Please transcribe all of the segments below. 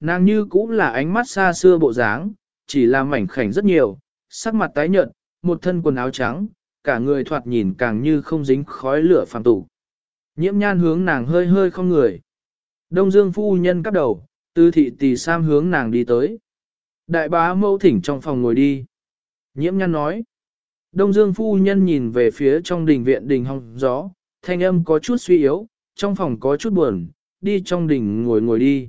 Nàng như cũng là ánh mắt xa xưa bộ dáng, chỉ là mảnh khảnh rất nhiều, sắc mặt tái nhợt, một thân quần áo trắng, cả người thoạt nhìn càng như không dính khói lửa phàm tục. Nhiễm nhan hướng nàng hơi hơi không người. Đông Dương phu nhân cắp đầu, tư thị tỷ sam hướng nàng đi tới. Đại bá mẫu thỉnh trong phòng ngồi đi. Nhiễm nhan nói. Đông Dương phu nhân nhìn về phía trong đình viện đình hong gió, thanh âm có chút suy yếu, trong phòng có chút buồn, đi trong đình ngồi ngồi đi.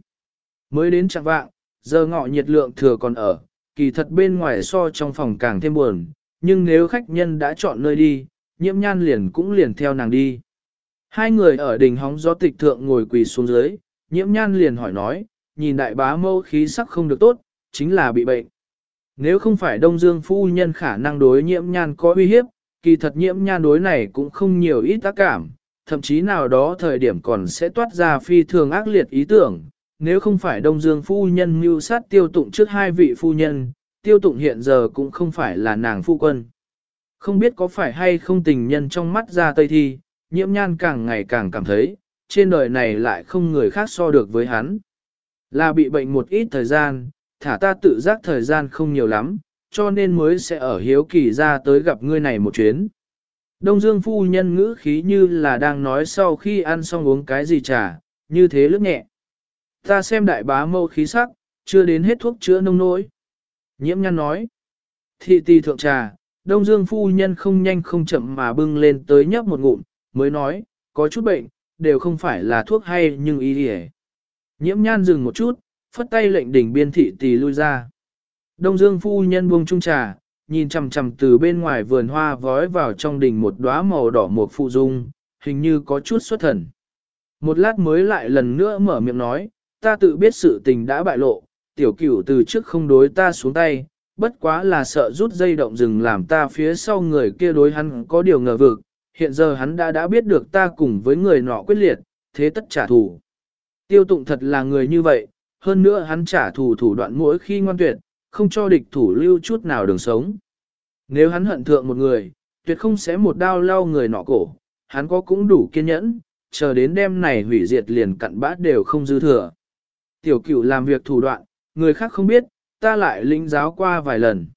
Mới đến chặng vạng, giờ ngọ nhiệt lượng thừa còn ở, kỳ thật bên ngoài so trong phòng càng thêm buồn, nhưng nếu khách nhân đã chọn nơi đi, nhiễm nhan liền cũng liền theo nàng đi. Hai người ở đỉnh hóng gió tịch thượng ngồi quỳ xuống dưới, nhiễm nhan liền hỏi nói, nhìn đại bá mâu khí sắc không được tốt, chính là bị bệnh. Nếu không phải Đông Dương phu nhân khả năng đối nhiễm nhan có uy hiếp, kỳ thật nhiễm nhan đối này cũng không nhiều ít tác cảm, thậm chí nào đó thời điểm còn sẽ toát ra phi thường ác liệt ý tưởng. Nếu không phải Đông Dương phu nhân mưu sát tiêu tụng trước hai vị phu nhân, tiêu tụng hiện giờ cũng không phải là nàng phu quân. Không biết có phải hay không tình nhân trong mắt ra tây thi, nhiễm nhan càng ngày càng cảm thấy, trên đời này lại không người khác so được với hắn. Là bị bệnh một ít thời gian, thả ta tự giác thời gian không nhiều lắm, cho nên mới sẽ ở hiếu kỳ ra tới gặp ngươi này một chuyến. Đông Dương phu nhân ngữ khí như là đang nói sau khi ăn xong uống cái gì trà, như thế lướt nhẹ. Ta xem đại bá mâu khí sắc, chưa đến hết thuốc chữa nông nỗi. Nhiễm nhăn nói. Thị tì thượng trà, Đông Dương phu nhân không nhanh không chậm mà bưng lên tới nhấp một ngụm, mới nói, có chút bệnh, đều không phải là thuốc hay nhưng ý đi Nhiễm nhan dừng một chút, phất tay lệnh đỉnh biên thị tì lui ra. Đông Dương phu nhân buông trung trà, nhìn chằm chằm từ bên ngoài vườn hoa vói vào trong đỉnh một đóa màu đỏ một phụ dung, hình như có chút xuất thần. Một lát mới lại lần nữa mở miệng nói, ta tự biết sự tình đã bại lộ, tiểu cửu từ trước không đối ta xuống tay, bất quá là sợ rút dây động rừng làm ta phía sau người kia đối hắn có điều ngờ vực, hiện giờ hắn đã đã biết được ta cùng với người nọ quyết liệt, thế tất trả thù. Tiêu tụng thật là người như vậy, hơn nữa hắn trả thù thủ đoạn mỗi khi ngoan tuyệt, không cho địch thủ lưu chút nào đường sống. Nếu hắn hận thượng một người, tuyệt không sẽ một đao lao người nọ cổ, hắn có cũng đủ kiên nhẫn, chờ đến đêm này hủy diệt liền cặn bát đều không dư thừa. Tiểu cửu làm việc thủ đoạn, người khác không biết, ta lại lĩnh giáo qua vài lần.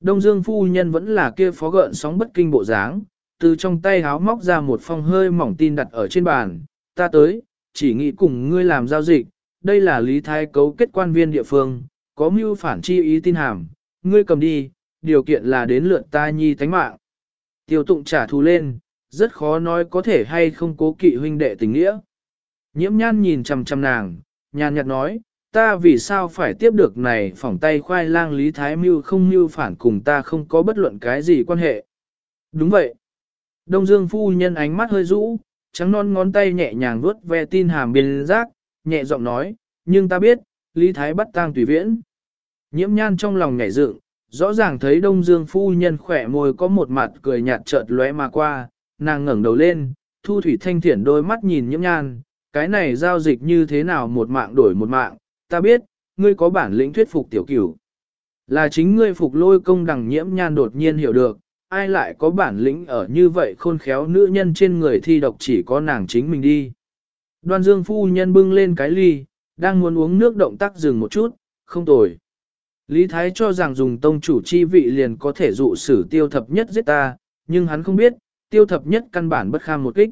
Đông Dương phu nhân vẫn là kia phó gợn sóng bất kinh bộ dáng, từ trong tay háo móc ra một phong hơi mỏng tin đặt ở trên bàn, ta tới, chỉ nghĩ cùng ngươi làm giao dịch, đây là lý thái cấu kết quan viên địa phương, có mưu phản chi ý tin hàm, ngươi cầm đi, điều kiện là đến lượt ta nhi thánh mạng. Tiêu tụng trả thù lên, rất khó nói có thể hay không cố kỵ huynh đệ tình nghĩa. Nhiễm nhan nhìn chằm chằm nàng, nhàn nhạt nói, ta vì sao phải tiếp được này phỏng tay khoai lang lý thái mưu không mưu phản cùng ta không có bất luận cái gì quan hệ. Đúng vậy. Đông Dương phu nhân ánh mắt hơi rũ, trắng non ngón tay nhẹ nhàng vuốt ve tin hàm biên giác, nhẹ giọng nói, nhưng ta biết, Lý Thái bắt tang tùy viễn. Nhiễm nhan trong lòng nhảy dựng, rõ ràng thấy Đông Dương phu nhân khỏe môi có một mặt cười nhạt chợt lóe mà qua, nàng ngẩng đầu lên, thu thủy thanh thiển đôi mắt nhìn nhiễm nhan, cái này giao dịch như thế nào một mạng đổi một mạng, ta biết, ngươi có bản lĩnh thuyết phục tiểu cửu. Là chính ngươi phục lôi công đằng nhiễm nhan đột nhiên hiểu được, ai lại có bản lĩnh ở như vậy khôn khéo nữ nhân trên người thi độc chỉ có nàng chính mình đi. Đoan dương phu nhân bưng lên cái ly, đang muốn uống nước động tác dừng một chút, không tồi. Lý Thái cho rằng dùng tông chủ chi vị liền có thể dụ sử tiêu thập nhất giết ta, nhưng hắn không biết, tiêu thập nhất căn bản bất kham một kích.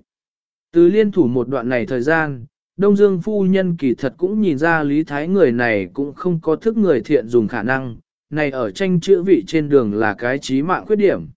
Từ liên thủ một đoạn này thời gian, Đông Dương phu nhân kỳ thật cũng nhìn ra Lý Thái người này cũng không có thức người thiện dùng khả năng, này ở tranh chữa vị trên đường là cái trí mạng khuyết điểm.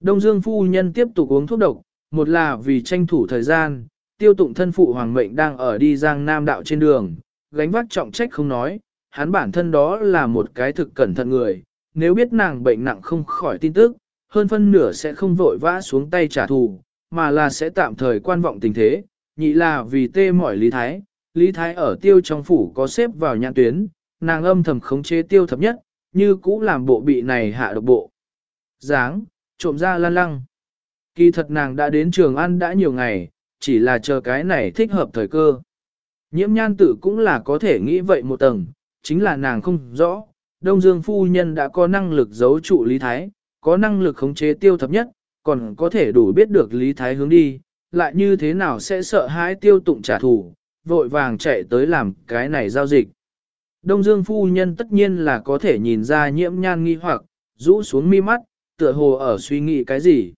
Đông Dương phu nhân tiếp tục uống thuốc độc, một là vì tranh thủ thời gian, tiêu tụng thân phụ hoàng mệnh đang ở đi giang nam đạo trên đường, gánh vác trọng trách không nói, hắn bản thân đó là một cái thực cẩn thận người, nếu biết nàng bệnh nặng không khỏi tin tức, hơn phân nửa sẽ không vội vã xuống tay trả thù, mà là sẽ tạm thời quan vọng tình thế, nhị là vì tê mỏi Lý Thái, Lý Thái ở tiêu trong phủ có xếp vào nhãn tuyến, nàng âm thầm khống chế tiêu thập nhất, như cũ làm bộ bị này hạ độc bộ. Giáng, trộm ra lan lăng. Kỳ thật nàng đã đến trường ăn đã nhiều ngày, chỉ là chờ cái này thích hợp thời cơ. Nhiễm nhan tử cũng là có thể nghĩ vậy một tầng, chính là nàng không rõ, Đông Dương phu nhân đã có năng lực giấu trụ Lý Thái, có năng lực khống chế tiêu thập nhất, còn có thể đủ biết được Lý Thái hướng đi, lại như thế nào sẽ sợ hãi tiêu tụng trả thù, vội vàng chạy tới làm cái này giao dịch. Đông Dương phu nhân tất nhiên là có thể nhìn ra nhiễm nhan nghi hoặc, rũ xuống mi mắt, tựa hồ ở suy nghĩ cái gì.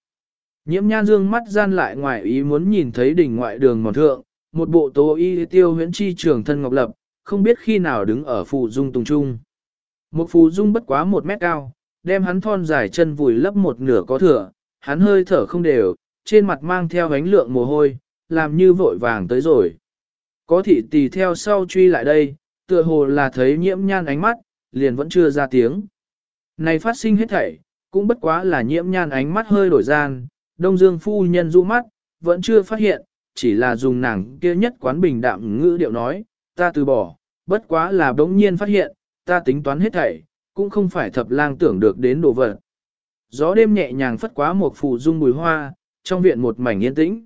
Nhiễm nhan dương mắt gian lại ngoài ý muốn nhìn thấy đỉnh ngoại đường mòn thượng, một bộ tố y tiêu huyễn chi trường thân ngọc lập, không biết khi nào đứng ở phù dung tùng trung. Một phù dung bất quá một mét cao, đem hắn thon dài chân vùi lấp một nửa có thừa, hắn hơi thở không đều, trên mặt mang theo ánh lượng mồ hôi, làm như vội vàng tới rồi. Có thị tỳ theo sau truy lại đây, tựa hồ là thấy nhiễm nhan ánh mắt, liền vẫn chưa ra tiếng. Này phát sinh hết thảy, cũng bất quá là nhiễm nhan ánh mắt hơi đổi gian, đông dương phu nhân du mắt, vẫn chưa phát hiện, chỉ là dùng nàng kia nhất quán bình đạm ngữ điệu nói, ta từ bỏ, bất quá là đống nhiên phát hiện, ta tính toán hết thảy, cũng không phải thập lang tưởng được đến đồ vật. Gió đêm nhẹ nhàng phất quá một phù dung bùi hoa, trong viện một mảnh yên tĩnh.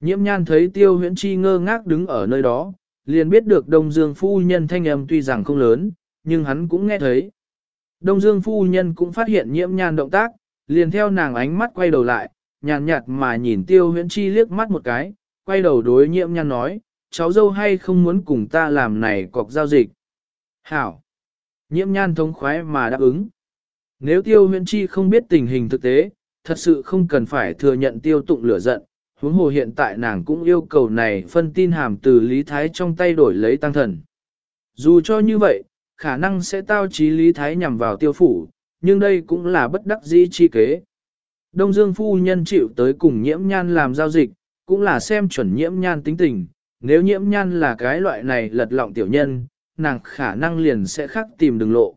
Nhiễm nhan thấy tiêu huyễn chi ngơ ngác đứng ở nơi đó, liền biết được Đông Dương phu nhân thanh âm tuy rằng không lớn, nhưng hắn cũng nghe thấy. Đông Dương phu nhân cũng phát hiện nhiễm nhan động tác, liền theo nàng ánh mắt quay đầu lại, nhàn nhạt mà nhìn tiêu huyễn chi liếc mắt một cái, quay đầu đối nhiễm nhan nói, cháu dâu hay không muốn cùng ta làm này cọc giao dịch. Hảo! Nhiễm nhan thống khoái mà đáp ứng. Nếu tiêu huyễn chi không biết tình hình thực tế, thật sự không cần phải thừa nhận tiêu tụng lửa giận, huống hồ hiện tại nàng cũng yêu cầu này phân tin hàm từ Lý Thái trong tay đổi lấy tăng thần. Dù cho như vậy, khả năng sẽ tao trí Lý Thái nhằm vào tiêu phủ, nhưng đây cũng là bất đắc dĩ chi kế. Đông Dương phu nhân chịu tới cùng nhiễm nhan làm giao dịch, cũng là xem chuẩn nhiễm nhan tính tình, nếu nhiễm nhan là cái loại này lật lọng tiểu nhân, nàng khả năng liền sẽ khắc tìm đường lộ.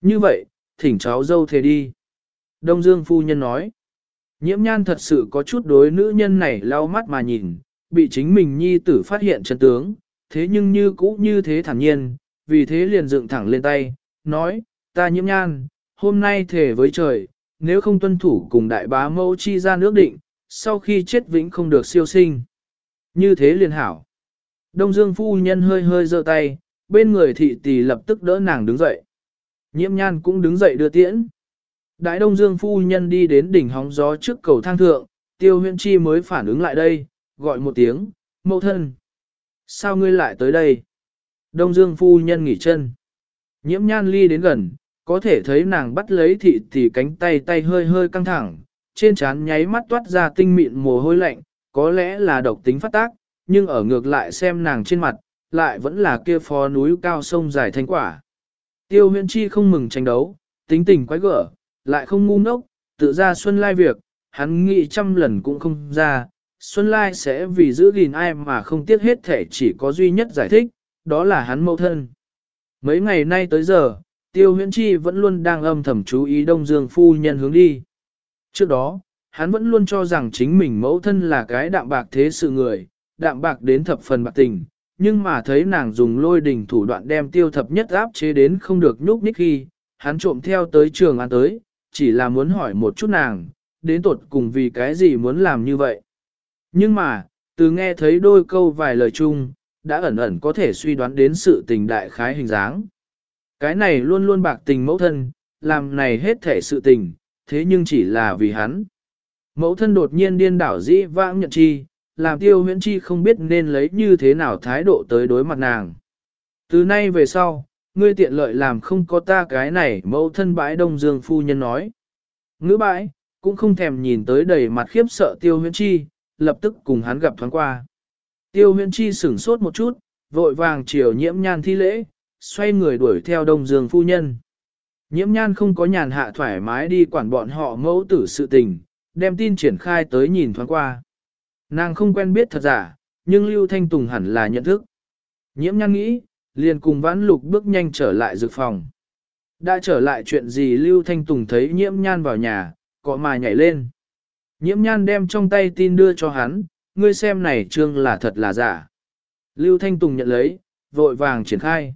Như vậy, thỉnh cháu dâu thế đi. Đông Dương phu nhân nói, nhiễm nhan thật sự có chút đối nữ nhân này lau mắt mà nhìn, bị chính mình nhi tử phát hiện chân tướng, thế nhưng như cũ như thế thản nhiên, vì thế liền dựng thẳng lên tay, nói, ta nhiễm nhan, hôm nay thề với trời, nếu không tuân thủ cùng đại bá mẫu chi ra nước định, sau khi chết vĩnh không được siêu sinh. Như thế liền hảo. Đông Dương phu nhân hơi hơi giơ tay, bên người thị tỷ lập tức đỡ nàng đứng dậy. Nhiễm nhan cũng đứng dậy đưa tiễn. Đại Đông Dương phu nhân đi đến đỉnh hóng gió trước cầu thang thượng, tiêu huyện chi mới phản ứng lại đây, gọi một tiếng, mẫu thân. Sao ngươi lại tới đây? Đông Dương phu nhân nghỉ chân. Nhiễm nhan ly đến gần, có thể thấy nàng bắt lấy thị tỷ cánh tay tay hơi hơi căng thẳng, trên trán nháy mắt toát ra tinh mịn mồ hôi lạnh, có lẽ là độc tính phát tác, nhưng ở ngược lại xem nàng trên mặt, lại vẫn là kia phó núi cao sông dài thanh quả. Tiêu huyện chi không mừng tranh đấu, tính tình quái gở, lại không ngu ngốc, tự ra Xuân Lai việc, hắn nghĩ trăm lần cũng không ra. Xuân Lai sẽ vì giữ gìn ai mà không tiếc hết thể chỉ có duy nhất giải thích, đó là hắn mẫu thân. Mấy ngày nay tới giờ, Tiêu huyễn chi vẫn luôn đang âm thầm chú ý Đông Dương phu nhân hướng đi. Trước đó, hắn vẫn luôn cho rằng chính mình mẫu thân là cái đạm bạc thế sự người, đạm bạc đến thập phần bạc tình, nhưng mà thấy nàng dùng lôi đình thủ đoạn đem tiêu thập nhất áp chế đến không được nhúc nhích khi, hắn trộm theo tới trường an tới, chỉ là muốn hỏi một chút nàng, đến tột cùng vì cái gì muốn làm như vậy. Nhưng mà, từ nghe thấy đôi câu vài lời chung, đã ẩn ẩn có thể suy đoán đến sự tình đại khái hình dáng. Cái này luôn luôn bạc tình mẫu thân, làm này hết thể sự tình, thế nhưng chỉ là vì hắn. Mẫu thân đột nhiên điên đảo dĩ vãng nhận chi, làm tiêu huyễn chi không biết nên lấy như thế nào thái độ tới đối mặt nàng. Từ nay về sau, ngươi tiện lợi làm không có ta cái này mẫu thân bãi đông dương phu nhân nói. Ngữ bãi, cũng không thèm nhìn tới đầy mặt khiếp sợ tiêu huyễn chi, lập tức cùng hắn gặp thoáng qua. Tiêu huyễn chi sửng sốt một chút, vội vàng chiều nhiễm nhan thi lễ, xoay người đuổi theo đông dương phu nhân. Nhiễm nhan không có nhàn hạ thoải mái đi quản bọn họ mẫu tử sự tình, đem tin triển khai tới nhìn thoáng qua. Nàng không quen biết thật giả, nhưng Lưu Thanh Tùng hẳn là nhận thức. Nhiễm nhan nghĩ, liền cùng vãn lục bước nhanh trở lại dược phòng. Đã trở lại chuyện gì Lưu Thanh Tùng thấy nhiễm nhan vào nhà, cọ mà nhảy lên. Nhiễm nhan đem trong tay tin đưa cho hắn, ngươi xem này trương là thật là giả. Lưu Thanh Tùng nhận lấy, vội vàng triển khai.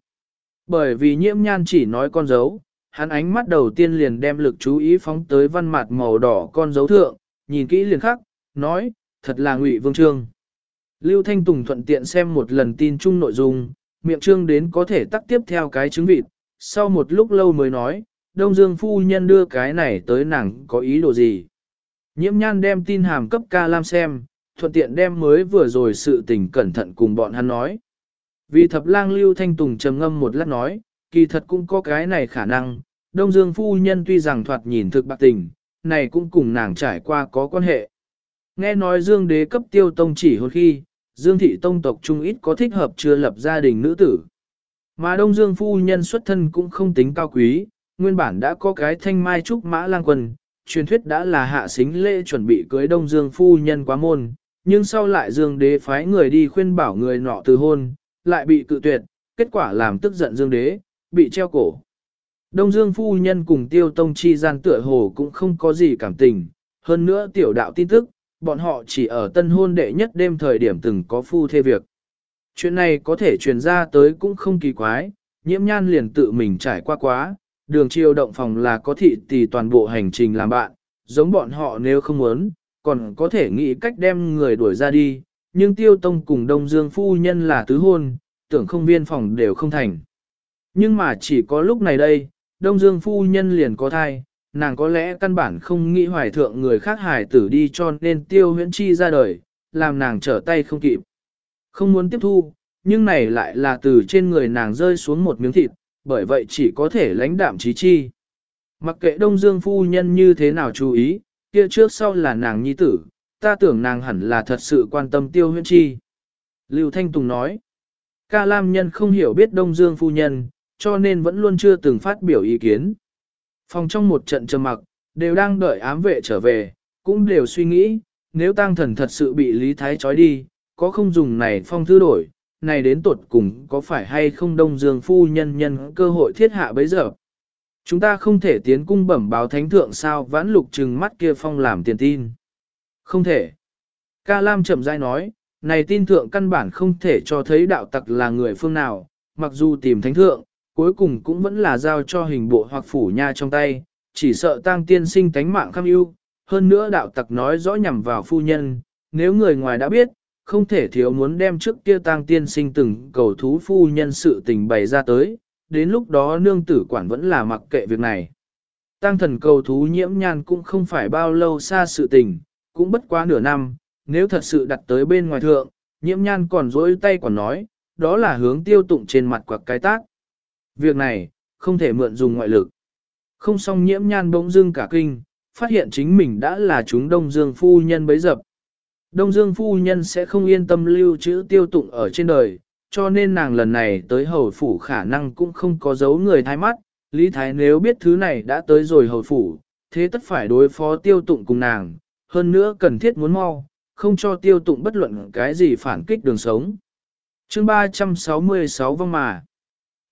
Bởi vì nhiễm nhan chỉ nói con dấu, hắn ánh mắt đầu tiên liền đem lực chú ý phóng tới văn mặt màu đỏ con dấu thượng, nhìn kỹ liền khắc, nói, thật là ngụy vương trương. Lưu Thanh Tùng thuận tiện xem một lần tin chung nội dung, miệng trương đến có thể tắt tiếp theo cái chứng vịt, sau một lúc lâu mới nói, Đông Dương phu nhân đưa cái này tới nàng có ý đồ gì. Nhiễm nhan đem tin hàm cấp ca lam xem, thuận tiện đem mới vừa rồi sự tình cẩn thận cùng bọn hắn nói. Vì thập lang lưu thanh tùng trầm ngâm một lát nói, kỳ thật cũng có cái này khả năng, Đông Dương phu nhân tuy rằng thoạt nhìn thực bạc tình, này cũng cùng nàng trải qua có quan hệ. Nghe nói Dương đế cấp tiêu tông chỉ hôn khi, Dương thị tông tộc trung ít có thích hợp chưa lập gia đình nữ tử. Mà Đông Dương phu nhân xuất thân cũng không tính cao quý, nguyên bản đã có cái thanh mai trúc mã lang quân, truyền thuyết đã là hạ xính lễ chuẩn bị cưới Đông Dương phu nhân quá môn, nhưng sau lại Dương đế phái người đi khuyên bảo người nọ từ hôn, lại bị cự tuyệt, kết quả làm tức giận Dương đế, bị treo cổ. Đông Dương phu nhân cùng tiêu tông chi gian tựa hồ cũng không có gì cảm tình, hơn nữa tiểu đạo tin tức, bọn họ chỉ ở tân hôn đệ nhất đêm thời điểm từng có phu thê việc. Chuyện này có thể truyền ra tới cũng không kỳ quái, nhiễm nhan liền tự mình trải qua quá, đường chiêu động phòng là có thị tỷ toàn bộ hành trình làm bạn, giống bọn họ nếu không muốn, còn có thể nghĩ cách đem người đuổi ra đi, nhưng tiêu tông cùng đông dương phu nhân là tứ hôn, tưởng không viên phòng đều không thành. Nhưng mà chỉ có lúc này đây, đông dương phu nhân liền có thai, nàng có lẽ căn bản không nghĩ hoài thượng người khác hài tử đi cho nên tiêu huyễn chi ra đời, làm nàng trở tay không kịp. Không muốn tiếp thu, nhưng này lại là từ trên người nàng rơi xuống một miếng thịt, bởi vậy chỉ có thể lãnh đạm trí chi. Mặc kệ Đông Dương phu nhân như thế nào chú ý, kia trước sau là nàng nhi tử, ta tưởng nàng hẳn là thật sự quan tâm tiêu huyễn chi. Lưu Thanh Tùng nói, ca lam nhân không hiểu biết Đông Dương phu nhân, cho nên vẫn luôn chưa từng phát biểu ý kiến. Phòng trong một trận trầm mặc, đều đang đợi ám vệ trở về, cũng đều suy nghĩ, nếu tăng thần thật sự bị Lý Thái trói đi, có không dùng này phong thư đổi, này đến tột cùng có phải hay không đông dương phu nhân nhân cơ hội thiết hạ bấy giờ. Chúng ta không thể tiến cung bẩm báo thánh thượng sao vãn lục trừng mắt kia phong làm tiền tin. Không thể. Ca Lam chậm rãi nói, này tin thượng căn bản không thể cho thấy đạo tặc là người phương nào, mặc dù tìm thánh thượng, cuối cùng cũng vẫn là giao cho hình bộ hoặc phủ nha trong tay, chỉ sợ tang tiên sinh tánh mạng kham ưu. Hơn nữa đạo tặc nói rõ nhằm vào phu nhân, nếu người ngoài đã biết, không thể thiếu muốn đem trước kia tang tiên sinh từng cầu thú phu nhân sự tình bày ra tới, đến lúc đó nương tử quản vẫn là mặc kệ việc này. Tăng thần cầu thú nhiễm nhan cũng không phải bao lâu xa sự tình, cũng bất quá nửa năm, nếu thật sự đặt tới bên ngoài thượng, nhiễm nhan còn dối tay còn nói, đó là hướng tiêu tụng trên mặt quặc cái tác. Việc này, không thể mượn dùng ngoại lực. Không song nhiễm nhan bỗng dưng cả kinh, phát hiện chính mình đã là chúng đông dương phu nhân bấy dập. Đông Dương phu nhân sẽ không yên tâm lưu trữ tiêu tụng ở trên đời, cho nên nàng lần này tới hầu phủ khả năng cũng không có dấu người thái mắt. Lý Thái nếu biết thứ này đã tới rồi hầu phủ, thế tất phải đối phó tiêu tụng cùng nàng, hơn nữa cần thiết muốn mau, không cho tiêu tụng bất luận cái gì phản kích đường sống. chương 366 vong mà.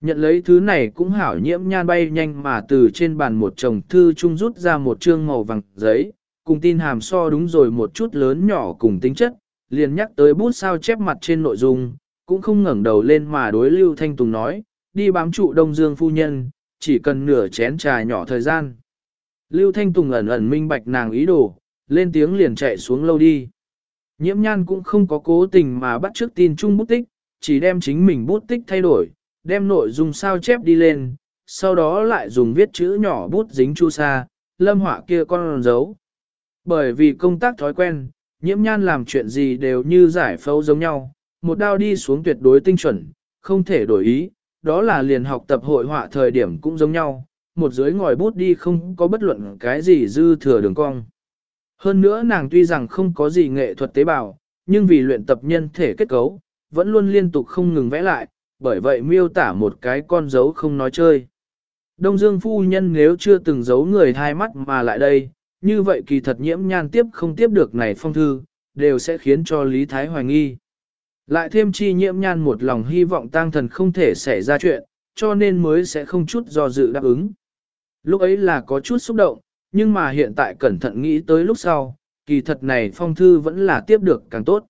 Nhận lấy thứ này cũng hảo nhiễm nhan bay nhanh mà từ trên bàn một chồng thư trung rút ra một chương màu vàng giấy, cùng tin hàm so đúng rồi một chút lớn nhỏ cùng tính chất, liền nhắc tới bút sao chép mặt trên nội dung, cũng không ngẩng đầu lên mà đối Lưu Thanh Tùng nói, đi bám trụ Đông Dương phu nhân, chỉ cần nửa chén trà nhỏ thời gian. Lưu Thanh Tùng ẩn ẩn minh bạch nàng ý đồ, lên tiếng liền chạy xuống lâu đi. Nhiễm nhan cũng không có cố tình mà bắt trước tin chung bút tích, chỉ đem chính mình bút tích thay đổi, đem nội dung sao chép đi lên, sau đó lại dùng viết chữ nhỏ bút dính chu sa, lâm họa kia con dấu, bởi vì công tác thói quen, nhiễm nhan làm chuyện gì đều như giải phẫu giống nhau, một đao đi xuống tuyệt đối tinh chuẩn, không thể đổi ý, đó là liền học tập hội họa thời điểm cũng giống nhau, một dưới ngòi bút đi không có bất luận cái gì dư thừa đường cong. Hơn nữa nàng tuy rằng không có gì nghệ thuật tế bào, nhưng vì luyện tập nhân thể kết cấu, vẫn luôn liên tục không ngừng vẽ lại, bởi vậy miêu tả một cái con dấu không nói chơi. Đông Dương phu nhân nếu chưa từng giấu người hai mắt mà lại đây, như vậy kỳ thật nhiễm nhan tiếp không tiếp được này phong thư, đều sẽ khiến cho Lý Thái hoài nghi. Lại thêm chi nhiễm nhan một lòng hy vọng tang thần không thể xảy ra chuyện, cho nên mới sẽ không chút do dự đáp ứng. Lúc ấy là có chút xúc động, nhưng mà hiện tại cẩn thận nghĩ tới lúc sau, kỳ thật này phong thư vẫn là tiếp được càng tốt.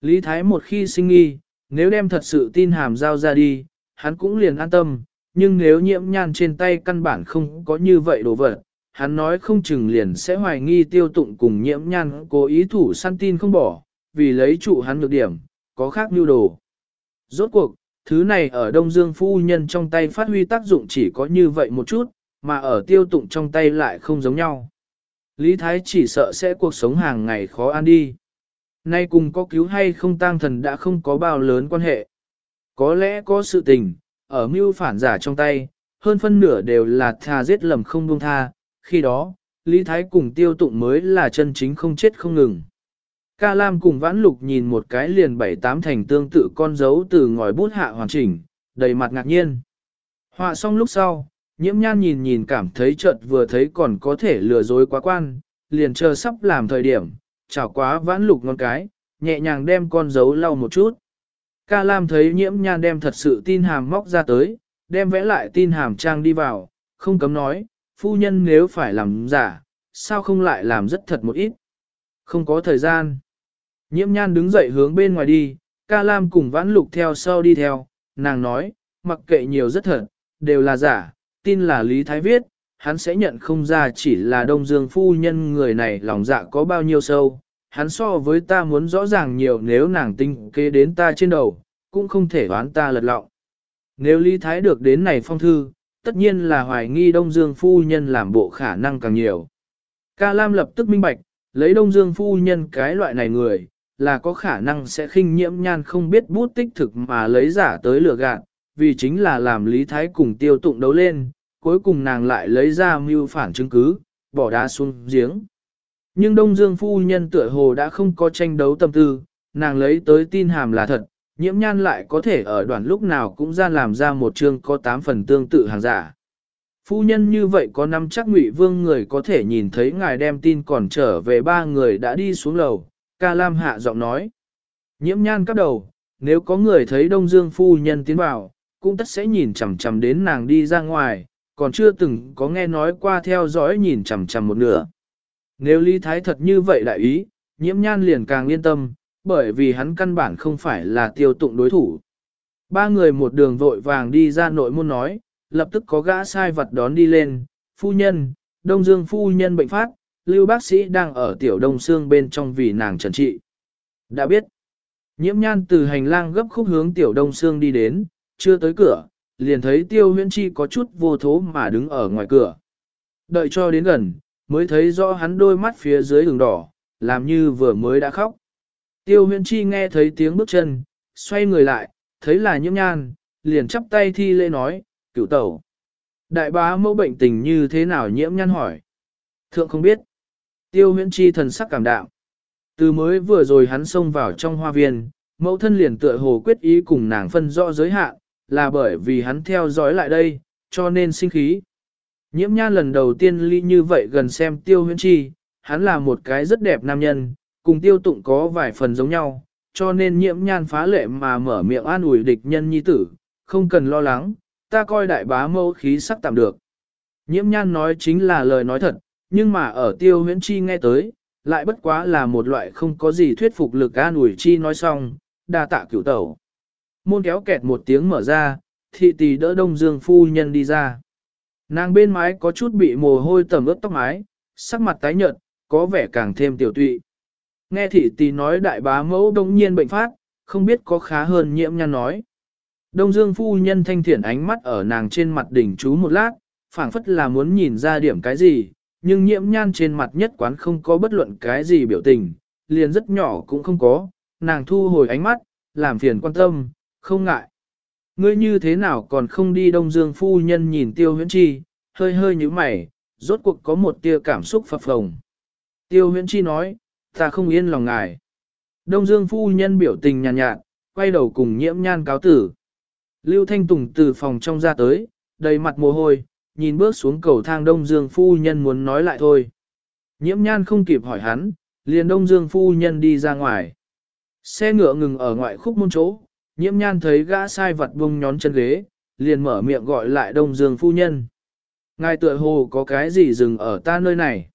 Lý Thái một khi sinh nghi, nếu đem thật sự tin hàm giao ra đi, hắn cũng liền an tâm, nhưng nếu nhiễm nhan trên tay căn bản không có như vậy đồ vật, hắn nói không chừng liền sẽ hoài nghi tiêu tụng cùng nhiễm nhan cố ý thủ săn tin không bỏ, vì lấy trụ hắn nhược điểm, có khác như đồ. Rốt cuộc, thứ này ở Đông Dương phu nhân trong tay phát huy tác dụng chỉ có như vậy một chút, mà ở tiêu tụng trong tay lại không giống nhau. Lý Thái chỉ sợ sẽ cuộc sống hàng ngày khó ăn đi. Nay cùng có cứu hay không tang thần đã không có bao lớn quan hệ. Có lẽ có sự tình, ở mưu phản giả trong tay, hơn phân nửa đều là tha giết lầm không buông tha, khi đó, Lý Thái cùng tiêu tụng mới là chân chính không chết không ngừng. Ca Lam cùng vãn lục nhìn một cái liền bảy tám thành tương tự con dấu từ ngòi bút hạ hoàn chỉnh, đầy mặt ngạc nhiên. Họa xong lúc sau, nhiễm nhan nhìn nhìn cảm thấy chợt vừa thấy còn có thể lừa dối quá quan, liền chờ sắp làm thời điểm, chảo quá vãn lục ngón cái, nhẹ nhàng đem con dấu lau một chút. Ca Lam thấy nhiễm nhan đem thật sự tin hàm móc ra tới, đem vẽ lại tin hàm trang đi vào, không cấm nói, phu nhân nếu phải làm giả, sao không lại làm rất thật một ít. Không có thời gian. Nhiễm nhan đứng dậy hướng bên ngoài đi, ca lam cùng vãn lục theo sau đi theo, nàng nói, mặc kệ nhiều rất thật, đều là giả, tin là Lý Thái viết, hắn sẽ nhận không ra chỉ là Đông Dương phu nhân người này lòng dạ có bao nhiêu sâu, hắn so với ta muốn rõ ràng nhiều nếu nàng tinh kế đến ta trên đầu, cũng không thể đoán ta lật lọng. Nếu Lý Thái được đến này phong thư, tất nhiên là hoài nghi Đông Dương phu nhân làm bộ khả năng càng nhiều. Ca Lam lập tức minh bạch, lấy Đông Dương phu nhân cái loại này người, là có khả năng sẽ khinh nhiễm nhan không biết bút tích thực mà lấy giả tới lừa gạt, vì chính là làm Lý Thái cùng tiêu tụng đấu lên, cuối cùng nàng lại lấy ra mưu phản chứng cứ, bỏ đá xuống giếng. Nhưng Đông Dương phu nhân tựa hồ đã không có tranh đấu tâm tư, nàng lấy tới tin hàm là thật, nhiễm nhan lại có thể ở đoạn lúc nào cũng ra làm ra một chương có tám phần tương tự hàng giả. Phu nhân như vậy có năm chắc ngụy vương người có thể nhìn thấy ngài đem tin còn trở về ba người đã đi xuống lầu, ca lam hạ giọng nói. Nhiễm nhan cắp đầu, nếu có người thấy đông dương phu nhân tiến vào, cũng tất sẽ nhìn chằm chằm đến nàng đi ra ngoài, còn chưa từng có nghe nói qua theo dõi nhìn chằm chằm một nửa. Nếu Lý Thái thật như vậy đại ý, nhiễm nhan liền càng yên tâm, bởi vì hắn căn bản không phải là tiêu tụng đối thủ. Ba người một đường vội vàng đi ra nội môn nói, lập tức có gã sai vật đón đi lên, phu nhân, đông dương phu nhân bệnh phát, lưu bác sĩ đang ở tiểu đông xương bên trong vì nàng trần trị. Đã biết, nhiễm nhan từ hành lang gấp khúc hướng tiểu đông xương đi đến, chưa tới cửa, liền thấy tiêu huyễn chi có chút vô thố mà đứng ở ngoài cửa. Đợi cho đến gần, mới thấy rõ hắn đôi mắt phía dưới đường đỏ, làm như vừa mới đã khóc. Tiêu huyễn chi nghe thấy tiếng bước chân, xoay người lại, thấy là nhiễm nhan, liền chắp tay thi lễ nói, cựu tẩu. Đại bá mẫu bệnh tình như thế nào nhiễm nhan hỏi. Thượng không biết. Tiêu huyễn chi thần sắc cảm đạo. Từ mới vừa rồi hắn xông vào trong hoa viên, mẫu thân liền tựa hồ quyết ý cùng nàng phân rõ giới hạn, là bởi vì hắn theo dõi lại đây, cho nên sinh khí. Nhiễm nhan lần đầu tiên ly như vậy gần xem tiêu huyễn chi, hắn là một cái rất đẹp nam nhân, cùng tiêu tụng có vài phần giống nhau, cho nên nhiễm nhan phá lệ mà mở miệng an ủi địch nhân nhi tử, không cần lo lắng, ta coi đại bá mâu khí sắc tạm được. Nhiễm nhan nói chính là lời nói thật, nhưng mà ở tiêu huyễn chi nghe tới, lại bất quá là một loại không có gì thuyết phục lực an ủi chi nói xong, đa tạ cửu tẩu. Môn kéo kẹt một tiếng mở ra, thị tỷ đỡ đông dương phu nhân đi ra. Nàng bên mái có chút bị mồ hôi tầm ướt tóc mái, sắc mặt tái nhợt, có vẻ càng thêm tiểu tụy. Nghe thị tỷ nói đại bá mẫu đông nhiên bệnh phát, không biết có khá hơn nhiễm nhan nói. Đông Dương phu nhân thanh thiện ánh mắt ở nàng trên mặt đỉnh chú một lát, phảng phất là muốn nhìn ra điểm cái gì, nhưng nhiễm nhan trên mặt nhất quán không có bất luận cái gì biểu tình, liền rất nhỏ cũng không có, nàng thu hồi ánh mắt, làm phiền quan tâm, không ngại. Ngươi như thế nào còn không đi Đông Dương phu nhân nhìn tiêu huyễn chi, hơi hơi như mày, rốt cuộc có một tia cảm xúc phập phồng. Tiêu huyễn chi nói, ta không yên lòng ngài. Đông Dương phu nhân biểu tình nhàn nhạt, nhạt, quay đầu cùng nhiễm nhan cáo tử. Lưu Thanh Tùng từ phòng trong ra tới, đầy mặt mồ hôi, nhìn bước xuống cầu thang Đông Dương phu nhân muốn nói lại thôi. Nhiễm nhan không kịp hỏi hắn, liền Đông Dương phu nhân đi ra ngoài. Xe ngựa ngừng ở ngoại khúc môn chỗ, nhiễm nhan thấy gã sai vật bông nhón chân ghế, liền mở miệng gọi lại Đông Dương phu nhân. Ngài tựa hồ có cái gì dừng ở ta nơi này.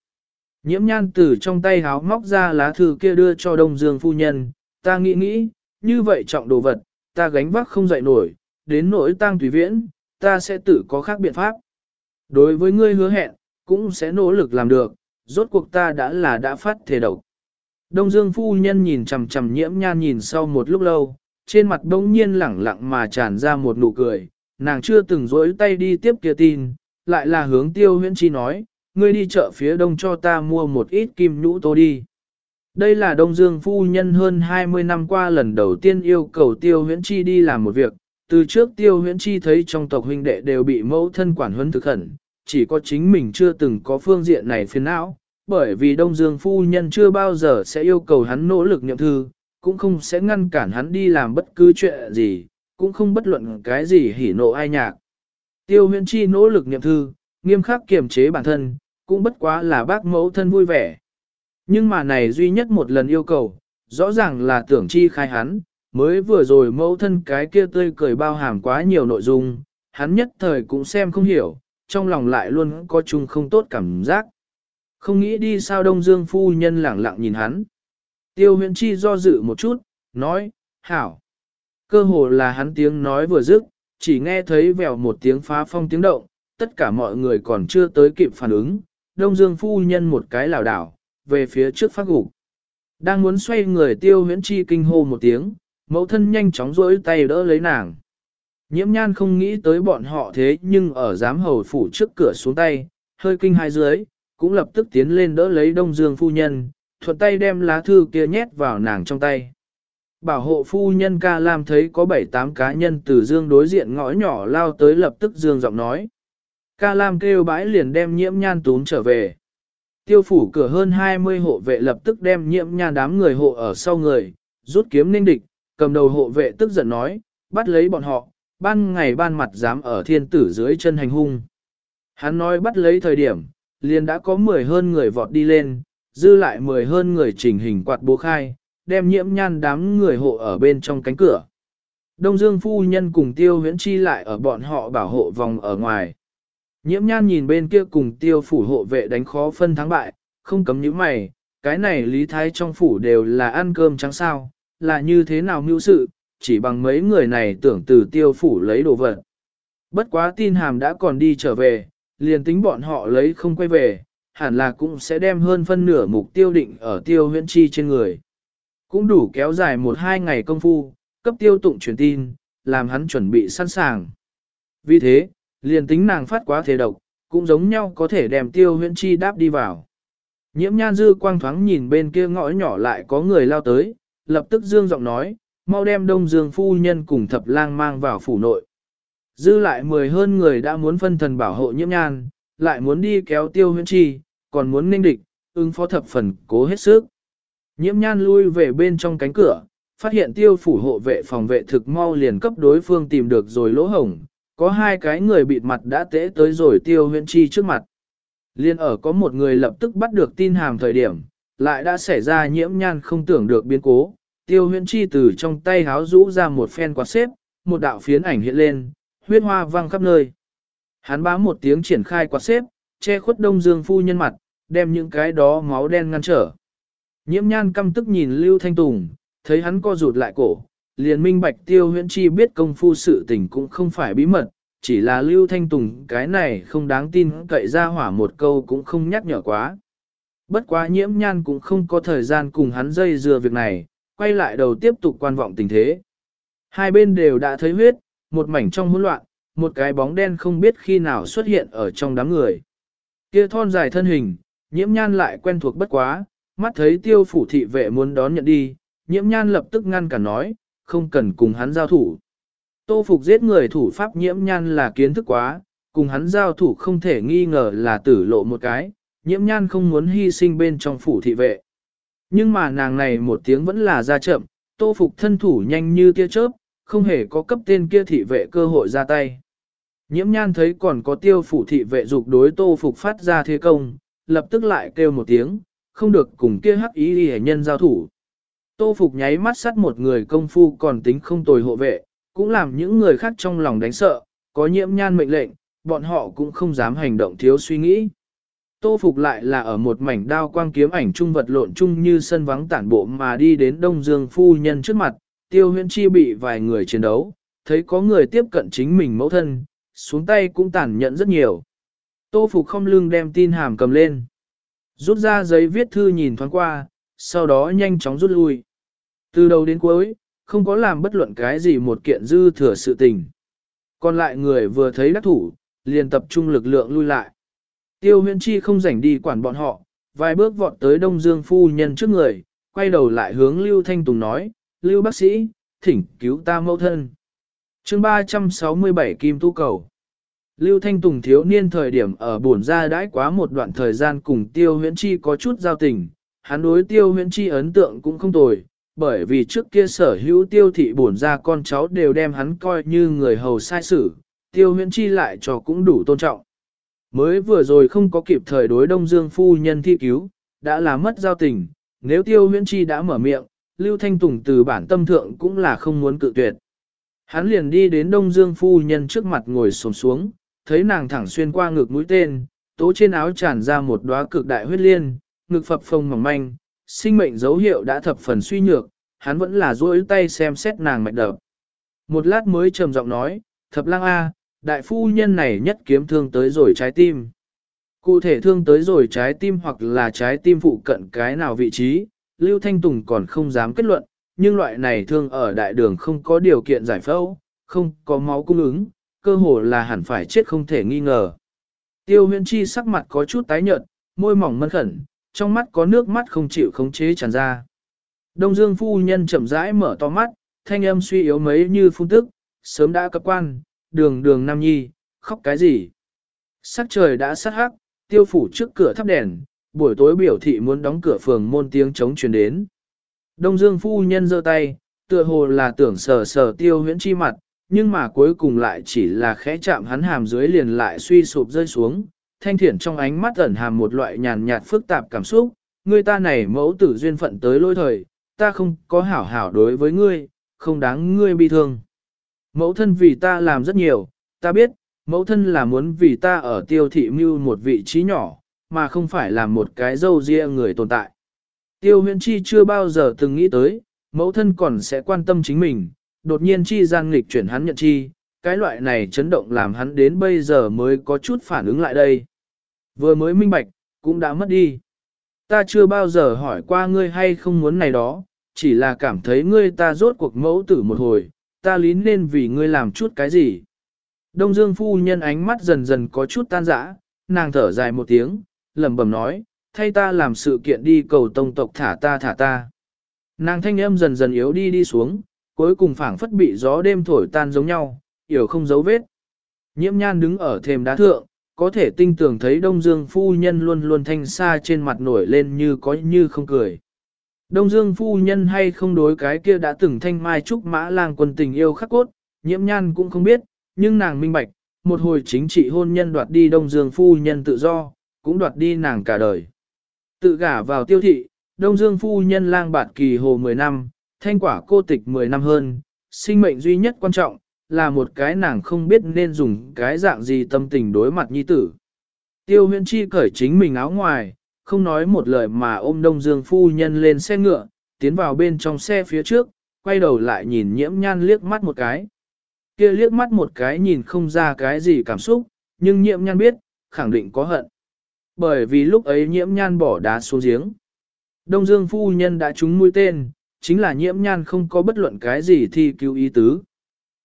Nhiễm nhan từ trong tay háo móc ra lá thư kia đưa cho Đông Dương phu nhân, ta nghĩ nghĩ, như vậy trọng đồ vật, ta gánh vác không dậy nổi, đến nỗi tang tùy viễn, ta sẽ tự có khác biện pháp. Đối với ngươi hứa hẹn, cũng sẽ nỗ lực làm được, rốt cuộc ta đã là đã phát thể độc. Đông Dương phu nhân nhìn chằm chằm nhiễm nhan nhìn sau một lúc lâu, trên mặt đông nhiên lẳng lặng mà tràn ra một nụ cười, nàng chưa từng dối tay đi tiếp kia tin, lại là hướng tiêu huyễn chi nói, ngươi đi chợ phía đông cho ta mua một ít kim nhũ tô đi. Đây là Đông Dương phu nhân hơn 20 năm qua lần đầu tiên yêu cầu tiêu huyễn chi đi làm một việc, từ trước tiêu huyễn chi thấy trong tộc huynh đệ đều bị mẫu thân quản huấn thực khẩn, chỉ có chính mình chưa từng có phương diện này phiền não, bởi vì Đông Dương phu nhân chưa bao giờ sẽ yêu cầu hắn nỗ lực nhậm thư, cũng không sẽ ngăn cản hắn đi làm bất cứ chuyện gì, cũng không bất luận cái gì hỉ nộ ai nhạc. Tiêu Huyên chi nỗ lực niệm thư, nghiêm khắc kiềm chế bản thân, cũng bất quá là bác mẫu thân vui vẻ. Nhưng mà này duy nhất một lần yêu cầu, rõ ràng là tưởng chi khai hắn, mới vừa rồi mẫu thân cái kia tươi cười bao hàm quá nhiều nội dung, hắn nhất thời cũng xem không hiểu, trong lòng lại luôn có chung không tốt cảm giác. Không nghĩ đi sao Đông Dương phu nhân lẳng lặng nhìn hắn. Tiêu huyện chi do dự một chút, nói, hảo. Cơ hồ là hắn tiếng nói vừa dứt, chỉ nghe thấy vèo một tiếng phá phong tiếng động, tất cả mọi người còn chưa tới kịp phản ứng. Đông Dương phu nhân một cái lảo đảo, về phía trước phát gục. Đang muốn xoay người tiêu huyễn chi kinh hô một tiếng, mẫu thân nhanh chóng rỗi tay đỡ lấy nàng. Nhiễm nhan không nghĩ tới bọn họ thế nhưng ở giám hầu phủ trước cửa xuống tay, hơi kinh hai dưới, cũng lập tức tiến lên đỡ lấy đông dương phu nhân, thuận tay đem lá thư kia nhét vào nàng trong tay. Bảo hộ phu nhân ca lam thấy có 7-8 cá nhân từ dương đối diện ngõ nhỏ lao tới lập tức dương giọng nói. Ca lam kêu bãi liền đem nhiễm nhan tún trở về. Tiêu phủ cửa hơn 20 hộ vệ lập tức đem nhiễm nhan đám người hộ ở sau người, rút kiếm ninh địch, cầm đầu hộ vệ tức giận nói, bắt lấy bọn họ, ban ngày ban mặt dám ở thiên tử dưới chân hành hung. Hắn nói bắt lấy thời điểm, liền đã có 10 hơn người vọt đi lên, dư lại 10 hơn người chỉnh hình quạt bố khai, đem nhiễm nhan đám người hộ ở bên trong cánh cửa. Đông Dương phu nhân cùng tiêu huyễn chi lại ở bọn họ bảo hộ vòng ở ngoài. Nhiễm nhan nhìn bên kia cùng tiêu phủ hộ vệ đánh khó phân thắng bại, không cấm những mày, cái này lý thái trong phủ đều là ăn cơm trắng sao, là như thế nào mưu sự, chỉ bằng mấy người này tưởng từ tiêu phủ lấy đồ vật. Bất quá tin hàm đã còn đi trở về, liền tính bọn họ lấy không quay về, hẳn là cũng sẽ đem hơn phân nửa mục tiêu định ở tiêu huyễn chi trên người. Cũng đủ kéo dài một hai ngày công phu, cấp tiêu tụng truyền tin, làm hắn chuẩn bị sẵn sàng. Vì thế, liền tính nàng phát quá thế độc, cũng giống nhau có thể đem tiêu huyễn chi đáp đi vào. Nhiễm nhan dư quang thoáng nhìn bên kia ngõ nhỏ lại có người lao tới, lập tức dương giọng nói, mau đem đông dương phu nhân cùng thập lang mang vào phủ nội. Dư lại mười hơn người đã muốn phân thần bảo hộ nhiễm nhan, lại muốn đi kéo tiêu huyễn chi, còn muốn ninh địch, ứng phó thập phần cố hết sức. Nhiễm nhan lui về bên trong cánh cửa, phát hiện tiêu phủ hộ vệ phòng vệ thực mau liền cấp đối phương tìm được rồi lỗ hổng, có hai cái người bịt mặt đã tế tới rồi tiêu huyễn chi trước mặt. Liên ở có một người lập tức bắt được tin hàm thời điểm, lại đã xảy ra nhiễm nhan không tưởng được biến cố. Tiêu huyễn chi từ trong tay háo rũ ra một phen quạt xếp, một đạo phiến ảnh hiện lên, huyết hoa văng khắp nơi. Hắn bám một tiếng triển khai quạt xếp, che khuất đông dương phu nhân mặt, đem những cái đó máu đen ngăn trở. Nhiễm nhan căm tức nhìn Lưu Thanh Tùng, thấy hắn co rụt lại cổ, liền minh bạch tiêu huyễn chi biết công phu sự tình cũng không phải bí mật, chỉ là Lưu Thanh Tùng cái này không đáng tin cậy ra hỏa một câu cũng không nhắc nhở quá. Bất quá nhiễm nhan cũng không có thời gian cùng hắn dây dừa việc này, quay lại đầu tiếp tục quan vọng tình thế. Hai bên đều đã thấy huyết, một mảnh trong hỗn loạn, một cái bóng đen không biết khi nào xuất hiện ở trong đám người. Kia thon dài thân hình, nhiễm nhan lại quen thuộc bất quá, mắt thấy tiêu phủ thị vệ muốn đón nhận đi, nhiễm nhan lập tức ngăn cả nói, không cần cùng hắn giao thủ. Tô Phục giết người thủ pháp nhiễm nhan là kiến thức quá, cùng hắn giao thủ không thể nghi ngờ là tử lộ một cái, nhiễm nhan không muốn hy sinh bên trong phủ thị vệ. Nhưng mà nàng này một tiếng vẫn là ra chậm, Tô Phục thân thủ nhanh như tia chớp, không hề có cấp tên kia thị vệ cơ hội ra tay. Nhiễm nhan thấy còn có tiêu phủ thị vệ dục đối Tô Phục phát ra thế công, lập tức lại kêu một tiếng, không được cùng kia hắc ý đi nhân giao thủ. Tô Phục nháy mắt sắt một người công phu còn tính không tồi hộ vệ, cũng làm những người khác trong lòng đánh sợ, có nhiễm nhan mệnh lệnh, bọn họ cũng không dám hành động thiếu suy nghĩ. Tô Phục lại là ở một mảnh đao quang kiếm ảnh trung vật lộn chung như sân vắng tản bộ mà đi đến Đông Dương phu nhân trước mặt, tiêu huyễn chi bị vài người chiến đấu, thấy có người tiếp cận chính mình mẫu thân, xuống tay cũng tàn nhẫn rất nhiều. Tô Phục không lưng đem tin hàm cầm lên. Rút ra giấy viết thư nhìn thoáng qua, sau đó nhanh chóng rút lui. Từ đầu đến cuối, không có làm bất luận cái gì một kiện dư thừa sự tình. Còn lại người vừa thấy đắc thủ, liền tập trung lực lượng lui lại. Tiêu huyễn chi không rảnh đi quản bọn họ, vài bước vọt tới Đông Dương phu nhân trước người, quay đầu lại hướng Lưu Thanh Tùng nói, Lưu bác sĩ, thỉnh cứu ta mẫu thân chương 367 Kim Tu Cầu Lưu Thanh Tùng thiếu niên thời điểm ở bổn gia đãi quá một đoạn thời gian cùng Tiêu Huyễn Chi có chút giao tình, hắn đối Tiêu Huyễn Chi ấn tượng cũng không tồi, bởi vì trước kia sở hữu tiêu thị bổn gia con cháu đều đem hắn coi như người hầu sai sử, Tiêu Huyễn Chi lại cho cũng đủ tôn trọng. Mới vừa rồi không có kịp thời đối Đông Dương phu nhân thi cứu, đã là mất giao tình, nếu Tiêu Huyễn Chi đã mở miệng, Lưu Thanh Tùng từ bản tâm thượng cũng là không muốn cự tuyệt. Hắn liền đi đến Đông Dương phu nhân trước mặt ngồi xổm xuống, thấy nàng thẳng xuyên qua ngực mũi tên, tố trên áo tràn ra một đóa cực đại huyết liên, ngực phập phồng mỏng manh, sinh mệnh dấu hiệu đã thập phần suy nhược, hắn vẫn là duỗi tay xem xét nàng mạch đập. Một lát mới trầm giọng nói, thập lang A, đại phu nhân này nhất kiếm thương tới rồi trái tim. Cụ thể thương tới rồi trái tim hoặc là trái tim phụ cận cái nào vị trí, Lưu Thanh Tùng còn không dám kết luận, nhưng loại này thương ở đại đường không có điều kiện giải phẫu, không có máu cung ứng, cơ hồ là hẳn phải chết không thể nghi ngờ. Tiêu huyễn chi sắc mặt có chút tái nhợt, môi mỏng mân khẩn, trong mắt có nước mắt không chịu khống chế tràn ra. Đông Dương phu nhân chậm rãi mở to mắt, thanh âm suy yếu mấy như phun tức, sớm đã cập quan, đường đường nam nhi, khóc cái gì. Sắc trời đã sát hắc, tiêu phủ trước cửa thắp đèn, buổi tối biểu thị muốn đóng cửa phường môn tiếng chống truyền đến. Đông Dương phu nhân giơ tay, tựa hồ là tưởng sờ sờ tiêu huyễn chi mặt, nhưng mà cuối cùng lại chỉ là khẽ chạm hắn hàm dưới liền lại suy sụp rơi xuống. Thanh thiển trong ánh mắt ẩn hàm một loại nhàn nhạt phức tạp cảm xúc, người ta này mẫu tử duyên phận tới lôi thời, ta không có hảo hảo đối với ngươi, không đáng ngươi bi thương. Mẫu thân vì ta làm rất nhiều, ta biết, mẫu thân là muốn vì ta ở tiêu thị mưu một vị trí nhỏ, mà không phải là một cái dâu riêng người tồn tại. Tiêu huyện chi chưa bao giờ từng nghĩ tới, mẫu thân còn sẽ quan tâm chính mình, đột nhiên chi gian nghịch chuyển hắn nhận chi, cái loại này chấn động làm hắn đến bây giờ mới có chút phản ứng lại đây. Vừa mới minh bạch, cũng đã mất đi. Ta chưa bao giờ hỏi qua ngươi hay không muốn này đó, chỉ là cảm thấy ngươi ta rốt cuộc mẫu tử một hồi, ta lý nên vì ngươi làm chút cái gì. Đông Dương phu nhân ánh mắt dần dần có chút tan rã, nàng thở dài một tiếng, lẩm bẩm nói, thay ta làm sự kiện đi cầu tông tộc thả ta thả ta. Nàng thanh âm dần dần yếu đi đi xuống, cuối cùng phảng phất bị gió đêm thổi tan giống nhau, yếu không dấu vết. Nhiễm nhan đứng ở thềm đá thượng, có thể tinh tường thấy Đông Dương phu nhân luôn luôn thanh xa trên mặt nổi lên như có như không cười. Đông Dương phu nhân hay không đối cái kia đã từng thanh mai trúc mã lang quân tình yêu khắc cốt, nhiễm nhan cũng không biết, nhưng nàng minh bạch, một hồi chính trị hôn nhân đoạt đi Đông Dương phu nhân tự do, cũng đoạt đi nàng cả đời. Tự gả vào tiêu thị, Đông Dương phu nhân lang bạt kỳ hồ 10 năm, thanh quả cô tịch 10 năm hơn, sinh mệnh duy nhất quan trọng, là một cái nàng không biết nên dùng cái dạng gì tâm tình đối mặt nhi tử. Tiêu huyện chi cởi chính mình áo ngoài, không nói một lời mà ôm Đông Dương phu nhân lên xe ngựa, tiến vào bên trong xe phía trước, quay đầu lại nhìn nhiễm nhan liếc mắt một cái. Kia liếc mắt một cái nhìn không ra cái gì cảm xúc, nhưng nhiễm nhan biết, khẳng định có hận. Bởi vì lúc ấy nhiễm nhan bỏ đá xuống giếng. Đông Dương phu nhân đã trúng mũi tên, chính là nhiễm nhan không có bất luận cái gì thi cứu ý tứ.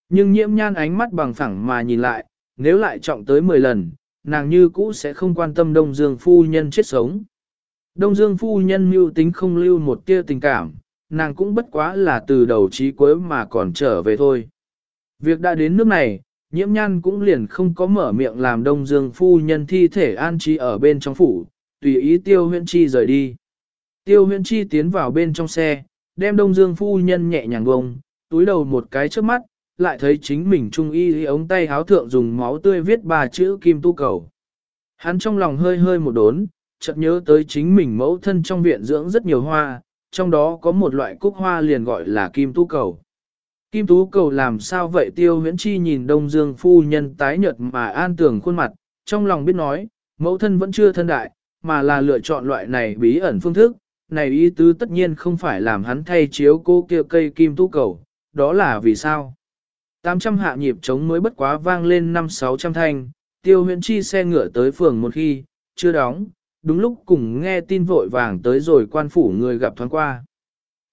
Nhưng nhiễm nhan ánh mắt bằng phẳng mà nhìn lại, nếu lại trọng tới 10 lần, nàng như cũ sẽ không quan tâm Đông Dương phu nhân chết sống. Đông Dương phu nhân mưu tính không lưu một tia tình cảm, nàng cũng bất quá là từ đầu chí cuối mà còn trở về thôi. Việc đã đến nước này, nhiễm nhan cũng liền không có mở miệng làm Đông Dương phu nhân thi thể an trí ở bên trong phủ, tùy ý tiêu huyện chi rời đi. Tiêu huyện chi tiến vào bên trong xe, đem Đông Dương phu nhân nhẹ nhàng bông, túi đầu một cái trước mắt, lại thấy chính mình trung y ống tay háo thượng dùng máu tươi viết ba chữ kim tu cầu. Hắn trong lòng hơi hơi một đốn, chợt nhớ tới chính mình mẫu thân trong viện dưỡng rất nhiều hoa, trong đó có một loại cúc hoa liền gọi là kim tu cầu. Kim tú cầu làm sao vậy tiêu huyễn chi nhìn đông dương phu nhân tái nhợt mà an tưởng khuôn mặt, trong lòng biết nói, mẫu thân vẫn chưa thân đại, mà là lựa chọn loại này bí ẩn phương thức, này ý tứ tất nhiên không phải làm hắn thay chiếu cô kia cây kim tú cầu, đó là vì sao? 800 hạ nhịp trống mới bất quá vang lên 5-600 thanh, tiêu huyễn chi xe ngựa tới phường một khi, chưa đóng, đúng lúc cùng nghe tin vội vàng tới rồi quan phủ người gặp thoáng qua.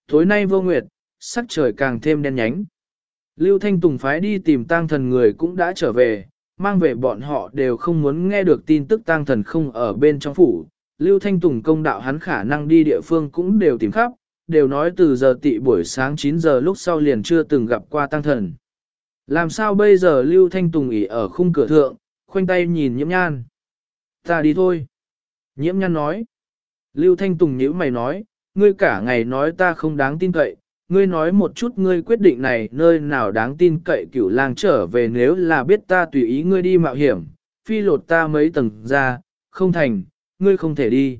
Tối nay vô nguyệt, sắc trời càng thêm đen nhánh. Lưu Thanh Tùng phái đi tìm tang thần người cũng đã trở về, mang về bọn họ đều không muốn nghe được tin tức tang thần không ở bên trong phủ. Lưu Thanh Tùng công đạo hắn khả năng đi địa phương cũng đều tìm khắp, đều nói từ giờ tị buổi sáng 9 giờ lúc sau liền chưa từng gặp qua tang thần. Làm sao bây giờ Lưu Thanh Tùng ỉ ở khung cửa thượng, khoanh tay nhìn nhiễm nhan. Ta đi thôi. Nhiễm nhan nói. Lưu Thanh Tùng nhíu mày nói, ngươi cả ngày nói ta không đáng tin cậy, ngươi nói một chút ngươi quyết định này nơi nào đáng tin cậy cửu lang trở về nếu là biết ta tùy ý ngươi đi mạo hiểm, phi lột ta mấy tầng ra, không thành, ngươi không thể đi.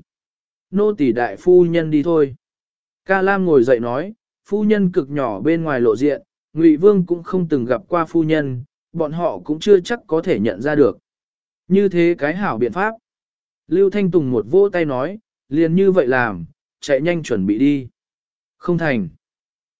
Nô tỷ đại phu nhân đi thôi. Ca Lam ngồi dậy nói, phu nhân cực nhỏ bên ngoài lộ diện, Ngụy Vương cũng không từng gặp qua phu nhân, bọn họ cũng chưa chắc có thể nhận ra được. Như thế cái hảo biện pháp. Lưu Thanh Tùng một vỗ tay nói, liền như vậy làm, chạy nhanh chuẩn bị đi. Không thành.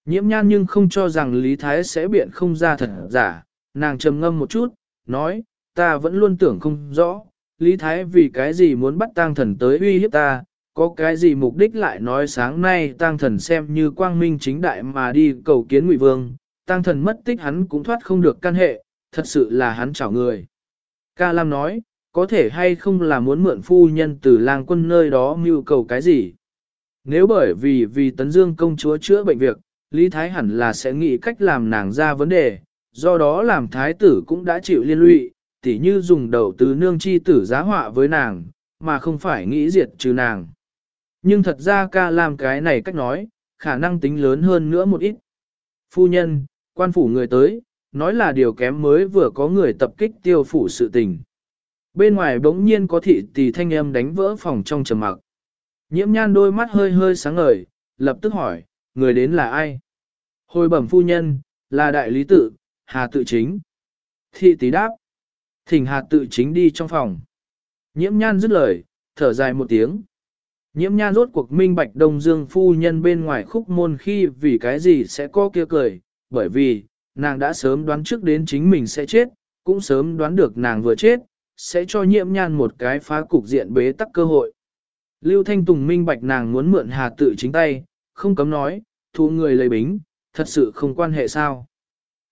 Nhiễm nhan nhưng không cho rằng Lý Thái sẽ biện không ra thật giả, nàng trầm ngâm một chút, nói, ta vẫn luôn tưởng không rõ, Lý Thái vì cái gì muốn bắt tang thần tới uy hiếp ta, có cái gì mục đích lại nói sáng nay tang thần xem như quang minh chính đại mà đi cầu kiến ngụy vương, tang thần mất tích hắn cũng thoát không được căn hệ, thật sự là hắn chảo người. Ca Lam nói, có thể hay không là muốn mượn phu nhân từ lang quân nơi đó mưu cầu cái gì. Nếu bởi vì vì tấn dương công chúa chữa bệnh việc, Lý Thái hẳn là sẽ nghĩ cách làm nàng ra vấn đề, do đó làm thái tử cũng đã chịu liên lụy, tỉ như dùng đầu từ nương chi tử giá họa với nàng, mà không phải nghĩ diệt trừ nàng. Nhưng thật ra ca làm cái này cách nói, khả năng tính lớn hơn nữa một ít. Phu nhân, quan phủ người tới, nói là điều kém mới vừa có người tập kích tiêu phủ sự tình. Bên ngoài bỗng nhiên có thị tỷ thanh âm đánh vỡ phòng trong trầm mặc. Nhiễm nhan đôi mắt hơi hơi sáng ngời, lập tức hỏi, người đến là ai? Hồi bẩm phu nhân, là đại lý tự, hà tự chính. Thị tỷ đáp, thỉnh hà tự chính đi trong phòng. Nhiễm nhan dứt lời, thở dài một tiếng. Nhiễm nhan rốt cuộc minh bạch đông dương phu nhân bên ngoài khúc môn khi vì cái gì sẽ có kia cười, bởi vì, nàng đã sớm đoán trước đến chính mình sẽ chết, cũng sớm đoán được nàng vừa chết, sẽ cho nhiễm nhan một cái phá cục diện bế tắc cơ hội. Lưu Thanh Tùng minh bạch nàng muốn mượn hà tự chính tay, không cấm nói, thu người lấy bính, thật sự không quan hệ sao.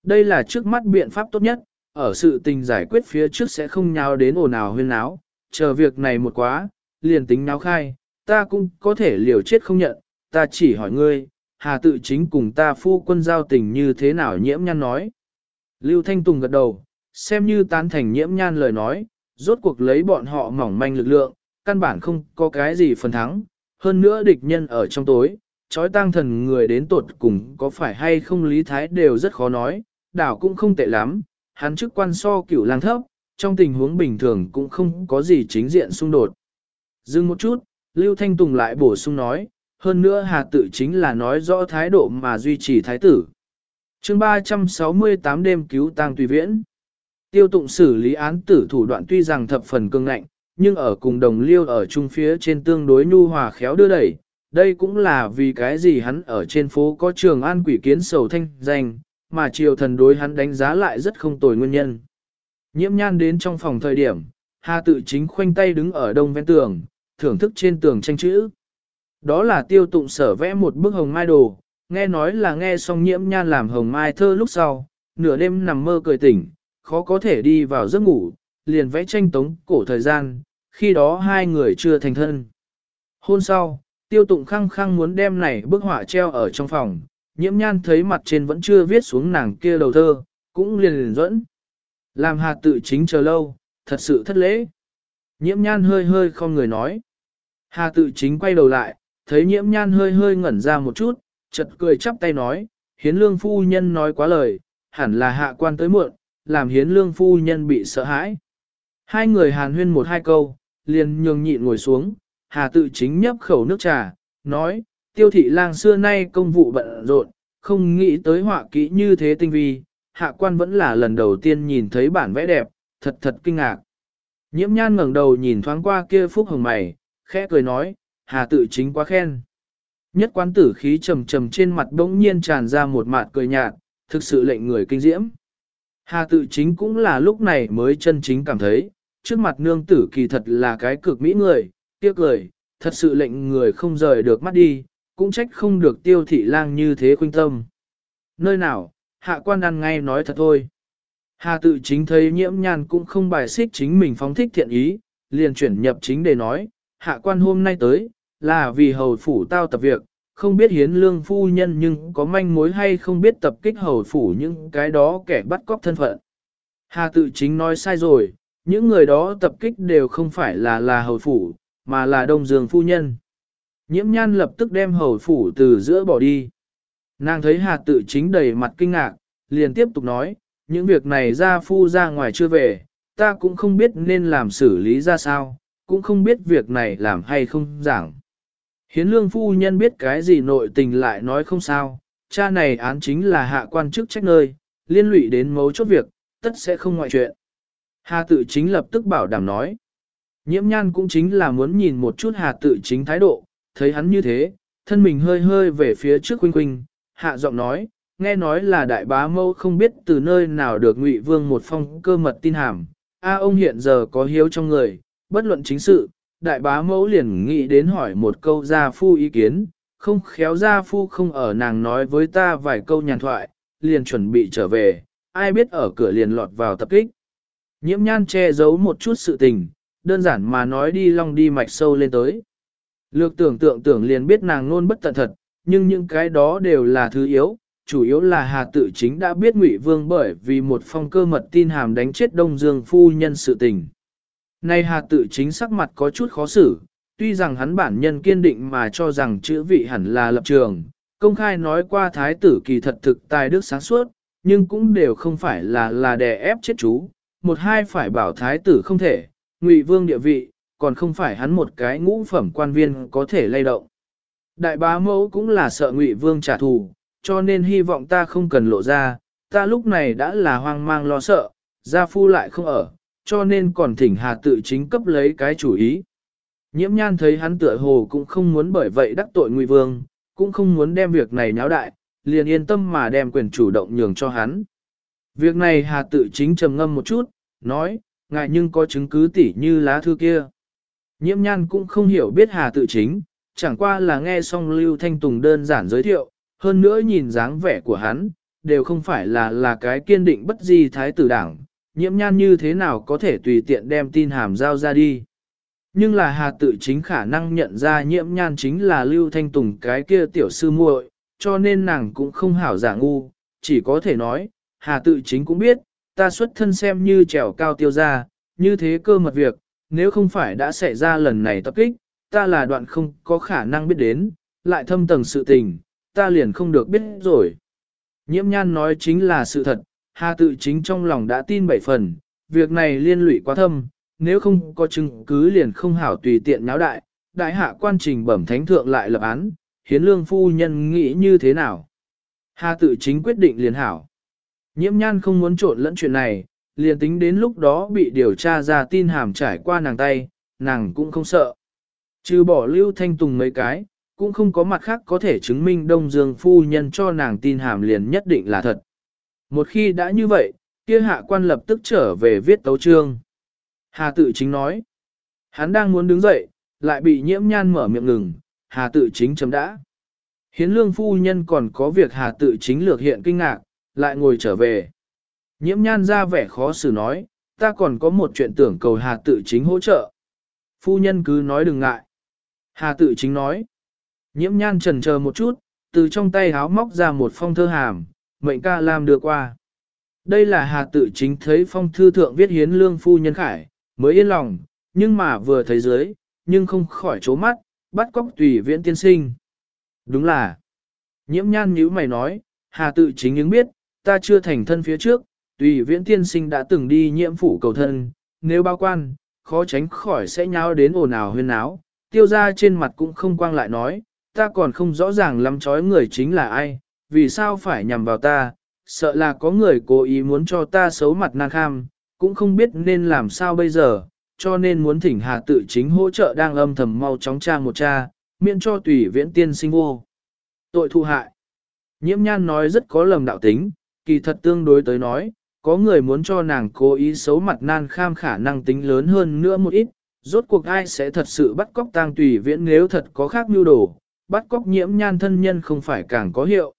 Đây là trước mắt biện pháp tốt nhất, ở sự tình giải quyết phía trước sẽ không nháo đến ồn ào huyên náo, chờ việc này một quá, liền tính náo khai, ta cũng có thể liều chết không nhận, ta chỉ hỏi ngươi, hà tự chính cùng ta phu quân giao tình như thế nào nhiễm nhan nói. Lưu Thanh Tùng gật đầu, xem như tán thành nhiễm nhan lời nói, rốt cuộc lấy bọn họ mỏng manh lực lượng, căn bản không có cái gì phần thắng, hơn nữa địch nhân ở trong tối, trói tang thần người đến tột cùng có phải hay không lý thái đều rất khó nói, đảo cũng không tệ lắm, hắn chức quan so cửu lang thấp, trong tình huống bình thường cũng không có gì chính diện xung đột. Dừng một chút, Lưu Thanh Tùng lại bổ sung nói, hơn nữa hà tự chính là nói rõ thái độ mà duy trì thái tử. chương 368 đêm cứu tang tùy viễn. Tiêu tụng xử lý án tử thủ đoạn tuy rằng thập phần cương ngạnh, nhưng ở cùng đồng liêu ở trung phía trên tương đối nhu hòa khéo đưa đẩy, đây cũng là vì cái gì hắn ở trên phố có trường an quỷ kiến sầu thanh danh, mà triều thần đối hắn đánh giá lại rất không tồi nguyên nhân. Nhiễm nhan đến trong phòng thời điểm, Hà tự chính khoanh tay đứng ở đông ven tường, thưởng thức trên tường tranh chữ. Đó là tiêu tụng sở vẽ một bức hồng mai đồ, nghe nói là nghe xong nhiễm nhan làm hồng mai thơ lúc sau, nửa đêm nằm mơ cười tỉnh, khó có thể đi vào giấc ngủ, liền vẽ tranh tống cổ thời gian, khi đó hai người chưa thành thân. Hôn sau, tiêu tụng khăng khăng muốn đem này bức họa treo ở trong phòng, nhiễm nhan thấy mặt trên vẫn chưa viết xuống nàng kia đầu thơ, cũng liền liền dẫn. Làm Hà tự chính chờ lâu, thật sự thất lễ. Nhiễm nhan hơi hơi không người nói. Hà tự chính quay đầu lại, thấy nhiễm nhan hơi hơi ngẩn ra một chút, chật cười chắp tay nói, hiến lương phu nhân nói quá lời, hẳn là hạ quan tới muộn, làm hiến lương phu nhân bị sợ hãi. Hai người hàn huyên một hai câu, liền nhường nhịn ngồi xuống, hà tự chính nhấp khẩu nước trà, nói, tiêu thị lang xưa nay công vụ bận rộn, không nghĩ tới họa kỹ như thế tinh vi, hạ quan vẫn là lần đầu tiên nhìn thấy bản vẽ đẹp, thật thật kinh ngạc. Nhiễm nhan ngẩng đầu nhìn thoáng qua kia phúc hồng mày, khẽ cười nói, hà tự chính quá khen. Nhất quán tử khí trầm trầm trên mặt bỗng nhiên tràn ra một mạt cười nhạt, thực sự lệnh người kinh diễm. Hà tự chính cũng là lúc này mới chân chính cảm thấy, trước mặt nương tử kỳ thật là cái cực mỹ người, tiếc cười, thật sự lệnh người không rời được mắt đi, cũng trách không được tiêu thị lang như thế khuynh tâm. Nơi nào, hạ quan ăn ngay nói thật thôi. Hà tự chính thấy nhiễm nhàn cũng không bài xích chính mình phóng thích thiện ý, liền chuyển nhập chính để nói, hạ quan hôm nay tới, là vì hầu phủ tao tập việc, không biết hiến lương phu nhân nhưng có manh mối hay không biết tập kích hầu phủ những cái đó kẻ bắt cóc thân phận. Hà tự chính nói sai rồi, những người đó tập kích đều không phải là là hầu phủ, mà là đông dương phu nhân. Nhiễm nhan lập tức đem hầu phủ từ giữa bỏ đi. Nàng thấy hà tự chính đầy mặt kinh ngạc, liền tiếp tục nói, những việc này ra phu ra ngoài chưa về, ta cũng không biết nên làm xử lý ra sao, cũng không biết việc này làm hay không giảng. Hiến lương phu nhân biết cái gì nội tình lại nói không sao, cha này án chính là hạ quan chức trách nơi, liên lụy đến mấu chốt việc, tất sẽ không ngoại chuyện. Hà tự chính lập tức bảo đảm nói. Nhiễm nhan cũng chính là muốn nhìn một chút hà tự chính thái độ, thấy hắn như thế, thân mình hơi hơi về phía trước quinh quinh, hạ giọng nói, nghe nói là đại bá mâu không biết từ nơi nào được ngụy vương một phong cơ mật tin hàm. A ông hiện giờ có hiếu trong người, bất luận chính sự, đại bá mẫu liền nghĩ đến hỏi một câu gia phu ý kiến, không khéo gia phu không ở nàng nói với ta vài câu nhàn thoại, liền chuẩn bị trở về, ai biết ở cửa liền lọt vào tập kích. Nhiễm nhan che giấu một chút sự tình, đơn giản mà nói đi long đi mạch sâu lên tới. Lược tưởng tượng tưởng liền biết nàng luôn bất tận thật, nhưng những cái đó đều là thứ yếu, chủ yếu là Hà tự chính đã biết Ngụy Vương bởi vì một phong cơ mật tin hàm đánh chết Đông Dương phu nhân sự tình. Nay Hà tự chính sắc mặt có chút khó xử, tuy rằng hắn bản nhân kiên định mà cho rằng chữ vị hẳn là lập trường, công khai nói qua thái tử kỳ thật thực tài đức sáng suốt, nhưng cũng đều không phải là là đè ép chết chú, một hai phải bảo thái tử không thể, ngụy vương địa vị, còn không phải hắn một cái ngũ phẩm quan viên có thể lay động. Đại bá mẫu cũng là sợ ngụy vương trả thù, cho nên hy vọng ta không cần lộ ra, ta lúc này đã là hoang mang lo sợ, gia phu lại không ở, cho nên còn thỉnh hà tự chính cấp lấy cái chủ ý. Nhiễm nhan thấy hắn tựa hồ cũng không muốn bởi vậy đắc tội ngụy vương, cũng không muốn đem việc này nháo đại, liền yên tâm mà đem quyền chủ động nhường cho hắn. Việc này hà tự chính trầm ngâm một chút, nói, ngại nhưng có chứng cứ tỉ như lá thư kia. Nhiễm nhan cũng không hiểu biết hà tự chính, chẳng qua là nghe xong Lưu Thanh Tùng đơn giản giới thiệu, hơn nữa nhìn dáng vẻ của hắn, đều không phải là là cái kiên định bất di thái tử đảng, nhiễm nhan như thế nào có thể tùy tiện đem tin hàm giao ra đi. Nhưng là hà tự chính khả năng nhận ra nhiễm nhan chính là Lưu Thanh Tùng cái kia tiểu sư muội, cho nên nàng cũng không hảo giả ngu, chỉ có thể nói, hà tự chính cũng biết, ta xuất thân xem như trèo cao tiêu ra, như thế cơ mật việc, nếu không phải đã xảy ra lần này tập kích, ta là đoạn không có khả năng biết đến, lại thâm tầng sự tình, ta liền không được biết rồi. Nhiễm nhan nói chính là sự thật, Hà tự chính trong lòng đã tin bảy phần, việc này liên lụy quá thâm, nếu không có chứng cứ liền không hảo tùy tiện náo đại, đại hạ quan trình bẩm thánh thượng lại lập án, hiến lương phu nhân nghĩ như thế nào. Hà tự chính quyết định liền hảo. Nhiễm nhan không muốn trộn lẫn chuyện này, liền tính đến lúc đó bị điều tra ra tin hàm trải qua nàng tay, nàng cũng không sợ. Trừ bỏ lưu thanh tùng mấy cái, cũng không có mặt khác có thể chứng minh Đông Dương phu nhân cho nàng tin hàm liền nhất định là thật. Một khi đã như vậy, kia hạ quan lập tức trở về viết tấu trương. Hà tự chính nói, hắn đang muốn đứng dậy, lại bị nhiễm nhan mở miệng ngừng, hà tự chính chấm đã. Hiến lương phu nhân còn có việc hà tự chính lược hiện kinh ngạc, lại ngồi trở về. Nhiễm nhan ra vẻ khó xử nói, ta còn có một chuyện tưởng cầu hà tự chính hỗ trợ. Phu nhân cứ nói đừng ngại. Hà tự chính nói. Nhiễm nhan trần chờ một chút, từ trong tay háo móc ra một phong thơ hàm, mệnh ca làm đưa qua. Đây là hà tự chính thấy phong thư thượng viết hiến lương phu nhân khải, mới yên lòng, nhưng mà vừa thấy dưới, nhưng không khỏi chố mắt, bắt cóc tùy viễn tiên sinh. Đúng là, nhiễm nhan nhíu mày nói, hà tự chính những biết, ta chưa thành thân phía trước, tùy viễn tiên sinh đã từng đi nhiễm phủ cầu thân, nếu bao quan, khó tránh khỏi sẽ nháo đến ồn ào huyên náo. tiêu ra trên mặt cũng không quang lại nói, ta còn không rõ ràng lắm chói người chính là ai, vì sao phải nhằm vào ta, sợ là có người cố ý muốn cho ta xấu mặt nan kham, cũng không biết nên làm sao bây giờ, cho nên muốn thỉnh hà tự chính hỗ trợ đang âm thầm mau chóng cha một cha, miễn cho tùy viễn tiên sinh vô. Tội thụ hại. Nhiễm nhan nói rất có lầm đạo tính, kỳ thật tương đối tới nói, có người muốn cho nàng cố ý xấu mặt nan kham khả năng tính lớn hơn nữa một ít, rốt cuộc ai sẽ thật sự bắt cóc tang tùy viễn nếu thật có khác mưu đồ, bắt cóc nhiễm nhan thân nhân không phải càng có hiệu.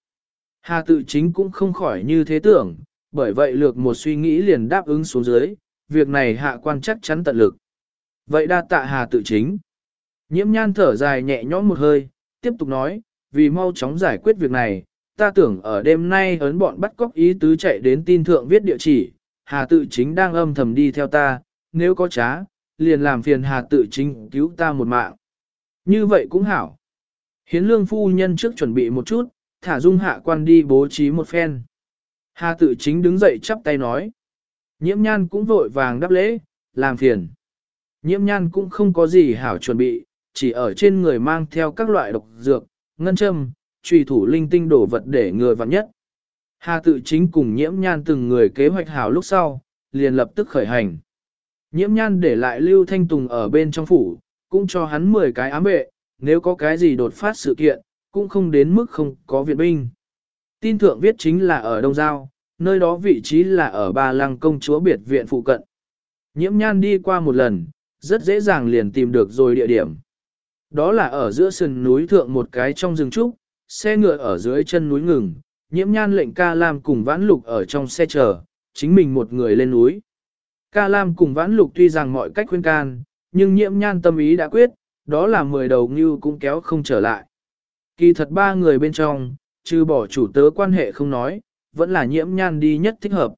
Hà tự chính cũng không khỏi như thế tưởng, bởi vậy lược một suy nghĩ liền đáp ứng xuống dưới, việc này hạ quan chắc chắn tận lực. Vậy đa tạ hà tự chính. Nhiễm nhan thở dài nhẹ nhõm một hơi, tiếp tục nói, vì mau chóng giải quyết việc này, ta tưởng ở đêm nay ấn bọn bắt cóc ý tứ chạy đến tin thượng viết địa chỉ, Hà tự chính đang âm thầm đi theo ta, nếu có trá, liền làm phiền Hà tự chính cứu ta một mạng. Như vậy cũng hảo. Hiến lương phu nhân trước chuẩn bị một chút, thả dung hạ quan đi bố trí một phen. Hà tự chính đứng dậy chắp tay nói. Nhiễm nhan cũng vội vàng đáp lễ, làm phiền. Nhiễm nhan cũng không có gì hảo chuẩn bị, chỉ ở trên người mang theo các loại độc dược, ngân châm, truy thủ linh tinh đổ vật để người vặn nhất. Hà tự chính cùng nhiễm nhan từng người kế hoạch hảo lúc sau, liền lập tức khởi hành. Nhiễm nhan để lại Lưu Thanh Tùng ở bên trong phủ, cũng cho hắn 10 cái ám vệ, nếu có cái gì đột phát sự kiện, cũng không đến mức không có viện binh. Tin thượng viết chính là ở Đông Giao, nơi đó vị trí là ở Ba Lăng công chúa biệt viện phụ cận. Nhiễm nhan đi qua một lần, rất dễ dàng liền tìm được rồi địa điểm. Đó là ở giữa sườn núi thượng một cái trong rừng trúc, xe ngựa ở dưới chân núi ngừng, nhiễm nhan lệnh ca lam cùng vãn lục ở trong xe chờ, chính mình một người lên núi. Ca lam cùng vãn lục tuy rằng mọi cách khuyên can, nhưng nhiễm nhan tâm ý đã quyết, đó là mười đầu ngưu cũng kéo không trở lại. Kỳ thật ba người bên trong, trừ bỏ chủ tớ quan hệ không nói, vẫn là nhiễm nhan đi nhất thích hợp.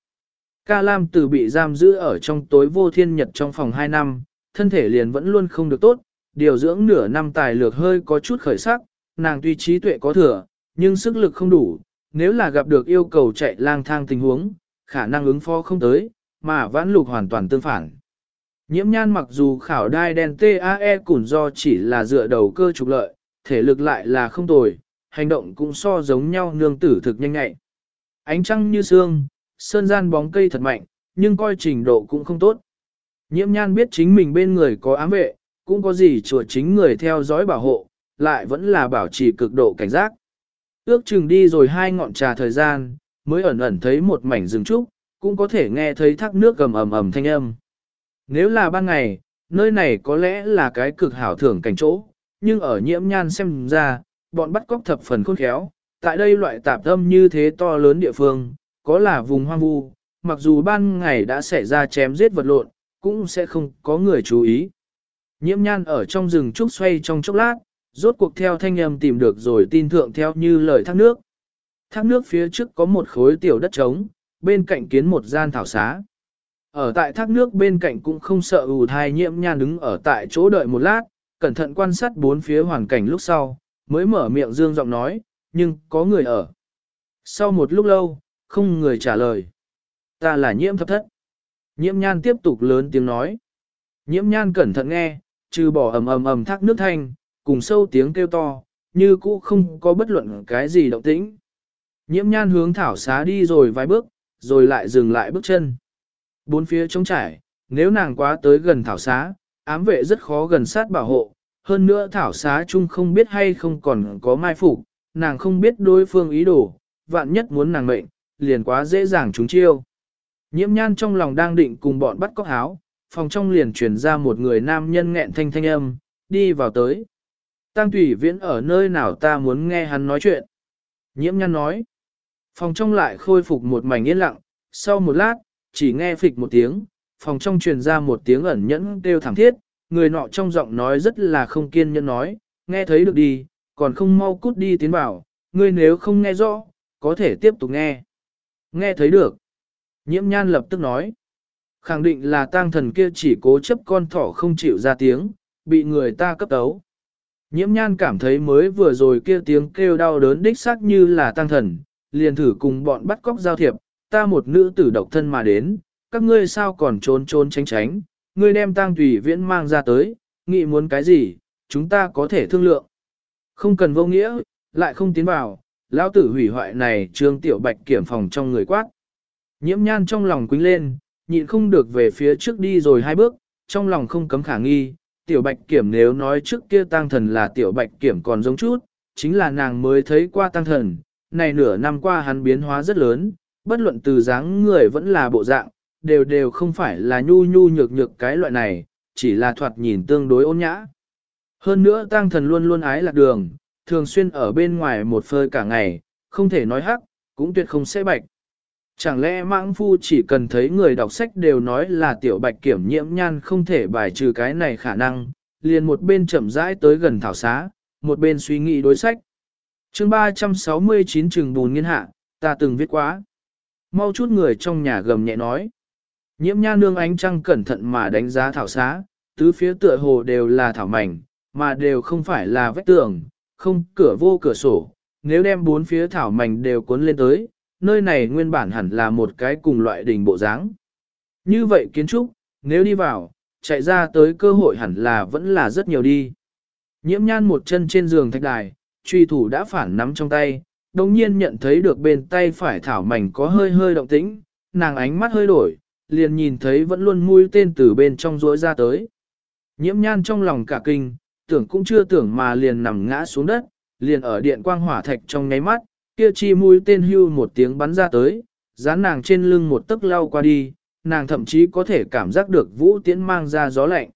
Ca Lam từ bị giam giữ ở trong tối vô thiên nhật trong phòng 2 năm, thân thể liền vẫn luôn không được tốt, điều dưỡng nửa năm tài lược hơi có chút khởi sắc, nàng tuy trí tuệ có thừa, nhưng sức lực không đủ, nếu là gặp được yêu cầu chạy lang thang tình huống, khả năng ứng phó không tới, mà vãn lục hoàn toàn tương phản. Nhiễm nhan mặc dù khảo đai đen TAE củn do chỉ là dựa đầu cơ trục lợi, thể lực lại là không tồi, hành động cũng so giống nhau nương tử thực nhanh nhạy. Ánh trăng như sương, sơn gian bóng cây thật mạnh, nhưng coi trình độ cũng không tốt. Nhiễm nhan biết chính mình bên người có ám vệ, cũng có gì chùa chính người theo dõi bảo hộ, lại vẫn là bảo trì cực độ cảnh giác. Ước chừng đi rồi hai ngọn trà thời gian, mới ẩn ẩn thấy một mảnh rừng trúc, cũng có thể nghe thấy thác nước gầm ầm ầm thanh âm. Nếu là ban ngày, nơi này có lẽ là cái cực hảo thưởng cảnh chỗ, nhưng ở nhiễm nhan xem ra, bọn bắt cóc thập phần khôn khéo, tại đây loại tạp âm như thế to lớn địa phương, có là vùng hoang vu, mặc dù ban ngày đã xảy ra chém giết vật lộn, cũng sẽ không có người chú ý. Nhiễm nhan ở trong rừng trúc xoay trong chốc lát, rốt cuộc theo thanh âm tìm được rồi tin thượng theo như lời thác nước. Thác nước phía trước có một khối tiểu đất trống, bên cạnh kiến một gian thảo xá. Ở tại thác nước bên cạnh cũng không sợ ù thai nhiễm nhan đứng ở tại chỗ đợi một lát, cẩn thận quan sát bốn phía hoàn cảnh lúc sau, mới mở miệng dương giọng nói, nhưng có người ở. Sau một lúc lâu, không người trả lời. Ta là nhiễm thập thất. Nhiễm nhan tiếp tục lớn tiếng nói. Nhiễm nhan cẩn thận nghe, trừ bỏ ầm ầm ầm thác nước thanh, cùng sâu tiếng kêu to, như cũ không có bất luận cái gì động tĩnh. Nhiễm nhan hướng thảo xá đi rồi vài bước, rồi lại dừng lại bước chân. Bốn phía trống trải, nếu nàng quá tới gần thảo xá, ám vệ rất khó gần sát bảo hộ, hơn nữa thảo xá chung không biết hay không còn có mai phục, nàng không biết đối phương ý đồ, vạn nhất muốn nàng mệnh, liền quá dễ dàng trúng chiêu. Nhiễm nhan trong lòng đang định cùng bọn bắt cóc áo, phòng trong liền truyền ra một người nam nhân nghẹn thanh thanh âm, đi vào tới. Tăng thủy viễn ở nơi nào ta muốn nghe hắn nói chuyện. Nhiễm nhan nói. Phòng trong lại khôi phục một mảnh yên lặng, sau một lát, chỉ nghe phịch một tiếng, phòng trong truyền ra một tiếng ẩn nhẫn kêu thảm thiết, người nọ trong giọng nói rất là không kiên nhẫn nói, nghe thấy được đi, còn không mau cút đi tiến vào, ngươi nếu không nghe rõ, có thể tiếp tục nghe. Nghe thấy được. Nhiễm nhan lập tức nói. Khẳng định là tang thần kia chỉ cố chấp con thỏ không chịu ra tiếng, bị người ta cấp tấu. Nhiễm nhan cảm thấy mới vừa rồi kia tiếng kêu đau đớn đích xác như là tăng thần, liền thử cùng bọn bắt cóc giao thiệp, ta một nữ tử độc thân mà đến, các ngươi sao còn trốn trốn tránh tránh, ngươi đem tang tùy viễn mang ra tới, nghĩ muốn cái gì, chúng ta có thể thương lượng. Không cần vô nghĩa, lại không tiến vào, lão tử hủy hoại này trương tiểu bạch kiểm phòng trong người quát. Nhiễm nhan trong lòng quính lên, nhịn không được về phía trước đi rồi hai bước, trong lòng không cấm khả nghi, tiểu bạch kiểm nếu nói trước kia tăng thần là tiểu bạch kiểm còn giống chút, chính là nàng mới thấy qua tăng thần, này nửa năm qua hắn biến hóa rất lớn, bất luận từ dáng người vẫn là bộ dạng, đều đều không phải là nhu nhu nhược nhược cái loại này, chỉ là thoạt nhìn tương đối ôn nhã. Hơn nữa tăng thần luôn luôn ái lạc đường, thường xuyên ở bên ngoài một phơi cả ngày, không thể nói hắc, cũng tuyệt không sẽ bạch. Chẳng lẽ mãng phu chỉ cần thấy người đọc sách đều nói là tiểu bạch kiểm nhiễm nhan không thể bài trừ cái này khả năng, liền một bên chậm rãi tới gần thảo xá, một bên suy nghĩ đối sách. chương 369 trường bùn nghiên hạ, ta từng viết quá. Mau chút người trong nhà gầm nhẹ nói. Nhiễm nha nương ánh trăng cẩn thận mà đánh giá thảo xá, tứ phía tựa hồ đều là thảo mảnh, mà đều không phải là vách tường, không cửa vô cửa sổ. Nếu đem bốn phía thảo mảnh đều cuốn lên tới, nơi này nguyên bản hẳn là một cái cùng loại đình bộ dáng. Như vậy kiến trúc, nếu đi vào, chạy ra tới cơ hội hẳn là vẫn là rất nhiều đi. Nhiễm nhan một chân trên giường thạch đài, truy thủ đã phản nắm trong tay, đồng nhiên nhận thấy được bên tay phải thảo mảnh có hơi hơi động tĩnh, nàng ánh mắt hơi đổi, liền nhìn thấy vẫn luôn mũi tên từ bên trong rỗi ra tới. Nhiễm nhan trong lòng cả kinh, tưởng cũng chưa tưởng mà liền nằm ngã xuống đất, liền ở điện quang hỏa thạch trong nháy mắt, kia chi mũi tên hưu một tiếng bắn ra tới, dán nàng trên lưng một tấc lao qua đi, nàng thậm chí có thể cảm giác được vũ tiễn mang ra gió lạnh.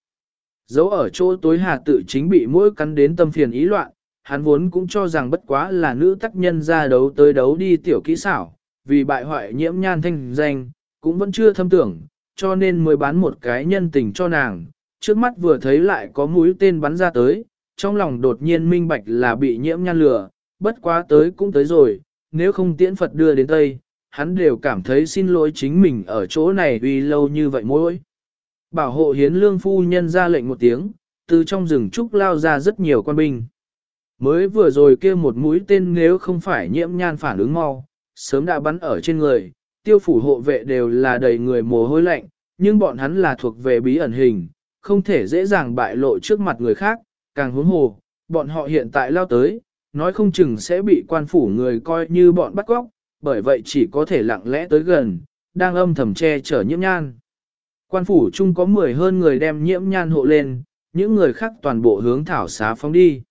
Dấu ở chỗ tối hà tự chính bị mũi cắn đến tâm phiền ý loạn, hắn vốn cũng cho rằng bất quá là nữ tác nhân ra đấu tới đấu đi tiểu kỹ xảo, vì bại hoại nhiễm nhan thanh danh, cũng vẫn chưa thâm tưởng, cho nên mới bán một cái nhân tình cho nàng, trước mắt vừa thấy lại có mũi tên bắn ra tới, trong lòng đột nhiên minh bạch là bị nhiễm nhan lửa bất quá tới cũng tới rồi, nếu không tiễn Phật đưa đến Tây, hắn đều cảm thấy xin lỗi chính mình ở chỗ này uy lâu như vậy mỗi. Bảo hộ hiến lương phu nhân ra lệnh một tiếng, từ trong rừng trúc lao ra rất nhiều quan binh. Mới vừa rồi kia một mũi tên nếu không phải nhiễm nhan phản ứng mau, sớm đã bắn ở trên người, tiêu phủ hộ vệ đều là đầy người mồ hôi lạnh, nhưng bọn hắn là thuộc về bí ẩn hình, không thể dễ dàng bại lộ trước mặt người khác, càng huống hồ, bọn họ hiện tại lao tới, nói không chừng sẽ bị quan phủ người coi như bọn bắt cóc, bởi vậy chỉ có thể lặng lẽ tới gần, đang âm thầm che chở nhiễm nhan. Quan phủ chung có 10 hơn người đem nhiễm nhan hộ lên, những người khác toàn bộ hướng thảo xá phóng đi.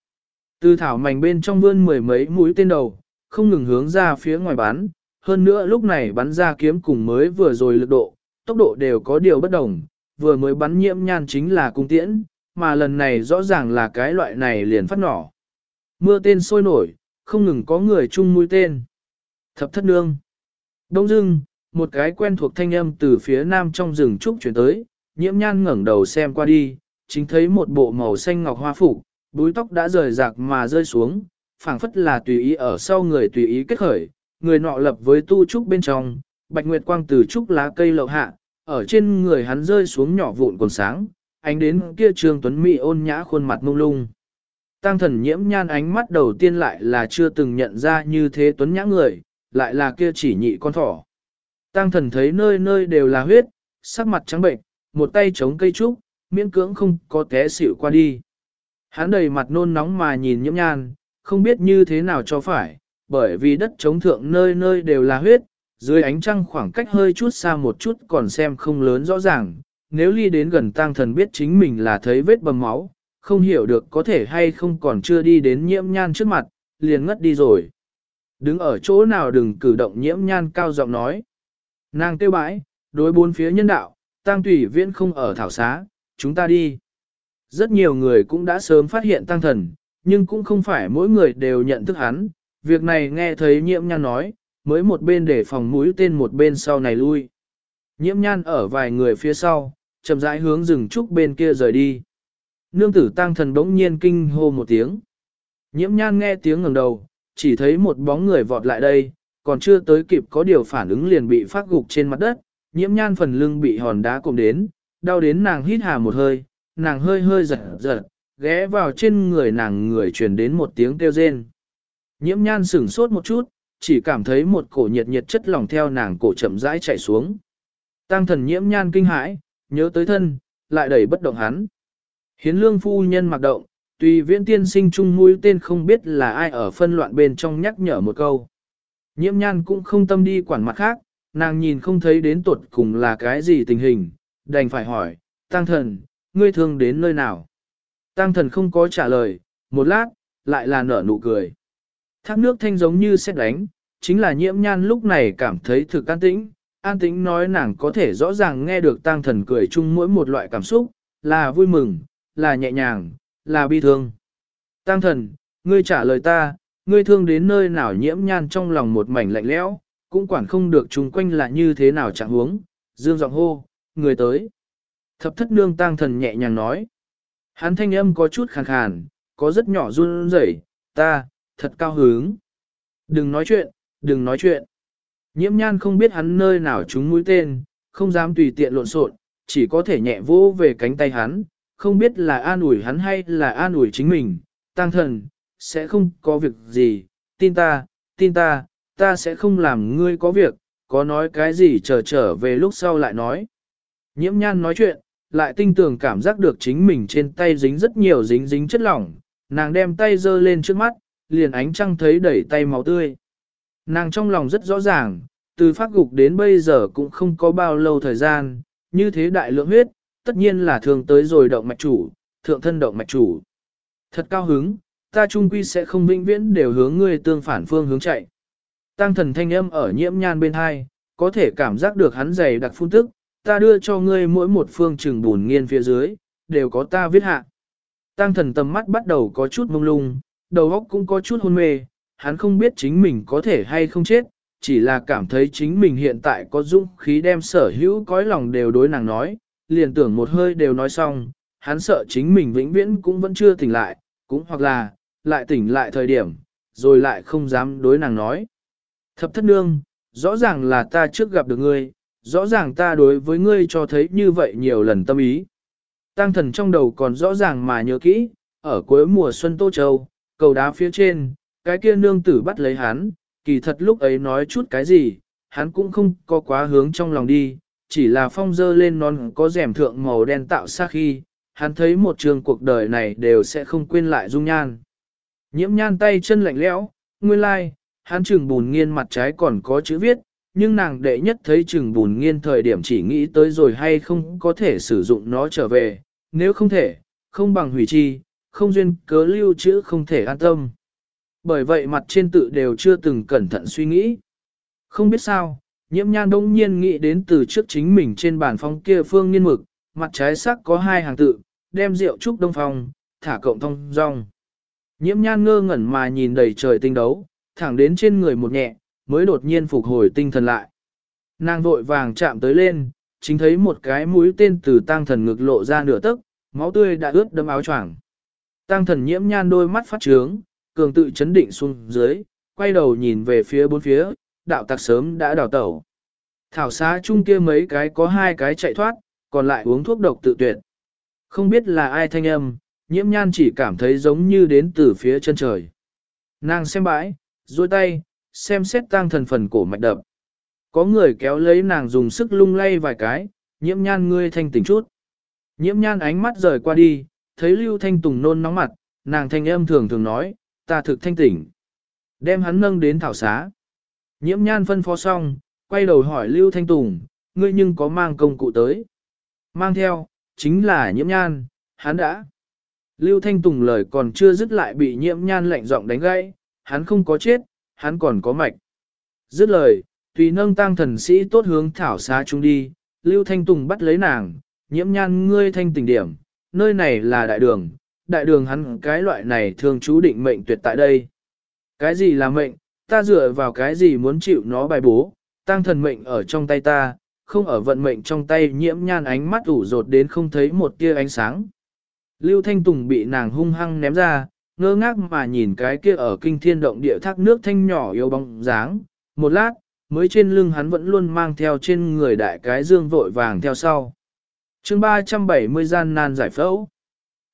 Từ thảo mảnh bên trong vươn mười mấy mũi tên đầu, không ngừng hướng ra phía ngoài bắn, hơn nữa lúc này bắn ra kiếm cùng mới vừa rồi lực độ, tốc độ đều có điều bất đồng, vừa mới bắn nhiễm nhan chính là cung tiễn, mà lần này rõ ràng là cái loại này liền phát nỏ. Mưa tên sôi nổi, không ngừng có người chung mũi tên. Thập thất nương. Đông dưng, một cái quen thuộc thanh âm từ phía nam trong rừng trúc chuyển tới, nhiễm nhan ngẩng đầu xem qua đi, chính thấy một bộ màu xanh ngọc hoa phục, búi tóc đã rời rạc mà rơi xuống, phảng phất là tùy ý ở sau người tùy ý kết khởi, người nọ lập với tu trúc bên trong, bạch nguyệt quang từ trúc lá cây lậu hạ, ở trên người hắn rơi xuống nhỏ vụn còn sáng, ánh đến kia trương tuấn mỹ ôn nhã khuôn mặt mông lung. Tăng thần nhiễm nhan ánh mắt đầu tiên lại là chưa từng nhận ra như thế tuấn nhã người, lại là kia chỉ nhị con thỏ. Tăng thần thấy nơi nơi đều là huyết, sắc mặt trắng bệnh, một tay chống cây trúc, miễn cưỡng không có té xỉu qua đi. Hắn đầy mặt nôn nóng mà nhìn nhiễm nhan, không biết như thế nào cho phải, bởi vì đất chống thượng nơi nơi đều là huyết, dưới ánh trăng khoảng cách hơi chút xa một chút còn xem không lớn rõ ràng, nếu ly đến gần tang thần biết chính mình là thấy vết bầm máu, không hiểu được có thể hay không còn chưa đi đến nhiễm nhan trước mặt, liền ngất đi rồi. Đứng ở chỗ nào đừng cử động nhiễm nhan cao giọng nói. Nàng tiêu bãi, đối bốn phía nhân đạo, tăng tùy viễn không ở thảo xá, chúng ta đi. Rất nhiều người cũng đã sớm phát hiện tăng thần, nhưng cũng không phải mỗi người đều nhận thức hắn. Việc này nghe thấy nhiễm nhan nói, mới một bên để phòng mũi tên một bên sau này lui. Nhiễm nhan ở vài người phía sau, chậm rãi hướng rừng trúc bên kia rời đi. Nương tử tăng thần đống nhiên kinh hô một tiếng. Nhiễm nhan nghe tiếng ngẩng đầu, chỉ thấy một bóng người vọt lại đây, còn chưa tới kịp có điều phản ứng liền bị phát gục trên mặt đất, nhiễm nhan phần lưng bị hòn đá cụm đến, đau đến nàng hít hà một hơi, nàng hơi hơi giật giật, ghé vào trên người nàng người truyền đến một tiếng kêu rên. Nhiễm nhan sửng sốt một chút, chỉ cảm thấy một cổ nhiệt nhiệt chất lỏng theo nàng cổ chậm rãi chảy xuống. Tăng thần nhiễm nhan kinh hãi, nhớ tới thân, lại đẩy bất động hắn. Hiến lương phu nhân mặc động, tùy viễn tiên sinh chung mũi tên không biết là ai ở phân loạn bên trong nhắc nhở một câu. Nhiễm nhan cũng không tâm đi quản mặt khác, nàng nhìn không thấy đến tuột cùng là cái gì tình hình, đành phải hỏi, tăng thần, ngươi thương đến nơi nào? Tăng thần không có trả lời, một lát, lại là nở nụ cười. Thác nước thanh giống như xét đánh, chính là nhiễm nhan lúc này cảm thấy thực an tĩnh. An tĩnh nói nàng có thể rõ ràng nghe được tăng thần cười chung mỗi một loại cảm xúc, là vui mừng, là nhẹ nhàng, là bi thương. Tăng thần, ngươi trả lời ta, ngươi thương đến nơi nào nhiễm nhan trong lòng một mảnh lạnh lẽo, cũng quản không được chung quanh là như thế nào chẳng huống. Dương giọng hô, người tới. Thập thất nương tăng thần nhẹ nhàng nói. Hắn thanh âm có chút khàn khàn, có rất nhỏ run rẩy, ta, thật cao hứng. Đừng nói chuyện, đừng nói chuyện. Nhiễm nhan không biết hắn nơi nào trúng mũi tên, không dám tùy tiện lộn xộn, chỉ có thể nhẹ vỗ về cánh tay hắn, không biết là an ủi hắn hay là an ủi chính mình. Tăng thần, sẽ không có việc gì, tin ta, tin ta, ta sẽ không làm ngươi có việc, có nói cái gì chờ trở, trở về lúc sau lại nói. Nhiễm nhan nói chuyện, lại tinh tường cảm giác được chính mình trên tay dính rất nhiều dính dính chất lỏng, nàng đem tay giơ lên trước mắt, liền ánh trăng thấy đẩy tay máu tươi. Nàng trong lòng rất rõ ràng, từ phát gục đến bây giờ cũng không có bao lâu thời gian, như thế đại lượng huyết, tất nhiên là thường tới rồi động mạch chủ, thượng thân động mạch chủ. Thật cao hứng, ta trung quy sẽ không vĩnh viễn đều hướng ngươi tương phản phương hướng chạy. Tăng thần thanh âm ở nhiễm nhan bên hai, có thể cảm giác được hắn dày đặc phun tức, ta đưa cho ngươi mỗi một phương trừng bùn nghiên phía dưới, đều có ta viết hạ. Tăng thần tầm mắt bắt đầu có chút mông lung, đầu óc cũng có chút hôn mê, hắn không biết chính mình có thể hay không chết, chỉ là cảm thấy chính mình hiện tại có dũng khí đem sở hữu cõi lòng đều đối nàng nói, liền tưởng một hơi đều nói xong, hắn sợ chính mình vĩnh viễn cũng vẫn chưa tỉnh lại, cũng hoặc là, lại tỉnh lại thời điểm, rồi lại không dám đối nàng nói. Thập thất nương, rõ ràng là ta trước gặp được ngươi, rõ ràng ta đối với ngươi cho thấy như vậy nhiều lần tâm ý. Tăng thần trong đầu còn rõ ràng mà nhớ kỹ, ở cuối mùa xuân Tô Châu, cầu đá phía trên, cái kia nương tử bắt lấy hắn, kỳ thật lúc ấy nói chút cái gì, hắn cũng không có quá hướng trong lòng đi, chỉ là phong dơ lên non có rèm thượng màu đen tạo xa khi, hắn thấy một trường cuộc đời này đều sẽ không quên lại dung nhan. Nhiễm nhan tay chân lạnh lẽo, nguyên lai, like, hắn trừng bùn nghiên mặt trái còn có chữ viết, nhưng nàng đệ nhất thấy trừng bùn nghiên thời điểm chỉ nghĩ tới rồi hay không có thể sử dụng nó trở về, nếu không thể, không bằng hủy chi, không duyên cớ lưu chữ không thể an tâm. Bởi vậy mặt trên tự đều chưa từng cẩn thận suy nghĩ. Không biết sao, nhiễm nhan đông nhiên nghĩ đến từ trước chính mình trên bàn phong kia phương nghiên mực, mặt trái sắc có hai hàng tự, đem rượu trúc đông phong, thả cộng thông rong. Nhiễm nhan ngơ ngẩn mà nhìn đầy trời tinh đấu, thẳng đến trên người một nhẹ, mới đột nhiên phục hồi tinh thần lại. Nàng vội vàng chạm tới lên, chính thấy một cái mũi tên từ tang thần ngực lộ ra nửa tấc, máu tươi đã ướt đẫm áo choàng. Tang thần nhiễm nhan đôi mắt phát trướng, cường tự chấn định xuống dưới, quay đầu nhìn về phía bốn phía, đạo tặc sớm đã đào tẩu. Thảo xá chung kia mấy cái có hai cái chạy thoát, còn lại uống thuốc độc tự tuyệt. Không biết là ai thanh âm, nhiễm nhan chỉ cảm thấy giống như đến từ phía chân trời. Nàng xem bãi, duỗi tay, xem xét tăng thần phần cổ mạch đập. Có người kéo lấy nàng dùng sức lung lay vài cái, nhiễm nhan ngươi thanh tỉnh chút. Nhiễm nhan ánh mắt rời qua đi, thấy Lưu Thanh Tùng nôn nóng mặt, nàng thanh âm thường thường nói, ta thực thanh tỉnh. Đem hắn nâng đến thảo xá. Nhiễm nhan phân phó xong, quay đầu hỏi Lưu Thanh Tùng, ngươi nhưng có mang công cụ tới. Mang theo, chính là nhiễm nhan, hắn đã. Lưu Thanh Tùng lời còn chưa dứt lại bị nhiễm nhan lạnh giọng đánh gãy, hắn không có chết, hắn còn có mạch. Dứt lời, tùy nâng tăng thần sĩ tốt hướng thảo xá chung đi, Lưu Thanh Tùng bắt lấy nàng, nhiễm nhan ngươi thanh tỉnh điểm, nơi này là đại đường, đại đường hắn cái loại này thường chú định mệnh tuyệt tại đây. Cái gì là mệnh, ta dựa vào cái gì muốn chịu nó bài bố, tăng thần mệnh ở trong tay ta, không ở vận mệnh trong tay nhiễm nhan ánh mắt ủ rột đến không thấy một tia ánh sáng. Lưu Thanh Tùng bị nàng hung hăng ném ra, ngơ ngác mà nhìn cái kia ở kinh thiên động địa thác nước thanh nhỏ yếu bóng dáng, một lát, mới trên lưng hắn vẫn luôn mang theo trên người đại cái dương vội vàng theo sau. chương 370 gian nan giải phẫu.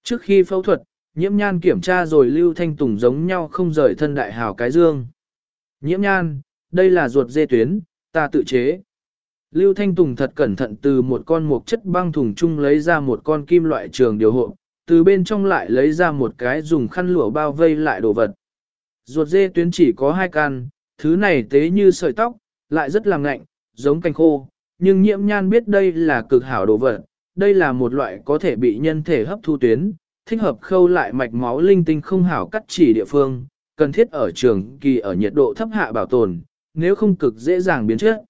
Trước khi phẫu thuật, nhiễm nhan kiểm tra rồi Lưu Thanh Tùng giống nhau không rời thân đại hào cái dương. Nhiễm nhan, đây là ruột dê tuyến, ta tự chế. Lưu Thanh Tùng thật cẩn thận từ một con mục chất băng thùng chung lấy ra một con kim loại trường điều hộ, từ bên trong lại lấy ra một cái dùng khăn lụa bao vây lại đồ vật. Ruột dê tuyến chỉ có hai can, thứ này tế như sợi tóc, lại rất là ngạnh, giống canh khô, nhưng nhiễm nhan biết đây là cực hảo đồ vật, đây là một loại có thể bị nhân thể hấp thu tuyến, thích hợp khâu lại mạch máu linh tinh không hảo cắt chỉ địa phương, cần thiết ở trường kỳ ở nhiệt độ thấp hạ bảo tồn, nếu không cực dễ dàng biến chất.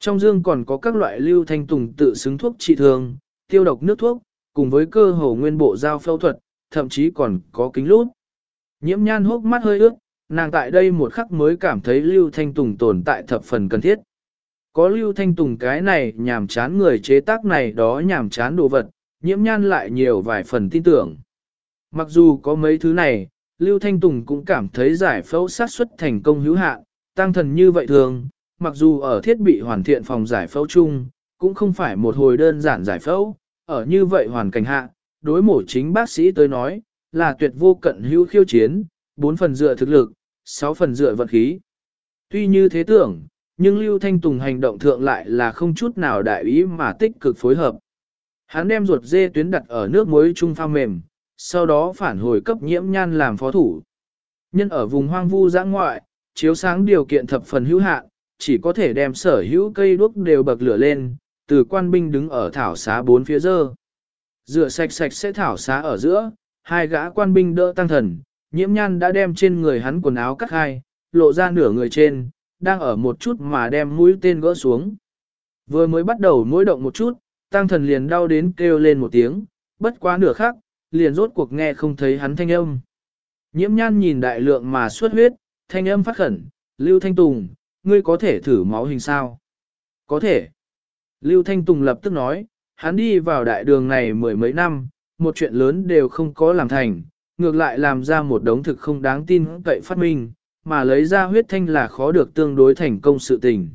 Trong dương còn có các loại lưu thanh tùng tự xứng thuốc trị thương, tiêu độc nước thuốc, cùng với cơ hồ nguyên bộ giao phẫu thuật, thậm chí còn có kính lút. Nhiễm nhan hốc mắt hơi ướt, nàng tại đây một khắc mới cảm thấy Lưu Thanh Tùng tồn tại thập phần cần thiết. Có Lưu Thanh Tùng cái này nhàm chán người chế tác này đó nhàm chán đồ vật, nhiễm nhan lại nhiều vài phần tin tưởng. Mặc dù có mấy thứ này, Lưu Thanh Tùng cũng cảm thấy giải phẫu sát xuất thành công hữu hạn, tăng thần như vậy thường, mặc dù ở thiết bị hoàn thiện phòng giải phẫu chung, cũng không phải một hồi đơn giản giải phẫu, ở như vậy hoàn cảnh hạ, đối mổ chính bác sĩ tới nói, là tuyệt vô cận hữu khiêu chiến, 4 phần dựa thực lực, 6 phần dựa vận khí. Tuy như thế tưởng, nhưng Lưu Thanh Tùng hành động thượng lại là không chút nào đại ý mà tích cực phối hợp. Hắn đem ruột dê tuyến đặt ở nước muối trung pha mềm, sau đó phản hồi cấp nhiễm nhan làm phó thủ. Nhân ở vùng hoang vu giã ngoại, chiếu sáng điều kiện thập phần hữu hạn, chỉ có thể đem sở hữu cây đuốc đều bậc lửa lên, từ quan binh đứng ở thảo xá bốn phía dơ. Rửa sạch sạch sẽ thảo xá ở giữa, hai gã quan binh đỡ tăng thần, nhiễm nhan đã đem trên người hắn quần áo cắt hai, lộ ra nửa người trên, đang ở một chút mà đem mũi tên gỡ xuống. Vừa mới bắt đầu mỗi động một chút, tăng thần liền đau đến kêu lên một tiếng, bất quá nửa khắc, liền rốt cuộc nghe không thấy hắn thanh âm. Nhiễm nhan nhìn đại lượng mà xuất huyết, thanh âm phát khẩn, Lưu Thanh Tùng, ngươi có thể thử máu hình sao? Có thể. Lưu Thanh Tùng lập tức nói, hắn đi vào đại đường này mười mấy năm, một chuyện lớn đều không có làm thành, ngược lại làm ra một đống thực không đáng tin cậy phát minh, mà lấy ra huyết thanh là khó được tương đối thành công sự tình.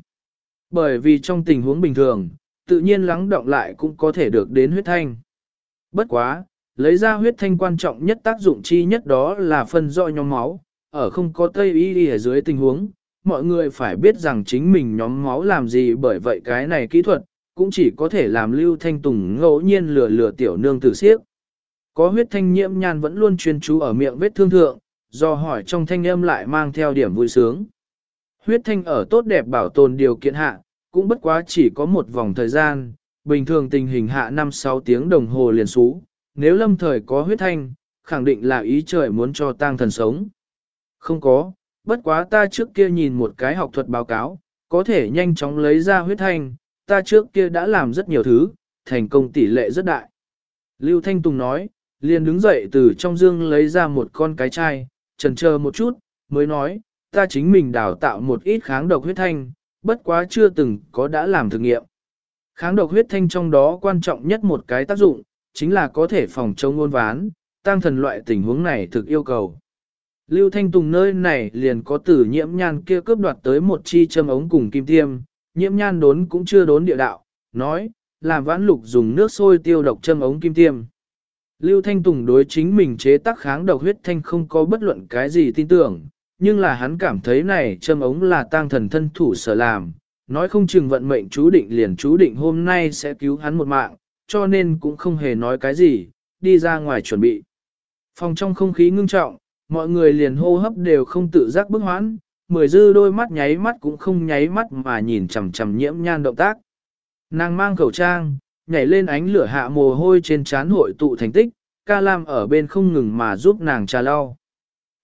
Bởi vì trong tình huống bình thường, tự nhiên lắng động lại cũng có thể được đến huyết thanh. Bất quá, lấy ra huyết thanh quan trọng nhất tác dụng chi nhất đó là phân rõ nhóm máu, ở không có tây y ở dưới tình huống, mọi người phải biết rằng chính mình nhóm máu làm gì bởi vậy cái này kỹ thuật, cũng chỉ có thể làm lưu thanh tùng ngẫu nhiên lừa lừa tiểu nương tử siếc. Có huyết thanh nhiễm nhan vẫn luôn chuyên chú ở miệng vết thương thượng, do hỏi trong thanh âm lại mang theo điểm vui sướng. Huyết thanh ở tốt đẹp bảo tồn điều kiện hạ, cũng bất quá chỉ có một vòng thời gian, bình thường tình hình hạ 5-6 tiếng đồng hồ liền xú, nếu lâm thời có huyết thanh, khẳng định là ý trời muốn cho tang thần sống. Không có, bất quá ta trước kia nhìn một cái học thuật báo cáo, có thể nhanh chóng lấy ra huyết thanh, ta trước kia đã làm rất nhiều thứ, thành công tỷ lệ rất đại. Lưu Thanh Tùng nói, liền đứng dậy từ trong dương lấy ra một con cái chai, trần chờ một chút, mới nói, ta chính mình đào tạo một ít kháng độc huyết thanh, bất quá chưa từng có đã làm thử nghiệm. Kháng độc huyết thanh trong đó quan trọng nhất một cái tác dụng, chính là có thể phòng chống ngôn ván, tăng thần loại tình huống này thực yêu cầu. Lưu Thanh Tùng nơi này liền có tử nhiễm nhan kia cướp đoạt tới một chi châm ống cùng kim tiêm, nhiễm nhan đốn cũng chưa đốn địa đạo, nói, làm vãn lục dùng nước sôi tiêu độc châm ống kim tiêm. Lưu Thanh Tùng đối chính mình chế tác kháng độc huyết thanh không có bất luận cái gì tin tưởng, nhưng là hắn cảm thấy này châm ống là tang thần thân thủ sở làm, nói không chừng vận mệnh chú định liền chú định hôm nay sẽ cứu hắn một mạng, cho nên cũng không hề nói cái gì, đi ra ngoài chuẩn bị. Phòng trong không khí ngưng trọng, mọi người liền hô hấp đều không tự giác bức hoãn, mười dư đôi mắt nháy mắt cũng không nháy mắt mà nhìn chằm chằm nhiễm nhan động tác. Nàng mang khẩu trang, nhảy lên ánh lửa hạ mồ hôi trên trán hội tụ thành tích, ca lam ở bên không ngừng mà giúp nàng trà lau.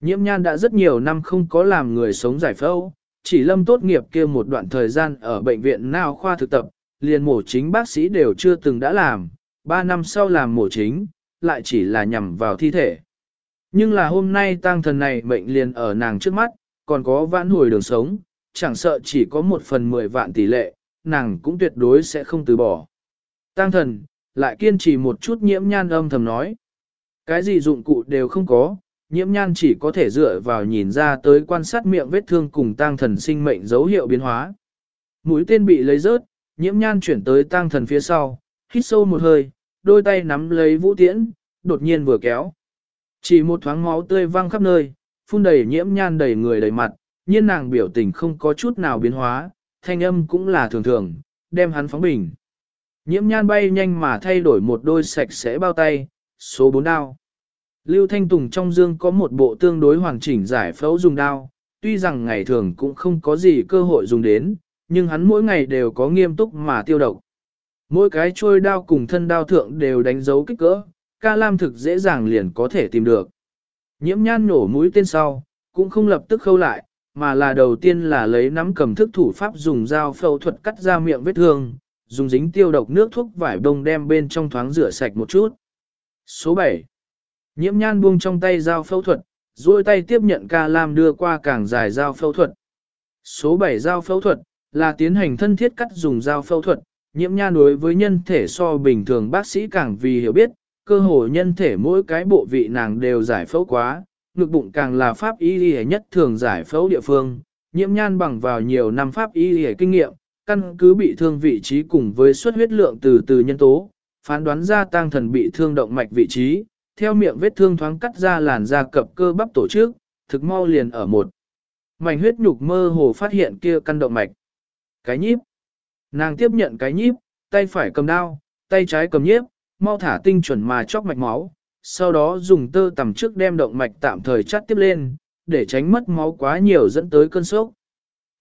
Nhiễm nhan đã rất nhiều năm không có làm người sống giải phẫu, chỉ lâm tốt nghiệp kia một đoạn thời gian ở bệnh viện nào khoa thực tập, liền mổ chính bác sĩ đều chưa từng đã làm, ba năm sau làm mổ chính, lại chỉ là nhằm vào thi thể. Nhưng là hôm nay tang thần này mệnh liền ở nàng trước mắt, còn có vãn hồi đường sống, chẳng sợ chỉ có một phần mười vạn tỷ lệ, nàng cũng tuyệt đối sẽ không từ bỏ. Tang thần, lại kiên trì một chút nhiễm nhan âm thầm nói. Cái gì dụng cụ đều không có, nhiễm nhan chỉ có thể dựa vào nhìn ra tới quan sát miệng vết thương cùng tang thần sinh mệnh dấu hiệu biến hóa. Mũi tên bị lấy rớt, nhiễm nhan chuyển tới tang thần phía sau, hít sâu một hơi, đôi tay nắm lấy vũ tiễn, đột nhiên vừa kéo. Chỉ một thoáng máu tươi văng khắp nơi, phun đầy nhiễm nhan đầy người đầy mặt, nhiên nàng biểu tình không có chút nào biến hóa, thanh âm cũng là thường thường, đem hắn phóng bình. Nhiễm nhan bay nhanh mà thay đổi một đôi sạch sẽ bao tay, số 4 đao. Lưu Thanh Tùng trong dương có một bộ tương đối hoàn chỉnh giải phẫu dùng đao, tuy rằng ngày thường cũng không có gì cơ hội dùng đến, nhưng hắn mỗi ngày đều có nghiêm túc mà tiêu độc. Mỗi cái trôi đao cùng thân đao thượng đều đánh dấu kích cỡ, ca lam thực dễ dàng liền có thể tìm được. Nhiễm nhan nổ mũi tên sau, cũng không lập tức khâu lại, mà là đầu tiên là lấy nắm cầm thức thủ pháp dùng dao phẫu thuật cắt ra miệng vết thương, dùng dính tiêu độc nước thuốc vải bông đem bên trong thoáng rửa sạch một chút. Số 7. Nhiễm nhan buông trong tay dao phẫu thuật, duỗi tay tiếp nhận ca lam đưa qua càng dài dao phẫu thuật. Số 7 dao phẫu thuật, là tiến hành thân thiết cắt dùng dao phẫu thuật, nhiễm nha đối với nhân thể so bình thường bác sĩ càng vì hiểu biết, cơ hồ nhân thể mỗi cái bộ vị nàng đều giải phẫu quá, ngực bụng càng là pháp y y nhất thường giải phẫu địa phương, nhiễm nhan bằng vào nhiều năm pháp y y kinh nghiệm, căn cứ bị thương vị trí cùng với suất huyết lượng từ từ nhân tố, phán đoán ra tăng thần bị thương động mạch vị trí, theo miệng vết thương thoáng cắt ra làn da cập cơ bắp tổ chức, thực mau liền ở một. Mảnh huyết nhục mơ hồ phát hiện kia căn động mạch. Cái nhíp. Nàng tiếp nhận cái nhíp, tay phải cầm đao, tay trái cầm nhiếp, mau thả tinh chuẩn mà chóc mạch máu, sau đó dùng tơ tầm trước đem động mạch tạm thời chắt tiếp lên, để tránh mất máu quá nhiều dẫn tới cơn sốc.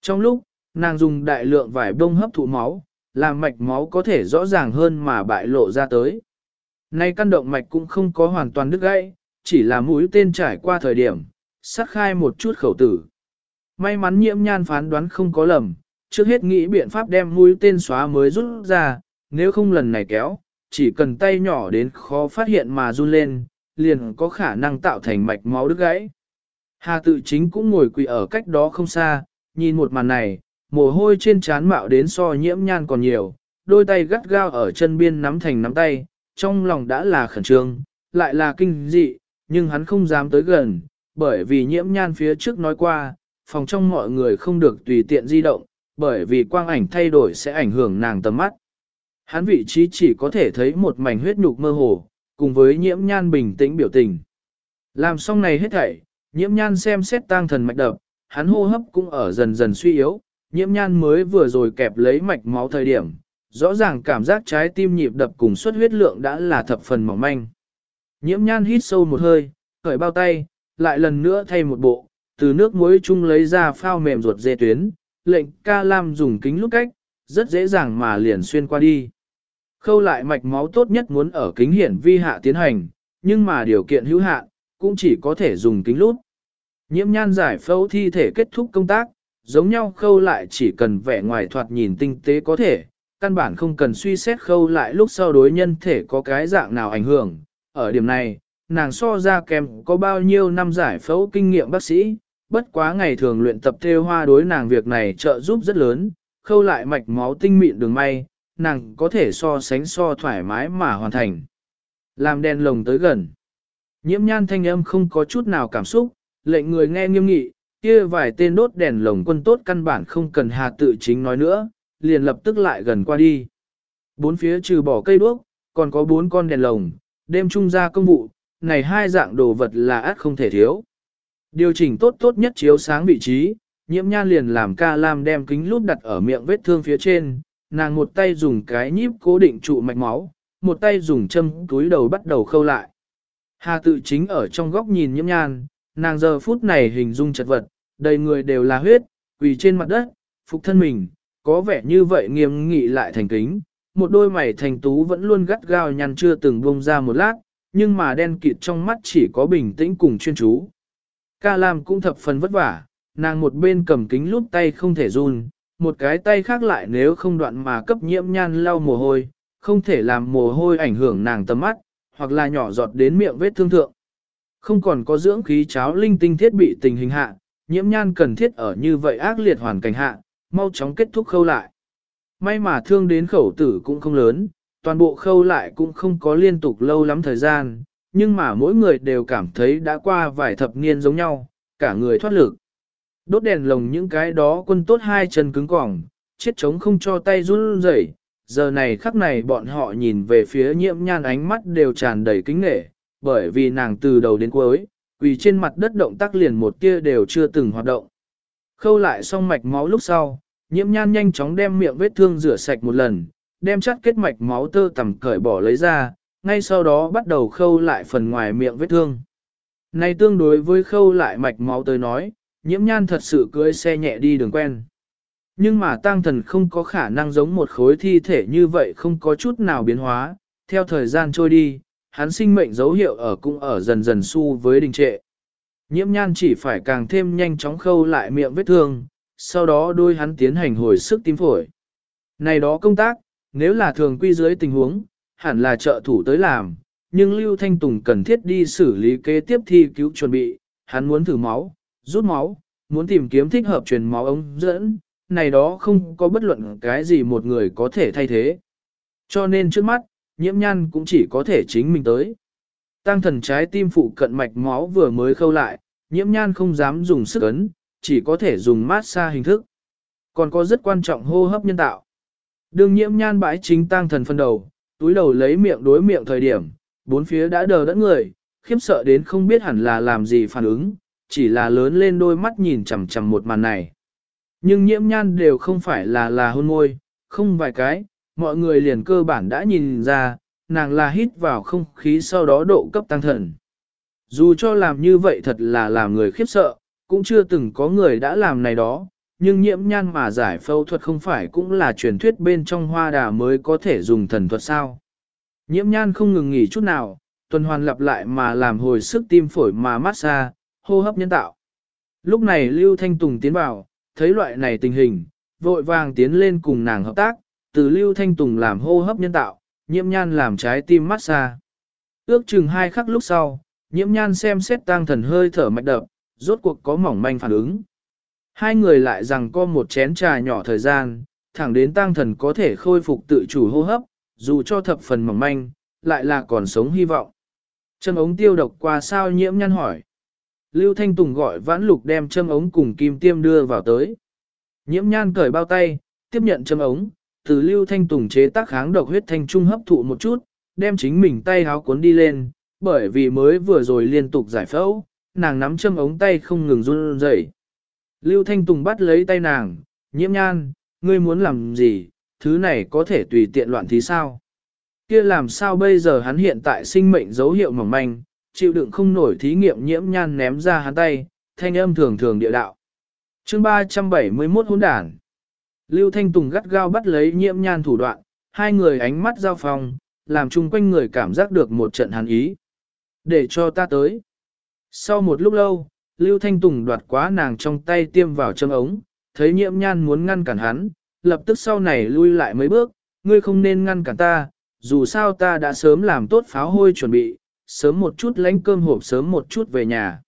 Trong lúc, nàng dùng đại lượng vải bông hấp thụ máu, làm mạch máu có thể rõ ràng hơn mà bại lộ ra tới. Nay căn động mạch cũng không có hoàn toàn đứt gãy, chỉ là mũi tên trải qua thời điểm, sát khai một chút khẩu tử. May mắn nhiễm nhan phán đoán không có lầm, trước hết nghĩ biện pháp đem mũi tên xóa mới rút ra, nếu không lần này kéo, chỉ cần tay nhỏ đến khó phát hiện mà run lên, liền có khả năng tạo thành mạch máu đứt gãy. Hà tự chính cũng ngồi quỳ ở cách đó không xa, nhìn một màn này, mồ hôi trên trán mạo đến so nhiễm nhan còn nhiều, đôi tay gắt gao ở chân biên nắm thành nắm tay, trong lòng đã là khẩn trương, lại là kinh dị, nhưng hắn không dám tới gần, bởi vì nhiễm nhan phía trước nói qua, phòng trong mọi người không được tùy tiện di động, bởi vì quang ảnh thay đổi sẽ ảnh hưởng nàng tầm mắt. Hắn vị trí chỉ có thể thấy một mảnh huyết nhục mơ hồ, cùng với nhiễm nhan bình tĩnh biểu tình. Làm xong này hết thảy, nhiễm nhan xem xét tang thần mạch đập, hắn hô hấp cũng ở dần dần suy yếu, nhiễm nhan mới vừa rồi kẹp lấy mạch máu thời điểm, rõ ràng cảm giác trái tim nhịp đập cùng suất huyết lượng đã là thập phần mỏng manh. Nhiễm nhan hít sâu một hơi, khởi bao tay, lại lần nữa thay một bộ, từ nước muối chung lấy ra phao mềm ruột dê tuyến, lệnh ca lam dùng kính lúc cách, rất dễ dàng mà liền xuyên qua đi. Khâu lại mạch máu tốt nhất muốn ở kính hiển vi hạ tiến hành, nhưng mà điều kiện hữu hạn, cũng chỉ có thể dùng kính lút. Nhiễm nhan giải phẫu thi thể kết thúc công tác, giống nhau khâu lại chỉ cần vẻ ngoài thoạt nhìn tinh tế có thể, căn bản không cần suy xét khâu lại lúc sau đối nhân thể có cái dạng nào ảnh hưởng. Ở điểm này, nàng so ra kèm có bao nhiêu năm giải phẫu kinh nghiệm bác sĩ, bất quá ngày thường luyện tập theo hoa đối nàng việc này trợ giúp rất lớn, khâu lại mạch máu tinh mịn đường may, nàng có thể so sánh so thoải mái mà hoàn thành. Làm đèn lồng tới gần. Nhiễm nhan thanh âm không có chút nào cảm xúc, lệnh người nghe nghiêm nghị, kia vài tên đốt đèn lồng quân tốt căn bản không cần hà tự chính nói nữa, liền lập tức lại gần qua đi. Bốn phía trừ bỏ cây đuốc, còn có bốn con đèn lồng, đêm trung ra công vụ, này hai dạng đồ vật là át không thể thiếu. Điều chỉnh tốt tốt nhất chiếu sáng vị trí, nhiễm nhan liền làm ca lam đem kính lúp đặt ở miệng vết thương phía trên, nàng một tay dùng cái nhíp cố định trụ mạch máu, một tay dùng châm túi đầu bắt đầu khâu lại. Hà tự chính ở trong góc nhìn nhiễm nhan, nàng giờ phút này hình dung chật vật, đầy người đều là huyết, quỳ trên mặt đất, phục thân mình, có vẻ như vậy nghiêm nghị lại thành kính, một đôi mày thành tú vẫn luôn gắt gao nhăn chưa từng bông ra một lát, nhưng mà đen kịt trong mắt chỉ có bình tĩnh cùng chuyên chú. Ca Lam cũng thập phần vất vả, nàng một bên cầm kính lúp tay không thể run, một cái tay khác lại nếu không đoạn mà cấp nhiễm nhan lau mồ hôi, không thể làm mồ hôi ảnh hưởng nàng tầm mắt, hoặc là nhỏ giọt đến miệng vết thương thượng. Không còn có dưỡng khí cháo linh tinh thiết bị tình hình hạ, nhiễm nhan cần thiết ở như vậy ác liệt hoàn cảnh hạ, mau chóng kết thúc khâu lại. May mà thương đến khẩu tử cũng không lớn, toàn bộ khâu lại cũng không có liên tục lâu lắm thời gian, nhưng mà mỗi người đều cảm thấy đã qua vài thập niên giống nhau, cả người thoát lực. Đốt đèn lồng những cái đó quân tốt hai chân cứng cỏng, chết chống không cho tay run rẩy. Giờ này khắc này bọn họ nhìn về phía nhiễm nhan ánh mắt đều tràn đầy kính nghệ, bởi vì nàng từ đầu đến cuối, vì trên mặt đất động tác liền một kia đều chưa từng hoạt động. Khâu lại xong mạch máu lúc sau, nhiễm nhan nhanh chóng đem miệng vết thương rửa sạch một lần, đem chắt kết mạch máu tơ tầm cởi bỏ lấy ra, ngay sau đó bắt đầu khâu lại phần ngoài miệng vết thương. Này tương đối với khâu lại mạch máu tới nói, nhiễm nhan thật sự cưới xe nhẹ đi đường quen. Nhưng mà tăng thần không có khả năng giống một khối thi thể như vậy không có chút nào biến hóa, theo thời gian trôi đi, hắn sinh mệnh dấu hiệu ở cũng ở dần dần su với đình trệ. Nhiễm nhan chỉ phải càng thêm nhanh chóng khâu lại miệng vết thương, sau đó đôi hắn tiến hành hồi sức tim phổi. Này đó công tác, nếu là thường quy dưới tình huống, hẳn là trợ thủ tới làm, nhưng Lưu Thanh Tùng cần thiết đi xử lý kế tiếp thi cứu chuẩn bị, hắn muốn thử máu, rút máu, muốn tìm kiếm thích hợp truyền máu ống dẫn, này đó không có bất luận cái gì một người có thể thay thế. Cho nên trước mắt, nhiễm nhan cũng chỉ có thể chính mình tới. Tăng thần trái tim phụ cận mạch máu vừa mới khâu lại, nhiễm nhan không dám dùng sức ấn, chỉ có thể dùng mát xa hình thức. Còn có rất quan trọng hô hấp nhân tạo. Đường nhiễm nhan bãi chính tăng thần phân đầu, túi đầu lấy miệng đối miệng thời điểm, bốn phía đã đờ đẫn người, khiếp sợ đến không biết hẳn là làm gì phản ứng, chỉ là lớn lên đôi mắt nhìn chằm chằm một màn này. Nhưng nhiễm nhan đều không phải là là hôn môi, không vài cái, mọi người liền cơ bản đã nhìn ra, nàng là hít vào không khí sau đó độ cấp tăng thần. Dù cho làm như vậy thật là làm người khiếp sợ, cũng chưa từng có người đã làm này đó, nhưng nhiễm nhan mà giải phẫu thuật không phải cũng là truyền thuyết bên trong hoa đà mới có thể dùng thần thuật sao. Nhiễm nhan không ngừng nghỉ chút nào, tuần hoàn lặp lại mà làm hồi sức tim phổi mà massage, hô hấp nhân tạo. Lúc này Lưu Thanh Tùng tiến vào, thấy loại này tình hình, vội vàng tiến lên cùng nàng hợp tác, từ Lưu Thanh Tùng làm hô hấp nhân tạo, nhiễm nhan làm trái tim massage. Ước chừng hai khắc lúc sau, nhiễm nhan xem xét tăng thần hơi thở mạch đập, rốt cuộc có mỏng manh phản ứng. Hai người lại rằng có một chén trà nhỏ thời gian, thẳng đến tăng thần có thể khôi phục tự chủ hô hấp, dù cho thập phần mỏng manh, lại là còn sống hy vọng. Châm ống tiêu độc qua sao nhiễm nhăn hỏi. Lưu Thanh Tùng gọi vãn lục đem châm ống cùng kim tiêm đưa vào tới. Nhiễm nhan cởi bao tay, tiếp nhận châm ống, từ Lưu Thanh Tùng chế tác kháng độc huyết thanh trung hấp thụ một chút, đem chính mình tay háo cuốn đi lên, bởi vì mới vừa rồi liên tục giải phẫu, nàng nắm châm ống tay không ngừng run rẩy. Lưu Thanh Tùng bắt lấy tay nàng, nhiễm nhan, ngươi muốn làm gì, thứ này có thể tùy tiện loạn thì sao? Kia làm sao bây giờ hắn hiện tại sinh mệnh dấu hiệu mỏng manh, chịu đựng không nổi thí nghiệm nhiễm nhan ném ra hắn tay, thanh âm thường thường địa đạo. chương 371 hỗn đản. Lưu Thanh Tùng gắt gao bắt lấy nhiễm nhan thủ đoạn, hai người ánh mắt giao phòng, làm chung quanh người cảm giác được một trận hàn ý. Để cho ta tới. Sau một lúc lâu, Lưu Thanh Tùng đoạt quá nàng trong tay tiêm vào châm ống, thấy nhiễm nhan muốn ngăn cản hắn, lập tức sau này lui lại mấy bước, ngươi không nên ngăn cản ta, dù sao ta đã sớm làm tốt pháo hôi chuẩn bị, sớm một chút lánh cơm hộp sớm một chút về nhà.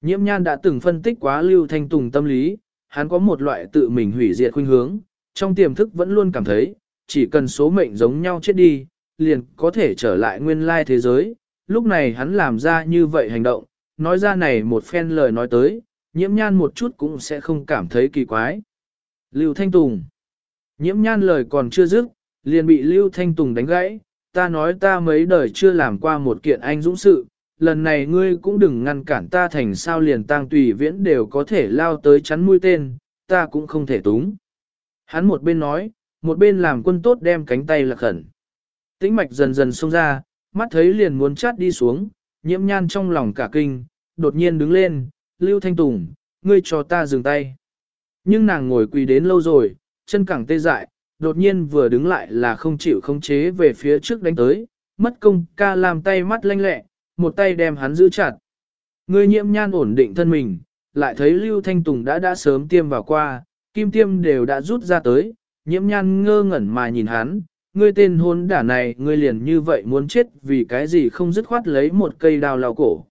Nhiễm nhan đã từng phân tích quá Lưu Thanh Tùng tâm lý, hắn có một loại tự mình hủy diệt khuynh hướng, trong tiềm thức vẫn luôn cảm thấy, chỉ cần số mệnh giống nhau chết đi, liền có thể trở lại nguyên lai thế giới. Lúc này hắn làm ra như vậy hành động, nói ra này một phen lời nói tới, nhiễm nhan một chút cũng sẽ không cảm thấy kỳ quái. Lưu Thanh Tùng Nhiễm nhan lời còn chưa dứt, liền bị Lưu Thanh Tùng đánh gãy, ta nói ta mấy đời chưa làm qua một kiện anh dũng sự, lần này ngươi cũng đừng ngăn cản ta thành sao liền tang tùy viễn đều có thể lao tới chắn mũi tên, ta cũng không thể túng. Hắn một bên nói, một bên làm quân tốt đem cánh tay lạc khẩn. Tĩnh mạch dần dần xông ra, mắt thấy liền muốn chát đi xuống, nhiễm nhan trong lòng cả kinh, đột nhiên đứng lên, Lưu Thanh Tùng, ngươi cho ta dừng tay. Nhưng nàng ngồi quỳ đến lâu rồi, chân cẳng tê dại, đột nhiên vừa đứng lại là không chịu khống chế về phía trước đánh tới, mất công ca làm tay mắt lanh lẹ, một tay đem hắn giữ chặt. Ngươi nhiễm nhan ổn định thân mình, lại thấy Lưu Thanh Tùng đã đã sớm tiêm vào qua, kim tiêm đều đã rút ra tới, nhiễm nhan ngơ ngẩn mà nhìn hắn, ngươi tên hôn đả này ngươi liền như vậy muốn chết vì cái gì không dứt khoát lấy một cây đao lao cổ.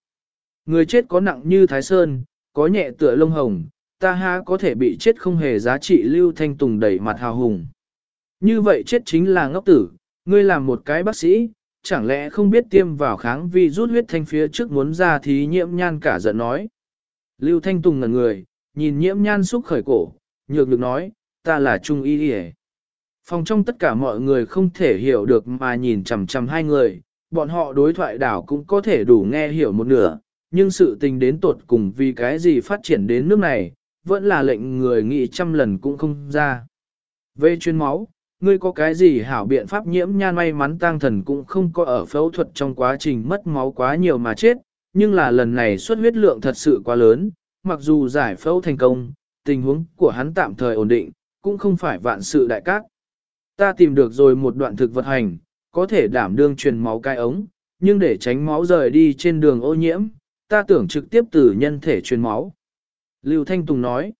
Người chết có nặng như thái sơn, có nhẹ tựa lông hồng, ta ha có thể bị chết không hề giá trị lưu thanh tùng đẩy mặt hào hùng. Như vậy chết chính là ngốc tử, ngươi làm một cái bác sĩ, chẳng lẽ không biết tiêm vào kháng vi rút huyết thanh phía trước muốn ra thì nhiễm nhan cả giận nói. Lưu Thanh Tùng ngẩn người, nhìn nhiễm nhan xúc khởi cổ, nhược được nói, ta là trung y đi Phòng trong tất cả mọi người không thể hiểu được mà nhìn chằm chằm hai người, bọn họ đối thoại đảo cũng có thể đủ nghe hiểu một nửa, nhưng sự tình đến tột cùng vì cái gì phát triển đến nước này, vẫn là lệnh người nghĩ trăm lần cũng không ra. Về chuyên máu, ngươi có cái gì hảo biện pháp nhiễm nhan may mắn tang thần cũng không có ở phẫu thuật trong quá trình mất máu quá nhiều mà chết, nhưng là lần này xuất huyết lượng thật sự quá lớn, mặc dù giải phẫu thành công, tình huống của hắn tạm thời ổn định, cũng không phải vạn sự đại cát. Ta tìm được rồi một đoạn thực vật hành, có thể đảm đương truyền máu cai ống, nhưng để tránh máu rời đi trên đường ô nhiễm, ta tưởng trực tiếp từ nhân thể truyền máu. Lưu Thanh Tùng nói,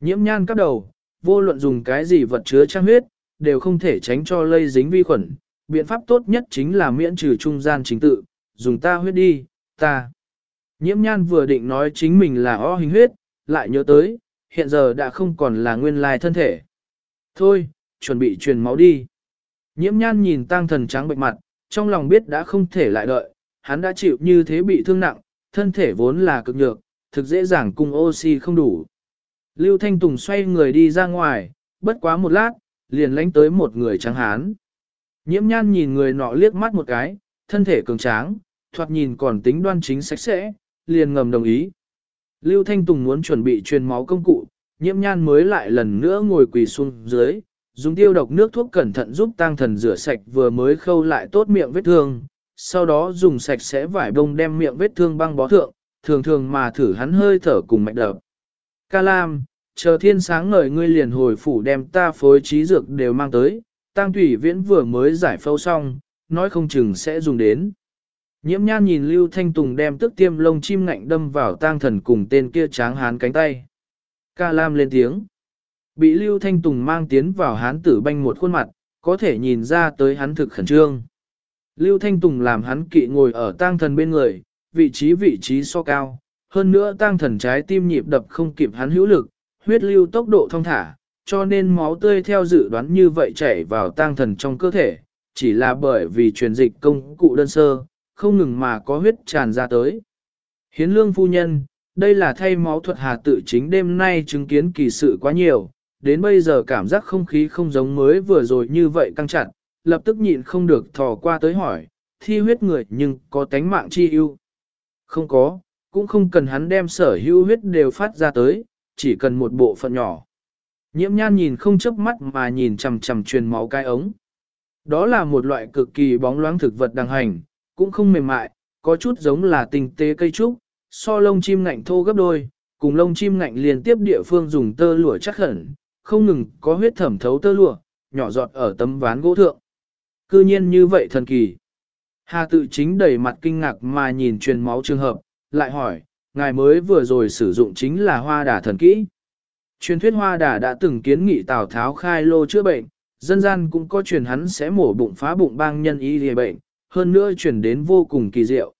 nhiễm nhan các đầu, vô luận dùng cái gì vật chứa trang huyết, đều không thể tránh cho lây dính vi khuẩn. Biện pháp tốt nhất chính là miễn trừ trung gian chính tự, dùng ta huyết đi, ta. Nhiễm nhan vừa định nói chính mình là o hình huyết, lại nhớ tới, hiện giờ đã không còn là nguyên lai thân thể. Thôi, chuẩn bị truyền máu đi. Nhiễm nhan nhìn tang thần trắng bệnh mặt, trong lòng biết đã không thể lại đợi, hắn đã chịu như thế bị thương nặng, thân thể vốn là cực nhược, thực dễ dàng cung oxy không đủ. Lưu Thanh Tùng xoay người đi ra ngoài, bất quá một lát, liền lánh tới một người trắng hán. Nhiễm nhan nhìn người nọ liếc mắt một cái, thân thể cường tráng, thoạt nhìn còn tính đoan chính sạch sẽ, liền ngầm đồng ý. Lưu Thanh Tùng muốn chuẩn bị truyền máu công cụ, nhiễm nhan mới lại lần nữa ngồi quỳ xuống dưới, dùng tiêu độc nước thuốc cẩn thận giúp tang thần rửa sạch vừa mới khâu lại tốt miệng vết thương, sau đó dùng sạch sẽ vải bông đem miệng vết thương băng bó thượng, thường thường mà thử hắn hơi thở cùng mạch đập. Ca Lam, chờ thiên sáng ngời ngươi liền hồi phủ đem ta phối trí dược đều mang tới, tang thủy viễn vừa mới giải phẫu xong, nói không chừng sẽ dùng đến. Nhiễm nhan nhìn Lưu Thanh Tùng đem tức tiêm lông chim ngạnh đâm vào tang thần cùng tên kia tráng hán cánh tay. Ca Lam lên tiếng. Bị Lưu Thanh Tùng mang tiến vào hán tử banh một khuôn mặt, có thể nhìn ra tới hắn thực khẩn trương. Lưu Thanh Tùng làm hắn kỵ ngồi ở tang thần bên người, vị trí vị trí so cao. Hơn nữa tang thần trái tim nhịp đập không kịp hắn hữu lực, huyết lưu tốc độ thông thả, cho nên máu tươi theo dự đoán như vậy chảy vào tang thần trong cơ thể, chỉ là bởi vì truyền dịch công cụ đơn sơ, không ngừng mà có huyết tràn ra tới. Hiến lương phu nhân, đây là thay máu thuật hà tự chính đêm nay chứng kiến kỳ sự quá nhiều, đến bây giờ cảm giác không khí không giống mới vừa rồi như vậy căng chặt, lập tức nhịn không được thò qua tới hỏi, thi huyết người nhưng có tánh mạng chi ưu. Không có, cũng không cần hắn đem sở hữu huyết đều phát ra tới, chỉ cần một bộ phận nhỏ. Nhiễm nhan nhìn không chớp mắt mà nhìn chằm chằm truyền máu cái ống. Đó là một loại cực kỳ bóng loáng thực vật đằng hành, cũng không mềm mại, có chút giống là tinh tế cây trúc, so lông chim ngạnh thô gấp đôi, cùng lông chim ngạnh liên tiếp địa phương dùng tơ lụa chắc hẳn không ngừng có huyết thẩm thấu tơ lụa, nhỏ giọt ở tấm ván gỗ thượng. Cư nhiên như vậy thần kỳ. Hà tự chính đầy mặt kinh ngạc mà nhìn truyền máu trường hợp, lại hỏi, ngài mới vừa rồi sử dụng chính là hoa đà thần kỹ. Truyền thuyết hoa đà đã từng kiến nghị Tào Tháo khai lô chữa bệnh, dân gian cũng có truyền hắn sẽ mổ bụng phá bụng bang nhân y lìa bệnh, hơn nữa truyền đến vô cùng kỳ diệu.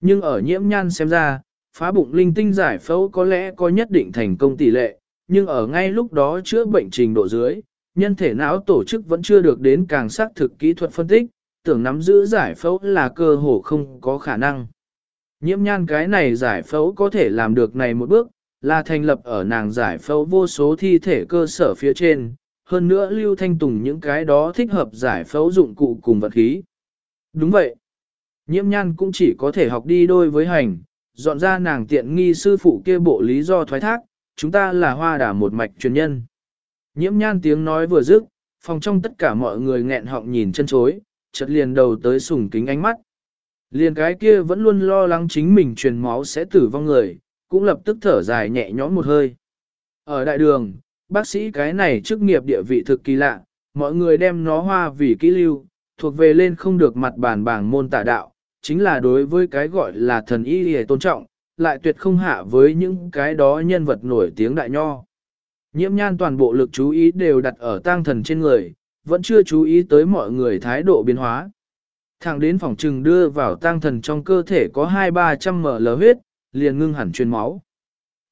Nhưng ở nhiễm nhan xem ra, phá bụng linh tinh giải phẫu có lẽ có nhất định thành công tỷ lệ, nhưng ở ngay lúc đó chữa bệnh trình độ dưới, nhân thể não tổ chức vẫn chưa được đến càng xác thực kỹ thuật phân tích, tưởng nắm giữ giải phẫu là cơ hồ không có khả năng. Nhiễm nhan cái này giải phẫu có thể làm được này một bước, là thành lập ở nàng giải phẫu vô số thi thể cơ sở phía trên, hơn nữa lưu thanh tùng những cái đó thích hợp giải phẫu dụng cụ cùng vật khí. Đúng vậy. Nhiễm nhan cũng chỉ có thể học đi đôi với hành, dọn ra nàng tiện nghi sư phụ kia bộ lý do thoái thác, chúng ta là hoa đà một mạch truyền nhân. Nhiễm nhan tiếng nói vừa dứt, phòng trong tất cả mọi người nghẹn họng nhìn chân chối, chợt liền đầu tới sùng kính ánh mắt. Liền cái kia vẫn luôn lo lắng chính mình truyền máu sẽ tử vong người, cũng lập tức thở dài nhẹ nhõm một hơi. Ở đại đường, bác sĩ cái này chức nghiệp địa vị thực kỳ lạ, mọi người đem nó hoa vì kỹ lưu, thuộc về lên không được mặt bản bảng môn tả đạo, chính là đối với cái gọi là thần y hề tôn trọng, lại tuyệt không hạ với những cái đó nhân vật nổi tiếng đại nho. Nhiễm nhan toàn bộ lực chú ý đều đặt ở tang thần trên người, vẫn chưa chú ý tới mọi người thái độ biến hóa. Thẳng đến phòng trừng đưa vào tang thần trong cơ thể có 2-300 ml huyết, liền ngưng hẳn truyền máu.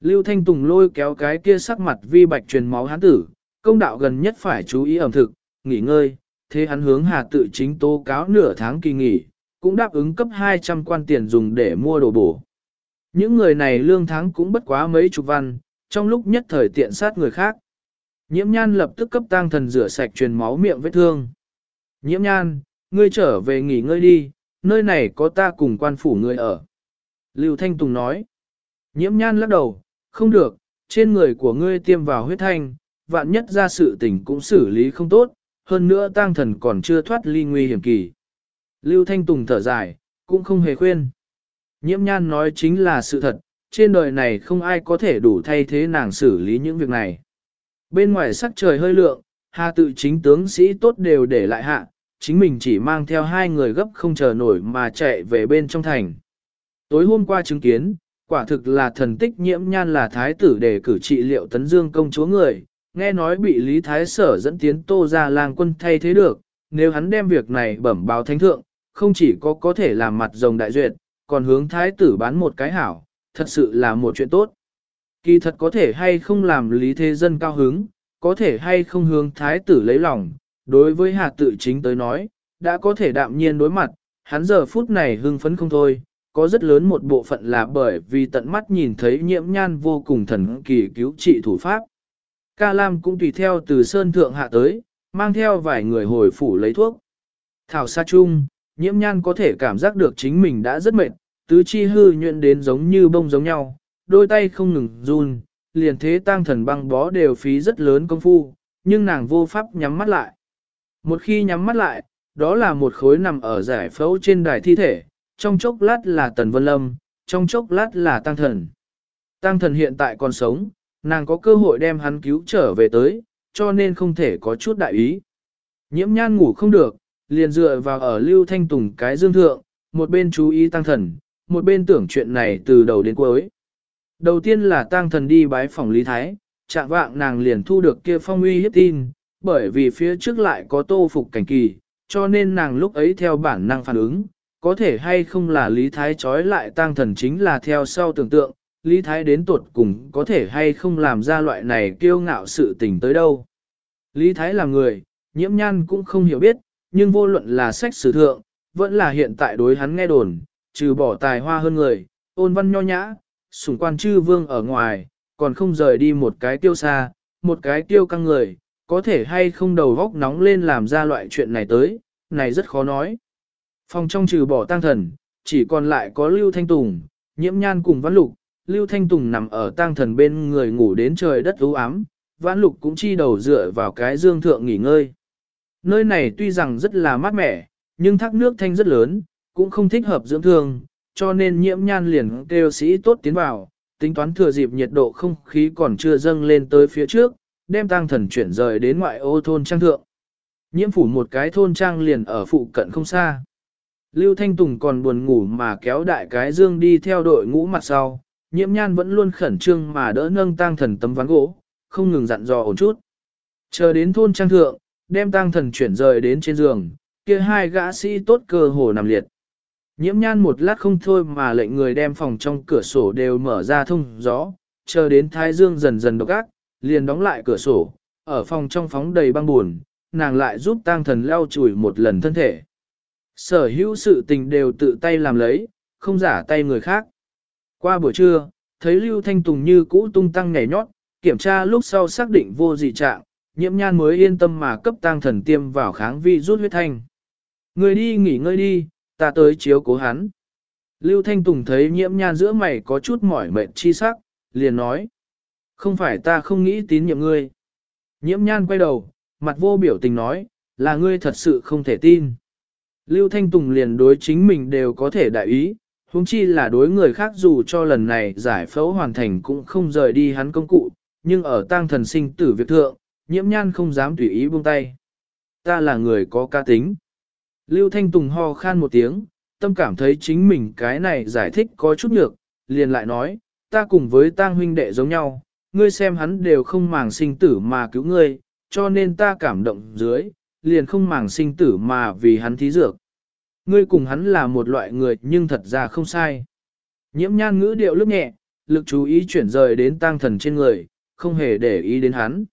Lưu Thanh Tùng lôi kéo cái kia sắc mặt vi bạch truyền máu hán tử, công đạo gần nhất phải chú ý ẩm thực, nghỉ ngơi, thế hắn hướng hà tự chính tố cáo nửa tháng kỳ nghỉ, cũng đáp ứng cấp 200 quan tiền dùng để mua đồ bổ. Những người này lương tháng cũng bất quá mấy chục văn, trong lúc nhất thời tiện sát người khác. Nhiễm nhan lập tức cấp tang thần rửa sạch truyền máu miệng vết thương. Nhiễm nhan, ngươi trở về nghỉ ngơi đi, nơi này có ta cùng quan phủ ngươi ở. Lưu Thanh Tùng nói. Nhiễm nhan lắc đầu, không được, trên người của ngươi tiêm vào huyết thanh, vạn nhất ra sự tình cũng xử lý không tốt, hơn nữa tang thần còn chưa thoát ly nguy hiểm kỳ. Lưu Thanh Tùng thở dài, cũng không hề khuyên. Nhiễm nhan nói chính là sự thật, trên đời này không ai có thể đủ thay thế nàng xử lý những việc này. Bên ngoài sắc trời hơi lượng, hà tự chính tướng sĩ tốt đều để lại hạ, chính mình chỉ mang theo hai người gấp không chờ nổi mà chạy về bên trong thành. Tối hôm qua chứng kiến, quả thực là thần tích nhiễm nhan là thái tử để cử trị liệu tấn dương công chúa người, nghe nói bị Lý Thái Sở dẫn tiến tô ra làng quân thay thế được, nếu hắn đem việc này bẩm báo thánh thượng, không chỉ có có thể làm mặt rồng đại duyệt, còn hướng thái tử bán một cái hảo, thật sự là một chuyện tốt. Kỳ thật có thể hay không làm lý thế dân cao hứng, có thể hay không hướng thái tử lấy lòng, đối với hạ tự chính tới nói, đã có thể đạm nhiên đối mặt, hắn giờ phút này hưng phấn không thôi, có rất lớn một bộ phận là bởi vì tận mắt nhìn thấy nhiễm nhan vô cùng thần kỳ cứu trị thủ pháp. Ca Lam cũng tùy theo từ sơn thượng hạ tới, mang theo vài người hồi phủ lấy thuốc. Thảo Sa Trung nhiễm nhan có thể cảm giác được chính mình đã rất mệt, tứ chi hư nhuyễn đến giống như bông giống nhau, đôi tay không ngừng run, liền thế tăng thần băng bó đều phí rất lớn công phu, nhưng nàng vô pháp nhắm mắt lại. Một khi nhắm mắt lại, đó là một khối nằm ở giải phẫu trên đài thi thể, trong chốc lát là Tần Vân Lâm, trong chốc lát là Tăng Thần. Tăng Thần hiện tại còn sống, nàng có cơ hội đem hắn cứu trở về tới, cho nên không thể có chút đại ý. Nhiễm nhan ngủ không được, liền dựa vào ở Lưu Thanh Tùng cái dương thượng, một bên chú ý Tăng Thần, một bên tưởng chuyện này từ đầu đến cuối. Đầu tiên là Tăng Thần đi bái phòng Lý Thái, chạm vạng nàng liền thu được kia phong uy hiếp tin, bởi vì phía trước lại có tô phục cảnh kỳ, cho nên nàng lúc ấy theo bản năng phản ứng, có thể hay không là Lý Thái trói lại tăng thần chính là theo sau tưởng tượng, Lý Thái đến tuột cùng có thể hay không làm ra loại này kiêu ngạo sự tình tới đâu. Lý Thái là người, nhiễm nhan cũng không hiểu biết, nhưng vô luận là sách sử thượng, vẫn là hiện tại đối hắn nghe đồn, trừ bỏ tài hoa hơn người, ôn văn nho nhã, sủng quan chư vương ở ngoài, còn không rời đi một cái tiêu xa, một cái tiêu căng người, có thể hay không đầu góc nóng lên làm ra loại chuyện này tới, này rất khó nói. Phòng trong trừ bỏ tăng thần, chỉ còn lại có Lưu Thanh Tùng, nhiễm nhan cùng Văn Lục, Lưu Thanh Tùng nằm ở tăng thần bên người ngủ đến trời đất u ám, Văn Lục cũng chi đầu dựa vào cái dương thượng nghỉ ngơi. Nơi này tuy rằng rất là mát mẻ, nhưng thác nước thanh rất lớn, cũng không thích hợp dưỡng thương, cho nên nhiễm nhan liền kêu sĩ tốt tiến vào, tính toán thừa dịp nhiệt độ không khí còn chưa dâng lên tới phía trước, đem tăng thần chuyển rời đến ngoại ô thôn trang thượng. Nhiễm phủ một cái thôn trang liền ở phụ cận không xa. Lưu Thanh Tùng còn buồn ngủ mà kéo đại cái dương đi theo đội ngũ mặt sau, nhiễm nhan vẫn luôn khẩn trương mà đỡ nâng tăng thần tấm ván gỗ, không ngừng dặn dò ổn chút. Chờ đến thôn trang thượng, đem tang thần chuyển rời đến trên giường, kia hai gã sĩ tốt cơ hồ nằm liệt. Nhiễm nhan một lát không thôi mà lệnh người đem phòng trong cửa sổ đều mở ra thông gió, chờ đến thái dương dần dần độc ác, liền đóng lại cửa sổ, ở phòng trong phóng đầy băng buồn, nàng lại giúp tang thần leo chùi một lần thân thể. Sở hữu sự tình đều tự tay làm lấy, không giả tay người khác. Qua buổi trưa, thấy Lưu Thanh Tùng như cũ tung tăng nhảy nhót, kiểm tra lúc sau xác định vô dị trạng, nhiễm nhan mới yên tâm mà cấp tang thần tiêm vào kháng vi rút huyết thanh. Người đi nghỉ ngơi đi, ta tới chiếu cố hắn. Lưu Thanh Tùng thấy nhiễm nhan giữa mày có chút mỏi mệt chi sắc, liền nói. Không phải ta không nghĩ tín nhiệm ngươi. Nhiễm nhan quay đầu, mặt vô biểu tình nói, là ngươi thật sự không thể tin. Lưu Thanh Tùng liền đối chính mình đều có thể đại ý, huống chi là đối người khác dù cho lần này giải phẫu hoàn thành cũng không rời đi hắn công cụ, nhưng ở tang thần sinh tử việc thượng, nhiễm nhan không dám tùy ý buông tay. Ta là người có ca tính. Lưu Thanh Tùng ho khan một tiếng, tâm cảm thấy chính mình cái này giải thích có chút nhược, liền lại nói, ta cùng với tang huynh đệ giống nhau, ngươi xem hắn đều không màng sinh tử mà cứu ngươi, cho nên ta cảm động dưới, liền không màng sinh tử mà vì hắn thí dược. Ngươi cùng hắn là một loại người nhưng thật ra không sai. Nhiễm nhan ngữ điệu lướt nhẹ, lực chú ý chuyển rời đến tang thần trên người, không hề để ý đến hắn.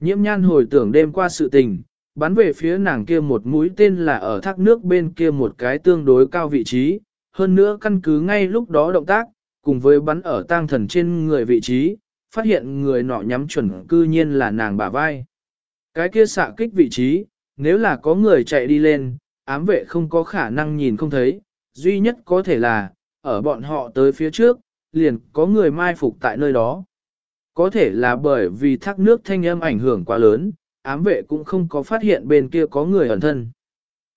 Nhiễm nhan hồi tưởng đêm qua sự tình, bắn về phía nàng kia một mũi tên là ở thác nước bên kia một cái tương đối cao vị trí, hơn nữa căn cứ ngay lúc đó động tác, cùng với bắn ở tang thần trên người vị trí, phát hiện người nọ nhắm chuẩn cư nhiên là nàng bả vai. Cái kia xạ kích vị trí, nếu là có người chạy đi lên, ám vệ không có khả năng nhìn không thấy, duy nhất có thể là, ở bọn họ tới phía trước, liền có người mai phục tại nơi đó. Có thể là bởi vì thác nước thanh âm ảnh hưởng quá lớn, ám vệ cũng không có phát hiện bên kia có người ẩn thân.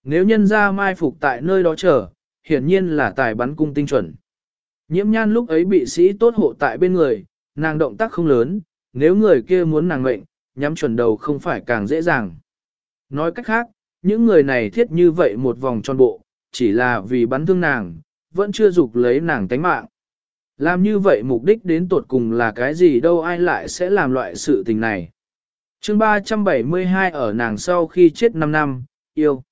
Nếu nhân ra mai phục tại nơi đó chờ, hiển nhiên là tài bắn cung tinh chuẩn. Nhiễm nhan lúc ấy bị sĩ tốt hộ tại bên người, nàng động tác không lớn, nếu người kia muốn nàng mệnh, nhắm chuẩn đầu không phải càng dễ dàng. Nói cách khác, những người này thiết như vậy một vòng tròn bộ, chỉ là vì bắn thương nàng, vẫn chưa dục lấy nàng tánh mạng. Làm như vậy mục đích đến tột cùng là cái gì đâu ai lại sẽ làm loại sự tình này. chương 372 ở nàng sau khi chết 5 năm, yêu.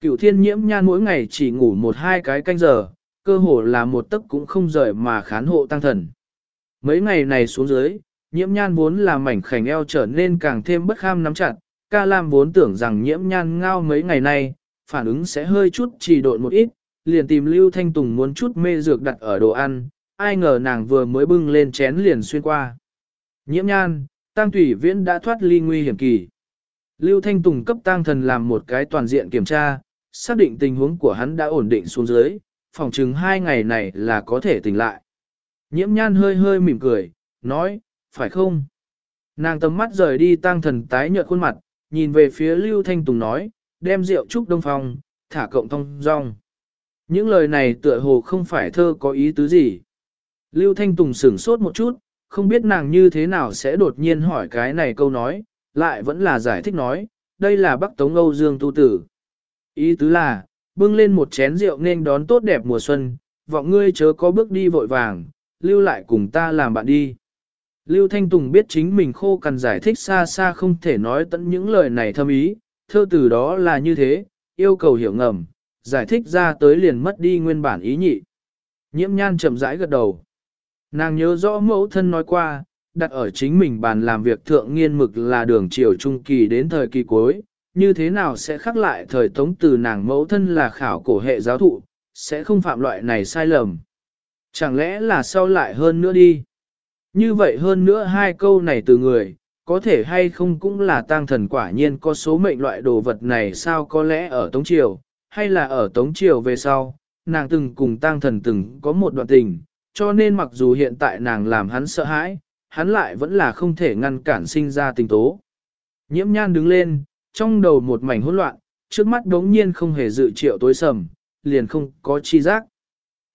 Cựu thiên nhiễm nhan mỗi ngày chỉ ngủ một hai cái canh giờ, cơ hồ là một tấc cũng không rời mà khán hộ tăng thần. Mấy ngày này xuống dưới, nhiễm nhan vốn là mảnh khảnh eo trở nên càng thêm bất kham nắm chặt, ca lam vốn tưởng rằng nhiễm nhan ngao mấy ngày nay, phản ứng sẽ hơi chút trì độn một ít, liền tìm Lưu Thanh Tùng muốn chút mê dược đặt ở đồ ăn, ai ngờ nàng vừa mới bưng lên chén liền xuyên qua. Nhiễm nhan, tăng thủy viễn đã thoát ly nguy hiểm kỳ. Lưu Thanh Tùng cấp tăng thần làm một cái toàn diện kiểm tra, xác định tình huống của hắn đã ổn định xuống dưới, phòng chừng hai ngày này là có thể tỉnh lại. Nhiễm nhan hơi hơi mỉm cười, nói, phải không? Nàng tầm mắt rời đi tăng thần tái nhợt khuôn mặt, nhìn về phía Lưu Thanh Tùng nói, đem rượu trúc đông phong, thả cộng thông rong. Những lời này tựa hồ không phải thơ có ý tứ gì. Lưu Thanh Tùng sửng sốt một chút, không biết nàng như thế nào sẽ đột nhiên hỏi cái này câu nói, lại vẫn là giải thích nói, đây là Bắc Tống Âu Dương tu tử. Ý tứ là, bưng lên một chén rượu nên đón tốt đẹp mùa xuân, vọng ngươi chớ có bước đi vội vàng, lưu lại cùng ta làm bạn đi. Lưu Thanh Tùng biết chính mình khô cần giải thích xa xa không thể nói tận những lời này thâm ý, thơ từ đó là như thế, yêu cầu hiểu ngầm, giải thích ra tới liền mất đi nguyên bản ý nhị. Nhiễm nhan chậm rãi gật đầu. Nàng nhớ rõ mẫu thân nói qua, đặt ở chính mình bàn làm việc thượng nghiên mực là đường chiều trung kỳ đến thời kỳ cuối, như thế nào sẽ khắc lại thời tống từ nàng mẫu thân là khảo cổ hệ giáo thụ, sẽ không phạm loại này sai lầm. Chẳng lẽ là sau lại hơn nữa đi? Như vậy hơn nữa hai câu này từ người, có thể hay không cũng là tang thần quả nhiên có số mệnh loại đồ vật này sao có lẽ ở Tống Triều, hay là ở Tống Triều về sau, nàng từng cùng tang thần từng có một đoạn tình, cho nên mặc dù hiện tại nàng làm hắn sợ hãi, hắn lại vẫn là không thể ngăn cản sinh ra tình tố. Nhiễm nhan đứng lên, trong đầu một mảnh hỗn loạn, trước mắt đống nhiên không hề dự triệu tối sầm, liền không có chi giác.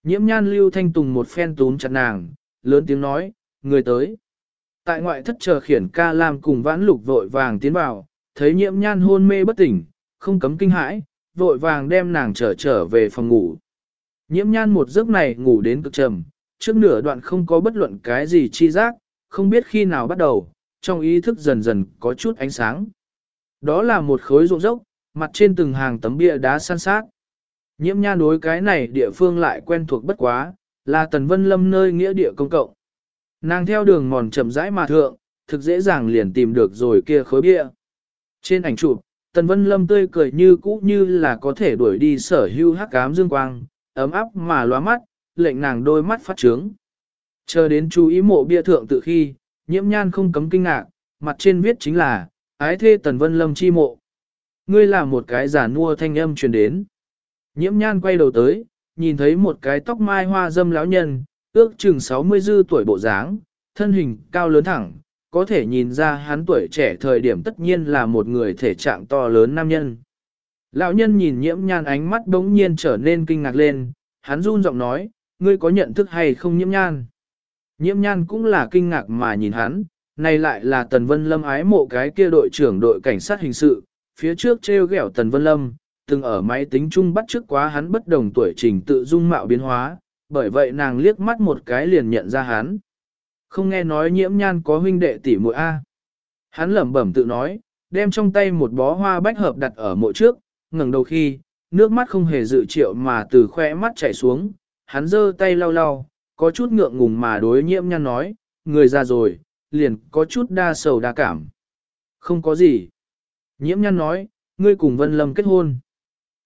Nhiễm nhan lưu thanh tùng một phen túm chặt nàng, lớn tiếng nói, người tới. Tại ngoại thất chờ khiển ca lam cùng vãn lục vội vàng tiến vào, thấy nhiễm nhan hôn mê bất tỉnh, không cấm kinh hãi, vội vàng đem nàng trở trở về phòng ngủ. Nhiễm nhan một giấc này ngủ đến cực trầm, trước nửa đoạn không có bất luận cái gì chi giác, không biết khi nào bắt đầu, trong ý thức dần dần có chút ánh sáng. Đó là một khối ruộng dốc, mặt trên từng hàng tấm bia đá san sát. Nhiễm nha đối cái này địa phương lại quen thuộc bất quá, là Tần Vân Lâm nơi nghĩa địa công cộng. Nàng theo đường mòn chậm rãi mà thượng, thực dễ dàng liền tìm được rồi kia khối bia. Trên ảnh chụp, Tần Vân Lâm tươi cười như cũ như là có thể đuổi đi sở hưu hắc ám dương quang, ấm áp mà loa mắt, lệnh nàng đôi mắt phát trướng. Chờ đến chú ý mộ bia thượng tự khi, nhiễm nhan không cấm kinh ngạc, mặt trên viết chính là, ái thê Tần Vân Lâm chi mộ. Ngươi là một cái giả nua thanh âm truyền đến. Nhiễm nhan quay đầu tới, nhìn thấy một cái tóc mai hoa dâm lão nhân, ước chừng 60 dư tuổi bộ dáng, thân hình cao lớn thẳng, có thể nhìn ra hắn tuổi trẻ thời điểm tất nhiên là một người thể trạng to lớn nam nhân. Lão nhân nhìn nhiễm nhan ánh mắt đống nhiên trở nên kinh ngạc lên, hắn run giọng nói, ngươi có nhận thức hay không nhiễm nhan? Nhiễm nhan cũng là kinh ngạc mà nhìn hắn, này lại là Tần Vân Lâm ái mộ cái kia đội trưởng đội cảnh sát hình sự, phía trước treo ghẹo Tần Vân Lâm, từng ở máy tính chung bắt trước quá hắn bất đồng tuổi trình tự dung mạo biến hóa, bởi vậy nàng liếc mắt một cái liền nhận ra hắn. Không nghe nói nhiễm nhan có huynh đệ tỷ muội A. Hắn lẩm bẩm tự nói, đem trong tay một bó hoa bách hợp đặt ở mộ trước, ngẩng đầu khi, nước mắt không hề dự triệu mà từ khoe mắt chảy xuống, hắn giơ tay lau lau, có chút ngượng ngùng mà đối nhiễm nhan nói, người ra rồi, liền có chút đa sầu đa cảm. Không có gì. Nhiễm nhan nói, ngươi cùng Vân Lâm kết hôn.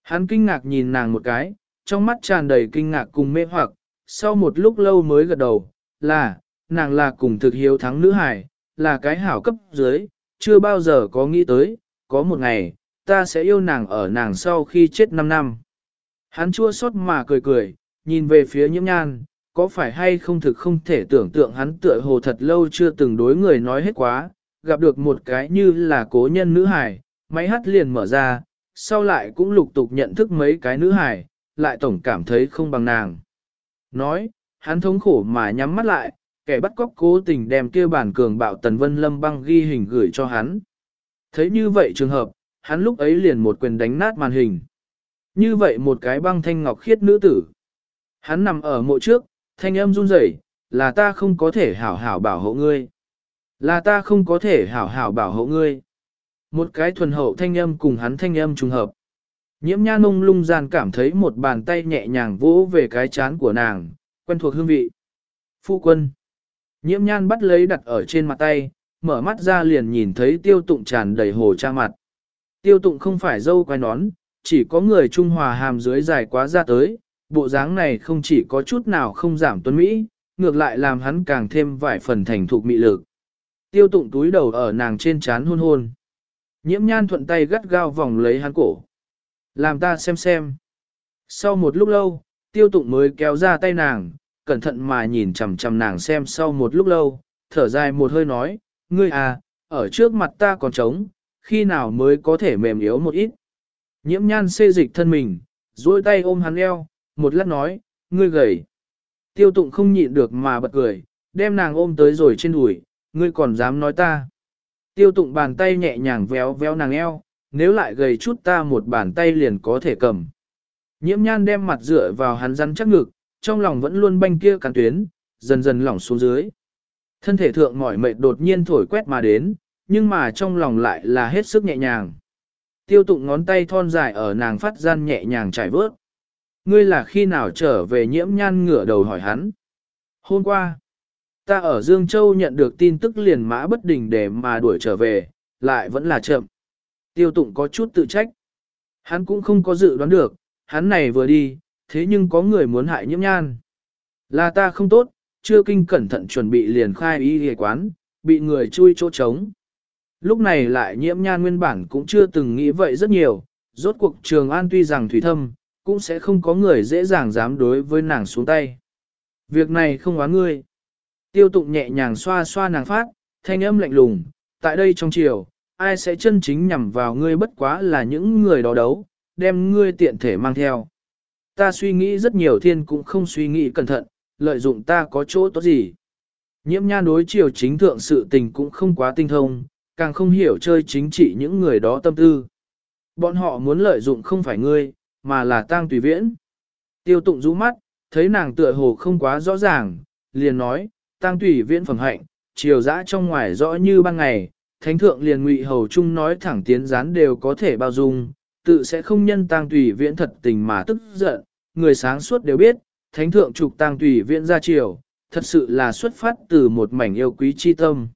Hắn kinh ngạc nhìn nàng một cái, trong mắt tràn đầy kinh ngạc cùng mê hoặc, sau một lúc lâu mới gật đầu, là, nàng là cùng thực hiếu thắng nữ hải, là cái hảo cấp dưới, chưa bao giờ có nghĩ tới, có một ngày, ta sẽ yêu nàng ở nàng sau khi chết 5 năm. Hắn chua xót mà cười cười, nhìn về phía nhiễm nhan, có phải hay không thực không thể tưởng tượng hắn tựa hồ thật lâu chưa từng đối người nói hết quá, gặp được một cái như là cố nhân nữ hải, máy hát liền mở ra, sau lại cũng lục tục nhận thức mấy cái nữ hải, lại tổng cảm thấy không bằng nàng. Nói, hắn thống khổ mà nhắm mắt lại, kẻ bắt cóc cố tình đem kia bản cường bạo Tần Vân Lâm băng ghi hình gửi cho hắn. Thấy như vậy trường hợp, hắn lúc ấy liền một quyền đánh nát màn hình. Như vậy một cái băng thanh ngọc khiết nữ tử. Hắn nằm ở mộ trước, thanh âm run rẩy, là ta không có thể hảo hảo bảo hộ ngươi. Là ta không có thể hảo hảo bảo hộ ngươi. Một cái thuần hậu thanh âm cùng hắn thanh âm trùng hợp. Nhiễm nha mông lung gian cảm thấy một bàn tay nhẹ nhàng vỗ về cái chán của nàng, quen thuộc hương vị. Phu quân. Nhiễm nhan bắt lấy đặt ở trên mặt tay, mở mắt ra liền nhìn thấy tiêu tụng tràn đầy hồ cha mặt. Tiêu tụng không phải dâu quai nón, chỉ có người Trung Hòa hàm dưới dài quá ra tới, bộ dáng này không chỉ có chút nào không giảm tuấn Mỹ, ngược lại làm hắn càng thêm vài phần thành thục mị lực. Tiêu tụng túi đầu ở nàng trên chán hôn hôn. Nhiễm nhan thuận tay gắt gao vòng lấy hắn cổ. Làm ta xem xem. Sau một lúc lâu, tiêu tụng mới kéo ra tay nàng, cẩn thận mà nhìn chằm chằm nàng xem sau một lúc lâu, thở dài một hơi nói, ngươi à, ở trước mặt ta còn trống, khi nào mới có thể mềm yếu một ít. Nhiễm nhan xê dịch thân mình, duỗi tay ôm hắn eo, một lát nói, ngươi gầy. Tiêu tụng không nhịn được mà bật cười, đem nàng ôm tới rồi trên đùi, ngươi còn dám nói ta. Tiêu tụng bàn tay nhẹ nhàng véo véo nàng eo, nếu lại gầy chút ta một bàn tay liền có thể cầm. Nhiễm nhan đem mặt dựa vào hắn rắn chắc ngực, trong lòng vẫn luôn banh kia cắn tuyến, dần dần lỏng xuống dưới. Thân thể thượng mỏi mệt đột nhiên thổi quét mà đến, nhưng mà trong lòng lại là hết sức nhẹ nhàng. Tiêu tụng ngón tay thon dài ở nàng phát gian nhẹ nhàng trải vớt. Ngươi là khi nào trở về nhiễm nhan ngửa đầu hỏi hắn. Hôm qua, ta ở Dương Châu nhận được tin tức liền mã bất đình để mà đuổi trở về, lại vẫn là chậm. Tiêu tụng có chút tự trách. Hắn cũng không có dự đoán được, hắn này vừa đi, thế nhưng có người muốn hại nhiễm nhan. Là ta không tốt, chưa kinh cẩn thận chuẩn bị liền khai y hề quán, bị người chui chỗ trống. Lúc này lại nhiễm nhan nguyên bản cũng chưa từng nghĩ vậy rất nhiều, rốt cuộc trường an tuy rằng thủy thâm, cũng sẽ không có người dễ dàng dám đối với nàng xuống tay. Việc này không oán ngươi. Tiêu tụng nhẹ nhàng xoa xoa nàng phát, thanh âm lạnh lùng, tại đây trong chiều, ai sẽ chân chính nhằm vào ngươi bất quá là những người đó đấu, đem ngươi tiện thể mang theo. Ta suy nghĩ rất nhiều thiên cũng không suy nghĩ cẩn thận, lợi dụng ta có chỗ tốt gì. Nhiễm Nha đối chiều chính thượng sự tình cũng không quá tinh thông, càng không hiểu chơi chính trị những người đó tâm tư. Bọn họ muốn lợi dụng không phải ngươi, mà là tang tùy viễn. Tiêu tụng rũ mắt, thấy nàng tựa hồ không quá rõ ràng, liền nói, tang tùy viễn phẩm hạnh, chiều dã trong ngoài rõ như ban ngày, thánh thượng liền ngụy hầu chung nói thẳng tiến gián đều có thể bao dung, tự sẽ không nhân tang tùy viễn thật tình mà tức giận, người sáng suốt đều biết, thánh thượng trục tang tùy viễn ra chiều, thật sự là xuất phát từ một mảnh yêu quý chi tâm.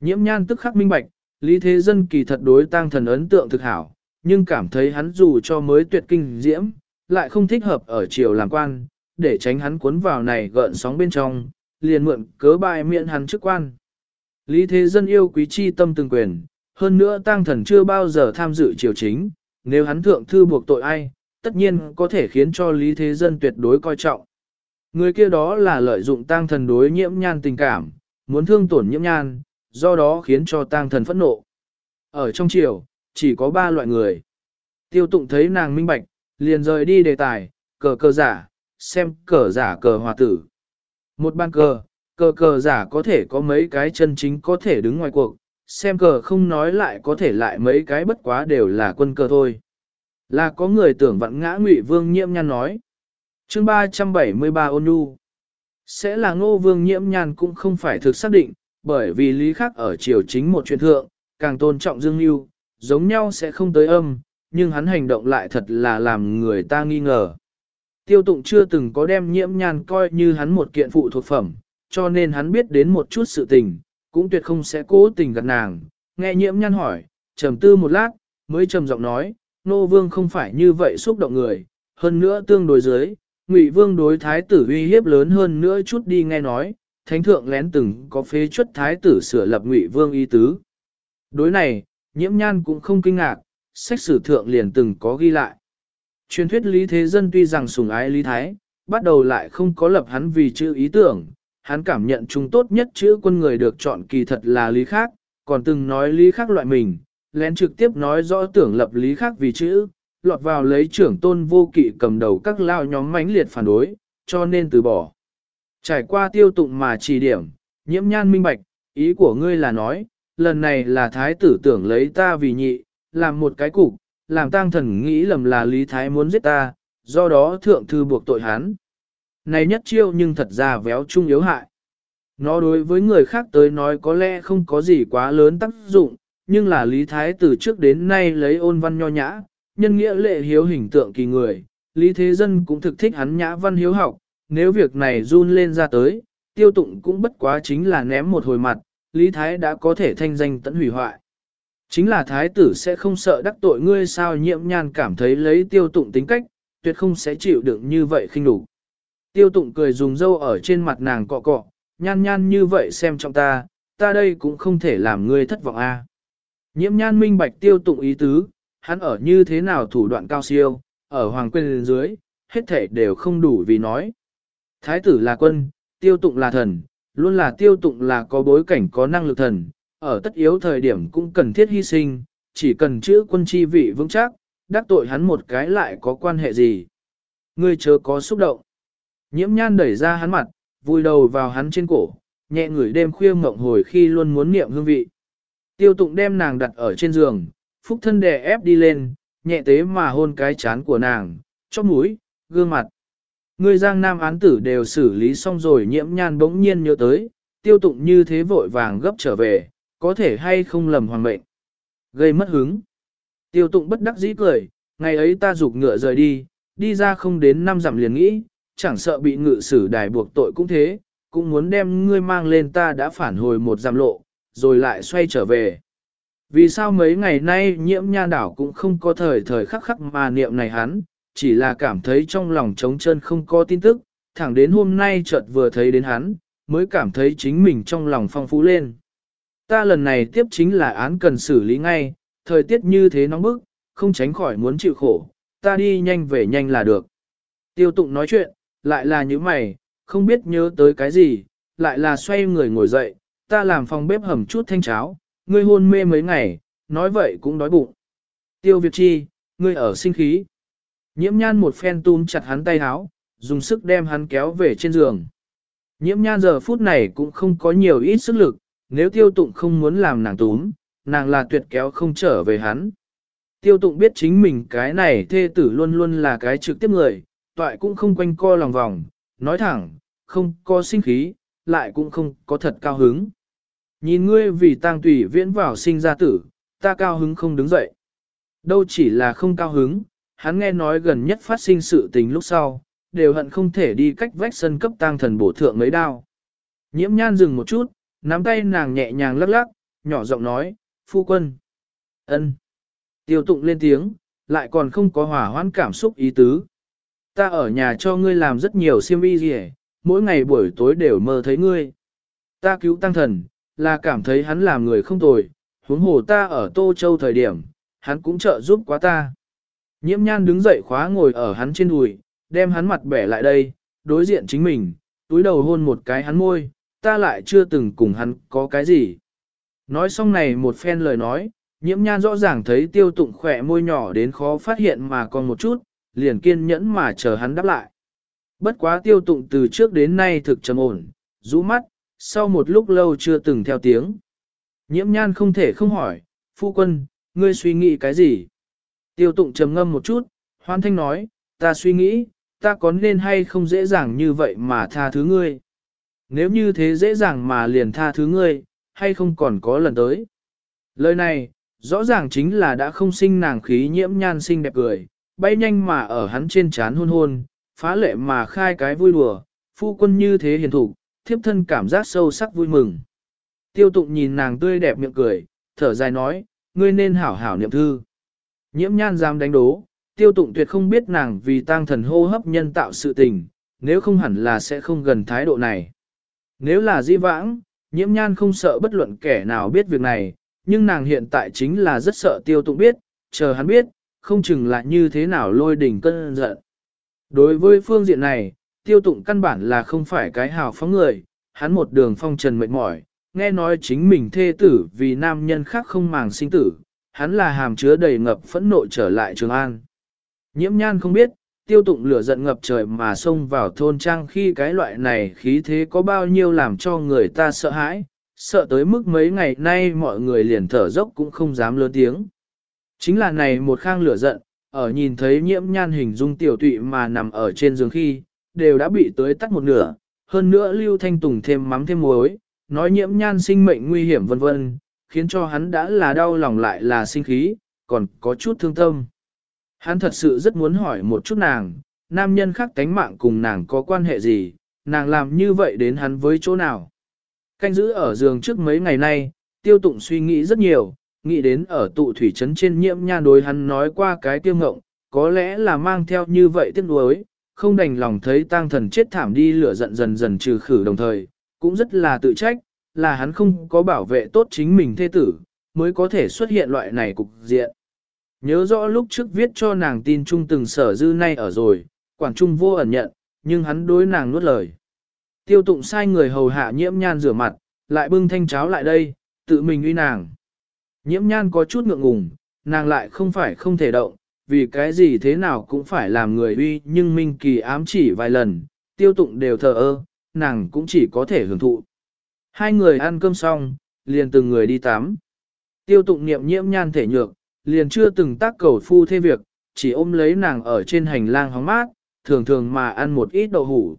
Nhiễm nhan tức khắc minh bạch, lý thế dân kỳ thật đối tang thần ấn tượng thực hảo, nhưng cảm thấy hắn dù cho mới tuyệt kinh diễm, lại không thích hợp ở triều làm quan, để tránh hắn cuốn vào này gợn sóng bên trong, liền mượn cớ bài miệng hắn chức quan. Lý thế dân yêu quý chi tâm từng quyền, hơn nữa tang thần chưa bao giờ tham dự triều chính, nếu hắn thượng thư buộc tội ai, tất nhiên có thể khiến cho lý thế dân tuyệt đối coi trọng. Người kia đó là lợi dụng tang thần đối nhiễm nhan tình cảm, muốn thương tổn nhiễm nhan, do đó khiến cho tang thần phẫn nộ. Ở trong triều, chỉ có ba loại người. Tiêu tụng thấy nàng minh bạch, liền rời đi đề tài, cờ cờ giả, xem cờ giả cờ hòa tử. Một ban cờ, cờ cờ giả có thể có mấy cái chân chính có thể đứng ngoài cuộc, xem cờ không nói lại có thể lại mấy cái bất quá đều là quân cờ thôi. Là có người tưởng vặn ngã ngụy vương nhiễm nhan nói. chương 373 ôn nhu. Sẽ là ngô vương nhiễm nhan cũng không phải thực xác định, bởi vì lý khác ở triều chính một chuyện thượng, càng tôn trọng dương lưu, giống nhau sẽ không tới âm, nhưng hắn hành động lại thật là làm người ta nghi ngờ. Tiêu tụng chưa từng có đem nhiễm nhan coi như hắn một kiện phụ thuộc phẩm, cho nên hắn biết đến một chút sự tình, cũng tuyệt không sẽ cố tình gạt nàng. Nghe nhiễm nhan hỏi, trầm tư một lát, mới trầm giọng nói, nô vương không phải như vậy xúc động người, hơn nữa tương đối dưới, ngụy vương đối thái tử uy hiếp lớn hơn nữa chút đi nghe nói, thánh thượng lén từng có phế chuất thái tử sửa lập ngụy vương y tứ. Đối này, nhiễm nhan cũng không kinh ngạc, sách sử thượng liền từng có ghi lại. Truyền thuyết Lý Thế Dân tuy rằng sùng ái Lý Thái, bắt đầu lại không có lập hắn vì chữ ý tưởng, hắn cảm nhận chúng tốt nhất chữ quân người được chọn kỳ thật là Lý Khác, còn từng nói Lý Khác loại mình, lén trực tiếp nói rõ tưởng lập Lý Khác vì chữ, lọt vào lấy trưởng tôn vô kỵ cầm đầu các lao nhóm mãnh liệt phản đối, cho nên từ bỏ. Trải qua tiêu tụng mà chỉ điểm, nhiễm nhan minh bạch, ý của ngươi là nói, lần này là thái tử tưởng lấy ta vì nhị, làm một cái cục, làm tang thần nghĩ lầm là lý thái muốn giết ta, do đó thượng thư buộc tội hắn. Này nhất chiêu nhưng thật ra véo chung yếu hại. Nó đối với người khác tới nói có lẽ không có gì quá lớn tác dụng, nhưng là lý thái từ trước đến nay lấy ôn văn nho nhã, nhân nghĩa lệ hiếu hình tượng kỳ người, lý thế dân cũng thực thích hắn nhã văn hiếu học, nếu việc này run lên ra tới, tiêu tụng cũng bất quá chính là ném một hồi mặt, Lý Thái đã có thể thanh danh tận hủy hoại. Chính là thái tử sẽ không sợ đắc tội ngươi sao nhiễm nhan cảm thấy lấy tiêu tụng tính cách, tuyệt không sẽ chịu đựng như vậy khinh đủ. Tiêu tụng cười dùng dâu ở trên mặt nàng cọ cọ, nhan nhan như vậy xem trong ta, ta đây cũng không thể làm ngươi thất vọng a. Nhiễm nhan minh bạch tiêu tụng ý tứ, hắn ở như thế nào thủ đoạn cao siêu, ở hoàng quyền dưới, hết thể đều không đủ vì nói. Thái tử là quân, tiêu tụng là thần, luôn là tiêu tụng là có bối cảnh có năng lực thần, ở tất yếu thời điểm cũng cần thiết hy sinh, chỉ cần chữ quân chi vị vững chắc, đắc tội hắn một cái lại có quan hệ gì. Ngươi chớ có xúc động. Nhiễm nhan đẩy ra hắn mặt, vùi đầu vào hắn trên cổ, nhẹ ngửi đêm khuya mộng hồi khi luôn muốn niệm hương vị. Tiêu tụng đem nàng đặt ở trên giường, phúc thân đè ép đi lên, nhẹ tế mà hôn cái chán của nàng, chóp mũi, gương mặt. Người giang nam án tử đều xử lý xong rồi nhiễm nhan bỗng nhiên nhớ tới, tiêu tụng như thế vội vàng gấp trở về, có thể hay không lầm hoàng mệnh. Gây mất hứng. Tiêu tụng bất đắc dĩ cười, ngày ấy ta giục ngựa rời đi, đi ra không đến năm dặm liền nghĩ, chẳng sợ bị ngự sử đài buộc tội cũng thế, cũng muốn đem ngươi mang lên ta đã phản hồi một dặm lộ, rồi lại xoay trở về. Vì sao mấy ngày nay nhiễm nha đảo cũng không có thời thời khắc khắc mà niệm này hắn, chỉ là cảm thấy trong lòng trống chân không có tin tức, thẳng đến hôm nay chợt vừa thấy đến hắn, mới cảm thấy chính mình trong lòng phong phú lên. Ta lần này tiếp chính là án cần xử lý ngay, thời tiết như thế nóng bức, không tránh khỏi muốn chịu khổ, ta đi nhanh về nhanh là được. Tiêu tụng nói chuyện, lại là như mày, không biết nhớ tới cái gì, lại là xoay người ngồi dậy, ta làm phòng bếp hầm chút thanh cháo, ngươi hôn mê mấy ngày, nói vậy cũng đói bụng. Tiêu Việt Chi, ngươi ở sinh khí. Nhiễm nhan một phen túm chặt hắn tay háo, dùng sức đem hắn kéo về trên giường. Nhiễm nhan giờ phút này cũng không có nhiều ít sức lực, nếu tiêu tụng không muốn làm nàng túm, nàng là tuyệt kéo không trở về hắn. Tiêu tụng biết chính mình cái này thê tử luôn luôn là cái trực tiếp người, toại cũng không quanh co lòng vòng, nói thẳng, không có sinh khí, lại cũng không có thật cao hứng. Nhìn ngươi vì tang tùy viễn vào sinh ra tử, ta cao hứng không đứng dậy. Đâu chỉ là không cao hứng, hắn nghe nói gần nhất phát sinh sự tình lúc sau, đều hận không thể đi cách vách sân cấp tang thần bổ thượng mấy đao. Nhiễm nhan dừng một chút, nắm tay nàng nhẹ nhàng lắc lắc, nhỏ giọng nói, phu quân. ân. Tiêu tụng lên tiếng, lại còn không có hỏa hoãn cảm xúc ý tứ. Ta ở nhà cho ngươi làm rất nhiều siêm y gì mỗi ngày buổi tối đều mơ thấy ngươi. Ta cứu tăng thần, là cảm thấy hắn làm người không tồi, huống hồ ta ở Tô Châu thời điểm, hắn cũng trợ giúp quá ta. Nhiễm nhan đứng dậy khóa ngồi ở hắn trên đùi, đem hắn mặt bẻ lại đây, đối diện chính mình, túi đầu hôn một cái hắn môi, ta lại chưa từng cùng hắn có cái gì. Nói xong này một phen lời nói, nhiễm nhan rõ ràng thấy tiêu tụng khỏe môi nhỏ đến khó phát hiện mà còn một chút, liền kiên nhẫn mà chờ hắn đáp lại. Bất quá tiêu tụng từ trước đến nay thực trầm ổn, rũ mắt, sau một lúc lâu chưa từng theo tiếng. Nhiễm nhan không thể không hỏi, phu quân, ngươi suy nghĩ cái gì? Tiêu tụng trầm ngâm một chút, hoan thanh nói, ta suy nghĩ, ta có nên hay không dễ dàng như vậy mà tha thứ ngươi? Nếu như thế dễ dàng mà liền tha thứ ngươi, hay không còn có lần tới? Lời này, rõ ràng chính là đã không sinh nàng khí nhiễm nhan sinh đẹp cười, bay nhanh mà ở hắn trên chán hôn hôn, phá lệ mà khai cái vui đùa, phu quân như thế hiền thủ, thiếp thân cảm giác sâu sắc vui mừng. Tiêu tụng nhìn nàng tươi đẹp miệng cười, thở dài nói, ngươi nên hảo hảo niệm thư. Nhiễm nhan dám đánh đố, tiêu tụng tuyệt không biết nàng vì tang thần hô hấp nhân tạo sự tình, nếu không hẳn là sẽ không gần thái độ này. Nếu là di vãng, nhiễm nhan không sợ bất luận kẻ nào biết việc này, nhưng nàng hiện tại chính là rất sợ tiêu tụng biết, chờ hắn biết, không chừng là như thế nào lôi đỉnh cơn giận. Đối với phương diện này, tiêu tụng căn bản là không phải cái hào phóng người, hắn một đường phong trần mệt mỏi, nghe nói chính mình thê tử vì nam nhân khác không màng sinh tử, hắn là hàm chứa đầy ngập phẫn nộ trở lại Trường An. Nhiễm nhan không biết, tiêu tụng lửa giận ngập trời mà xông vào thôn trang khi cái loại này khí thế có bao nhiêu làm cho người ta sợ hãi, sợ tới mức mấy ngày nay mọi người liền thở dốc cũng không dám lớn tiếng. Chính là này một khang lửa giận, ở nhìn thấy nhiễm nhan hình dung tiểu tụy mà nằm ở trên giường khi, đều đã bị tới tắt một nửa, hơn nữa lưu thanh tùng thêm mắm thêm muối, nói nhiễm nhan sinh mệnh nguy hiểm vân vân, khiến cho hắn đã là đau lòng lại là sinh khí, còn có chút thương tâm. Hắn thật sự rất muốn hỏi một chút nàng, nam nhân khác tánh mạng cùng nàng có quan hệ gì, nàng làm như vậy đến hắn với chỗ nào. Canh giữ ở giường trước mấy ngày nay, tiêu tụng suy nghĩ rất nhiều, nghĩ đến ở tụ thủy trấn trên nhiễm nha đối hắn nói qua cái tiêu ngộng, có lẽ là mang theo như vậy tiếc nuối, không đành lòng thấy tang thần chết thảm đi lửa giận dần dần trừ khử đồng thời, cũng rất là tự trách, là hắn không có bảo vệ tốt chính mình thê tử, mới có thể xuất hiện loại này cục diện. Nhớ rõ lúc trước viết cho nàng tin trung từng sở dư nay ở rồi, quản trung vô ẩn nhận, nhưng hắn đối nàng nuốt lời. Tiêu tụng sai người hầu hạ nhiễm nhan rửa mặt, lại bưng thanh cháo lại đây, tự mình uy nàng. Nhiễm nhan có chút ngượng ngùng, nàng lại không phải không thể động, vì cái gì thế nào cũng phải làm người uy nhưng Minh Kỳ ám chỉ vài lần, tiêu tụng đều thờ ơ, nàng cũng chỉ có thể hưởng thụ. Hai người ăn cơm xong, liền từng người đi tắm. Tiêu tụng niệm nhiễm nhan thể nhược, liền chưa từng tác cầu phu thê việc, chỉ ôm lấy nàng ở trên hành lang hóng mát, thường thường mà ăn một ít đậu hủ.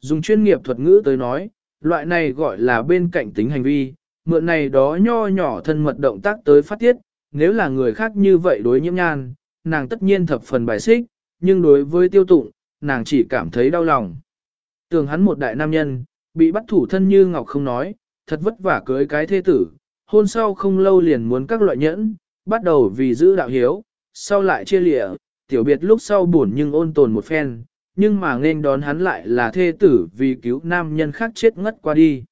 Dùng chuyên nghiệp thuật ngữ tới nói, loại này gọi là bên cạnh tính hành vi, mượn này đó nho nhỏ thân mật động tác tới phát tiết, nếu là người khác như vậy đối nhiễm nhan, nàng tất nhiên thập phần bài xích, nhưng đối với tiêu tụng, nàng chỉ cảm thấy đau lòng. Tưởng hắn một đại nam nhân, bị bắt thủ thân như ngọc không nói, thật vất vả cưới cái thê tử, hôn sau không lâu liền muốn các loại nhẫn, bắt đầu vì giữ đạo hiếu, sau lại chia lịa, tiểu biệt lúc sau buồn nhưng ôn tồn một phen, nhưng mà nên đón hắn lại là thê tử vì cứu nam nhân khác chết ngất qua đi.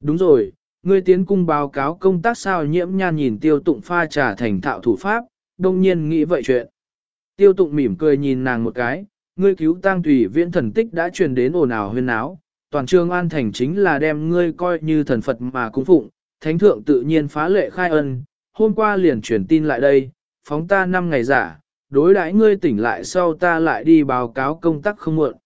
Đúng rồi, ngươi tiến cung báo cáo công tác sao nhiễm nhan nhìn tiêu tụng pha trà thành thạo thủ pháp, đông nhiên nghĩ vậy chuyện. Tiêu tụng mỉm cười nhìn nàng một cái, ngươi cứu tang tùy viễn thần tích đã truyền đến ồn ào huyên áo, toàn trường an thành chính là đem ngươi coi như thần Phật mà cung phụng, thánh thượng tự nhiên phá lệ khai ân, hôm qua liền truyền tin lại đây, phóng ta năm ngày giả, đối đãi ngươi tỉnh lại sau ta lại đi báo cáo công tác không muộn.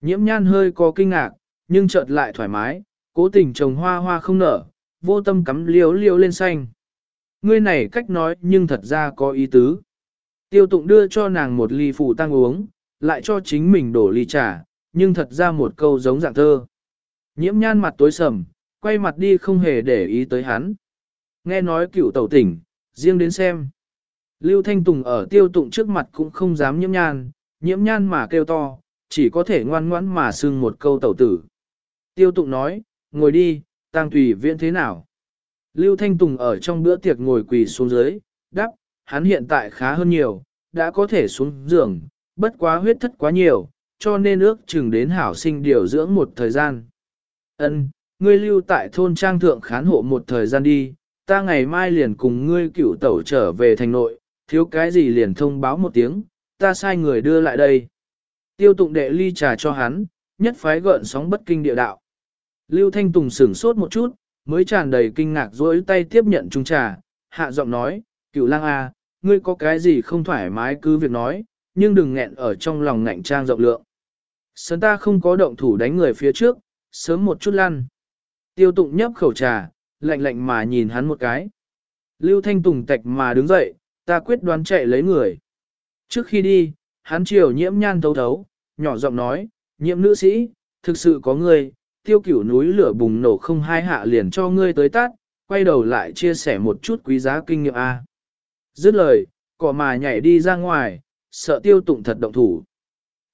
Nhiễm nhan hơi có kinh ngạc, nhưng chợt lại thoải mái, cố tình trồng hoa hoa không nở, vô tâm cắm liếu liếu lên xanh. Ngươi này cách nói nhưng thật ra có ý tứ. Tiêu tụng đưa cho nàng một ly phụ tăng uống, lại cho chính mình đổ ly trà, nhưng thật ra một câu giống dạng thơ. Nhiễm nhan mặt tối sầm, quay mặt đi không hề để ý tới hắn. Nghe nói cựu tẩu tỉnh, riêng đến xem. Lưu Thanh Tùng ở tiêu tụng trước mặt cũng không dám nhiễm nhan, nhiễm nhan mà kêu to, chỉ có thể ngoan ngoãn mà xưng một câu tẩu tử. Tiêu tụng nói, ngồi đi, tang tùy viện thế nào? Lưu Thanh Tùng ở trong bữa tiệc ngồi quỳ xuống dưới, đáp, hắn hiện tại khá hơn nhiều, đã có thể xuống giường, bất quá huyết thất quá nhiều, cho nên ước chừng đến hảo sinh điều dưỡng một thời gian. Ân, ngươi lưu tại thôn trang thượng khán hộ một thời gian đi, ta ngày mai liền cùng ngươi cựu tẩu trở về thành nội, thiếu cái gì liền thông báo một tiếng, ta sai người đưa lại đây. Tiêu tụng đệ ly trà cho hắn, nhất phái gợn sóng bất kinh địa đạo. Lưu Thanh Tùng sửng sốt một chút, mới tràn đầy kinh ngạc dối tay tiếp nhận chung trà, hạ giọng nói, cựu lang a, à, ngươi có cái gì không thoải mái cứ việc nói, nhưng đừng nghẹn ở trong lòng ngạnh trang rộng lượng. Sớm ta không có động thủ đánh người phía trước, sớm một chút lăn. Tiêu tụng nhấp khẩu trà, lạnh lạnh mà nhìn hắn một cái. Lưu Thanh Tùng tạch mà đứng dậy, ta quyết đoán chạy lấy người. Trước khi đi, hắn chiều nhiễm nhan thấu thấu, nhỏ giọng nói, nhiễm nữ sĩ, thực sự có người, tiêu cửu núi lửa bùng nổ không hai hạ liền cho ngươi tới tát, quay đầu lại chia sẻ một chút quý giá kinh nghiệm A. Dứt lời, cỏ mà nhảy đi ra ngoài, sợ tiêu tụng thật động thủ.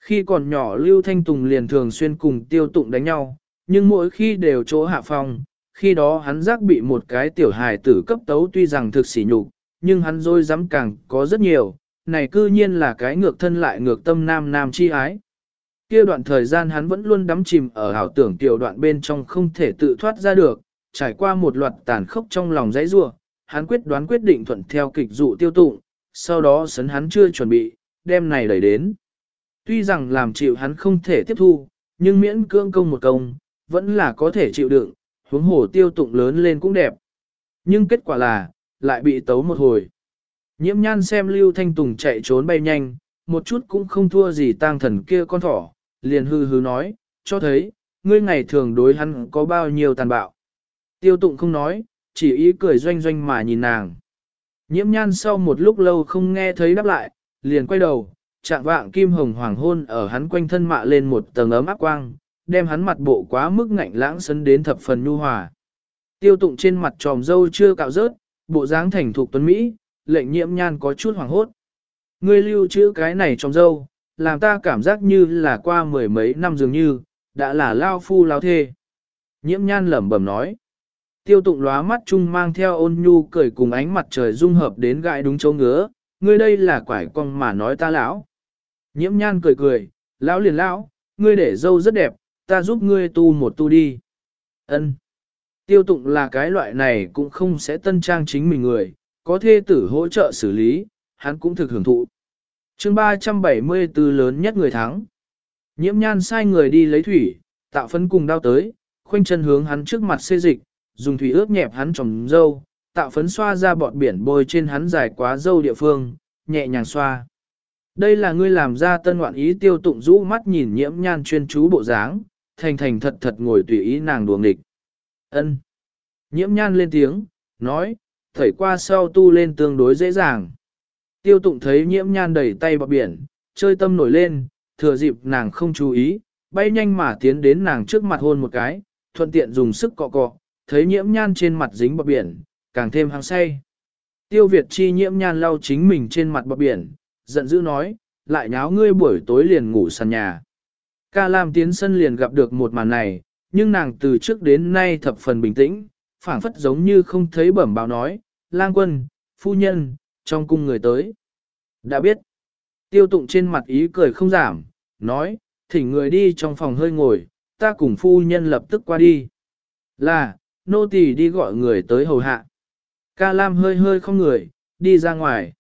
Khi còn nhỏ Lưu Thanh Tùng liền thường xuyên cùng tiêu tụng đánh nhau, nhưng mỗi khi đều chỗ hạ phong, khi đó hắn giác bị một cái tiểu hài tử cấp tấu tuy rằng thực sỉ nhục, nhưng hắn dối dám càng có rất nhiều, này cư nhiên là cái ngược thân lại ngược tâm nam nam chi ái. Kia đoạn thời gian hắn vẫn luôn đắm chìm ở ảo tưởng tiểu đoạn bên trong không thể tự thoát ra được, trải qua một loạt tàn khốc trong lòng dãy rua, hắn quyết đoán quyết định thuận theo kịch dụ tiêu tụng, sau đó sấn hắn chưa chuẩn bị, đem này đẩy đến. Tuy rằng làm chịu hắn không thể tiếp thu, nhưng miễn cưỡng công một công, vẫn là có thể chịu đựng, huống hồ tiêu tụng lớn lên cũng đẹp. Nhưng kết quả là, lại bị tấu một hồi. Nhiễm nhan xem Lưu Thanh Tùng chạy trốn bay nhanh, một chút cũng không thua gì tang thần kia con thỏ, liền hư hư nói, cho thấy, ngươi ngày thường đối hắn có bao nhiêu tàn bạo. Tiêu tụng không nói, chỉ ý cười doanh doanh mà nhìn nàng. Nhiễm nhan sau một lúc lâu không nghe thấy đáp lại, liền quay đầu, trạng vạng kim hồng hoàng hôn ở hắn quanh thân mạ lên một tầng ấm áp quang, đem hắn mặt bộ quá mức ngạnh lãng sấn đến thập phần nhu hòa. Tiêu tụng trên mặt tròm dâu chưa cạo rớt, bộ dáng thành thục tuấn Mỹ, lệnh nhiễm nhan có chút hoàng hốt. Ngươi lưu trữ cái này trong dâu, làm ta cảm giác như là qua mười mấy năm dường như, đã là lao phu lao thê. Nhiễm nhan lẩm bẩm nói. tiêu tụng lóa mắt chung mang theo ôn nhu cười cùng ánh mặt trời dung hợp đến gãi đúng chỗ ngứa, ngươi đây là quải cong mà nói ta lão. Nhiễm nhan cười cười, lão liền lão, ngươi để dâu rất đẹp, ta giúp ngươi tu một tu đi. Ân. Tiêu tụng là cái loại này cũng không sẽ tân trang chính mình người, có thê tử hỗ trợ xử lý, hắn cũng thực hưởng thụ. chương 374 lớn nhất người thắng. Nhiễm nhan sai người đi lấy thủy, tạo phấn cùng đao tới, khoanh chân hướng hắn trước mặt xê dịch, dùng thủy ướp nhẹp hắn trồng dâu, tạo phấn xoa ra bọt biển bôi trên hắn dài quá dâu địa phương, nhẹ nhàng xoa. Đây là ngươi làm ra tân ngoạn ý tiêu tụng rũ mắt nhìn nhiễm nhan chuyên chú bộ dáng, thành thành thật thật ngồi tùy ý nàng đùa địch. ân Nhiễm nhan lên tiếng, nói, thẩy qua sau tu lên tương đối dễ dàng. Tiêu tụng thấy nhiễm nhan đẩy tay bọc biển, chơi tâm nổi lên, thừa dịp nàng không chú ý, bay nhanh mà tiến đến nàng trước mặt hôn một cái, thuận tiện dùng sức cọ cọ, thấy nhiễm nhan trên mặt dính bọc biển, càng thêm hăng say. Tiêu Việt chi nhiễm nhan lau chính mình trên mặt bọc biển, giận dữ nói, lại nháo ngươi buổi tối liền ngủ sàn nhà. Ca Lam tiến sân liền gặp được một màn này, nhưng nàng từ trước đến nay thập phần bình tĩnh, phảng phất giống như không thấy bẩm báo nói, lang quân, phu nhân, trong cung người tới. Đã biết, tiêu tụng trên mặt ý cười không giảm, nói, thỉnh người đi trong phòng hơi ngồi, ta cùng phu nhân lập tức qua đi. Là, nô tỳ đi gọi người tới hầu hạ. Ca Lam hơi hơi không người, đi ra ngoài.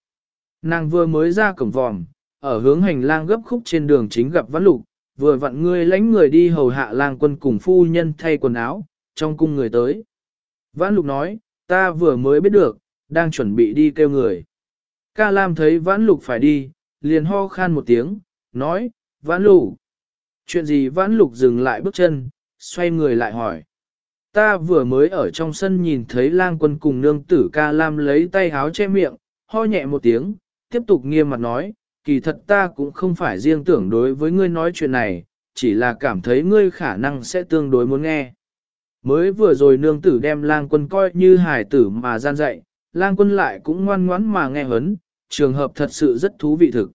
Nàng vừa mới ra cổng vòm, ở hướng hành lang gấp khúc trên đường chính gặp Vãn Lục, vừa vặn ngươi lãnh người đi hầu hạ lang quân cùng phu nhân thay quần áo, trong cung người tới. Vãn Lục nói, ta vừa mới biết được, đang chuẩn bị đi kêu người. Ca Lam thấy Vãn Lục phải đi, liền ho khan một tiếng, nói, Vãn Lục. Chuyện gì Vãn Lục dừng lại bước chân, xoay người lại hỏi. Ta vừa mới ở trong sân nhìn thấy lang quân cùng nương tử Ca Lam lấy tay háo che miệng, ho nhẹ một tiếng, tiếp tục nghiêm mặt nói, kỳ thật ta cũng không phải riêng tưởng đối với ngươi nói chuyện này, chỉ là cảm thấy ngươi khả năng sẽ tương đối muốn nghe. Mới vừa rồi nương tử đem lang quân coi như hài tử mà gian dạy, lang quân lại cũng ngoan ngoãn mà nghe hấn, trường hợp thật sự rất thú vị thực.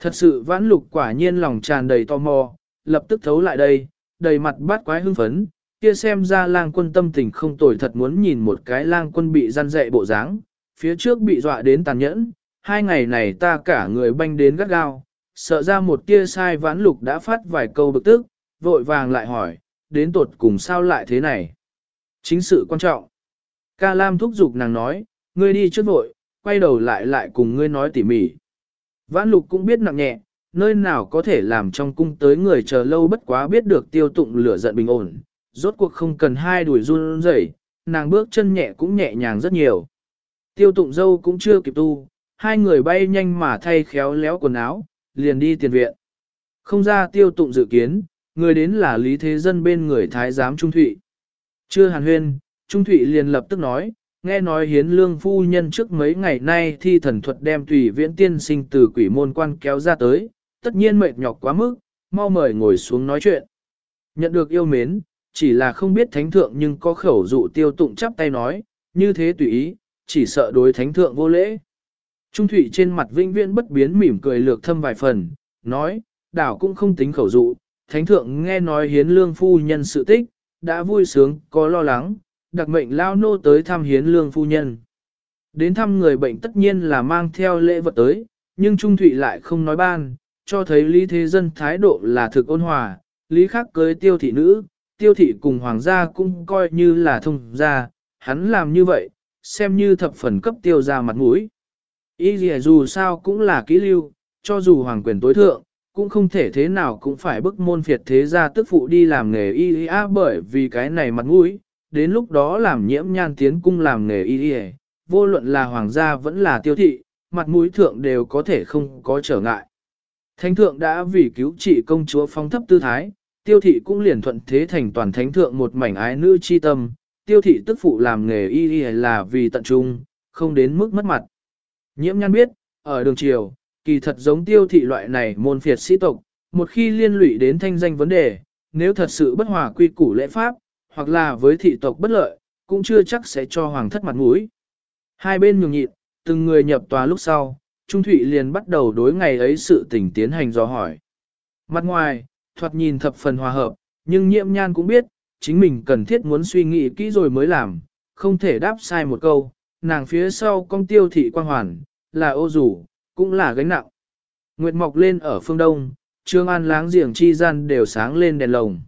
Thật sự vãn lục quả nhiên lòng tràn đầy tò mò, lập tức thấu lại đây, đầy mặt bát quái hưng phấn, kia xem ra lang quân tâm tình không tồi thật muốn nhìn một cái lang quân bị gian dạy bộ dáng, phía trước bị dọa đến tàn nhẫn, hai ngày này ta cả người banh đến gắt gao, sợ ra một tia sai vãn lục đã phát vài câu bực tức, vội vàng lại hỏi, đến tột cùng sao lại thế này? Chính sự quan trọng. Ca Lam thúc giục nàng nói, ngươi đi trước vội, quay đầu lại lại cùng ngươi nói tỉ mỉ. Vãn lục cũng biết nặng nhẹ, nơi nào có thể làm trong cung tới người chờ lâu bất quá biết được tiêu tụng lửa giận bình ổn, rốt cuộc không cần hai đuổi run rẩy, nàng bước chân nhẹ cũng nhẹ nhàng rất nhiều. Tiêu tụng dâu cũng chưa kịp tu, hai người bay nhanh mà thay khéo léo quần áo, liền đi tiền viện. Không ra tiêu tụng dự kiến, người đến là Lý Thế Dân bên người Thái giám Trung Thụy. Chưa hàn huyên, Trung Thụy liền lập tức nói, nghe nói hiến lương phu nhân trước mấy ngày nay thi thần thuật đem tùy viễn tiên sinh từ quỷ môn quan kéo ra tới, tất nhiên mệt nhọc quá mức, mau mời ngồi xuống nói chuyện. Nhận được yêu mến, chỉ là không biết thánh thượng nhưng có khẩu dụ tiêu tụng chắp tay nói, như thế tùy ý, chỉ sợ đối thánh thượng vô lễ. Trung Thụy trên mặt vinh viễn bất biến mỉm cười lược thâm vài phần, nói, đảo cũng không tính khẩu dụ, thánh thượng nghe nói hiến lương phu nhân sự tích, đã vui sướng, có lo lắng, đặc mệnh lao nô tới thăm hiến lương phu nhân. Đến thăm người bệnh tất nhiên là mang theo lễ vật tới, nhưng Trung Thụy lại không nói ban, cho thấy Lý Thế Dân thái độ là thực ôn hòa, Lý khắc cưới tiêu thị nữ, tiêu thị cùng hoàng gia cũng coi như là thông gia, hắn làm như vậy, xem như thập phần cấp tiêu ra mặt mũi. Ý gì dù sao cũng là kỹ lưu, cho dù hoàng quyền tối thượng, cũng không thể thế nào cũng phải bức môn phiệt thế gia tức phụ đi làm nghề y y bởi vì cái này mặt mũi, đến lúc đó làm nhiễm nhan tiến cung làm nghề y y vô luận là hoàng gia vẫn là tiêu thị, mặt mũi thượng đều có thể không có trở ngại. Thánh thượng đã vì cứu trị công chúa phong thấp tư thái, tiêu thị cũng liền thuận thế thành toàn thánh thượng một mảnh ái nữ chi tâm, tiêu thị tức phụ làm nghề y y là vì tận trung, không đến mức mất mặt. Nhiễm nhan biết, ở đường triều, kỳ thật giống tiêu thị loại này môn phiệt sĩ tộc, một khi liên lụy đến thanh danh vấn đề, nếu thật sự bất hòa quy củ lễ pháp, hoặc là với thị tộc bất lợi, cũng chưa chắc sẽ cho hoàng thất mặt mũi. Hai bên nhường nhịn, từng người nhập tòa lúc sau, Trung Thụy liền bắt đầu đối ngày ấy sự tình tiến hành dò hỏi. Mặt ngoài, thoạt nhìn thập phần hòa hợp, nhưng nhiễm nhan cũng biết, chính mình cần thiết muốn suy nghĩ kỹ rồi mới làm, không thể đáp sai một câu, nàng phía sau con tiêu thị quan hoàn, là ô rủ, cũng là gánh nặng. Nguyệt mọc lên ở phương đông, trương an láng giềng chi gian đều sáng lên đèn lồng.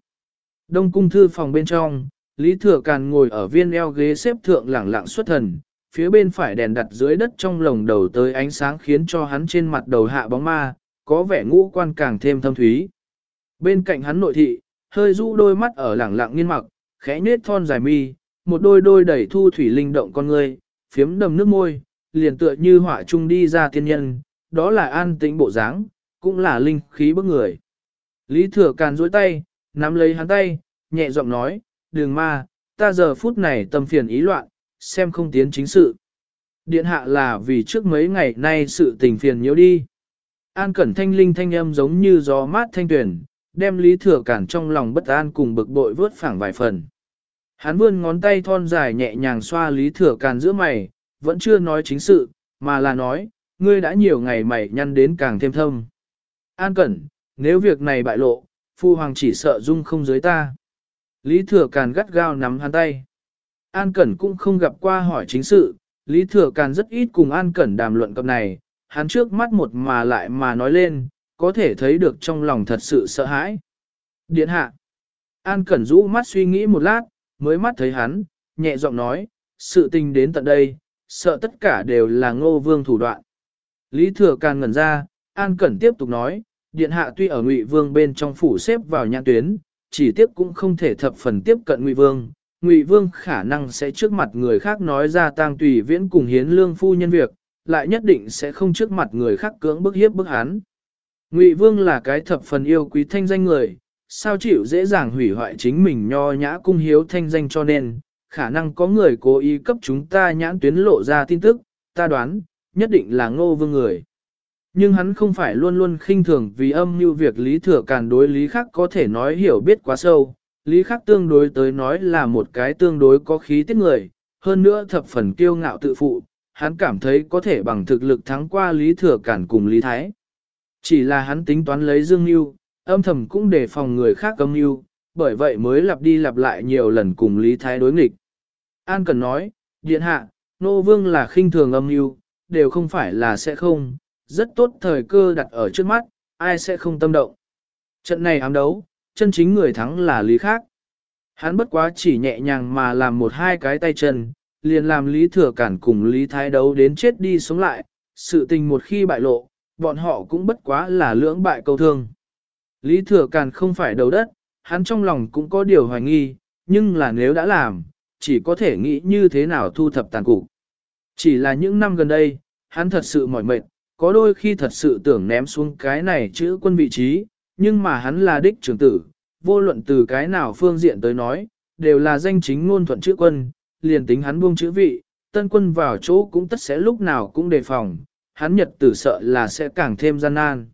Đông cung thư phòng bên trong, Lý Thừa Càn ngồi ở viên eo ghế xếp thượng lẳng lặng xuất thần, phía bên phải đèn đặt dưới đất trong lồng đầu tới ánh sáng khiến cho hắn trên mặt đầu hạ bóng ma, có vẻ ngũ quan càng thêm thâm thúy. Bên cạnh hắn nội thị, hơi rũ đôi mắt ở lẳng lặng nghiên mặc, khẽ nết thon dài mi, một đôi đôi đẩy thu thủy linh động con người, phiếm đầm nước môi, liền tựa như họa trung đi ra tiên nhân, đó là an tĩnh bộ dáng, cũng là linh khí bức người. Lý thừa càn duỗi tay, nắm lấy hắn tay, nhẹ giọng nói, đường ma, ta giờ phút này tâm phiền ý loạn, xem không tiến chính sự. Điện hạ là vì trước mấy ngày nay sự tình phiền nhiễu đi. An cẩn thanh linh thanh âm giống như gió mát thanh tuyển, đem lý thừa cản trong lòng bất an cùng bực bội vớt phẳng vài phần. Hắn vươn ngón tay thon dài nhẹ nhàng xoa lý thừa càn giữa mày, vẫn chưa nói chính sự, mà là nói, ngươi đã nhiều ngày mày nhăn đến càng thêm thâm. An cẩn, nếu việc này bại lộ, phu hoàng chỉ sợ dung không dưới ta. Lý thừa càn gắt gao nắm hắn tay. An cẩn cũng không gặp qua hỏi chính sự, Lý thừa càn rất ít cùng an cẩn đàm luận cập này, hắn trước mắt một mà lại mà nói lên, có thể thấy được trong lòng thật sự sợ hãi. Điện hạ. An cẩn rũ mắt suy nghĩ một lát, mới mắt thấy hắn, nhẹ giọng nói, sự tình đến tận đây, sợ tất cả đều là ngô vương thủ đoạn. Lý thừa càng ngẩn ra, An cẩn tiếp tục nói, điện hạ tuy ở ngụy vương bên trong phủ xếp vào nhãn tuyến, chỉ tiếp cũng không thể thập phần tiếp cận ngụy vương. Ngụy Vương khả năng sẽ trước mặt người khác nói ra tang tùy viễn cùng hiến lương phu nhân việc, lại nhất định sẽ không trước mặt người khác cưỡng bức hiếp bức hắn. Ngụy Vương là cái thập phần yêu quý thanh danh người, sao chịu dễ dàng hủy hoại chính mình nho nhã cung hiếu thanh danh cho nên, khả năng có người cố ý cấp chúng ta nhãn tuyến lộ ra tin tức, ta đoán, nhất định là ngô vương người. Nhưng hắn không phải luôn luôn khinh thường vì âm mưu việc lý thừa càn đối lý khác có thể nói hiểu biết quá sâu, lý khác tương đối tới nói là một cái tương đối có khí tiết người, hơn nữa thập phần kiêu ngạo tự phụ, hắn cảm thấy có thể bằng thực lực thắng qua lý thừa càn cùng lý thái. Chỉ là hắn tính toán lấy dương mưu, âm thầm cũng đề phòng người khác âm mưu, bởi vậy mới lặp đi lặp lại nhiều lần cùng lý thái đối nghịch. An cần nói, điện hạ, nô vương là khinh thường âm mưu, đều không phải là sẽ không, rất tốt thời cơ đặt ở trước mắt, ai sẽ không tâm động. Trận này ám đấu, chân chính người thắng là lý khác. Hắn bất quá chỉ nhẹ nhàng mà làm một hai cái tay chân, liền làm lý thừa cản cùng lý thái đấu đến chết đi sống lại, sự tình một khi bại lộ, bọn họ cũng bất quá là lưỡng bại câu thương. Lý thừa Càn không phải đầu đất, hắn trong lòng cũng có điều hoài nghi, nhưng là nếu đã làm, chỉ có thể nghĩ như thế nào thu thập tàn cục. Chỉ là những năm gần đây, hắn thật sự mỏi mệt, có đôi khi thật sự tưởng ném xuống cái này chữ quân vị trí, nhưng mà hắn là đích trưởng tử, vô luận từ cái nào phương diện tới nói, đều là danh chính ngôn thuận chữ quân, liền tính hắn buông chữ vị, tân quân vào chỗ cũng tất sẽ lúc nào cũng đề phòng, hắn nhật tử sợ là sẽ càng thêm gian nan.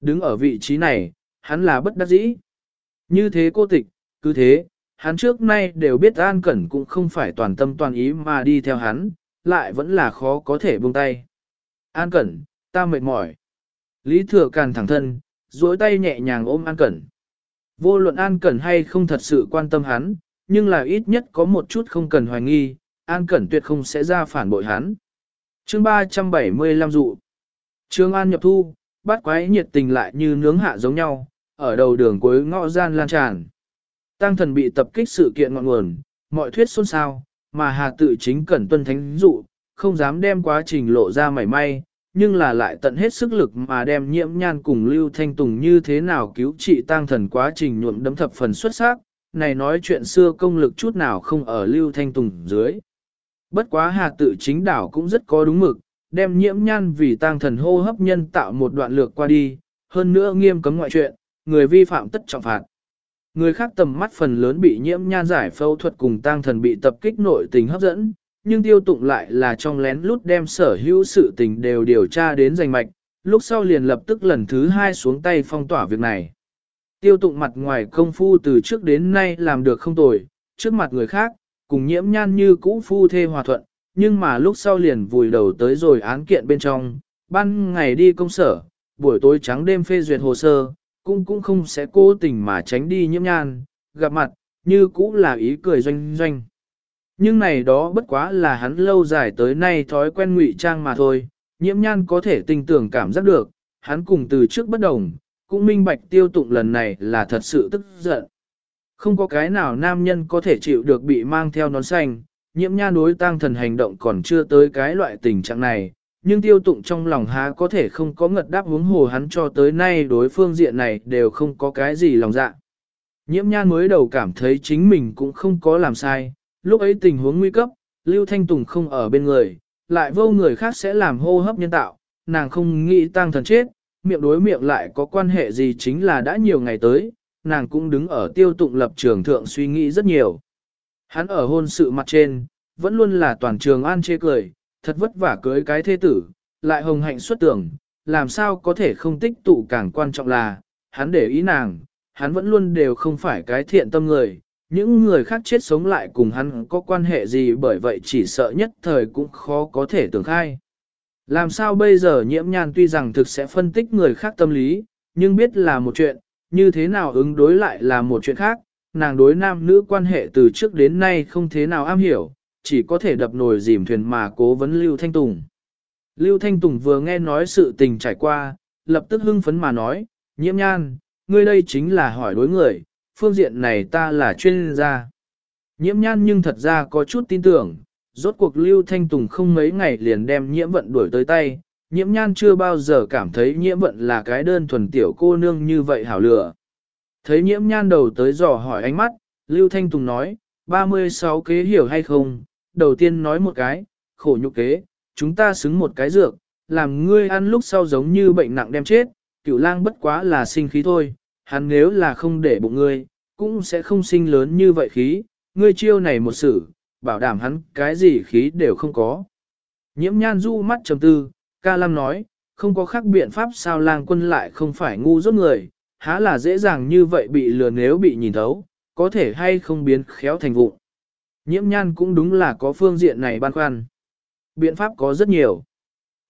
Đứng ở vị trí này, hắn là bất đắc dĩ. Như thế cô tịch, cứ thế, hắn trước nay đều biết An Cẩn cũng không phải toàn tâm toàn ý mà đi theo hắn, lại vẫn là khó có thể buông tay. An Cẩn, ta mệt mỏi. Lý Thừa Càn thẳng thân, duỗi tay nhẹ nhàng ôm An Cẩn. Vô luận An Cẩn hay không thật sự quan tâm hắn, nhưng là ít nhất có một chút không cần hoài nghi, An Cẩn tuyệt không sẽ ra phản bội hắn. chương 375 dụ. Trương An nhập thu, bắt quái nhiệt tình lại như nướng hạ giống nhau, ở đầu đường cuối ngõ gian lan tràn. Tăng thần bị tập kích sự kiện ngọn nguồn, mọi thuyết xôn xao, mà Hà tự chính cẩn tuân thánh dụ, không dám đem quá trình lộ ra mảy may, nhưng là lại tận hết sức lực mà đem nhiễm nhan cùng Lưu Thanh Tùng như thế nào cứu trị tăng thần quá trình nhuộm đấm thập phần xuất sắc, này nói chuyện xưa công lực chút nào không ở Lưu Thanh Tùng dưới. Bất quá Hà tự chính đảo cũng rất có đúng mực, đem nhiễm nhan vì tang thần hô hấp nhân tạo một đoạn lược qua đi, hơn nữa nghiêm cấm ngoại chuyện, người vi phạm tất trọng phạt. Người khác tầm mắt phần lớn bị nhiễm nhan giải phẫu thuật cùng tang thần bị tập kích nội tình hấp dẫn, nhưng tiêu tụng lại là trong lén lút đem sở hữu sự tình đều điều tra đến giành mạch, lúc sau liền lập tức lần thứ hai xuống tay phong tỏa việc này. Tiêu tụng mặt ngoài công phu từ trước đến nay làm được không tồi, trước mặt người khác, cùng nhiễm nhan như cũ phu thê hòa thuận, nhưng mà lúc sau liền vùi đầu tới rồi án kiện bên trong, ban ngày đi công sở, buổi tối trắng đêm phê duyệt hồ sơ, cũng cũng không sẽ cố tình mà tránh đi nhiễm nhan, gặp mặt, như cũng là ý cười doanh doanh. Nhưng này đó bất quá là hắn lâu dài tới nay thói quen ngụy trang mà thôi, nhiễm nhan có thể tinh tưởng cảm giác được, hắn cùng từ trước bất đồng, cũng minh bạch tiêu tụng lần này là thật sự tức giận. Không có cái nào nam nhân có thể chịu được bị mang theo nón xanh, nhiễm nha đối tang thần hành động còn chưa tới cái loại tình trạng này, nhưng tiêu tụng trong lòng há có thể không có ngật đáp hướng hồ hắn cho tới nay đối phương diện này đều không có cái gì lòng dạ. Nhiễm nhan mới đầu cảm thấy chính mình cũng không có làm sai, lúc ấy tình huống nguy cấp, Lưu Thanh Tùng không ở bên người, lại vô người khác sẽ làm hô hấp nhân tạo, nàng không nghĩ tăng thần chết, miệng đối miệng lại có quan hệ gì chính là đã nhiều ngày tới, nàng cũng đứng ở tiêu tụng lập trường thượng suy nghĩ rất nhiều. Hắn ở hôn sự mặt trên, vẫn luôn là toàn trường an chê cười, thật vất vả cưới cái thế tử, lại hồng hạnh xuất tưởng, làm sao có thể không tích tụ càng quan trọng là, hắn để ý nàng, hắn vẫn luôn đều không phải cái thiện tâm người, những người khác chết sống lại cùng hắn có quan hệ gì bởi vậy chỉ sợ nhất thời cũng khó có thể tưởng khai. Làm sao bây giờ nhiễm nhan tuy rằng thực sẽ phân tích người khác tâm lý, nhưng biết là một chuyện, như thế nào ứng đối lại là một chuyện khác, nàng đối nam nữ quan hệ từ trước đến nay không thế nào am hiểu, chỉ có thể đập nồi dìm thuyền mà cố vấn Lưu Thanh Tùng. Lưu Thanh Tùng vừa nghe nói sự tình trải qua, lập tức hưng phấn mà nói, nhiễm nhan, ngươi đây chính là hỏi đối người, phương diện này ta là chuyên gia. Nhiễm nhan nhưng thật ra có chút tin tưởng, rốt cuộc Lưu Thanh Tùng không mấy ngày liền đem nhiễm vận đuổi tới tay, nhiễm nhan chưa bao giờ cảm thấy nhiễm vận là cái đơn thuần tiểu cô nương như vậy hảo lựa. Thấy nhiễm nhan đầu tới dò hỏi ánh mắt, Lưu Thanh Tùng nói, 36 kế hiểu hay không, đầu tiên nói một cái, khổ nhục kế, chúng ta xứng một cái dược, làm ngươi ăn lúc sau giống như bệnh nặng đem chết, cửu lang bất quá là sinh khí thôi, hắn nếu là không để bụng ngươi, cũng sẽ không sinh lớn như vậy khí, ngươi chiêu này một sự, bảo đảm hắn cái gì khí đều không có. Nhiễm nhan du mắt trầm tư, ca lam nói, không có khác biện pháp sao lang quân lại không phải ngu rốt người, há là dễ dàng như vậy bị lừa nếu bị nhìn thấu, có thể hay không biến khéo thành vụ. Nhiễm nhan cũng đúng là có phương diện này băn khoăn. Biện pháp có rất nhiều.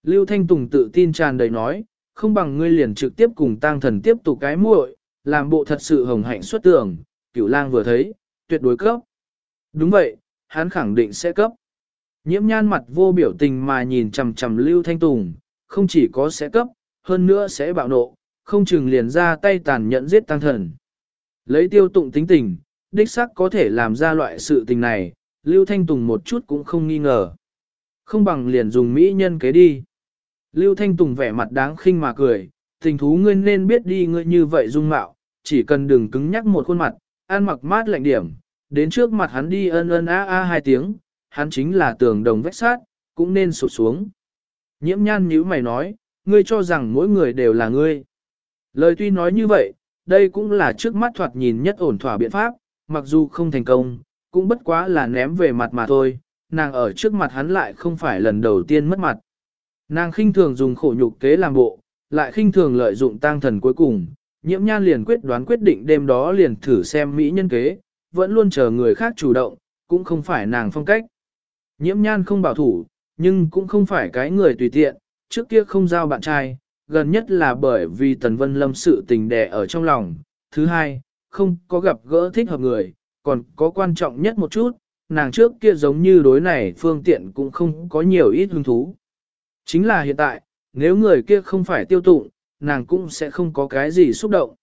Lưu Thanh Tùng tự tin tràn đầy nói, không bằng ngươi liền trực tiếp cùng tang thần tiếp tục cái muội, làm bộ thật sự hồng hạnh xuất tưởng, cửu lang vừa thấy, tuyệt đối cấp. Đúng vậy, hắn khẳng định sẽ cấp. Nhiễm nhan mặt vô biểu tình mà nhìn chằm chằm Lưu Thanh Tùng, không chỉ có sẽ cấp, hơn nữa sẽ bạo nộ, không chừng liền ra tay tàn nhẫn giết tăng thần. Lấy tiêu tụng tính tình, đích xác có thể làm ra loại sự tình này, Lưu Thanh Tùng một chút cũng không nghi ngờ. Không bằng liền dùng mỹ nhân kế đi. Lưu Thanh Tùng vẻ mặt đáng khinh mà cười, tình thú ngươi nên biết đi ngươi như vậy dung mạo, chỉ cần đừng cứng nhắc một khuôn mặt, ăn mặc mát lạnh điểm, đến trước mặt hắn đi ân ân a a hai tiếng, hắn chính là tường đồng vách sát, cũng nên sụt xuống. Nhiễm nhan nhíu mày nói, ngươi cho rằng mỗi người đều là ngươi. Lời tuy nói như vậy, đây cũng là trước mắt thoạt nhìn nhất ổn thỏa biện pháp, mặc dù không thành công, cũng bất quá là ném về mặt mà thôi, nàng ở trước mặt hắn lại không phải lần đầu tiên mất mặt. Nàng khinh thường dùng khổ nhục kế làm bộ, lại khinh thường lợi dụng tang thần cuối cùng, nhiễm nhan liền quyết đoán quyết định đêm đó liền thử xem mỹ nhân kế, vẫn luôn chờ người khác chủ động, cũng không phải nàng phong cách. Nhiễm nhan không bảo thủ, nhưng cũng không phải cái người tùy tiện, trước kia không giao bạn trai, gần nhất là bởi vì Tần Vân Lâm sự tình đè ở trong lòng. Thứ hai, không có gặp gỡ thích hợp người, còn có quan trọng nhất một chút, nàng trước kia giống như đối này phương tiện cũng không có nhiều ít hứng thú. Chính là hiện tại, nếu người kia không phải tiêu tụng, nàng cũng sẽ không có cái gì xúc động.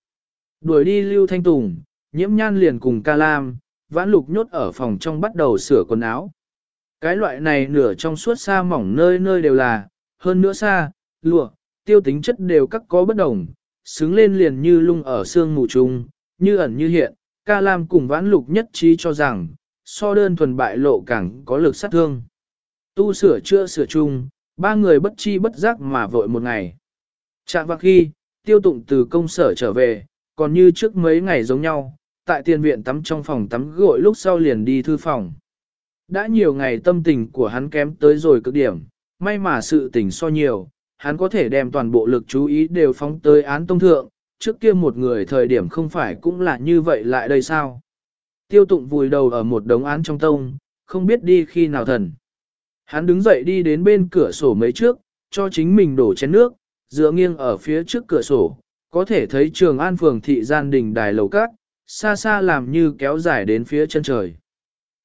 Đuổi đi Lưu Thanh Tùng, nhiễm nhan liền cùng ca lam, vãn lục nhốt ở phòng trong bắt đầu sửa quần áo. Cái loại này nửa trong suốt xa mỏng nơi nơi đều là, hơn nữa xa, lụa, tiêu tính chất đều các có bất đồng, xứng lên liền như lung ở xương mù trùng, như ẩn như hiện, ca lam cùng vãn lục nhất trí cho rằng, so đơn thuần bại lộ càng có lực sát thương. Tu sửa chữa sửa chung, ba người bất chi bất giác mà vội một ngày. Chạm vào khi, tiêu tụng từ công sở trở về, còn như trước mấy ngày giống nhau, tại tiền viện tắm trong phòng tắm gội lúc sau liền đi thư phòng. Đã nhiều ngày tâm tình của hắn kém tới rồi cực điểm, may mà sự tình so nhiều, hắn có thể đem toàn bộ lực chú ý đều phóng tới án tông thượng, trước kia một người thời điểm không phải cũng là như vậy lại đây sao. Tiêu tụng vùi đầu ở một đống án trong tông, không biết đi khi nào thần. Hắn đứng dậy đi đến bên cửa sổ mấy trước, cho chính mình đổ chén nước, dựa nghiêng ở phía trước cửa sổ, có thể thấy trường an phường thị gian đình đài lầu cát, xa xa làm như kéo dài đến phía chân trời.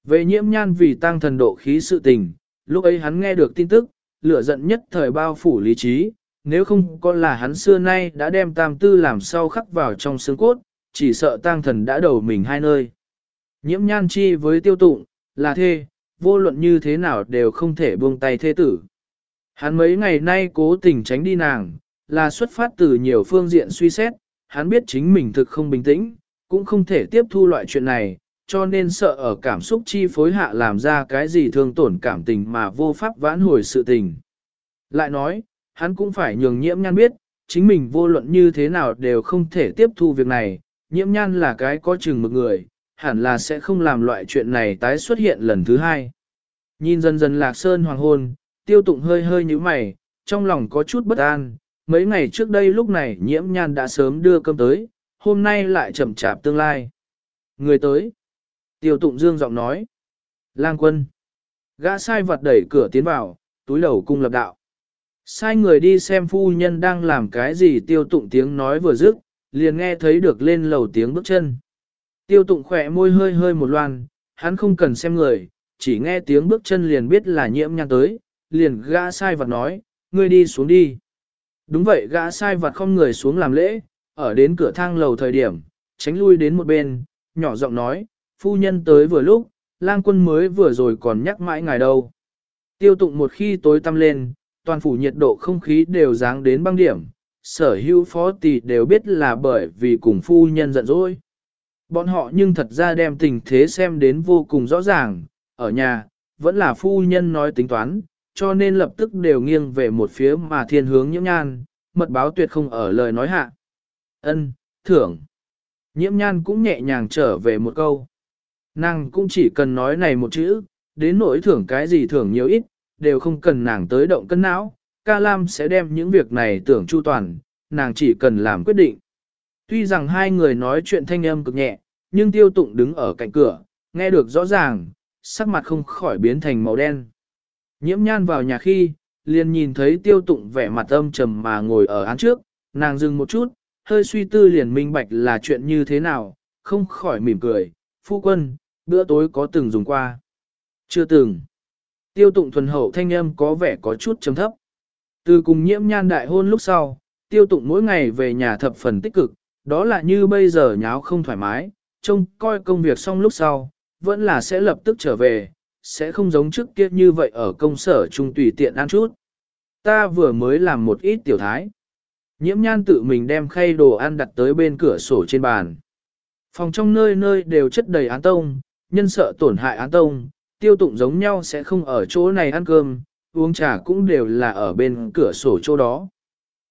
Về nhiễm nhan vì tăng thần độ khí sự tình, lúc ấy hắn nghe được tin tức, lửa giận nhất thời bao phủ lý trí, nếu không có là hắn xưa nay đã đem tam tư làm sau khắc vào trong xương cốt, chỉ sợ tang thần đã đầu mình hai nơi. Nhiễm nhan chi với tiêu tụng, là thê, vô luận như thế nào đều không thể buông tay thê tử. Hắn mấy ngày nay cố tình tránh đi nàng, là xuất phát từ nhiều phương diện suy xét, hắn biết chính mình thực không bình tĩnh, cũng không thể tiếp thu loại chuyện này, cho nên sợ ở cảm xúc chi phối hạ làm ra cái gì thương tổn cảm tình mà vô pháp vãn hồi sự tình. Lại nói, hắn cũng phải nhường nhiễm nhan biết, chính mình vô luận như thế nào đều không thể tiếp thu việc này, nhiễm nhan là cái có chừng một người, hẳn là sẽ không làm loại chuyện này tái xuất hiện lần thứ hai. Nhìn dần dần lạc sơn hoàng hôn, tiêu tụng hơi hơi như mày, trong lòng có chút bất an, mấy ngày trước đây lúc này nhiễm nhan đã sớm đưa cơm tới, hôm nay lại chậm chạp tương lai. Người tới. Tiêu tụng dương giọng nói. Lang quân. Gã sai vật đẩy cửa tiến vào, túi đầu cung lập đạo. Sai người đi xem phu nhân đang làm cái gì tiêu tụng tiếng nói vừa dứt, liền nghe thấy được lên lầu tiếng bước chân. Tiêu tụng khỏe môi hơi hơi một loan, hắn không cần xem người, chỉ nghe tiếng bước chân liền biết là nhiễm nhan tới, liền gã sai vật nói, ngươi đi xuống đi. Đúng vậy gã sai vật không người xuống làm lễ, ở đến cửa thang lầu thời điểm, tránh lui đến một bên, nhỏ giọng nói, phu nhân tới vừa lúc, lang quân mới vừa rồi còn nhắc mãi ngài đâu. Tiêu tụng một khi tối tăm lên, toàn phủ nhiệt độ không khí đều dáng đến băng điểm, sở hữu phó tỷ đều biết là bởi vì cùng phu nhân giận dỗi. Bọn họ nhưng thật ra đem tình thế xem đến vô cùng rõ ràng, ở nhà, vẫn là phu nhân nói tính toán, cho nên lập tức đều nghiêng về một phía mà thiên hướng nhiễm nhan, mật báo tuyệt không ở lời nói hạ. Ân, thưởng. Nhiễm nhan cũng nhẹ nhàng trở về một câu. Nàng cũng chỉ cần nói này một chữ, đến nỗi thưởng cái gì thưởng nhiều ít, đều không cần nàng tới động cân não, ca lam sẽ đem những việc này tưởng chu toàn, nàng chỉ cần làm quyết định. Tuy rằng hai người nói chuyện thanh âm cực nhẹ, nhưng tiêu tụng đứng ở cạnh cửa, nghe được rõ ràng, sắc mặt không khỏi biến thành màu đen. Nhiễm nhan vào nhà khi, liền nhìn thấy tiêu tụng vẻ mặt âm trầm mà ngồi ở án trước, nàng dừng một chút, hơi suy tư liền minh bạch là chuyện như thế nào, không khỏi mỉm cười, phu quân, bữa tối có từng dùng qua. Chưa từng. Tiêu tụng thuần hậu thanh âm có vẻ có chút chấm thấp. Từ cùng nhiễm nhan đại hôn lúc sau, tiêu tụng mỗi ngày về nhà thập phần tích cực, đó là như bây giờ nháo không thoải mái, trông coi công việc xong lúc sau, vẫn là sẽ lập tức trở về, sẽ không giống trước kia như vậy ở công sở trung tùy tiện ăn chút. Ta vừa mới làm một ít tiểu thái. Nhiễm nhan tự mình đem khay đồ ăn đặt tới bên cửa sổ trên bàn. Phòng trong nơi nơi đều chất đầy án tông, nhân sợ tổn hại án tông, tiêu tụng giống nhau sẽ không ở chỗ này ăn cơm, uống trà cũng đều là ở bên cửa sổ chỗ đó.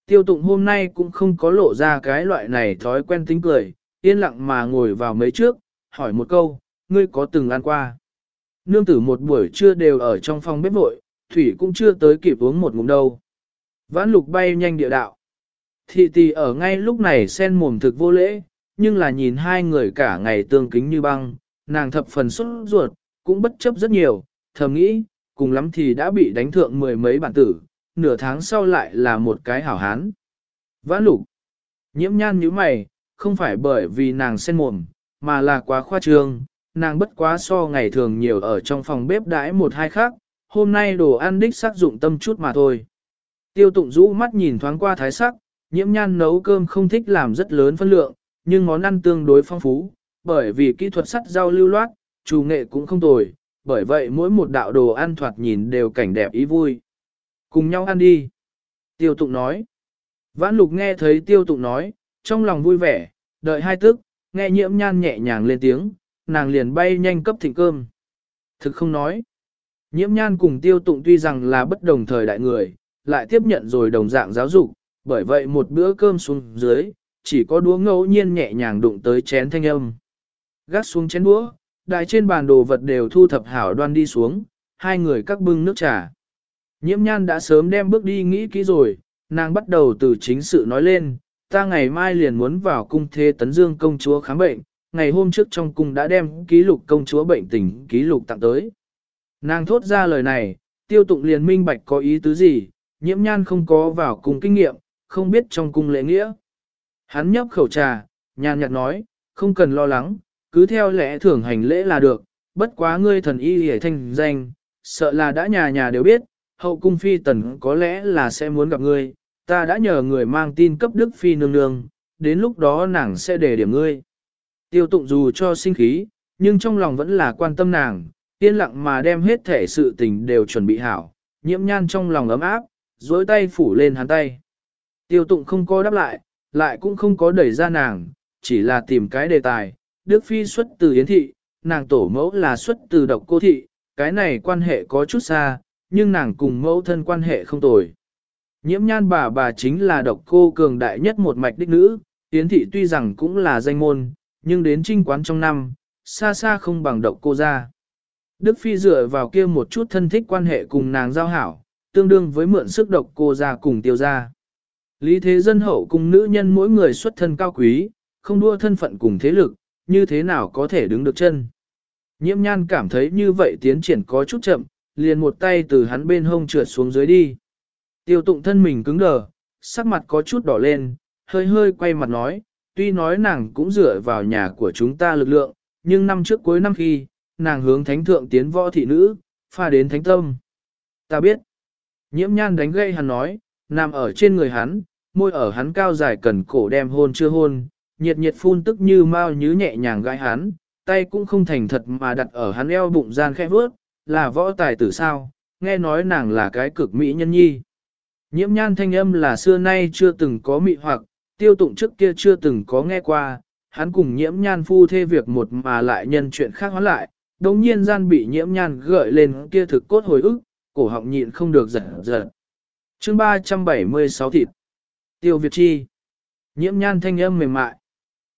Tiêu tụng hôm nay cũng không có lộ ra cái loại này thói quen tính cười, yên lặng mà ngồi vào mấy trước, hỏi một câu, ngươi có từng ăn qua. Nương tử một buổi trưa đều ở trong phòng bếp vội, thủy cũng chưa tới kịp uống một ngụm đâu. Vãn lục bay nhanh địa đạo. Thị tì ở ngay lúc này sen mồm thực vô lễ, nhưng là nhìn hai người cả ngày tương kính như băng, nàng thập phần xuất ruột, cũng bất chấp rất nhiều, thầm nghĩ, cùng lắm thì đã bị đánh thượng mười mấy bản tử, nửa tháng sau lại là một cái hảo hán. Vãn lục, nhiễm nhan như mày, không phải bởi vì nàng sen mồm, mà là quá khoa trương, nàng bất quá so ngày thường nhiều ở trong phòng bếp đãi một hai khác, hôm nay đồ ăn đích sắc dụng tâm chút mà thôi. Tiêu tụng rũ mắt nhìn thoáng qua thái sắc, nhiễm nhan nấu cơm không thích làm rất lớn phân lượng, nhưng món ăn tương đối phong phú, bởi vì kỹ thuật sắt rau lưu loát, chủ nghệ cũng không tồi, bởi vậy mỗi một đạo đồ ăn thoạt nhìn đều cảnh đẹp ý vui. Cùng nhau ăn đi. Tiêu tụng nói. Vãn lục nghe thấy tiêu tụng nói, trong lòng vui vẻ, đợi hai tức, nghe nhiễm nhan nhẹ nhàng lên tiếng, nàng liền bay nhanh cấp thịnh cơm. Thực không nói. Nhiễm nhan cùng tiêu tụng tuy rằng là bất đồng thời đại người, lại tiếp nhận rồi đồng dạng giáo dục, bởi vậy một bữa cơm xuống dưới, chỉ có đũa ngẫu nhiên nhẹ nhàng đụng tới chén thanh âm. Gác xuống chén đũa, đại trên bàn đồ vật đều thu thập hảo đoan đi xuống, hai người các bưng nước trà. Nhiễm nhan đã sớm đem bước đi nghĩ kỹ rồi, nàng bắt đầu từ chính sự nói lên, ta ngày mai liền muốn vào cung thế tấn dương công chúa khám bệnh, ngày hôm trước trong cung đã đem ký lục công chúa bệnh tình ký lục tặng tới. Nàng thốt ra lời này, tiêu tụng liền minh bạch có ý tứ gì, nhiễm nhan không có vào cung kinh nghiệm, không biết trong cung lễ nghĩa. Hắn nhấp khẩu trà, nhàn nhạt nói, không cần lo lắng, cứ theo lẽ thường hành lễ là được, bất quá ngươi thần y hề thanh danh, sợ là đã nhà nhà đều biết, hậu cung phi tần có lẽ là sẽ muốn gặp ngươi, ta đã nhờ người mang tin cấp đức phi nương nương, đến lúc đó nàng sẽ để điểm ngươi. Tiêu tụng dù cho sinh khí, nhưng trong lòng vẫn là quan tâm nàng, yên lặng mà đem hết thể sự tình đều chuẩn bị hảo, nhiễm nhan trong lòng ấm áp, dối tay phủ lên hắn tay. Tiêu tụng không có đáp lại, lại cũng không có đẩy ra nàng, chỉ là tìm cái đề tài, Đức Phi xuất từ Yến Thị, nàng tổ mẫu là xuất từ độc cô thị, cái này quan hệ có chút xa, nhưng nàng cùng mẫu thân quan hệ không tồi. Nhiễm nhan bà bà chính là độc cô cường đại nhất một mạch đích nữ, Yến Thị tuy rằng cũng là danh môn, nhưng đến trinh quán trong năm, xa xa không bằng độc cô ra. Đức Phi dựa vào kia một chút thân thích quan hệ cùng nàng giao hảo, tương đương với mượn sức độc cô ra cùng tiêu ra. Lý thế dân hậu cùng nữ nhân mỗi người xuất thân cao quý, không đua thân phận cùng thế lực, như thế nào có thể đứng được chân. Nhiễm nhan cảm thấy như vậy tiến triển có chút chậm, liền một tay từ hắn bên hông trượt xuống dưới đi. Tiêu tụng thân mình cứng đờ, sắc mặt có chút đỏ lên, hơi hơi quay mặt nói, tuy nói nàng cũng dựa vào nhà của chúng ta lực lượng, nhưng năm trước cuối năm khi, nàng hướng thánh thượng tiến võ thị nữ, pha đến thánh tâm. Ta biết. Nhiễm nhan đánh gây hắn nói, nằm ở trên người hắn, môi ở hắn cao dài cần cổ đem hôn chưa hôn, nhiệt nhiệt phun tức như mau như nhẹ nhàng gãi hắn, tay cũng không thành thật mà đặt ở hắn eo bụng gian khẽ vớt, là võ tài tử sao, nghe nói nàng là cái cực mỹ nhân nhi. Nhiễm nhan thanh âm là xưa nay chưa từng có mị hoặc, tiêu tụng trước kia chưa từng có nghe qua, hắn cùng nhiễm nhan phu thê việc một mà lại nhân chuyện khác hóa lại, đồng nhiên gian bị nhiễm nhan gợi lên kia thực cốt hồi ức, cổ họng nhịn không được giật giật. chương 376 thịt. Tiêu Việt Chi. Nhiễm nhan thanh âm mềm mại.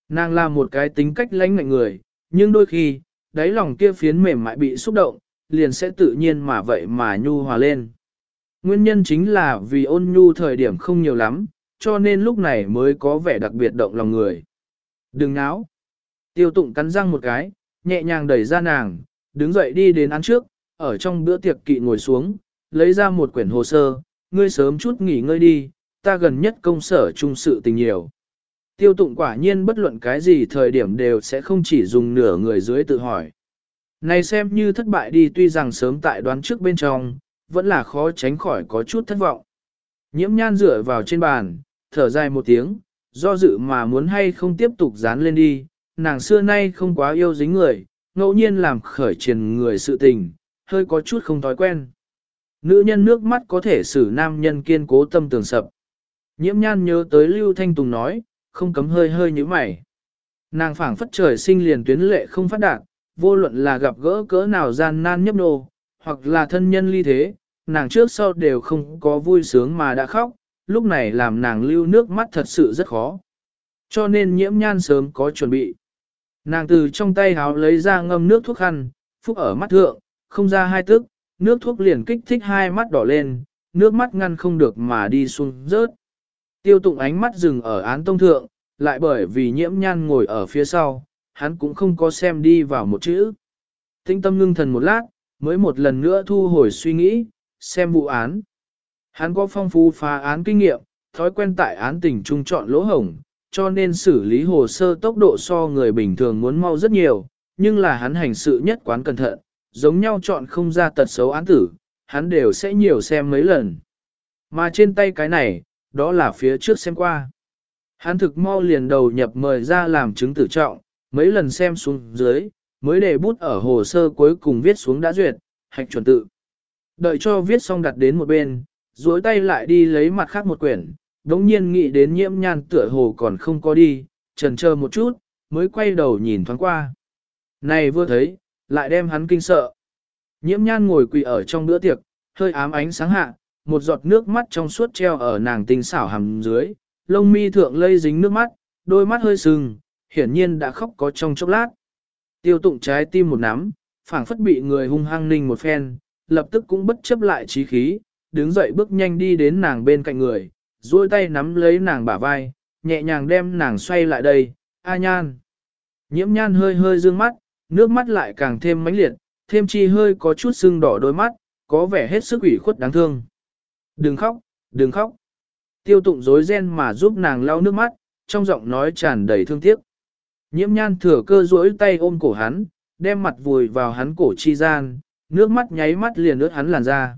Nàng là một cái tính cách lãnh ngạnh người, nhưng đôi khi, đáy lòng kia phiến mềm mại bị xúc động, liền sẽ tự nhiên mà vậy mà nhu hòa lên. Nguyên nhân chính là vì ôn nhu thời điểm không nhiều lắm, cho nên lúc này mới có vẻ đặc biệt động lòng người. Đừng náo. Tiêu tụng cắn răng một cái, nhẹ nhàng đẩy ra nàng, đứng dậy đi đến án trước, ở trong bữa tiệc kỵ ngồi xuống, lấy ra một quyển hồ sơ, ngươi sớm chút nghỉ ngơi đi, ta gần nhất công sở trung sự tình nhiều. Tiêu tụng quả nhiên bất luận cái gì thời điểm đều sẽ không chỉ dùng nửa người dưới tự hỏi. Này xem như thất bại đi tuy rằng sớm tại đoán trước bên trong, vẫn là khó tránh khỏi có chút thất vọng. Nhiễm nhan dựa vào trên bàn, thở dài một tiếng, do dự mà muốn hay không tiếp tục dán lên đi, nàng xưa nay không quá yêu dính người, ngẫu nhiên làm khởi triền người sự tình, hơi có chút không thói quen. Nữ nhân nước mắt có thể xử nam nhân kiên cố tâm tường sập. Nhiễm nhan nhớ tới Lưu Thanh Tùng nói, không cấm hơi hơi như mày. Nàng phảng phất trời sinh liền tuyến lệ không phát đạt, vô luận là gặp gỡ cỡ nào gian nan nhấp nô, hoặc là thân nhân ly thế, nàng trước sau đều không có vui sướng mà đã khóc, lúc này làm nàng lưu nước mắt thật sự rất khó. Cho nên nhiễm nhan sớm có chuẩn bị. Nàng từ trong tay háo lấy ra ngâm nước thuốc khăn, phúc ở mắt thượng, không ra hai tức, nước thuốc liền kích thích hai mắt đỏ lên, nước mắt ngăn không được mà đi xuống rớt. Tiêu tụng ánh mắt dừng ở án tông thượng, lại bởi vì nhiễm nhan ngồi ở phía sau, hắn cũng không có xem đi vào một chữ. Tinh tâm ngưng thần một lát, mới một lần nữa thu hồi suy nghĩ, xem vụ án. Hắn có phong phú phá án kinh nghiệm, thói quen tại án tình trung chọn lỗ hổng, cho nên xử lý hồ sơ tốc độ so người bình thường muốn mau rất nhiều, nhưng là hắn hành sự nhất quán cẩn thận, giống nhau chọn không ra tật xấu án tử, hắn đều sẽ nhiều xem mấy lần. Mà trên tay cái này, đó là phía trước xem qua. Hắn thực mau liền đầu nhập mời ra làm chứng tử trọng, mấy lần xem xuống dưới, mới để bút ở hồ sơ cuối cùng viết xuống đã duyệt, hạch chuẩn tự. Đợi cho viết xong đặt đến một bên, duỗi tay lại đi lấy mặt khác một quyển, đống nhiên nghĩ đến nhiễm nhan tựa hồ còn không có đi, trần chờ một chút, mới quay đầu nhìn thoáng qua. Này vừa thấy, lại đem hắn kinh sợ. Nhiễm nhan ngồi quỳ ở trong bữa tiệc, hơi ám ánh sáng hạ, một giọt nước mắt trong suốt treo ở nàng tinh xảo hầm dưới, lông mi thượng lây dính nước mắt, đôi mắt hơi sưng, hiển nhiên đã khóc có trong chốc lát. Tiêu tụng trái tim một nắm, phảng phất bị người hung hăng ninh một phen, lập tức cũng bất chấp lại trí khí, đứng dậy bước nhanh đi đến nàng bên cạnh người, duỗi tay nắm lấy nàng bả vai, nhẹ nhàng đem nàng xoay lại đây, a nhan. Nhiễm nhan hơi hơi dương mắt, nước mắt lại càng thêm mãnh liệt, thêm chi hơi có chút sưng đỏ đôi mắt, có vẻ hết sức ủy khuất đáng thương. Đừng khóc, đừng khóc. Tiêu tụng rối ren mà giúp nàng lau nước mắt, trong giọng nói tràn đầy thương tiếc. Nhiễm nhan thừa cơ duỗi tay ôm cổ hắn, đem mặt vùi vào hắn cổ chi gian, nước mắt nháy mắt liền ướt hắn làn da.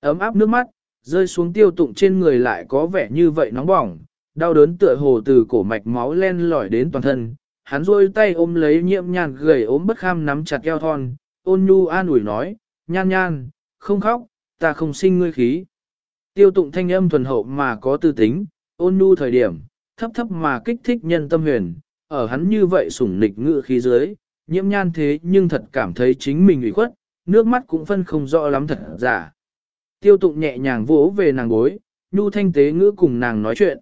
Ấm áp nước mắt, rơi xuống tiêu tụng trên người lại có vẻ như vậy nóng bỏng, đau đớn tựa hồ từ cổ mạch máu len lỏi đến toàn thân. Hắn duỗi tay ôm lấy nhiễm nhan gầy ốm bất kham nắm chặt eo thon, ôn nhu an ủi nói, nhan nhan, không khóc, ta không sinh ngươi khí. Tiêu tụng thanh âm thuần hậu mà có tư tính, ôn nhu thời điểm, thấp thấp mà kích thích nhân tâm huyền, ở hắn như vậy sủng nịch ngự khí dưới, nhiễm nhan thế nhưng thật cảm thấy chính mình ủy khuất, nước mắt cũng phân không rõ lắm thật giả. Tiêu tụng nhẹ nhàng vỗ về nàng gối, nhu thanh tế ngữ cùng nàng nói chuyện.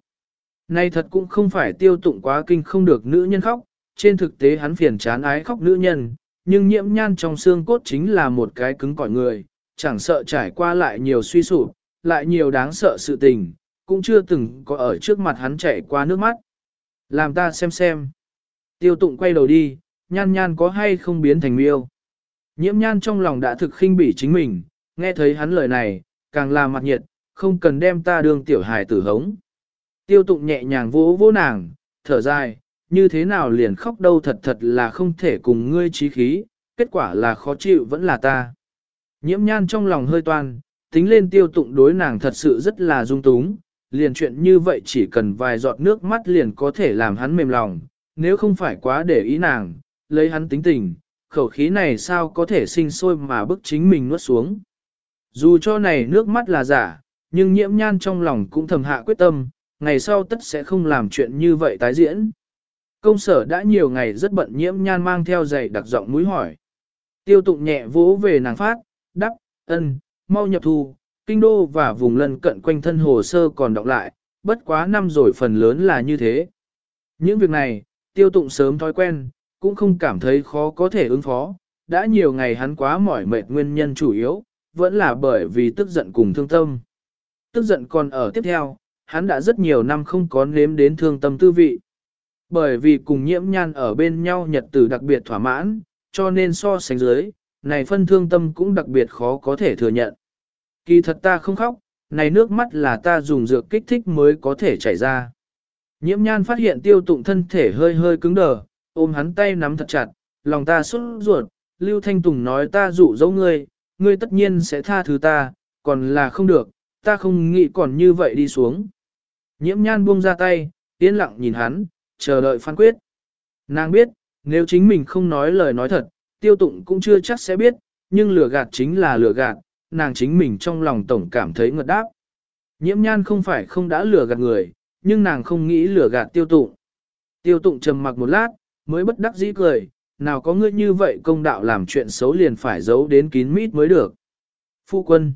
nay thật cũng không phải tiêu tụng quá kinh không được nữ nhân khóc, trên thực tế hắn phiền chán ái khóc nữ nhân, nhưng nhiễm nhan trong xương cốt chính là một cái cứng cỏi người, chẳng sợ trải qua lại nhiều suy sụp, lại nhiều đáng sợ sự tình, cũng chưa từng có ở trước mặt hắn chảy qua nước mắt. Làm ta xem xem. Tiêu tụng quay đầu đi, nhan nhan có hay không biến thành miêu. Nhiễm nhan trong lòng đã thực khinh bỉ chính mình, nghe thấy hắn lời này, càng là mặt nhiệt, không cần đem ta đương tiểu hài tử hống. Tiêu tụng nhẹ nhàng vỗ vỗ nàng, thở dài, như thế nào liền khóc đâu thật thật là không thể cùng ngươi trí khí, kết quả là khó chịu vẫn là ta. Nhiễm nhan trong lòng hơi toan, tính lên tiêu tụng đối nàng thật sự rất là dung túng, liền chuyện như vậy chỉ cần vài giọt nước mắt liền có thể làm hắn mềm lòng, nếu không phải quá để ý nàng, lấy hắn tính tình, khẩu khí này sao có thể sinh sôi mà bức chính mình nuốt xuống. Dù cho này nước mắt là giả, nhưng nhiễm nhan trong lòng cũng thầm hạ quyết tâm, ngày sau tất sẽ không làm chuyện như vậy tái diễn. Công sở đã nhiều ngày rất bận nhiễm nhan mang theo giày đặc giọng mũi hỏi. Tiêu tụng nhẹ vỗ về nàng phát, đắp, ân, mau nhập thu, kinh đô và vùng lân cận quanh thân hồ sơ còn đọc lại, bất quá năm rồi phần lớn là như thế. Những việc này, tiêu tụng sớm thói quen, cũng không cảm thấy khó có thể ứng phó, đã nhiều ngày hắn quá mỏi mệt nguyên nhân chủ yếu, vẫn là bởi vì tức giận cùng thương tâm. Tức giận còn ở tiếp theo, hắn đã rất nhiều năm không có nếm đến thương tâm tư vị. Bởi vì cùng nhiễm nhan ở bên nhau nhật tử đặc biệt thỏa mãn, cho nên so sánh dưới, này phân thương tâm cũng đặc biệt khó có thể thừa nhận. Kỳ thật ta không khóc, này nước mắt là ta dùng dược kích thích mới có thể chảy ra. Nhiễm nhan phát hiện tiêu tụng thân thể hơi hơi cứng đờ, ôm hắn tay nắm thật chặt, lòng ta xuất ruột, Lưu Thanh Tùng nói ta dụ dỗ ngươi, ngươi tất nhiên sẽ tha thứ ta, còn là không được, ta không nghĩ còn như vậy đi xuống. Nhiễm nhan buông ra tay, yên lặng nhìn hắn, chờ đợi phán quyết. Nàng biết, nếu chính mình không nói lời nói thật, tiêu tụng cũng chưa chắc sẽ biết, nhưng lừa gạt chính là lừa gạt, nàng chính mình trong lòng tổng cảm thấy ngợt đáp. Nhiễm nhan không phải không đã lừa gạt người, nhưng nàng không nghĩ lừa gạt tiêu tụng. Tiêu tụng trầm mặc một lát, mới bất đắc dĩ cười, nào có ngươi như vậy công đạo làm chuyện xấu liền phải giấu đến kín mít mới được. Phu quân.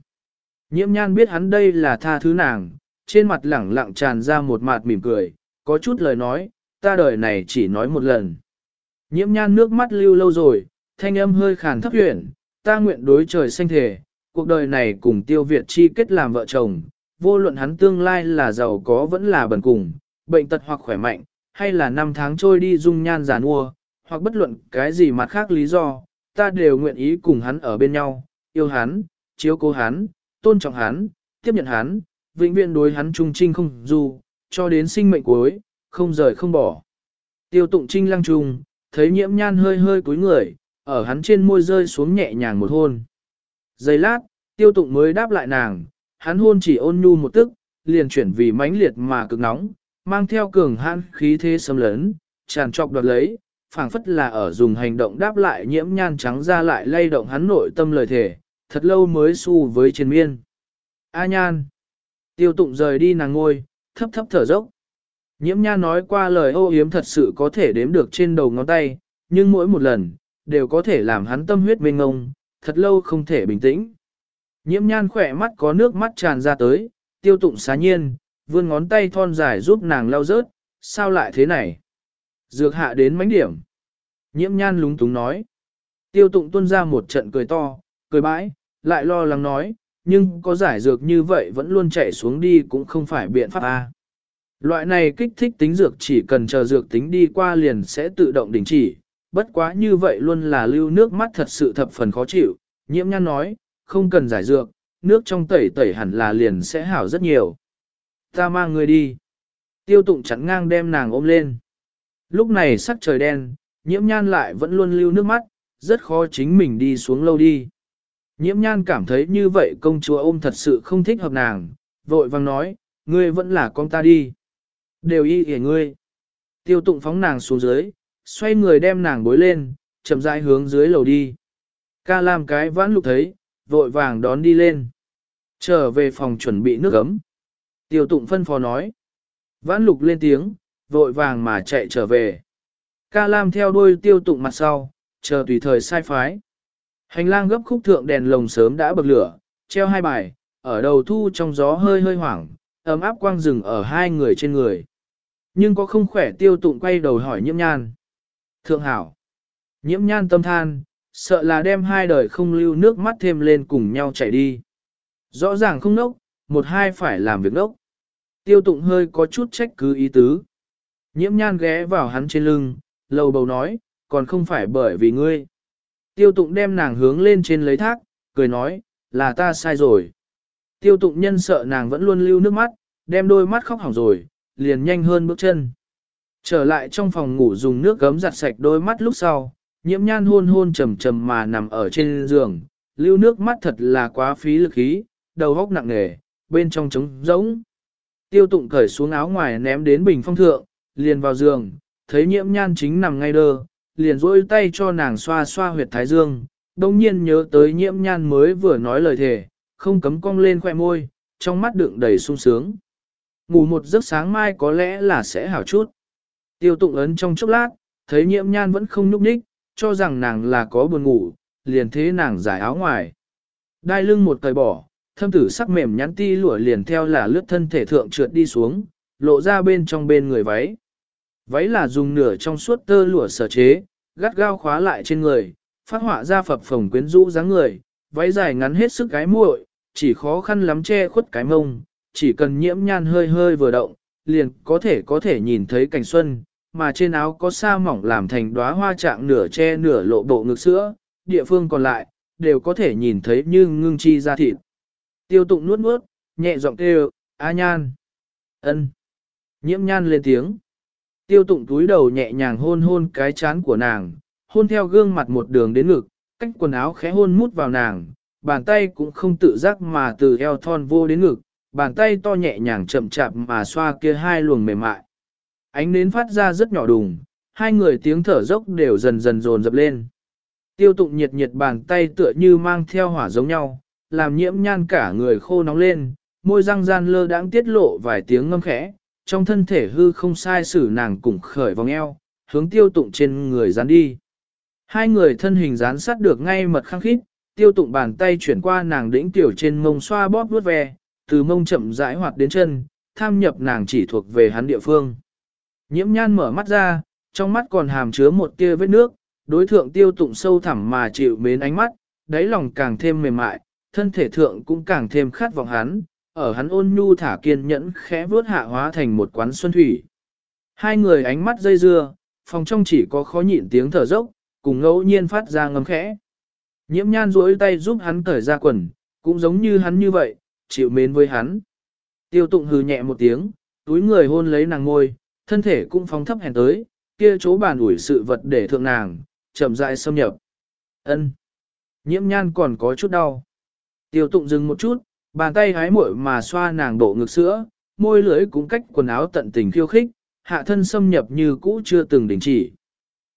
Nhiễm nhan biết hắn đây là tha thứ nàng, trên mặt lẳng lặng tràn ra một mạt mỉm cười, có chút lời nói, ta đời này chỉ nói một lần. Nhiễm nhan nước mắt lưu lâu rồi, thanh âm hơi khàn thấp huyền, ta nguyện đối trời xanh thể, cuộc đời này cùng tiêu Việt chi kết làm vợ chồng, vô luận hắn tương lai là giàu có vẫn là bần cùng, bệnh tật hoặc khỏe mạnh, hay là năm tháng trôi đi dung nhan giàn mua, hoặc bất luận cái gì mặt khác lý do, ta đều nguyện ý cùng hắn ở bên nhau, yêu hắn, chiếu cố hắn, tôn trọng hắn, tiếp nhận hắn, vĩnh viễn đối hắn trung trinh không dù, cho đến sinh mệnh cuối, không rời không bỏ. Tiêu tụng trinh lăng trung, thấy nhiễm nhan hơi hơi cúi người, ở hắn trên môi rơi xuống nhẹ nhàng một hôn. Giây lát, tiêu tụng mới đáp lại nàng, hắn hôn chỉ ôn nhu một tức, liền chuyển vì mãnh liệt mà cực nóng, mang theo cường hãn khí thế xâm lớn, tràn trọc đoạt lấy, phảng phất là ở dùng hành động đáp lại nhiễm nhan trắng ra lại lay động hắn nội tâm lời thể, thật lâu mới xu với trên miên. A nhan. Tiêu tụng rời đi nàng ngôi, thấp thấp thở dốc. Nhiễm nhan nói qua lời ô hiếm thật sự có thể đếm được trên đầu ngón tay, nhưng mỗi một lần, đều có thể làm hắn tâm huyết mênh ngông, thật lâu không thể bình tĩnh. Nhiễm nhan khỏe mắt có nước mắt tràn ra tới, tiêu tụng xá nhiên, vươn ngón tay thon dài giúp nàng lau rớt, sao lại thế này? Dược hạ đến mánh điểm. Nhiễm nhan lúng túng nói. Tiêu tụng tuôn ra một trận cười to, cười bãi, lại lo lắng nói, nhưng có giải dược như vậy vẫn luôn chạy xuống đi cũng không phải biện pháp A. Loại này kích thích tính dược chỉ cần chờ dược tính đi qua liền sẽ tự động đình chỉ, bất quá như vậy luôn là lưu nước mắt thật sự thập phần khó chịu, nhiễm nhan nói, không cần giải dược, nước trong tẩy tẩy hẳn là liền sẽ hảo rất nhiều. Ta mang người đi. Tiêu tụng chắn ngang đem nàng ôm lên. Lúc này sắc trời đen, nhiễm nhan lại vẫn luôn lưu nước mắt, rất khó chính mình đi xuống lâu đi. Nhiễm nhan cảm thấy như vậy công chúa ôm thật sự không thích hợp nàng, vội vàng nói, ngươi vẫn là con ta đi. Đều y kể ngươi. Tiêu tụng phóng nàng xuống dưới, xoay người đem nàng bối lên, chậm rãi hướng dưới lầu đi. Ca làm cái vãn lục thấy, vội vàng đón đi lên. Trở về phòng chuẩn bị nước ấm. Tiêu tụng phân phó nói. Vãn lục lên tiếng, vội vàng mà chạy trở về. Ca Lam theo đuôi tiêu tụng mặt sau, chờ tùy thời sai phái. Hành lang gấp khúc thượng đèn lồng sớm đã bật lửa, treo hai bài, ở đầu thu trong gió hơi hơi hoảng, ấm áp quang rừng ở hai người trên người. Nhưng có không khỏe tiêu tụng quay đầu hỏi nhiễm nhan. Thượng hảo. Nhiễm nhan tâm than, sợ là đem hai đời không lưu nước mắt thêm lên cùng nhau chạy đi. Rõ ràng không nốc, một hai phải làm việc nốc. Tiêu tụng hơi có chút trách cứ ý tứ. Nhiễm nhan ghé vào hắn trên lưng, lầu bầu nói, còn không phải bởi vì ngươi. Tiêu tụng đem nàng hướng lên trên lấy thác, cười nói, là ta sai rồi. Tiêu tụng nhân sợ nàng vẫn luôn lưu nước mắt, đem đôi mắt khóc hỏng rồi, liền nhanh hơn bước chân. Trở lại trong phòng ngủ dùng nước gấm giặt sạch đôi mắt lúc sau, nhiễm nhan hôn hôn trầm trầm mà nằm ở trên giường, lưu nước mắt thật là quá phí lực khí, đầu góc nặng nề, bên trong trống rỗng. Tiêu tụng cởi xuống áo ngoài ném đến bình phong thượng, liền vào giường, thấy nhiễm nhan chính nằm ngay đơ, liền rỗi tay cho nàng xoa xoa huyệt thái dương, đồng nhiên nhớ tới nhiễm nhan mới vừa nói lời thề, không cấm cong lên khoe môi, trong mắt đựng đầy sung sướng. Ngủ một giấc sáng mai có lẽ là sẽ hảo chút. Tiêu tụng ấn trong chốc lát, thấy nhiễm nhan vẫn không nhúc nhích, cho rằng nàng là có buồn ngủ, liền thế nàng giải áo ngoài. Đai lưng một cởi bỏ, thâm tử sắc mềm nhắn ti lụa liền theo là lướt thân thể thượng trượt đi xuống, lộ ra bên trong bên người váy. Váy là dùng nửa trong suốt tơ lụa sở chế, gắt gao khóa lại trên người, phát họa ra phập phồng quyến rũ dáng người, váy dài ngắn hết sức cái muội, chỉ khó khăn lắm che khuất cái mông, chỉ cần nhiễm nhan hơi hơi vừa động, liền có thể có thể nhìn thấy cảnh xuân, mà trên áo có sa mỏng làm thành đóa hoa trạng nửa che nửa lộ bộ ngực sữa, địa phương còn lại, đều có thể nhìn thấy như ngưng chi ra thịt. Tiêu tụng nuốt nuốt, nhẹ giọng kêu, A nhan. ân. Nhiễm nhan lên tiếng. Tiêu tụng túi đầu nhẹ nhàng hôn hôn cái chán của nàng, hôn theo gương mặt một đường đến ngực, cách quần áo khẽ hôn mút vào nàng, bàn tay cũng không tự giác mà từ eo thon vô đến ngực, bàn tay to nhẹ nhàng chậm chạp mà xoa kia hai luồng mềm mại. Ánh nến phát ra rất nhỏ đùng, hai người tiếng thở dốc đều dần dần dồn dập lên. Tiêu tụng nhiệt nhiệt bàn tay tựa như mang theo hỏa giống nhau, làm nhiễm nhan cả người khô nóng lên, môi răng gian lơ đãng tiết lộ vài tiếng ngâm khẽ, trong thân thể hư không sai xử nàng cùng khởi vòng eo, hướng tiêu tụng trên người dán đi. Hai người thân hình dán sát được ngay mật khăng khít, tiêu tụng bàn tay chuyển qua nàng đĩnh tiểu trên mông xoa bóp vuốt ve, từ mông chậm rãi hoạt đến chân, tham nhập nàng chỉ thuộc về hắn địa phương. Nhiễm nhan mở mắt ra, trong mắt còn hàm chứa một tia vết nước, đối thượng tiêu tụng sâu thẳm mà chịu mến ánh mắt, đáy lòng càng thêm mềm mại, thân thể thượng cũng càng thêm khát vọng hắn, ở hắn ôn nhu thả kiên nhẫn khẽ vuốt hạ hóa thành một quán xuân thủy. Hai người ánh mắt dây dưa, phòng trong chỉ có khó nhịn tiếng thở dốc, cùng ngẫu nhiên phát ra ngấm khẽ. Nhiễm nhan duỗi tay giúp hắn cởi ra quần, cũng giống như hắn như vậy, chịu mến với hắn. Tiêu tụng hừ nhẹ một tiếng, túi người hôn lấy nàng ngôi, thân thể cũng phóng thấp hèn tới, kia chỗ bàn ủi sự vật để thượng nàng, chậm rãi xâm nhập. ân Nhiễm nhan còn có chút đau. Tiêu tụng dừng một chút, bàn tay hái muội mà xoa nàng độ ngực sữa, môi lưỡi cũng cách quần áo tận tình khiêu khích, hạ thân xâm nhập như cũ chưa từng đình chỉ.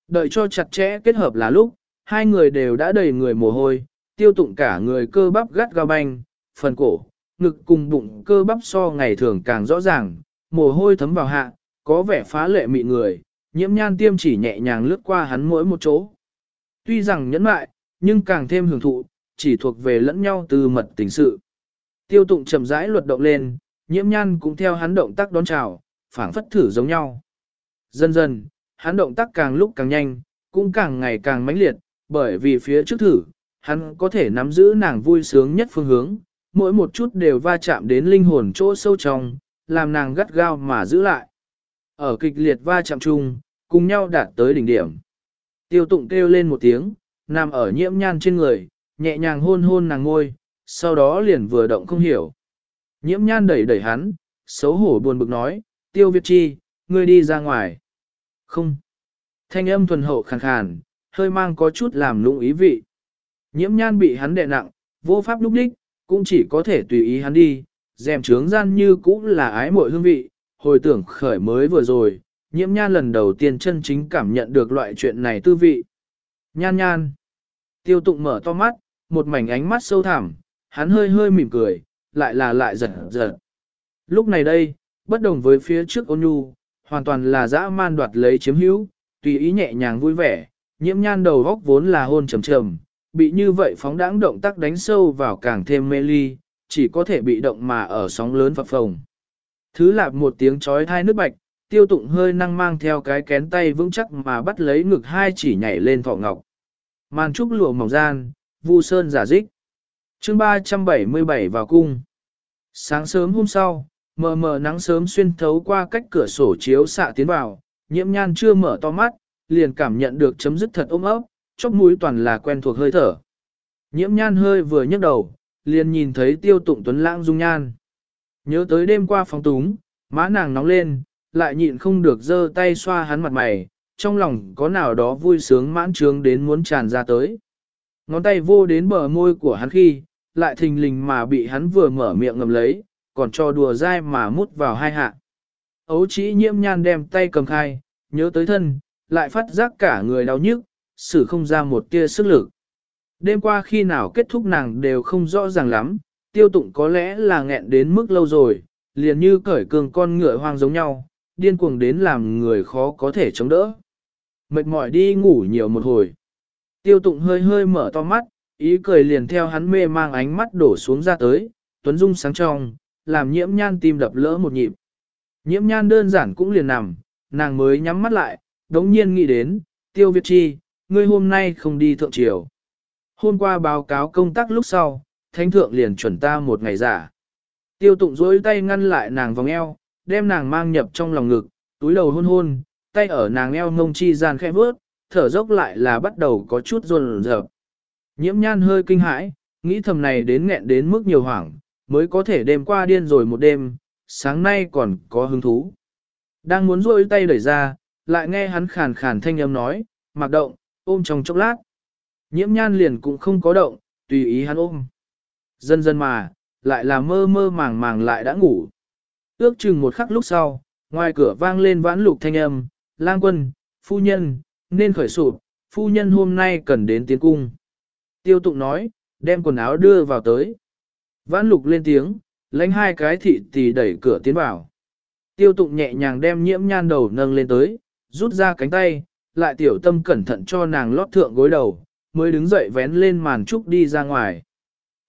Đợi cho chặt chẽ kết hợp là lúc, hai người đều đã đầy người mồ hôi, tiêu tụng cả người cơ bắp gắt gao banh, phần cổ, ngực cùng bụng cơ bắp so ngày thường càng rõ ràng, mồ hôi thấm vào hạ, có vẻ phá lệ mị người, nhiễm nhan tiêm chỉ nhẹ nhàng lướt qua hắn mỗi một chỗ. Tuy rằng nhẫn mại, nhưng càng thêm hưởng thụ, chỉ thuộc về lẫn nhau từ mật tình sự. Tiêu tụng chậm rãi luật động lên, nhiễm nhan cũng theo hắn động tác đón chào, phảng phất thử giống nhau. Dần dần, hắn động tác càng lúc càng nhanh, cũng càng ngày càng mãnh liệt, bởi vì phía trước thử, hắn có thể nắm giữ nàng vui sướng nhất phương hướng, mỗi một chút đều va chạm đến linh hồn chỗ sâu trong, làm nàng gắt gao mà giữ lại. Ở kịch liệt va chạm chung, cùng nhau đạt tới đỉnh điểm. Tiêu tụng kêu lên một tiếng, nằm ở nhiễm nhan trên người, nhẹ nhàng hôn hôn nàng ngôi, sau đó liền vừa động không hiểu. Nhiễm nhan đẩy đẩy hắn, xấu hổ buồn bực nói, tiêu Việt chi, ngươi đi ra ngoài. Không. Thanh âm thuần hậu khàn khàn, hơi mang có chút làm lung ý vị. Nhiễm nhan bị hắn đè nặng, vô pháp lúc đích, cũng chỉ có thể tùy ý hắn đi, dèm trướng gian như cũng là ái mội hương vị, hồi tưởng khởi mới vừa rồi, nhiễm nhan lần đầu tiên chân chính cảm nhận được loại chuyện này tư vị. Nhan nhan. Tiêu tụng mở to mắt, một mảnh ánh mắt sâu thẳm, hắn hơi hơi mỉm cười, lại là lại giật giật. Lúc này đây, bất đồng với phía trước ôn nhu, hoàn toàn là dã man đoạt lấy chiếm hữu, tùy ý nhẹ nhàng vui vẻ, nhiễm nhan đầu góc vốn là hôn trầm trầm, bị như vậy phóng đãng động tác đánh sâu vào càng thêm mê ly, chỉ có thể bị động mà ở sóng lớn phập phồng. Thứ lạp một tiếng chói thai nước bạch, tiêu tụng hơi năng mang theo cái kén tay vững chắc mà bắt lấy ngực hai chỉ nhảy lên thọ ngọc. Màn trúc lụa mỏng gian, vu sơn giả dích. chương 377 vào cung. Sáng sớm hôm sau, mờ mờ nắng sớm xuyên thấu qua cách cửa sổ chiếu xạ tiến vào, nhiễm nhan chưa mở to mắt, liền cảm nhận được chấm dứt thật ôm ấp, chóp mũi toàn là quen thuộc hơi thở. Nhiễm nhan hơi vừa nhấc đầu, liền nhìn thấy tiêu tụng tuấn lãng dung nhan. Nhớ tới đêm qua phóng túng, má nàng nóng lên, lại nhịn không được giơ tay xoa hắn mặt mày, trong lòng có nào đó vui sướng mãn trướng đến muốn tràn ra tới. Ngón tay vô đến bờ môi của hắn khi, lại thình lình mà bị hắn vừa mở miệng ngầm lấy, còn cho đùa dai mà mút vào hai hạ. Ấu chỉ nhiễm nhan đem tay cầm khai, nhớ tới thân, lại phát giác cả người đau nhức, xử không ra một tia sức lực. Đêm qua khi nào kết thúc nàng đều không rõ ràng lắm, tiêu tụng có lẽ là nghẹn đến mức lâu rồi, liền như cởi cường con ngựa hoang giống nhau, điên cuồng đến làm người khó có thể chống đỡ. Mệt mỏi đi ngủ nhiều một hồi. Tiêu tụng hơi hơi mở to mắt, ý cười liền theo hắn mê mang ánh mắt đổ xuống ra tới, tuấn dung sáng trong, làm nhiễm nhan tim đập lỡ một nhịp. Nhiễm nhan đơn giản cũng liền nằm, nàng mới nhắm mắt lại, đống nhiên nghĩ đến, tiêu Việt Chi, ngươi hôm nay không đi thượng triều. Hôm qua báo cáo công tác lúc sau, thánh thượng liền chuẩn ta một ngày giả. Tiêu tụng dối tay ngăn lại nàng vòng eo, đem nàng mang nhập trong lòng ngực, túi đầu hôn hôn, tay ở nàng eo ngông chi gian khẽ vớt, thở dốc lại là bắt đầu có chút run rợp. Nhiễm nhan hơi kinh hãi, nghĩ thầm này đến nghẹn đến mức nhiều hoảng, mới có thể đêm qua điên rồi một đêm, sáng nay còn có hứng thú. Đang muốn rôi tay đẩy ra, lại nghe hắn khàn khàn thanh âm nói, mặc động, ôm trong chốc lát. Nhiễm nhan liền cũng không có động, tùy ý hắn ôm. Dần dần mà, lại là mơ mơ màng màng lại đã ngủ. Ước chừng một khắc lúc sau, ngoài cửa vang lên vãn lục thanh âm, lang quân, phu nhân, nên khởi sụp, phu nhân hôm nay cần đến tiến cung. Tiêu tụng nói, đem quần áo đưa vào tới. Vãn lục lên tiếng, lánh hai cái thị tỷ đẩy cửa tiến vào. Tiêu tụng nhẹ nhàng đem nhiễm nhan đầu nâng lên tới, rút ra cánh tay, lại tiểu tâm cẩn thận cho nàng lót thượng gối đầu, mới đứng dậy vén lên màn trúc đi ra ngoài.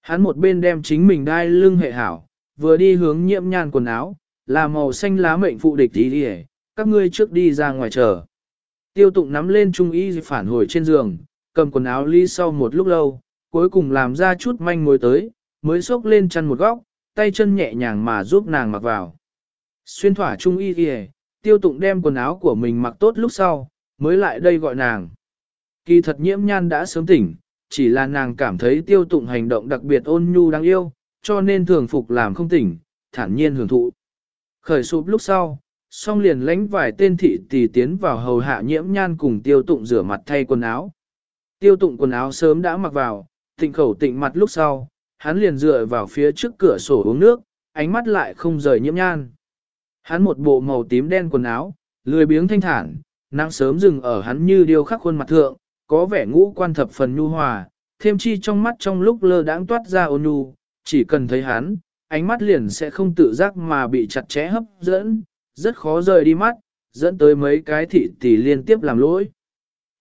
Hắn một bên đem chính mình đai lưng hệ hảo, vừa đi hướng nhiễm nhan quần áo, là màu xanh lá mệnh phụ địch tí đi các ngươi trước đi ra ngoài chờ. Tiêu tụng nắm lên trung y phản hồi trên giường, cầm quần áo ly sau một lúc lâu, cuối cùng làm ra chút manh mối tới, mới xốc lên chăn một góc, tay chân nhẹ nhàng mà giúp nàng mặc vào. Xuyên thỏa trung y kìa, tiêu tụng đem quần áo của mình mặc tốt lúc sau, mới lại đây gọi nàng. Kỳ thật nhiễm nhan đã sớm tỉnh, chỉ là nàng cảm thấy tiêu tụng hành động đặc biệt ôn nhu đáng yêu, cho nên thường phục làm không tỉnh, thản nhiên hưởng thụ. Khởi sụp lúc sau, song liền lánh vài tên thị tỷ tiến vào hầu hạ nhiễm nhan cùng tiêu tụng rửa mặt thay quần áo. Tiêu tụng quần áo sớm đã mặc vào, tịnh khẩu tịnh mặt lúc sau, hắn liền dựa vào phía trước cửa sổ uống nước, ánh mắt lại không rời nhiễm nhan. Hắn một bộ màu tím đen quần áo, lười biếng thanh thản, nắng sớm dừng ở hắn như điêu khắc khuôn mặt thượng, có vẻ ngũ quan thập phần nhu hòa, thêm chi trong mắt trong lúc lơ đãng toát ra ôn nhu, chỉ cần thấy hắn, ánh mắt liền sẽ không tự giác mà bị chặt chẽ hấp dẫn, rất khó rời đi mắt, dẫn tới mấy cái thị tỷ liên tiếp làm lỗi.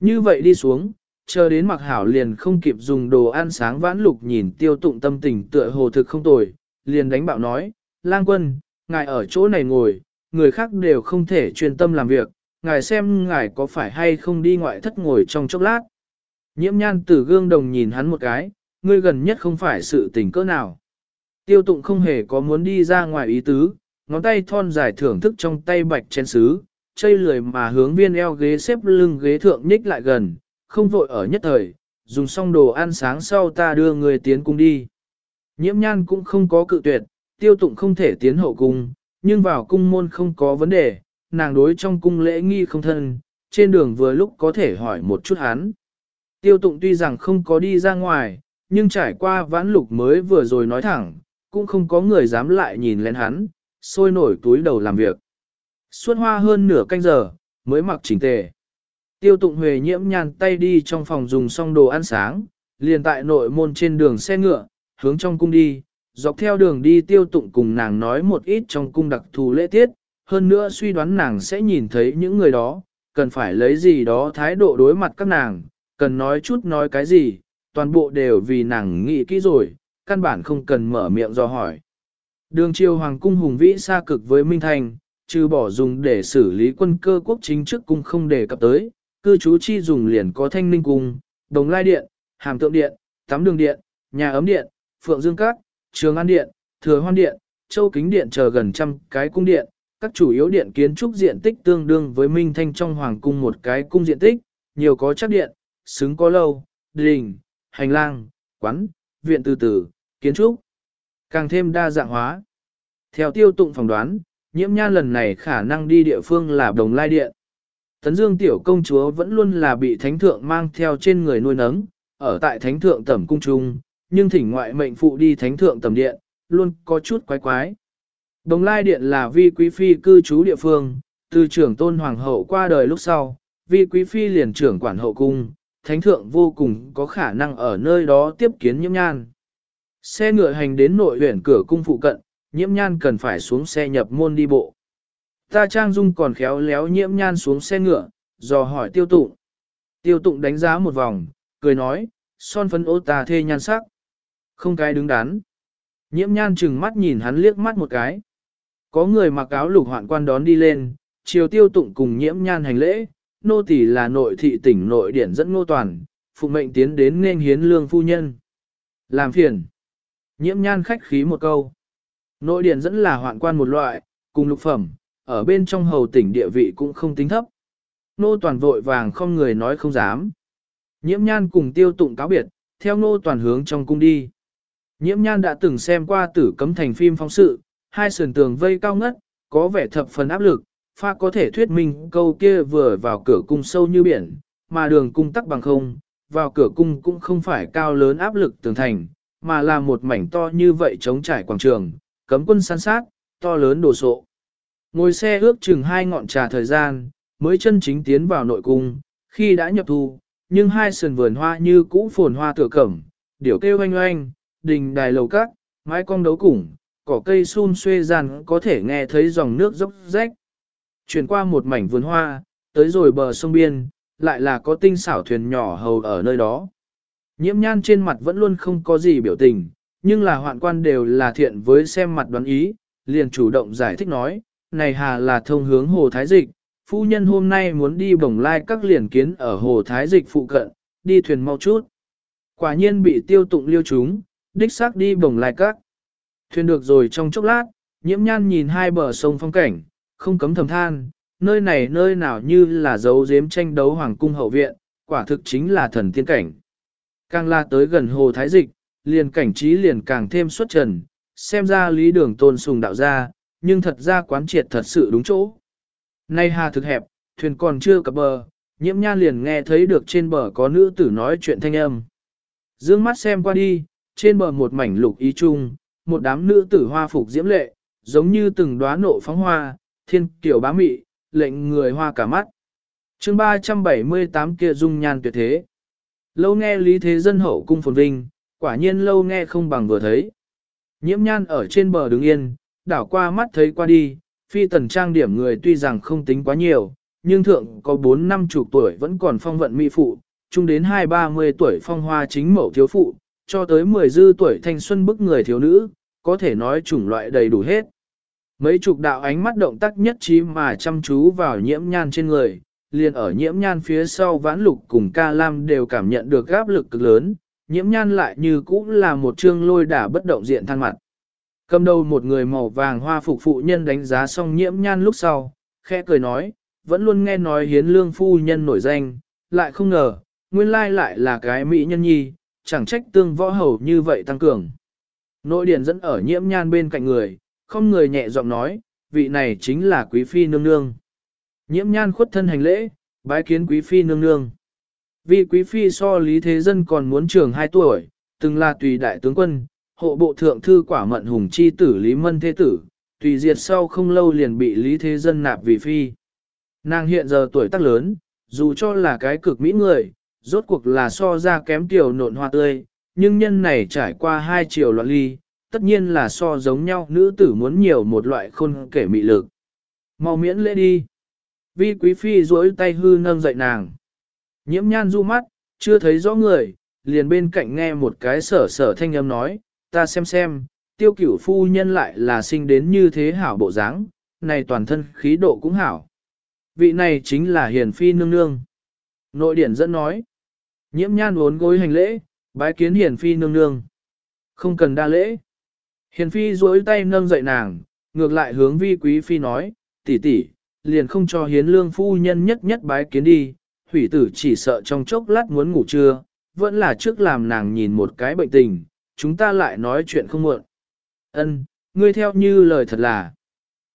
Như vậy đi xuống, chờ đến mặc hảo liền không kịp dùng đồ ăn sáng vãn lục nhìn tiêu tụng tâm tình tựa hồ thực không tồi, liền đánh bạo nói, lang quân, ngài ở chỗ này ngồi, người khác đều không thể chuyên tâm làm việc, ngài xem ngài có phải hay không đi ngoại thất ngồi trong chốc lát. Nhiễm nhan từ gương đồng nhìn hắn một cái, ngươi gần nhất không phải sự tình cỡ nào. Tiêu tụng không hề có muốn đi ra ngoài ý tứ, ngón tay thon dài thưởng thức trong tay bạch chén sứ, chây lười mà hướng viên eo ghế xếp lưng ghế thượng nhích lại gần, không vội ở nhất thời, dùng xong đồ ăn sáng sau ta đưa người tiến cung đi. Nhiễm nhan cũng không có cự tuyệt, tiêu tụng không thể tiến hậu cung, nhưng vào cung môn không có vấn đề, nàng đối trong cung lễ nghi không thân, trên đường vừa lúc có thể hỏi một chút hắn. Tiêu tụng tuy rằng không có đi ra ngoài, nhưng trải qua vãn lục mới vừa rồi nói thẳng, cũng không có người dám lại nhìn lên hắn, sôi nổi túi đầu làm việc. Suốt hoa hơn nửa canh giờ, mới mặc chỉnh tề. Tiêu tụng huề nhiễm nhàn tay đi trong phòng dùng xong đồ ăn sáng, liền tại nội môn trên đường xe ngựa, hướng trong cung đi, dọc theo đường đi tiêu tụng cùng nàng nói một ít trong cung đặc thù lễ tiết, hơn nữa suy đoán nàng sẽ nhìn thấy những người đó, cần phải lấy gì đó thái độ đối mặt các nàng, cần nói chút nói cái gì, toàn bộ đều vì nàng nghĩ kỹ rồi, căn bản không cần mở miệng do hỏi. Đường triều hoàng cung hùng vĩ xa cực với Minh Thành, trừ bỏ dùng để xử lý quân cơ quốc chính trước cung không đề cập tới, cư trú chi dùng liền có thanh ninh cung, đồng lai điện, hàm tượng điện, tắm đường điện, nhà ấm điện, phượng dương các, trường an điện, thừa hoan điện, châu kính điện chờ gần trăm cái cung điện, các chủ yếu điện kiến trúc diện tích tương đương với Minh Thanh trong hoàng cung một cái cung diện tích, nhiều có chắc điện, xứng có lâu, đình, hành lang, quán, viện từ từ, kiến trúc, càng thêm đa dạng hóa. Theo tiêu tụng phỏng đoán, nhiễm nha lần này khả năng đi địa phương là đồng lai điện. Tấn Dương tiểu công chúa vẫn luôn là bị thánh thượng mang theo trên người nuôi nấng, ở tại thánh thượng tẩm cung trung, nhưng thỉnh ngoại mệnh phụ đi thánh thượng tẩm điện, luôn có chút quái quái. Đồng lai điện là vi quý phi cư trú địa phương, từ trưởng tôn hoàng hậu qua đời lúc sau, vi quý phi liền trưởng quản hậu cung, thánh thượng vô cùng có khả năng ở nơi đó tiếp kiến nhiễm nhan. Xe ngựa hành đến nội huyện cửa cung phụ cận, nhiễm nhan cần phải xuống xe nhập môn đi bộ. Ta trang dung còn khéo léo nhiễm nhan xuống xe ngựa, dò hỏi tiêu tụng. Tiêu tụng đánh giá một vòng, cười nói, son phấn ô ta thê nhan sắc. Không cái đứng đắn. Nhiễm nhan chừng mắt nhìn hắn liếc mắt một cái. Có người mặc áo lục hoạn quan đón đi lên, chiều tiêu tụng cùng nhiễm nhan hành lễ, nô tỳ là nội thị tỉnh nội điển dẫn ngô toàn, phụ mệnh tiến đến nên hiến lương phu nhân. Làm phiền. Nhiễm nhan khách khí một câu. Nội điển dẫn là hoạn quan một loại, cùng lục phẩm, ở bên trong hầu tỉnh địa vị cũng không tính thấp. Nô toàn vội vàng không người nói không dám. Nhiễm nhan cùng tiêu tụng cáo biệt, theo nô toàn hướng trong cung đi. Nhiễm nhan đã từng xem qua tử cấm thành phim phóng sự, hai sườn tường vây cao ngất, có vẻ thập phần áp lực, pha có thể thuyết minh câu kia vừa vào cửa cung sâu như biển, mà đường cung tắc bằng không, vào cửa cung cũng không phải cao lớn áp lực tường thành, mà là một mảnh to như vậy chống trải quảng trường, cấm quân san sát, to lớn đồ sộ. Ngồi xe ước chừng hai ngọn trà thời gian, mới chân chính tiến vào nội cung, khi đã nhập thu, nhưng hai sườn vườn hoa như cũ phồn hoa tựa cẩm, điểu kêu oanh oanh, đình đài lầu các, mái cong đấu củng, cỏ cây xun xuê gian có thể nghe thấy dòng nước dốc rách. Chuyển qua một mảnh vườn hoa, tới rồi bờ sông biên, lại là có tinh xảo thuyền nhỏ hầu ở nơi đó. Nhiễm nhan trên mặt vẫn luôn không có gì biểu tình, nhưng là hoạn quan đều là thiện với xem mặt đoán ý, liền chủ động giải thích nói, này hà là thông hướng hồ Thái Dịch, phu nhân hôm nay muốn đi bồng lai các liền kiến ở hồ Thái Dịch phụ cận, đi thuyền mau chút. Quả nhiên bị tiêu tụng liêu chúng, đích xác đi bồng lai các. Thuyền được rồi trong chốc lát, nhiễm nhan nhìn hai bờ sông phong cảnh, không cấm thầm than, nơi này nơi nào như là dấu giếm tranh đấu hoàng cung hậu viện, quả thực chính là thần tiên cảnh. Càng la tới gần hồ Thái Dịch, liền cảnh trí liền càng thêm xuất trần, xem ra lý đường tôn sùng đạo ra, nhưng thật ra quán triệt thật sự đúng chỗ. Nay hà thực hẹp, thuyền còn chưa cập bờ, nhiễm nhan liền nghe thấy được trên bờ có nữ tử nói chuyện thanh âm. Dương mắt xem qua đi, trên bờ một mảnh lục ý chung, một đám nữ tử hoa phục diễm lệ, giống như từng đóa nộ phóng hoa, thiên kiểu bá mị, lệnh người hoa cả mắt. chương 378 kia dung nhan tuyệt thế. Lâu nghe lý thế dân hậu cung phồn vinh, quả nhiên lâu nghe không bằng vừa thấy. Nhiễm nhan ở trên bờ đứng yên, đảo qua mắt thấy qua đi, phi tần trang điểm người tuy rằng không tính quá nhiều, nhưng thượng có 4 năm chục tuổi vẫn còn phong vận mỹ phụ, chung đến hai ba mươi tuổi phong hoa chính mẫu thiếu phụ, cho tới 10 dư tuổi thanh xuân bức người thiếu nữ, có thể nói chủng loại đầy đủ hết. Mấy chục đạo ánh mắt động tác nhất trí mà chăm chú vào nhiễm nhan trên người, liền ở nhiễm nhan phía sau vãn lục cùng ca lam đều cảm nhận được áp lực cực lớn, nhiễm nhan lại như cũ là một chương lôi đả bất động diện than mặt. Cầm đầu một người màu vàng hoa phục phụ nhân đánh giá xong nhiễm nhan lúc sau, khẽ cười nói, vẫn luôn nghe nói hiến lương phu nhân nổi danh, lại không ngờ, nguyên lai lại là cái mỹ nhân nhi, chẳng trách tương võ hầu như vậy tăng cường. Nội điển dẫn ở nhiễm nhan bên cạnh người, không người nhẹ giọng nói, vị này chính là quý phi nương nương. Nhiễm nhan khuất thân hành lễ, bái kiến quý phi nương nương. Vì quý phi so Lý Thế Dân còn muốn trường 2 tuổi, từng là tùy đại tướng quân, hộ bộ thượng thư quả mận hùng chi tử Lý Mân Thế Tử, tùy diệt sau không lâu liền bị Lý Thế Dân nạp vì phi. Nàng hiện giờ tuổi tác lớn, dù cho là cái cực mỹ người, rốt cuộc là so ra kém tiểu nộn hoa tươi, nhưng nhân này trải qua hai chiều loạn ly, tất nhiên là so giống nhau nữ tử muốn nhiều một loại khôn kể mị lực. Mau miễn lễ đi. Vi quý phi duỗi tay hư nâng dậy nàng. Nhiễm nhan du mắt, chưa thấy rõ người, liền bên cạnh nghe một cái sở sở thanh âm nói, ta xem xem, tiêu cửu phu nhân lại là sinh đến như thế hảo bộ dáng, này toàn thân khí độ cũng hảo. Vị này chính là hiền phi nương nương. Nội điển dẫn nói, nhiễm nhan uốn gối hành lễ, bái kiến hiền phi nương nương. Không cần đa lễ. Hiền phi duỗi tay nâng dậy nàng, ngược lại hướng vi quý phi nói, tỷ tỷ, liền không cho hiến lương phu nhân nhất nhất bái kiến đi, hủy tử chỉ sợ trong chốc lát muốn ngủ trưa, vẫn là trước làm nàng nhìn một cái bệnh tình, chúng ta lại nói chuyện không muộn. Ân, ngươi theo như lời thật là.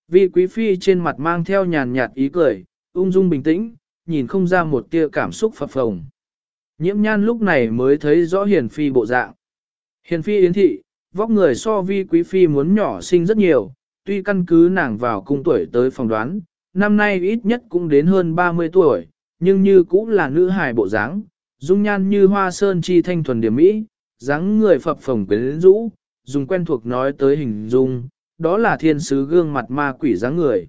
Vi quý phi trên mặt mang theo nhàn nhạt ý cười, ung dung bình tĩnh, nhìn không ra một tia cảm xúc phập phồng. Nhiễm nhan lúc này mới thấy rõ hiền phi bộ dạng. Hiền phi yến thị, vóc người so vi quý phi muốn nhỏ sinh rất nhiều, tuy căn cứ nàng vào cung tuổi tới phòng đoán, năm nay ít nhất cũng đến hơn 30 tuổi, nhưng như cũng là nữ hài bộ dáng, dung nhan như hoa sơn chi thanh thuần điểm mỹ, dáng người phập phồng quyến rũ, dùng quen thuộc nói tới hình dung, đó là thiên sứ gương mặt ma quỷ dáng người.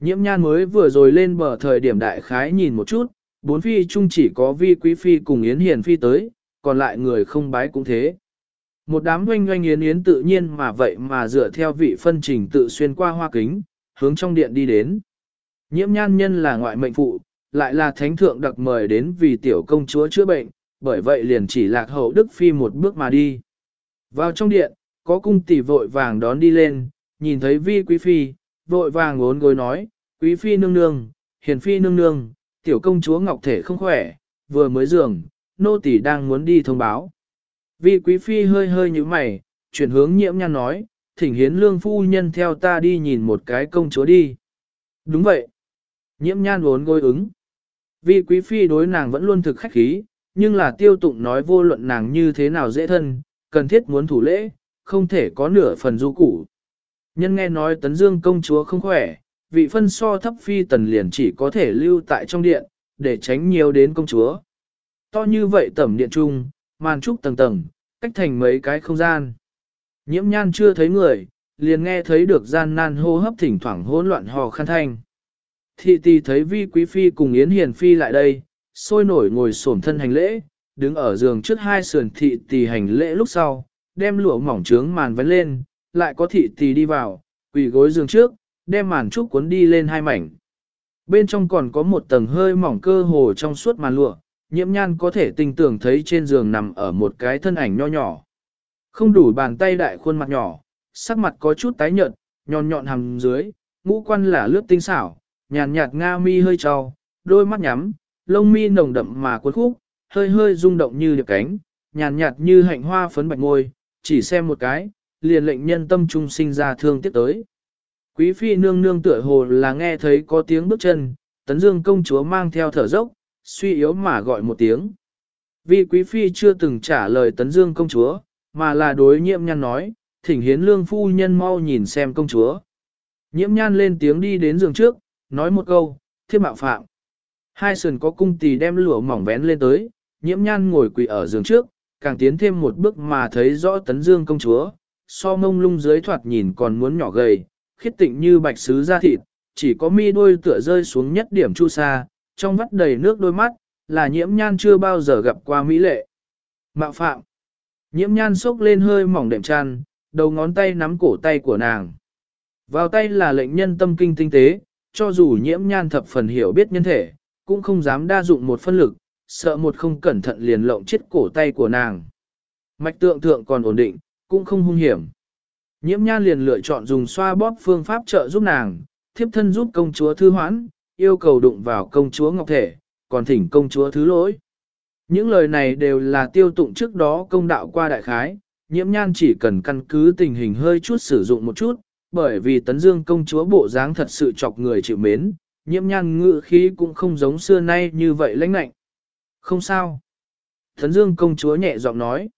Nhiễm nhan mới vừa rồi lên bờ thời điểm đại khái nhìn một chút, bốn phi chung chỉ có vi quý phi cùng yến hiền phi tới, còn lại người không bái cũng thế. Một đám doanh doanh yến yến tự nhiên mà vậy mà dựa theo vị phân trình tự xuyên qua hoa kính, hướng trong điện đi đến. Nhiễm nhan nhân là ngoại mệnh phụ, lại là thánh thượng đặc mời đến vì tiểu công chúa chữa bệnh, bởi vậy liền chỉ lạc hậu Đức Phi một bước mà đi. Vào trong điện, có cung tỷ vội vàng đón đi lên, nhìn thấy vi quý phi, vội vàng ngốn gối nói, quý phi nương nương, hiền phi nương nương, tiểu công chúa ngọc thể không khỏe, vừa mới giường, nô tỳ đang muốn đi thông báo. Vi quý phi hơi hơi như mày, chuyển hướng nhiễm nhan nói, thỉnh hiến lương phu nhân theo ta đi nhìn một cái công chúa đi. Đúng vậy. Nhiễm nhan vốn gôi ứng. Vi quý phi đối nàng vẫn luôn thực khách khí, nhưng là tiêu tụng nói vô luận nàng như thế nào dễ thân, cần thiết muốn thủ lễ, không thể có nửa phần du củ. Nhân nghe nói tấn dương công chúa không khỏe, vị phân so thấp phi tần liền chỉ có thể lưu tại trong điện, để tránh nhiều đến công chúa. To như vậy tẩm điện trung, màn trúc tầng tầng, cách thành mấy cái không gian. Nhiễm nhan chưa thấy người, liền nghe thấy được gian nan hô hấp thỉnh thoảng hỗn loạn hò khăn thanh. Thị tì thấy vi quý phi cùng Yến Hiền Phi lại đây, sôi nổi ngồi xổm thân hành lễ, đứng ở giường trước hai sườn thị tì hành lễ lúc sau, đem lụa mỏng trướng màn vén lên, lại có thị tì đi vào, quỳ gối giường trước, đem màn trúc cuốn đi lên hai mảnh. Bên trong còn có một tầng hơi mỏng cơ hồ trong suốt màn lụa, nhiễm nhan có thể tinh tưởng thấy trên giường nằm ở một cái thân ảnh nho nhỏ. Không đủ bàn tay đại khuôn mặt nhỏ, sắc mặt có chút tái nhợt, nhọn nhọn hằng dưới, ngũ quan là lướt tinh xảo, nhàn nhạt nga mi hơi trao, đôi mắt nhắm, lông mi nồng đậm mà cuốn khúc, hơi hơi rung động như điệp cánh, nhàn nhạt như hạnh hoa phấn bạch ngôi, chỉ xem một cái, liền lệnh nhân tâm trung sinh ra thương tiếc tới. Quý phi nương nương tựa hồ là nghe thấy có tiếng bước chân, tấn dương công chúa mang theo thở dốc, suy yếu mà gọi một tiếng. Vì quý phi chưa từng trả lời tấn dương công chúa, mà là đối nhiễm nhan nói, thỉnh hiến lương phu nhân mau nhìn xem công chúa. Nhiễm nhan lên tiếng đi đến giường trước, nói một câu, thiếp mạo phạm. Hai sườn có cung tỳ đem lụa mỏng vén lên tới, nhiễm nhan ngồi quỳ ở giường trước, càng tiến thêm một bước mà thấy rõ tấn dương công chúa, so mông lung dưới thoạt nhìn còn muốn nhỏ gầy, khiết tịnh như bạch sứ da thịt, chỉ có mi đôi tựa rơi xuống nhất điểm chu sa, trong vắt đầy nước đôi mắt, là nhiễm nhan chưa bao giờ gặp qua mỹ lệ. Mạo phạm. Nhiễm nhan sốc lên hơi mỏng đệm tràn, đầu ngón tay nắm cổ tay của nàng. Vào tay là lệnh nhân tâm kinh tinh tế, cho dù nhiễm nhan thập phần hiểu biết nhân thể, cũng không dám đa dụng một phân lực, sợ một không cẩn thận liền lộng chết cổ tay của nàng. Mạch tượng thượng còn ổn định, cũng không hung hiểm. Nhiễm nhan liền lựa chọn dùng xoa bóp phương pháp trợ giúp nàng, thiếp thân giúp công chúa thư hoãn, yêu cầu đụng vào công chúa ngọc thể, còn thỉnh công chúa thứ lỗi. Những lời này đều là tiêu tụng trước đó công đạo qua đại khái, nhiễm nhan chỉ cần căn cứ tình hình hơi chút sử dụng một chút, bởi vì tấn dương công chúa bộ dáng thật sự chọc người chịu mến, nhiễm nhan ngự khí cũng không giống xưa nay như vậy lãnh lạnh. Không sao. Tấn Dương công chúa nhẹ giọng nói.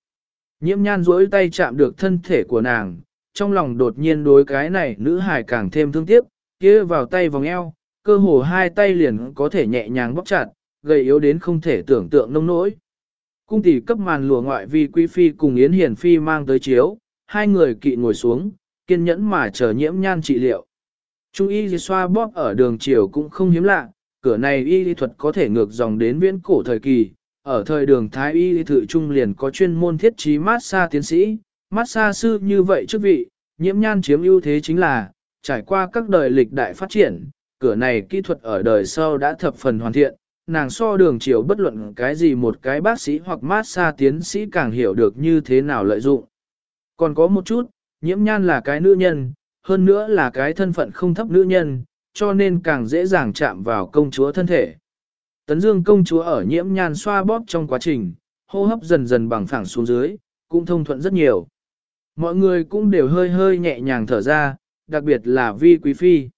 Nhiễm nhan duỗi tay chạm được thân thể của nàng, trong lòng đột nhiên đối cái này nữ hài càng thêm thương tiếc, kia vào tay vòng eo, cơ hồ hai tay liền có thể nhẹ nhàng bóp chặt, gầy yếu đến không thể tưởng tượng nông nỗi. Cung tỷ cấp màn lùa ngoại vi quý phi cùng Yến Hiền Phi mang tới chiếu, hai người kỵ ngồi xuống, kiên nhẫn mà chờ nhiễm nhan trị liệu. Trung y xoa bóp ở đường chiều cũng không hiếm lạ, cửa này y lý thuật có thể ngược dòng đến viễn cổ thời kỳ, ở thời đường Thái y thự trung liền có chuyên môn thiết trí massage tiến sĩ, massage sư như vậy chức vị, nhiễm nhan chiếm ưu thế chính là, trải qua các đời lịch đại phát triển, cửa này kỹ thuật ở đời sau đã thập phần hoàn thiện, nàng so đường chiều bất luận cái gì một cái bác sĩ hoặc massage tiến sĩ càng hiểu được như thế nào lợi dụng. Còn có một chút, nhiễm nhan là cái nữ nhân, hơn nữa là cái thân phận không thấp nữ nhân, cho nên càng dễ dàng chạm vào công chúa thân thể. Tấn Dương công chúa ở nhiễm nhan xoa bóp trong quá trình, hô hấp dần dần bằng phẳng xuống dưới, cũng thông thuận rất nhiều. Mọi người cũng đều hơi hơi nhẹ nhàng thở ra, đặc biệt là vi quý phi.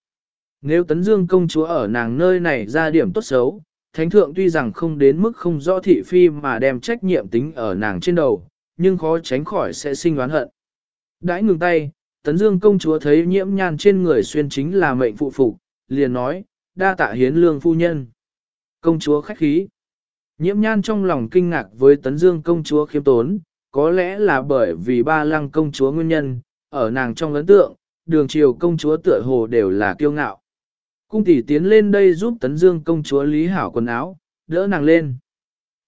Nếu Tấn Dương công chúa ở nàng nơi này ra điểm tốt xấu, Thánh thượng tuy rằng không đến mức không rõ thị phi mà đem trách nhiệm tính ở nàng trên đầu, nhưng khó tránh khỏi sẽ sinh oán hận. Đãi ngừng tay, Tấn Dương công chúa thấy nhiễm nhan trên người xuyên chính là mệnh phụ phục, liền nói, đa tạ hiến lương phu nhân. Công chúa khách khí. Nhiễm nhan trong lòng kinh ngạc với Tấn Dương công chúa khiêm tốn, có lẽ là bởi vì ba lăng công chúa nguyên nhân, ở nàng trong ấn tượng, đường triều công chúa tựa hồ đều là kiêu ngạo. Cung tỷ tiến lên đây giúp Tấn Dương công chúa lý hảo quần áo, đỡ nàng lên.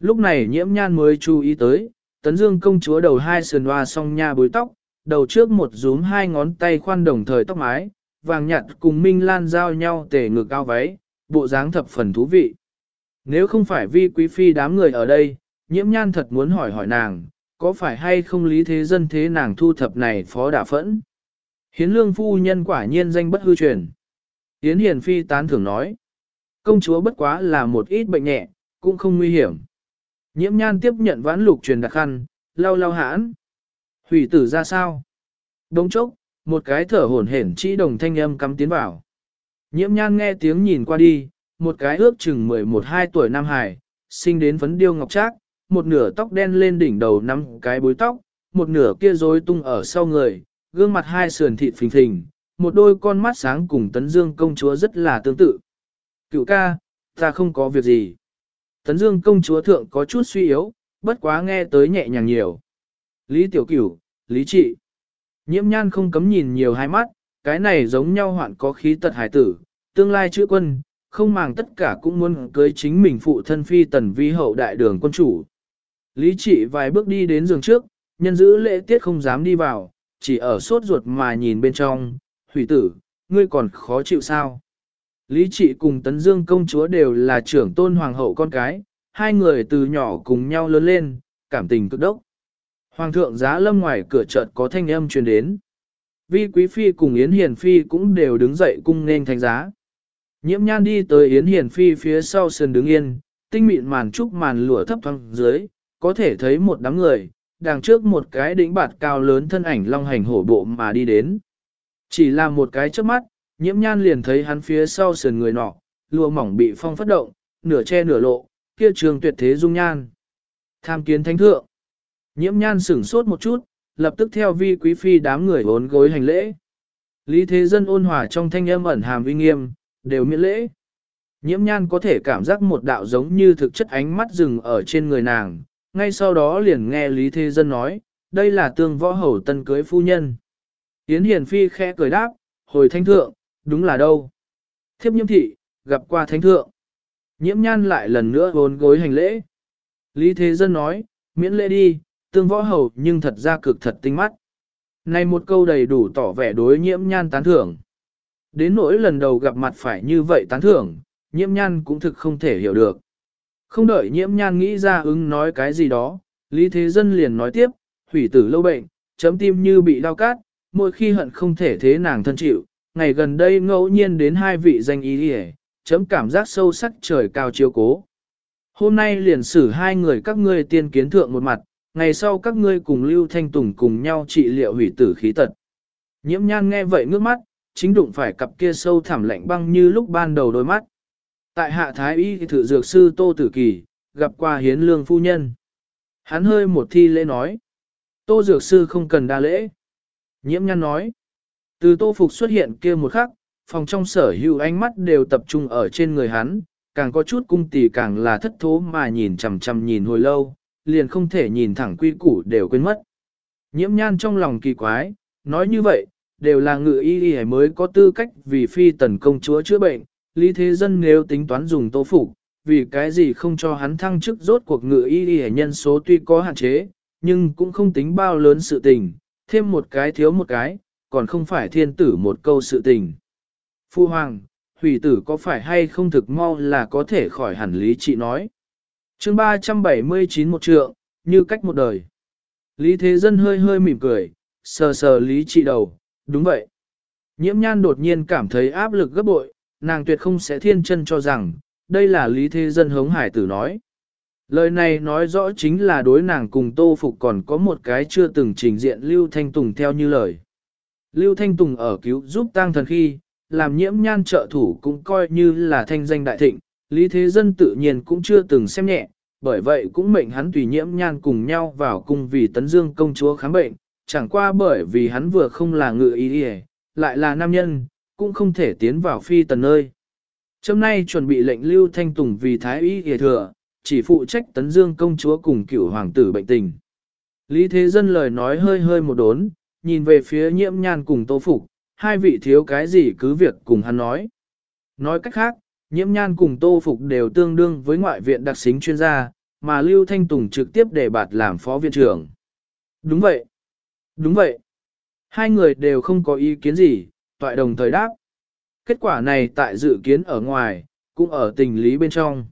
Lúc này nhiễm nhan mới chú ý tới, Tấn Dương công chúa đầu hai sườn hoa song nha bối tóc, đầu trước một rúm hai ngón tay khoan đồng thời tóc mái, vàng nhạt cùng Minh Lan giao nhau tề ngực cao váy, bộ dáng thập phần thú vị. Nếu không phải vi quý phi đám người ở đây, nhiễm nhan thật muốn hỏi hỏi nàng, có phải hay không lý thế dân thế nàng thu thập này phó đả phẫn. Hiến lương phu nhân quả nhiên danh bất hư truyền. Yến Hiền Phi tán thưởng nói, công chúa bất quá là một ít bệnh nhẹ, cũng không nguy hiểm. Nhiễm nhan tiếp nhận vãn lục truyền đặc khăn, lau lau hãn. Hủy tử ra sao? Đông chốc, một cái thở hổn hển chỉ đồng thanh âm cắm tiến vào. Nhiễm nhan nghe tiếng nhìn qua đi, một cái ước chừng 11-12 tuổi Nam Hải, sinh đến phấn điêu ngọc trác, một nửa tóc đen lên đỉnh đầu nắm cái búi tóc, một nửa kia rối tung ở sau người, gương mặt hai sườn thịt phình phình, một đôi con mắt sáng cùng Tấn Dương công chúa rất là tương tự. Cựu ca, ta không có việc gì. Tấn Dương công chúa thượng có chút suy yếu, bất quá nghe tới nhẹ nhàng nhiều. Lý tiểu cửu, lý trị. Nhiễm nhan không cấm nhìn nhiều hai mắt, cái này giống nhau hoạn có khí tật hải tử, tương lai chữ quân, không màng tất cả cũng muốn cưới chính mình phụ thân phi tần vi hậu đại đường quân chủ. Lý trị vài bước đi đến giường trước, nhân giữ lễ tiết không dám đi vào, chỉ ở sốt ruột mà nhìn bên trong, hủy tử, ngươi còn khó chịu sao? Lý trị cùng Tấn Dương công chúa đều là trưởng tôn hoàng hậu con cái, hai người từ nhỏ cùng nhau lớn lên, cảm tình cực đốc. Hoàng thượng giá lâm ngoài cửa chợt có thanh âm truyền đến. Vi Quý Phi cùng Yến Hiền Phi cũng đều đứng dậy cung nên thánh giá. Nhiễm nhan đi tới Yến Hiền Phi phía sau sườn đứng yên, tinh mịn màn trúc màn lụa thấp thoáng dưới, có thể thấy một đám người, đằng trước một cái đỉnh bạt cao lớn thân ảnh long hành hổ bộ mà đi đến. Chỉ là một cái trước mắt, nhiễm nhan liền thấy hắn phía sau sườn người nọ, lụa mỏng bị phong phất động, nửa che nửa lộ, kia trường tuyệt thế dung nhan. Tham kiến thánh thượng. Nhiễm nhan sửng sốt một chút, lập tức theo vi quý phi đám người vốn gối hành lễ. Lý thế dân ôn hòa trong thanh âm ẩn hàm uy nghiêm, đều miễn lễ. Nhiễm nhan có thể cảm giác một đạo giống như thực chất ánh mắt rừng ở trên người nàng, ngay sau đó liền nghe Lý Thế Dân nói, đây là tương võ hầu tân cưới phu nhân. Yến Hiền Phi khẽ cười đáp, hồi thánh thượng, đúng là đâu. Thiếp nhiễm thị, gặp qua thánh thượng. Nhiễm nhan lại lần nữa vốn gối hành lễ. Lý Thế Dân nói, miễn lễ đi, tương võ hầu nhưng thật ra cực thật tinh mắt. Này một câu đầy đủ tỏ vẻ đối nhiễm nhan tán thưởng. Đến nỗi lần đầu gặp mặt phải như vậy tán thưởng, nhiễm nhan cũng thực không thể hiểu được. Không đợi nhiễm nhan nghĩ ra ứng nói cái gì đó, Lý Thế Dân liền nói tiếp, hủy tử lâu bệnh, chấm tim như bị đau cát, mỗi khi hận không thể thế nàng thân chịu, ngày gần đây ngẫu nhiên đến hai vị danh ý hề, chấm cảm giác sâu sắc trời cao chiếu cố. Hôm nay liền xử hai người các ngươi tiên kiến thượng một mặt, ngày sau các ngươi cùng Lưu Thanh Tùng cùng nhau trị liệu hủy tử khí tật. Nhiễm nhan nghe vậy ngước mắt, chính đụng phải cặp kia sâu thẳm lạnh băng như lúc ban đầu đôi mắt. Tại hạ thái y thử dược sư Tô Tử Kỳ, gặp qua hiến lương phu nhân. Hắn hơi một thi lễ nói. Tô Dược Sư không cần đa lễ. Nhiễm nhăn nói. Từ tô phục xuất hiện kia một khắc, phòng trong sở hữu ánh mắt đều tập trung ở trên người hắn, càng có chút cung tỷ càng là thất thố mà nhìn chằm chằm nhìn hồi lâu, liền không thể nhìn thẳng quy củ đều quên mất. Nhiễm nhan trong lòng kỳ quái, nói như vậy, đều là ngự y y mới có tư cách vì phi tần công chúa chữa bệnh, lý thế dân nếu tính toán dùng tô phục, vì cái gì không cho hắn thăng chức rốt cuộc ngự y y nhân số tuy có hạn chế, nhưng cũng không tính bao lớn sự tình, thêm một cái thiếu một cái, còn không phải thiên tử một câu sự tình. Phu Hoàng, hủy tử có phải hay không thực mau là có thể khỏi hẳn lý trị nói. chương 379 một trượng, như cách một đời. Lý Thế Dân hơi hơi mỉm cười, sờ sờ lý trị đầu, đúng vậy. Nhiễm nhan đột nhiên cảm thấy áp lực gấp bội, nàng tuyệt không sẽ thiên chân cho rằng, đây là Lý Thế Dân hống hải tử nói. Lời này nói rõ chính là đối nàng cùng Tô Phục còn có một cái chưa từng trình diện Lưu Thanh Tùng theo như lời. Lưu Thanh Tùng ở cứu giúp tang thần khi, làm nhiễm nhan trợ thủ cũng coi như là thanh danh đại thịnh, Lý Thế Dân tự nhiên cũng chưa từng xem nhẹ, bởi vậy cũng mệnh hắn tùy nhiễm nhan cùng nhau vào cung vì tấn dương công chúa khám bệnh, chẳng qua bởi vì hắn vừa không là ngự ý y lại là nam nhân, cũng không thể tiến vào phi tần nơi. Hôm nay chuẩn bị lệnh Lưu Thanh Tùng vì thái y y thừa, chỉ phụ trách tấn dương công chúa cùng cửu hoàng tử bệnh tình. Lý Thế Dân lời nói hơi hơi một đốn, nhìn về phía nhiễm nhan cùng tô phục, hai vị thiếu cái gì cứ việc cùng hắn nói. Nói cách khác, nhiễm nhan cùng tô phục đều tương đương với ngoại viện đặc xính chuyên gia, mà Lưu Thanh Tùng trực tiếp đề bạt làm phó viện trưởng. Đúng vậy. Đúng vậy. Hai người đều không có ý kiến gì, toại đồng thời đáp. Kết quả này tại dự kiến ở ngoài, cũng ở tình lý bên trong.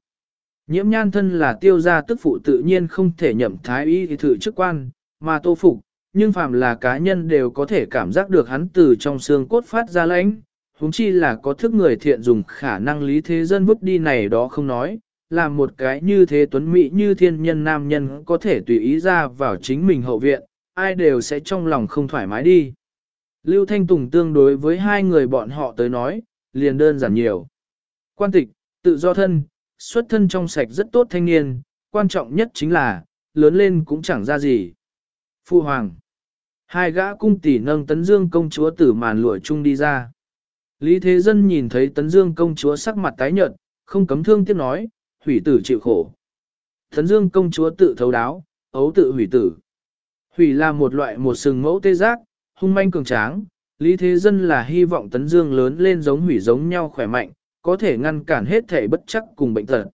Nhiễm nhan thân là tiêu gia tức phụ tự nhiên không thể nhậm thái y thì thử chức quan, mà tô phục, nhưng phàm là cá nhân đều có thể cảm giác được hắn từ trong xương cốt phát ra lãnh, huống chi là có thức người thiện dùng khả năng lý thế dân vứt đi này đó không nói, là một cái như thế tuấn mỹ như thiên nhân nam nhân có thể tùy ý ra vào chính mình hậu viện, ai đều sẽ trong lòng không thoải mái đi. Lưu Thanh Tùng tương đối với hai người bọn họ tới nói, liền đơn giản nhiều. Quan tịch, tự do thân, xuất thân trong sạch rất tốt thanh niên, quan trọng nhất chính là, lớn lên cũng chẳng ra gì. Phu Hoàng Hai gã cung tỷ nâng tấn dương công chúa từ màn lụa chung đi ra. Lý Thế Dân nhìn thấy tấn dương công chúa sắc mặt tái nhợt, không cấm thương tiếc nói, hủy tử chịu khổ. Tấn dương công chúa tự thấu đáo, ấu tự hủy tử. Hủy là một loại một sừng mẫu tê giác, hung manh cường tráng. Lý Thế Dân là hy vọng tấn dương lớn lên giống hủy giống nhau khỏe mạnh, có thể ngăn cản hết thể bất chắc cùng bệnh tật.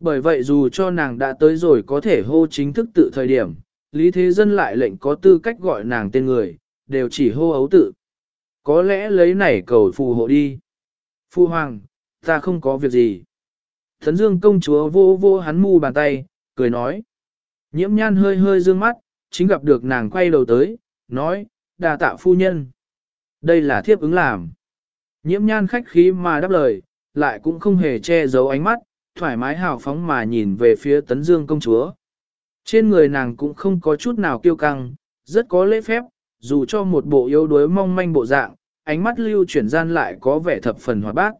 Bởi vậy dù cho nàng đã tới rồi có thể hô chính thức tự thời điểm, Lý Thế Dân lại lệnh có tư cách gọi nàng tên người, đều chỉ hô ấu tự. Có lẽ lấy này cầu phù hộ đi. Phu Hoàng, ta không có việc gì. Thấn Dương công chúa vô vô hắn mu bàn tay, cười nói. Nhiễm nhan hơi hơi dương mắt, chính gặp được nàng quay đầu tới, nói, đa tạ phu nhân. Đây là thiếp ứng làm. Nhiễm nhan khách khí mà đáp lời, lại cũng không hề che giấu ánh mắt, thoải mái hào phóng mà nhìn về phía tấn dương công chúa. Trên người nàng cũng không có chút nào kiêu căng, rất có lễ phép, dù cho một bộ yếu đuối mong manh bộ dạng, ánh mắt lưu chuyển gian lại có vẻ thập phần hoạt bát.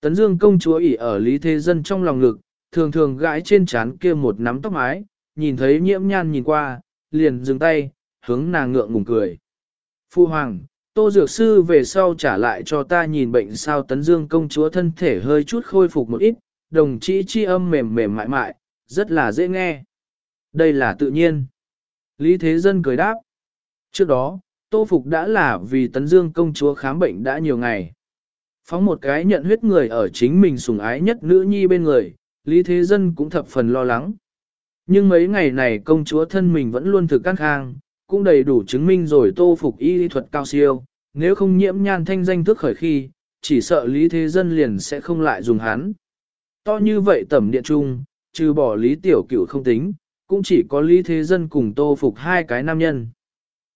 Tấn Dương công chúa ỉ ở Lý Thế Dân trong lòng ngực, thường thường gãi trên trán kia một nắm tóc mái, nhìn thấy nhiễm nhan nhìn qua, liền dừng tay, hướng nàng ngượng ngùng cười. Phu Hoàng, Tô Dược Sư về sau trả lại cho ta nhìn bệnh sao Tấn Dương công chúa thân thể hơi chút khôi phục một ít, đồng chí chi âm mềm mềm mại mại, rất là dễ nghe. Đây là tự nhiên. Lý Thế Dân cười đáp. Trước đó, Tô Phục đã là vì Tấn Dương công chúa khám bệnh đã nhiều ngày. Phóng một cái nhận huyết người ở chính mình sủng ái nhất nữ nhi bên người, Lý Thế Dân cũng thập phần lo lắng. Nhưng mấy ngày này công chúa thân mình vẫn luôn thực căng khang, cũng đầy đủ chứng minh rồi Tô Phục y lý thuật cao siêu, nếu không nhiễm nhan thanh danh thức khởi khi, chỉ sợ Lý Thế Dân liền sẽ không lại dùng hắn. To như vậy tẩm điện trung, trừ bỏ Lý Tiểu Cửu không tính, cũng chỉ có Lý Thế Dân cùng Tô Phục hai cái nam nhân.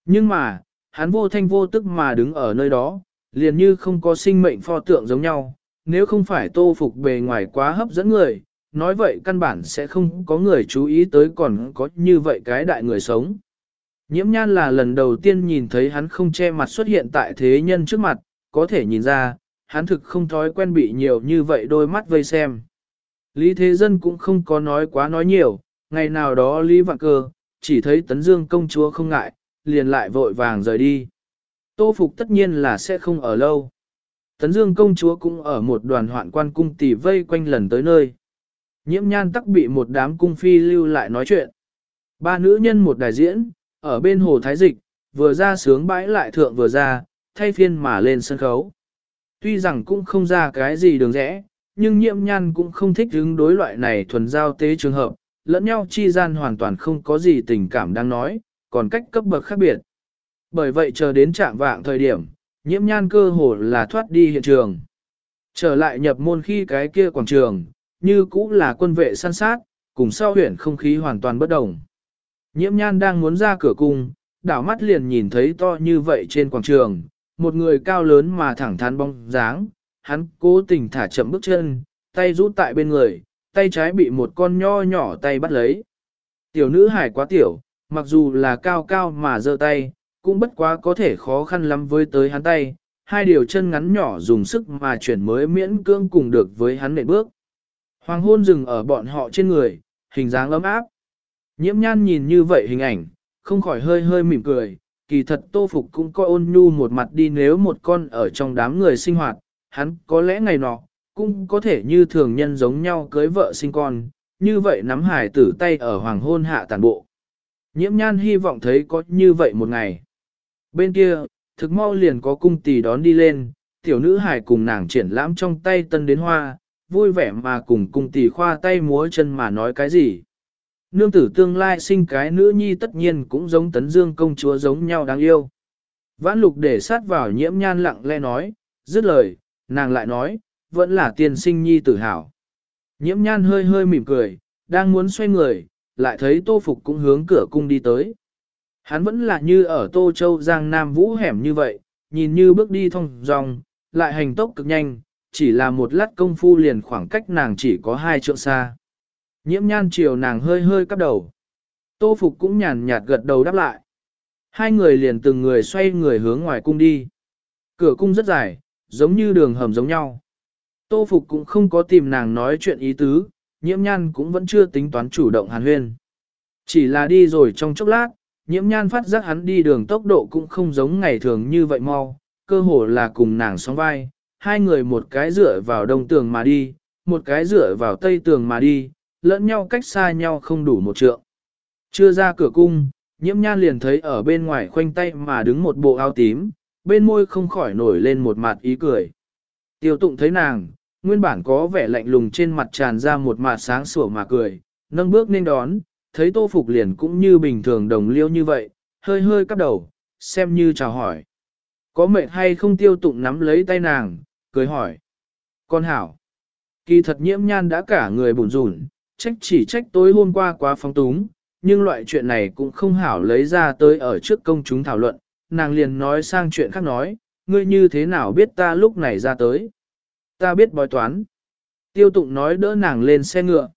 Nhưng mà, hắn vô thanh vô tức mà đứng ở nơi đó, liền như không có sinh mệnh pho tượng giống nhau, nếu không phải Tô Phục bề ngoài quá hấp dẫn người, nói vậy căn bản sẽ không có người chú ý tới còn có như vậy cái đại người sống. Nhiễm nhan là lần đầu tiên nhìn thấy hắn không che mặt xuất hiện tại thế nhân trước mặt, có thể nhìn ra, hắn thực không thói quen bị nhiều như vậy đôi mắt vây xem. Lý Thế Dân cũng không có nói quá nói nhiều, ngày nào đó Lý Vạn Cơ, chỉ thấy Tấn Dương công chúa không ngại, liền lại vội vàng rời đi. Tô Phục tất nhiên là sẽ không ở lâu. Tấn Dương công chúa cũng ở một đoàn hoạn quan cung tỷ vây quanh lần tới nơi. Nhiễm nhan tắc bị một đám cung phi lưu lại nói chuyện. Ba nữ nhân một đại diễn, ở bên hồ Thái Dịch, vừa ra sướng bãi lại thượng vừa ra, thay phiên mà lên sân khấu. Tuy rằng cũng không ra cái gì đường rẽ, nhưng nhiễm nhan cũng không thích hứng đối loại này thuần giao tế trường hợp, lẫn nhau chi gian hoàn toàn không có gì tình cảm đang nói, còn cách cấp bậc khác biệt. Bởi vậy chờ đến trạng vạng thời điểm, nhiễm nhan cơ hồ là thoát đi hiện trường. Trở lại nhập môn khi cái kia quảng trường, như cũ là quân vệ săn sát, cùng sau huyện không khí hoàn toàn bất đồng. Nhiễm nhan đang muốn ra cửa cung, đảo mắt liền nhìn thấy to như vậy trên quảng trường, một người cao lớn mà thẳng thắn bóng dáng, hắn cố tình thả chậm bước chân, tay rút tại bên người, tay trái bị một con nho nhỏ tay bắt lấy. Tiểu nữ hải quá tiểu, mặc dù là cao cao mà giơ tay, cũng bất quá có thể khó khăn lắm với tới hắn tay, hai điều chân ngắn nhỏ dùng sức mà chuyển mới miễn cưỡng cùng được với hắn nệm bước. Hoàng hôn dừng ở bọn họ trên người, hình dáng ấm áp. Nhiễm nhan nhìn như vậy hình ảnh, không khỏi hơi hơi mỉm cười, kỳ thật tô phục cũng coi ôn nhu một mặt đi nếu một con ở trong đám người sinh hoạt, hắn có lẽ ngày nọ, cũng có thể như thường nhân giống nhau cưới vợ sinh con, như vậy nắm hải tử tay ở hoàng hôn hạ tàn bộ. Nhiễm nhan hy vọng thấy có như vậy một ngày. Bên kia, thực mau liền có cung tỷ đón đi lên, tiểu nữ hải cùng nàng triển lãm trong tay tân đến hoa, vui vẻ mà cùng cung tỷ khoa tay múa chân mà nói cái gì. Nương tử tương lai sinh cái nữ nhi tất nhiên cũng giống tấn dương công chúa giống nhau đáng yêu. Vãn lục để sát vào nhiễm nhan lặng lẽ nói, dứt lời, nàng lại nói, vẫn là tiên sinh nhi tử hảo. Nhiễm nhan hơi hơi mỉm cười, đang muốn xoay người, lại thấy tô phục cũng hướng cửa cung đi tới. Hắn vẫn là như ở Tô Châu Giang Nam Vũ hẻm như vậy, nhìn như bước đi thông dòng, lại hành tốc cực nhanh, chỉ là một lát công phu liền khoảng cách nàng chỉ có hai trượng xa. Nhiễm nhan chiều nàng hơi hơi cắp đầu. Tô Phục cũng nhàn nhạt gật đầu đáp lại. Hai người liền từng người xoay người hướng ngoài cung đi. Cửa cung rất dài, giống như đường hầm giống nhau. Tô Phục cũng không có tìm nàng nói chuyện ý tứ, nhiễm nhan cũng vẫn chưa tính toán chủ động hàn huyên. Chỉ là đi rồi trong chốc lát, nhiễm nhan phát giác hắn đi đường tốc độ cũng không giống ngày thường như vậy mau, cơ hồ là cùng nàng sóng vai, hai người một cái dựa vào đông tường mà đi, một cái dựa vào tây tường mà đi, lẫn nhau cách xa nhau không đủ một trượng. Chưa ra cửa cung, nhiễm nhan liền thấy ở bên ngoài khoanh tay mà đứng một bộ áo tím, bên môi không khỏi nổi lên một mặt ý cười. Tiêu tụng thấy nàng, nguyên bản có vẻ lạnh lùng trên mặt tràn ra một mặt sáng sủa mà cười, nâng bước nên đón, thấy tô phục liền cũng như bình thường đồng liêu như vậy, hơi hơi cắp đầu, xem như chào hỏi. Có mệt hay không tiêu tụng nắm lấy tay nàng, cười hỏi. Con hảo. Kỳ thật nhiễm nhan đã cả người bùn rùn, trách chỉ trách tối hôm qua quá phóng túng, nhưng loại chuyện này cũng không hảo lấy ra tới ở trước công chúng thảo luận, nàng liền nói sang chuyện khác nói, ngươi như thế nào biết ta lúc này ra tới. Ta biết bói toán. Tiêu tụng nói đỡ nàng lên xe ngựa.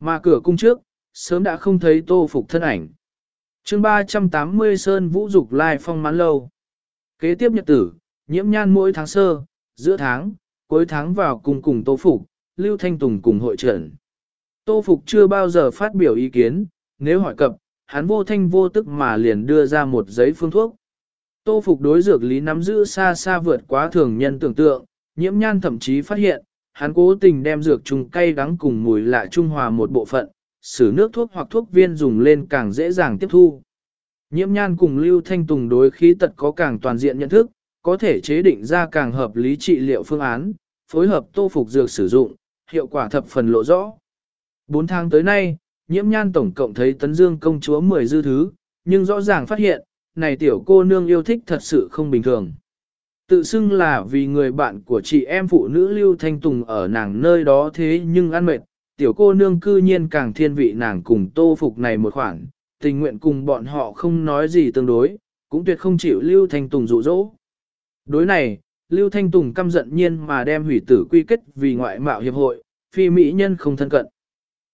Mà cửa cung trước, sớm đã không thấy tô phục thân ảnh. chương 380 Sơn Vũ Dục Lai Phong mãn lâu. Kế tiếp nhật tử, nhiễm nhan mỗi tháng sơ, giữa tháng, cuối tháng vào cùng cùng tô phục, Lưu Thanh Tùng cùng hội trận. Tô Phục chưa bao giờ phát biểu ý kiến, nếu hỏi cập, hắn vô thanh vô tức mà liền đưa ra một giấy phương thuốc. Tô Phục đối dược lý nắm giữ xa xa vượt quá thường nhân tưởng tượng, nhiễm nhan thậm chí phát hiện, hắn cố tình đem dược trùng cay đắng cùng mùi lạ trung hòa một bộ phận, sử nước thuốc hoặc thuốc viên dùng lên càng dễ dàng tiếp thu. Nhiễm nhan cùng Lưu Thanh Tùng đối khí tật có càng toàn diện nhận thức, có thể chế định ra càng hợp lý trị liệu phương án, phối hợp tô phục dược sử dụng, hiệu quả thập phần lộ rõ. Bốn tháng tới nay, nhiễm nhan tổng cộng thấy tấn dương công chúa 10 dư thứ, nhưng rõ ràng phát hiện, này tiểu cô nương yêu thích thật sự không bình thường. Tự xưng là vì người bạn của chị em phụ nữ Lưu Thanh Tùng ở nàng nơi đó thế nhưng ăn mệt, tiểu cô nương cư nhiên càng thiên vị nàng cùng tô phục này một khoản, tình nguyện cùng bọn họ không nói gì tương đối, cũng tuyệt không chịu Lưu Thanh Tùng dụ dỗ. Đối này, Lưu Thanh Tùng căm giận nhiên mà đem hủy tử quy kết vì ngoại mạo hiệp hội, phi mỹ nhân không thân cận.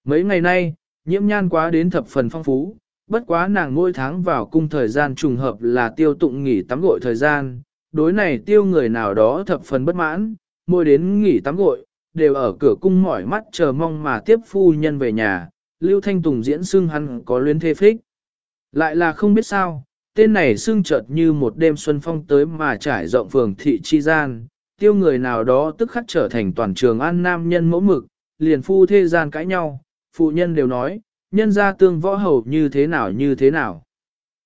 Mấy ngày nay, nhiễm nhan quá đến thập phần phong phú, bất quá nàng mỗi tháng vào cung thời gian trùng hợp là tiêu tụng nghỉ tắm gội thời gian, đối này tiêu người nào đó thập phần bất mãn, mỗi đến nghỉ tắm gội, đều ở cửa cung mỏi mắt chờ mong mà tiếp phu nhân về nhà, Lưu Thanh Tùng diễn xưng hắn có luyến thê phích. Lại là không biết sao, tên này xưng chợt như một đêm xuân phong tới mà trải rộng phường thị chi gian, tiêu người nào đó tức khắc trở thành toàn trường an nam nhân mẫu mực, liền phu thế gian cãi nhau, phụ nhân đều nói, nhân ra tương võ hầu như thế nào như thế nào.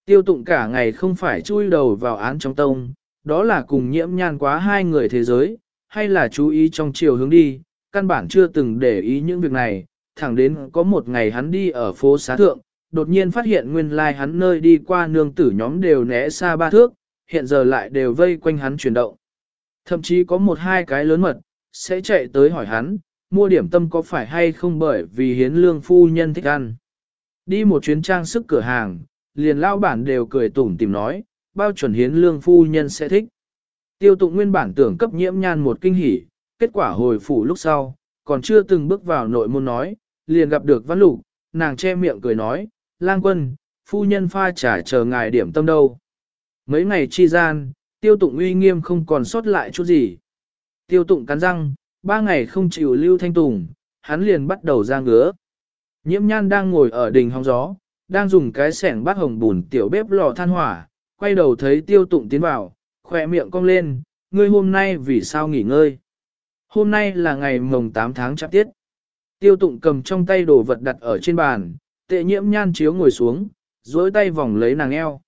Tiêu tụng cả ngày không phải chui đầu vào án trong tông, đó là cùng nhiễm nhan quá hai người thế giới, hay là chú ý trong chiều hướng đi, căn bản chưa từng để ý những việc này, thẳng đến có một ngày hắn đi ở phố xá thượng, đột nhiên phát hiện nguyên lai like hắn nơi đi qua nương tử nhóm đều né xa ba thước, hiện giờ lại đều vây quanh hắn chuyển động. Thậm chí có một hai cái lớn mật, sẽ chạy tới hỏi hắn, mua điểm tâm có phải hay không bởi vì hiến lương phu nhân thích ăn. Đi một chuyến trang sức cửa hàng, liền lao bản đều cười tủm tìm nói, bao chuẩn hiến lương phu nhân sẽ thích. Tiêu tụng nguyên bản tưởng cấp nhiễm nhan một kinh hỉ, kết quả hồi phủ lúc sau, còn chưa từng bước vào nội môn nói, liền gặp được văn lục, nàng che miệng cười nói, lang quân, phu nhân pha trả chờ ngài điểm tâm đâu. Mấy ngày chi gian, tiêu tụng uy nghiêm không còn sót lại chút gì. Tiêu tụng cắn răng, ba ngày không chịu lưu thanh tùng, hắn liền bắt đầu ra ngứa. Nhiễm nhan đang ngồi ở đình hóng gió, đang dùng cái sẻng bát hồng bùn tiểu bếp lò than hỏa, quay đầu thấy tiêu tụng tiến vào, khỏe miệng cong lên, ngươi hôm nay vì sao nghỉ ngơi. Hôm nay là ngày mồng 8 tháng chạp tiết. Tiêu tụng cầm trong tay đồ vật đặt ở trên bàn, tệ nhiễm nhan chiếu ngồi xuống, duỗi tay vòng lấy nàng eo.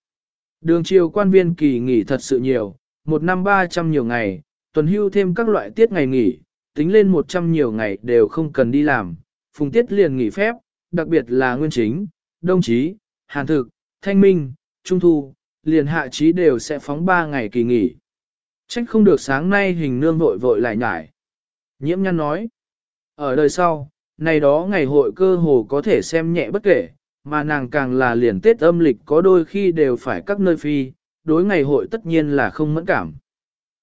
Đường triều quan viên kỳ nghỉ thật sự nhiều, một năm ba trăm nhiều ngày, tuần hưu thêm các loại tiết ngày nghỉ, tính lên một trăm nhiều ngày đều không cần đi làm, phùng tiết liền nghỉ phép, đặc biệt là nguyên chính, đông chí, hàn thực, thanh minh, trung thu, liền hạ trí đều sẽ phóng ba ngày kỳ nghỉ. Trách không được sáng nay hình nương vội vội lại nhải. Nhiễm nhăn nói, ở đời sau, này đó ngày hội cơ hồ có thể xem nhẹ bất kể, mà nàng càng là liền Tết âm lịch có đôi khi đều phải các nơi phi, đối ngày hội tất nhiên là không mẫn cảm.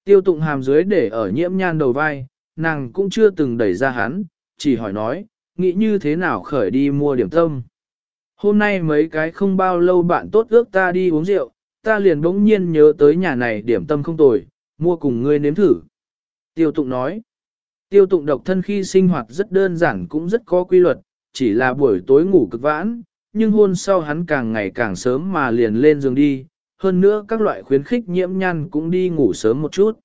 Tiêu tụng hàm dưới để ở nhiễm nhan đầu vai, nàng cũng chưa từng đẩy ra hắn, chỉ hỏi nói, nghĩ như thế nào khởi đi mua điểm tâm. Hôm nay mấy cái không bao lâu bạn tốt ước ta đi uống rượu, ta liền bỗng nhiên nhớ tới nhà này điểm tâm không tồi, mua cùng ngươi nếm thử. Tiêu tụng nói, tiêu tụng độc thân khi sinh hoạt rất đơn giản cũng rất có quy luật, chỉ là buổi tối ngủ cực vãn, nhưng hôn sau hắn càng ngày càng sớm mà liền lên giường đi, hơn nữa các loại khuyến khích nhiễm nhăn cũng đi ngủ sớm một chút.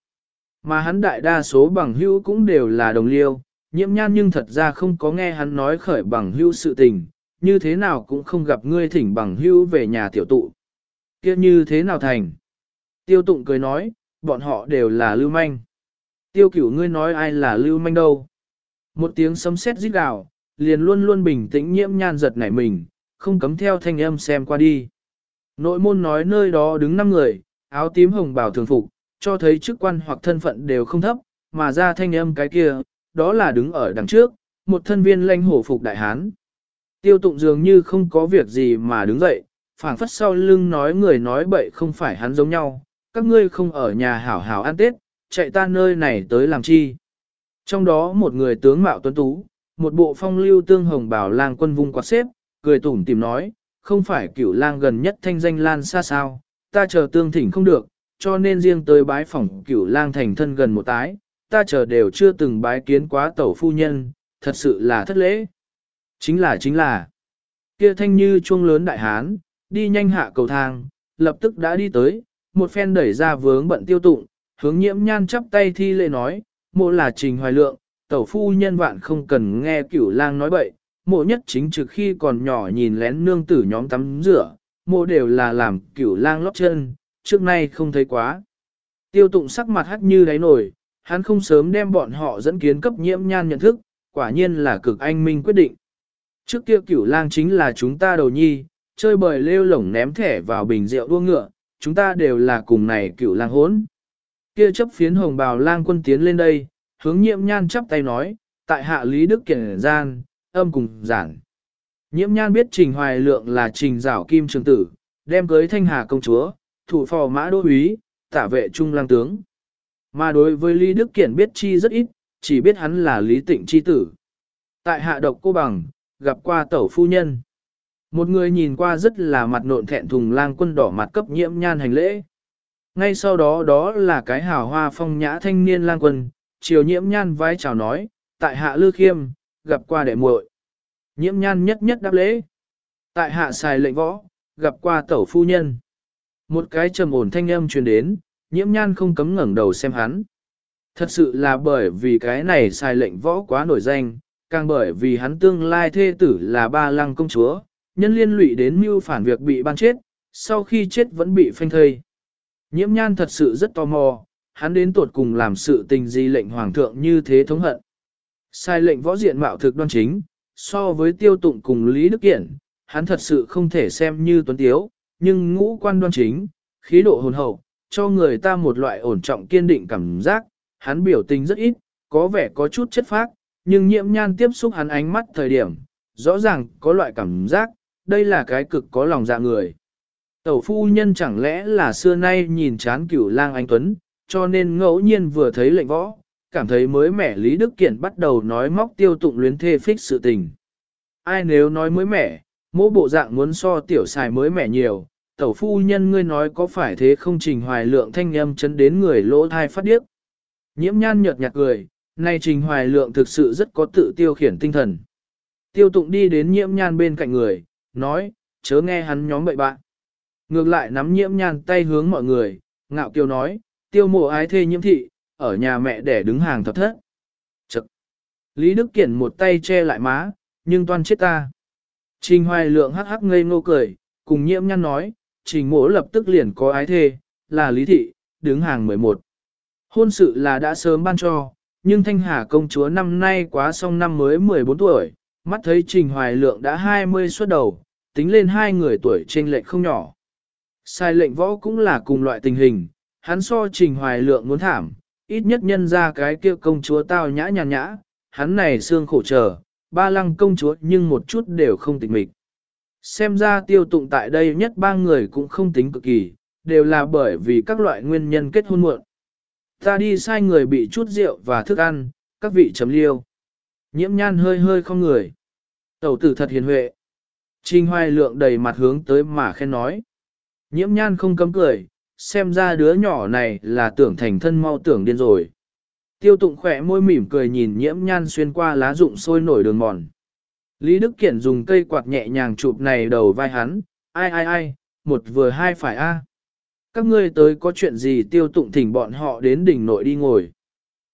Mà hắn đại đa số bằng hữu cũng đều là đồng liêu, nhiễm nhan nhưng thật ra không có nghe hắn nói khởi bằng hữu sự tình, như thế nào cũng không gặp ngươi thỉnh bằng hữu về nhà tiểu tụ. kia như thế nào thành? Tiêu tụng cười nói, bọn họ đều là lưu manh. Tiêu cửu ngươi nói ai là lưu manh đâu? Một tiếng sấm sét rít gào, liền luôn luôn bình tĩnh nhiễm nhan giật nảy mình, không cấm theo thanh âm xem qua đi. Nội môn nói nơi đó đứng năm người, áo tím hồng bảo thường phục, cho thấy chức quan hoặc thân phận đều không thấp, mà ra thanh âm cái kia, đó là đứng ở đằng trước, một thân viên lãnh hổ phục đại hán. Tiêu tụng dường như không có việc gì mà đứng dậy, phảng phất sau lưng nói người nói bậy không phải hắn giống nhau, các ngươi không ở nhà hảo hảo ăn tết, chạy ta nơi này tới làm chi. Trong đó một người tướng mạo tuấn tú, một bộ phong lưu tương hồng bảo lang quân vung quạt xếp, cười tủm tìm nói, không phải cửu lang gần nhất thanh danh lan xa sao, ta chờ tương thỉnh không được, cho nên riêng tới bái phỏng cửu lang thành thân gần một tái, ta chờ đều chưa từng bái kiến quá tẩu phu nhân, thật sự là thất lễ. Chính là chính là, kia thanh như chuông lớn đại hán, đi nhanh hạ cầu thang, lập tức đã đi tới, một phen đẩy ra vướng bận tiêu tụng, hướng nhiễm nhan chắp tay thi lễ nói, mộ là trình hoài lượng, tẩu phu nhân vạn không cần nghe cửu lang nói bậy, mộ nhất chính trực khi còn nhỏ nhìn lén nương tử nhóm tắm rửa, mộ đều là làm cửu lang lót chân, trước nay không thấy quá. Tiêu tụng sắc mặt hắt như đáy nổi, hắn không sớm đem bọn họ dẫn kiến cấp nhiễm nhan nhận thức, quả nhiên là cực anh minh quyết định. Trước kia cửu lang chính là chúng ta đầu nhi, chơi bời lêu lổng ném thẻ vào bình rượu đua ngựa, chúng ta đều là cùng này cửu lang hốn. Kia chấp phiến hồng bào lang quân tiến lên đây, hướng nhiễm nhan chắp tay nói, tại hạ Lý Đức Kiển Gian, âm cùng giản. Nhiễm nhan biết trình hoài lượng là trình rảo kim trường tử, đem cưới thanh hà công chúa, thủ phò mã đô úy, tả vệ trung lang tướng. Mà đối với Lý Đức Kiển biết chi rất ít, chỉ biết hắn là Lý Tịnh chi tử. Tại hạ độc cô bằng, gặp qua tẩu phu nhân. Một người nhìn qua rất là mặt nộn thẹn thùng lang quân đỏ mặt cấp nhiễm nhan hành lễ. Ngay sau đó đó là cái hào hoa phong nhã thanh niên lang quân, chiều nhiễm nhan vai chào nói, tại hạ lư khiêm, gặp qua đệ muội. Nhiễm nhan nhất nhất đáp lễ. Tại hạ xài lệnh võ, gặp qua tẩu phu nhân. Một cái trầm ổn thanh âm truyền đến, nhiễm nhan không cấm ngẩng đầu xem hắn. Thật sự là bởi vì cái này sai lệnh võ quá nổi danh, càng bởi vì hắn tương lai thê tử là ba lăng công chúa, nhân liên lụy đến mưu phản việc bị ban chết, sau khi chết vẫn bị phanh thây. Nhiễm nhan thật sự rất tò mò, hắn đến tuột cùng làm sự tình gì lệnh hoàng thượng như thế thống hận. Sai lệnh võ diện mạo thực đoan chính, so với tiêu tụng cùng Lý Đức Kiện, hắn thật sự không thể xem như tuấn tiếu, nhưng ngũ quan đoan chính, khí độ hồn hậu, cho người ta một loại ổn trọng kiên định cảm giác, hắn biểu tình rất ít, có vẻ có chút chất phác, nhưng nhiễm nhan tiếp xúc hắn ánh mắt thời điểm, rõ ràng có loại cảm giác, đây là cái cực có lòng dạ người. Tẩu phu nhân chẳng lẽ là xưa nay nhìn chán cửu lang anh Tuấn, cho nên ngẫu nhiên vừa thấy lệnh võ, cảm thấy mới mẻ Lý Đức Kiện bắt đầu nói móc tiêu tụng luyến thê phích sự tình. Ai nếu nói mới mẻ, mỗi bộ dạng muốn so tiểu xài mới mẻ nhiều, tẩu phu nhân ngươi nói có phải thế không trình hoài lượng thanh âm chấn đến người lỗ thai phát điếc. Nhiễm nhan nhợt nhạt cười, nay trình hoài lượng thực sự rất có tự tiêu khiển tinh thần. Tiêu tụng đi đến nhiễm nhan bên cạnh người, nói, chớ nghe hắn nhóm bậy bạn. Ngược lại nắm nhiễm nhan tay hướng mọi người, ngạo kiều nói, tiêu mộ ái thê nhiễm thị, ở nhà mẹ để đứng hàng thập thất. Chật! Lý Đức Kiển một tay che lại má, nhưng toan chết ta. Trình hoài lượng hắc hắc ngây ngô cười, cùng nhiễm nhăn nói, trình Mỗ lập tức liền có ái thê, là Lý Thị, đứng hàng 11. Hôn sự là đã sớm ban cho, nhưng Thanh Hà công chúa năm nay quá xong năm mới 14 tuổi, mắt thấy Trình Hoài Lượng đã 20 xuất đầu, tính lên hai người tuổi trên lệnh không nhỏ. Sai lệnh võ cũng là cùng loại tình hình, hắn so Trình Hoài Lượng muốn thảm, ít nhất nhân ra cái kia công chúa tao nhã nhàn nhã, hắn này xương khổ chờ, ba lăng công chúa nhưng một chút đều không tịch mịch. Xem ra tiêu tụng tại đây nhất ba người cũng không tính cực kỳ, đều là bởi vì các loại nguyên nhân kết hôn muộn. Ta đi sai người bị chút rượu và thức ăn, các vị chấm liêu. Nhiễm nhan hơi hơi không người. Tẩu tử thật hiền huệ. Trình hoài lượng đầy mặt hướng tới mà khen nói. Nhiễm nhan không cấm cười, xem ra đứa nhỏ này là tưởng thành thân mau tưởng điên rồi. Tiêu tụng khỏe môi mỉm cười nhìn nhiễm nhan xuyên qua lá rụng sôi nổi đường mòn. Lý Đức Kiển dùng cây quạt nhẹ nhàng chụp này đầu vai hắn, ai ai ai, một vừa hai phải a. Các ngươi tới có chuyện gì tiêu tụng thỉnh bọn họ đến đỉnh nội đi ngồi.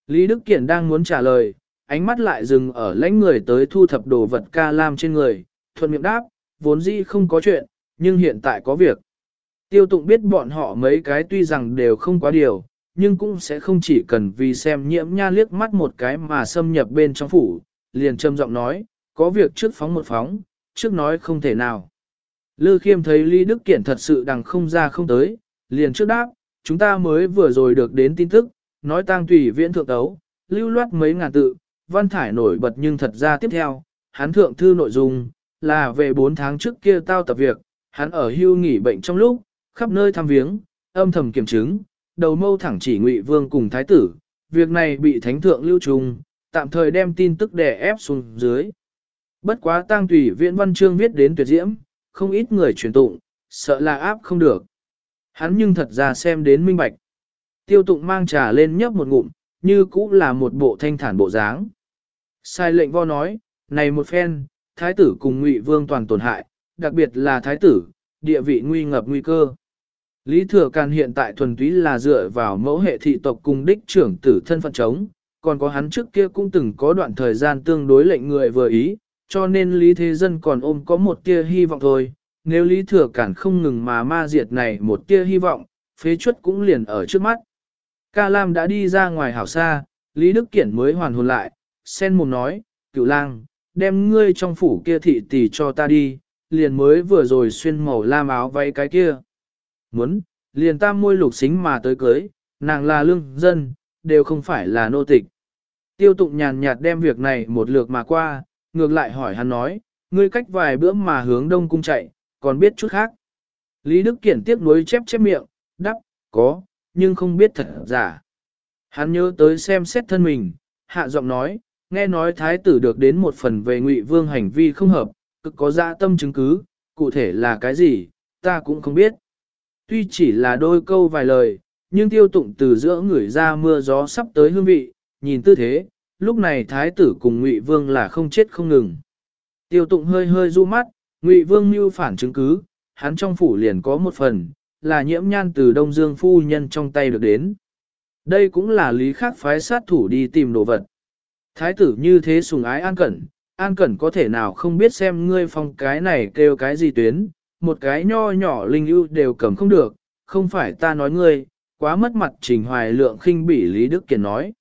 Lý Đức Kiển đang muốn trả lời, ánh mắt lại dừng ở lãnh người tới thu thập đồ vật ca lam trên người, thuận miệng đáp, vốn dĩ không có chuyện, nhưng hiện tại có việc. Tiêu tụng biết bọn họ mấy cái tuy rằng đều không quá điều, nhưng cũng sẽ không chỉ cần vì xem nhiễm nha liếc mắt một cái mà xâm nhập bên trong phủ, liền trầm giọng nói, có việc trước phóng một phóng, trước nói không thể nào. Lư khiêm thấy Lý Đức Kiện thật sự đằng không ra không tới, liền trước đáp, chúng ta mới vừa rồi được đến tin tức, nói tang tùy viễn thượng tấu, lưu loát mấy ngàn tự, văn thải nổi bật nhưng thật ra tiếp theo, hắn thượng thư nội dung, là về 4 tháng trước kia tao tập việc, hắn ở hưu nghỉ bệnh trong lúc, khắp nơi thăm viếng, âm thầm kiểm chứng, đầu mâu thẳng chỉ ngụy vương cùng thái tử, việc này bị thánh thượng lưu trùng, tạm thời đem tin tức đè ép xuống dưới. Bất quá tang tùy viễn văn chương viết đến tuyệt diễm, không ít người truyền tụng, sợ là áp không được. Hắn nhưng thật ra xem đến minh bạch. Tiêu tụng mang trà lên nhấp một ngụm, như cũ là một bộ thanh thản bộ dáng. Sai lệnh vo nói, này một phen, thái tử cùng ngụy vương toàn tổn hại, đặc biệt là thái tử, địa vị nguy ngập nguy cơ. Lý Thừa Càn hiện tại thuần túy là dựa vào mẫu hệ thị tộc cùng đích trưởng tử thân phận chống, còn có hắn trước kia cũng từng có đoạn thời gian tương đối lệnh người vừa ý, cho nên Lý Thế Dân còn ôm có một tia hy vọng thôi. Nếu Lý Thừa Cản không ngừng mà ma diệt này một tia hy vọng, phế chuất cũng liền ở trước mắt. Ca Lam đã đi ra ngoài hảo xa, Lý Đức Kiển mới hoàn hồn lại, sen mồm nói, cựu lang, đem ngươi trong phủ kia thị tỷ cho ta đi, liền mới vừa rồi xuyên màu lam áo váy cái kia. Muốn, liền tam môi lục xính mà tới cưới, nàng là lương dân, đều không phải là nô tịch. Tiêu tụng nhàn nhạt đem việc này một lượt mà qua, ngược lại hỏi hắn nói, ngươi cách vài bữa mà hướng đông cung chạy, còn biết chút khác. Lý Đức Kiển tiếc nuối chép chép miệng, đắp, có, nhưng không biết thật giả. Hắn nhớ tới xem xét thân mình, hạ giọng nói, nghe nói thái tử được đến một phần về ngụy vương hành vi không hợp, cực có dạ tâm chứng cứ, cụ thể là cái gì, ta cũng không biết. Tuy chỉ là đôi câu vài lời, nhưng tiêu tụng từ giữa người ra mưa gió sắp tới hương vị, nhìn tư thế, lúc này thái tử cùng Ngụy Vương là không chết không ngừng. Tiêu tụng hơi hơi du mắt, Ngụy Vương mưu phản chứng cứ, hắn trong phủ liền có một phần, là nhiễm nhan từ Đông Dương phu nhân trong tay được đến. Đây cũng là lý khác phái sát thủ đi tìm đồ vật. Thái tử như thế sùng ái an cẩn, an cẩn có thể nào không biết xem ngươi phong cái này kêu cái gì tuyến, một cái nho nhỏ linh ưu đều cầm không được, không phải ta nói ngươi, quá mất mặt trình hoài lượng khinh bỉ Lý Đức Kiệt nói.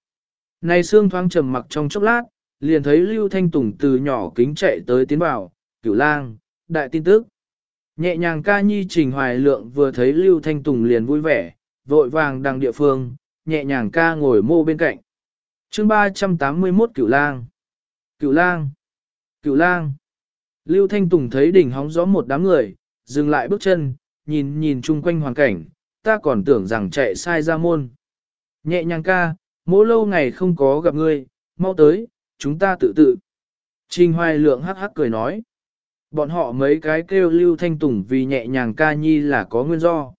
Này xương thoáng trầm mặc trong chốc lát, liền thấy Lưu Thanh Tùng từ nhỏ kính chạy tới tiến vào, cửu lang, đại tin tức. Nhẹ nhàng ca nhi trình hoài lượng vừa thấy Lưu Thanh Tùng liền vui vẻ, vội vàng đằng địa phương, nhẹ nhàng ca ngồi mô bên cạnh. chương 381 cửu lang. Cửu lang. Cửu lang. Lưu Thanh Tùng thấy đỉnh hóng gió một đám người, dừng lại bước chân, nhìn nhìn chung quanh hoàn cảnh, ta còn tưởng rằng chạy sai ra môn. Nhẹ nhàng ca, mỗi lâu ngày không có gặp ngươi, mau tới, chúng ta tự tự. Trình hoài lượng hắc hắc cười nói. Bọn họ mấy cái kêu Lưu Thanh Tùng vì nhẹ nhàng ca nhi là có nguyên do.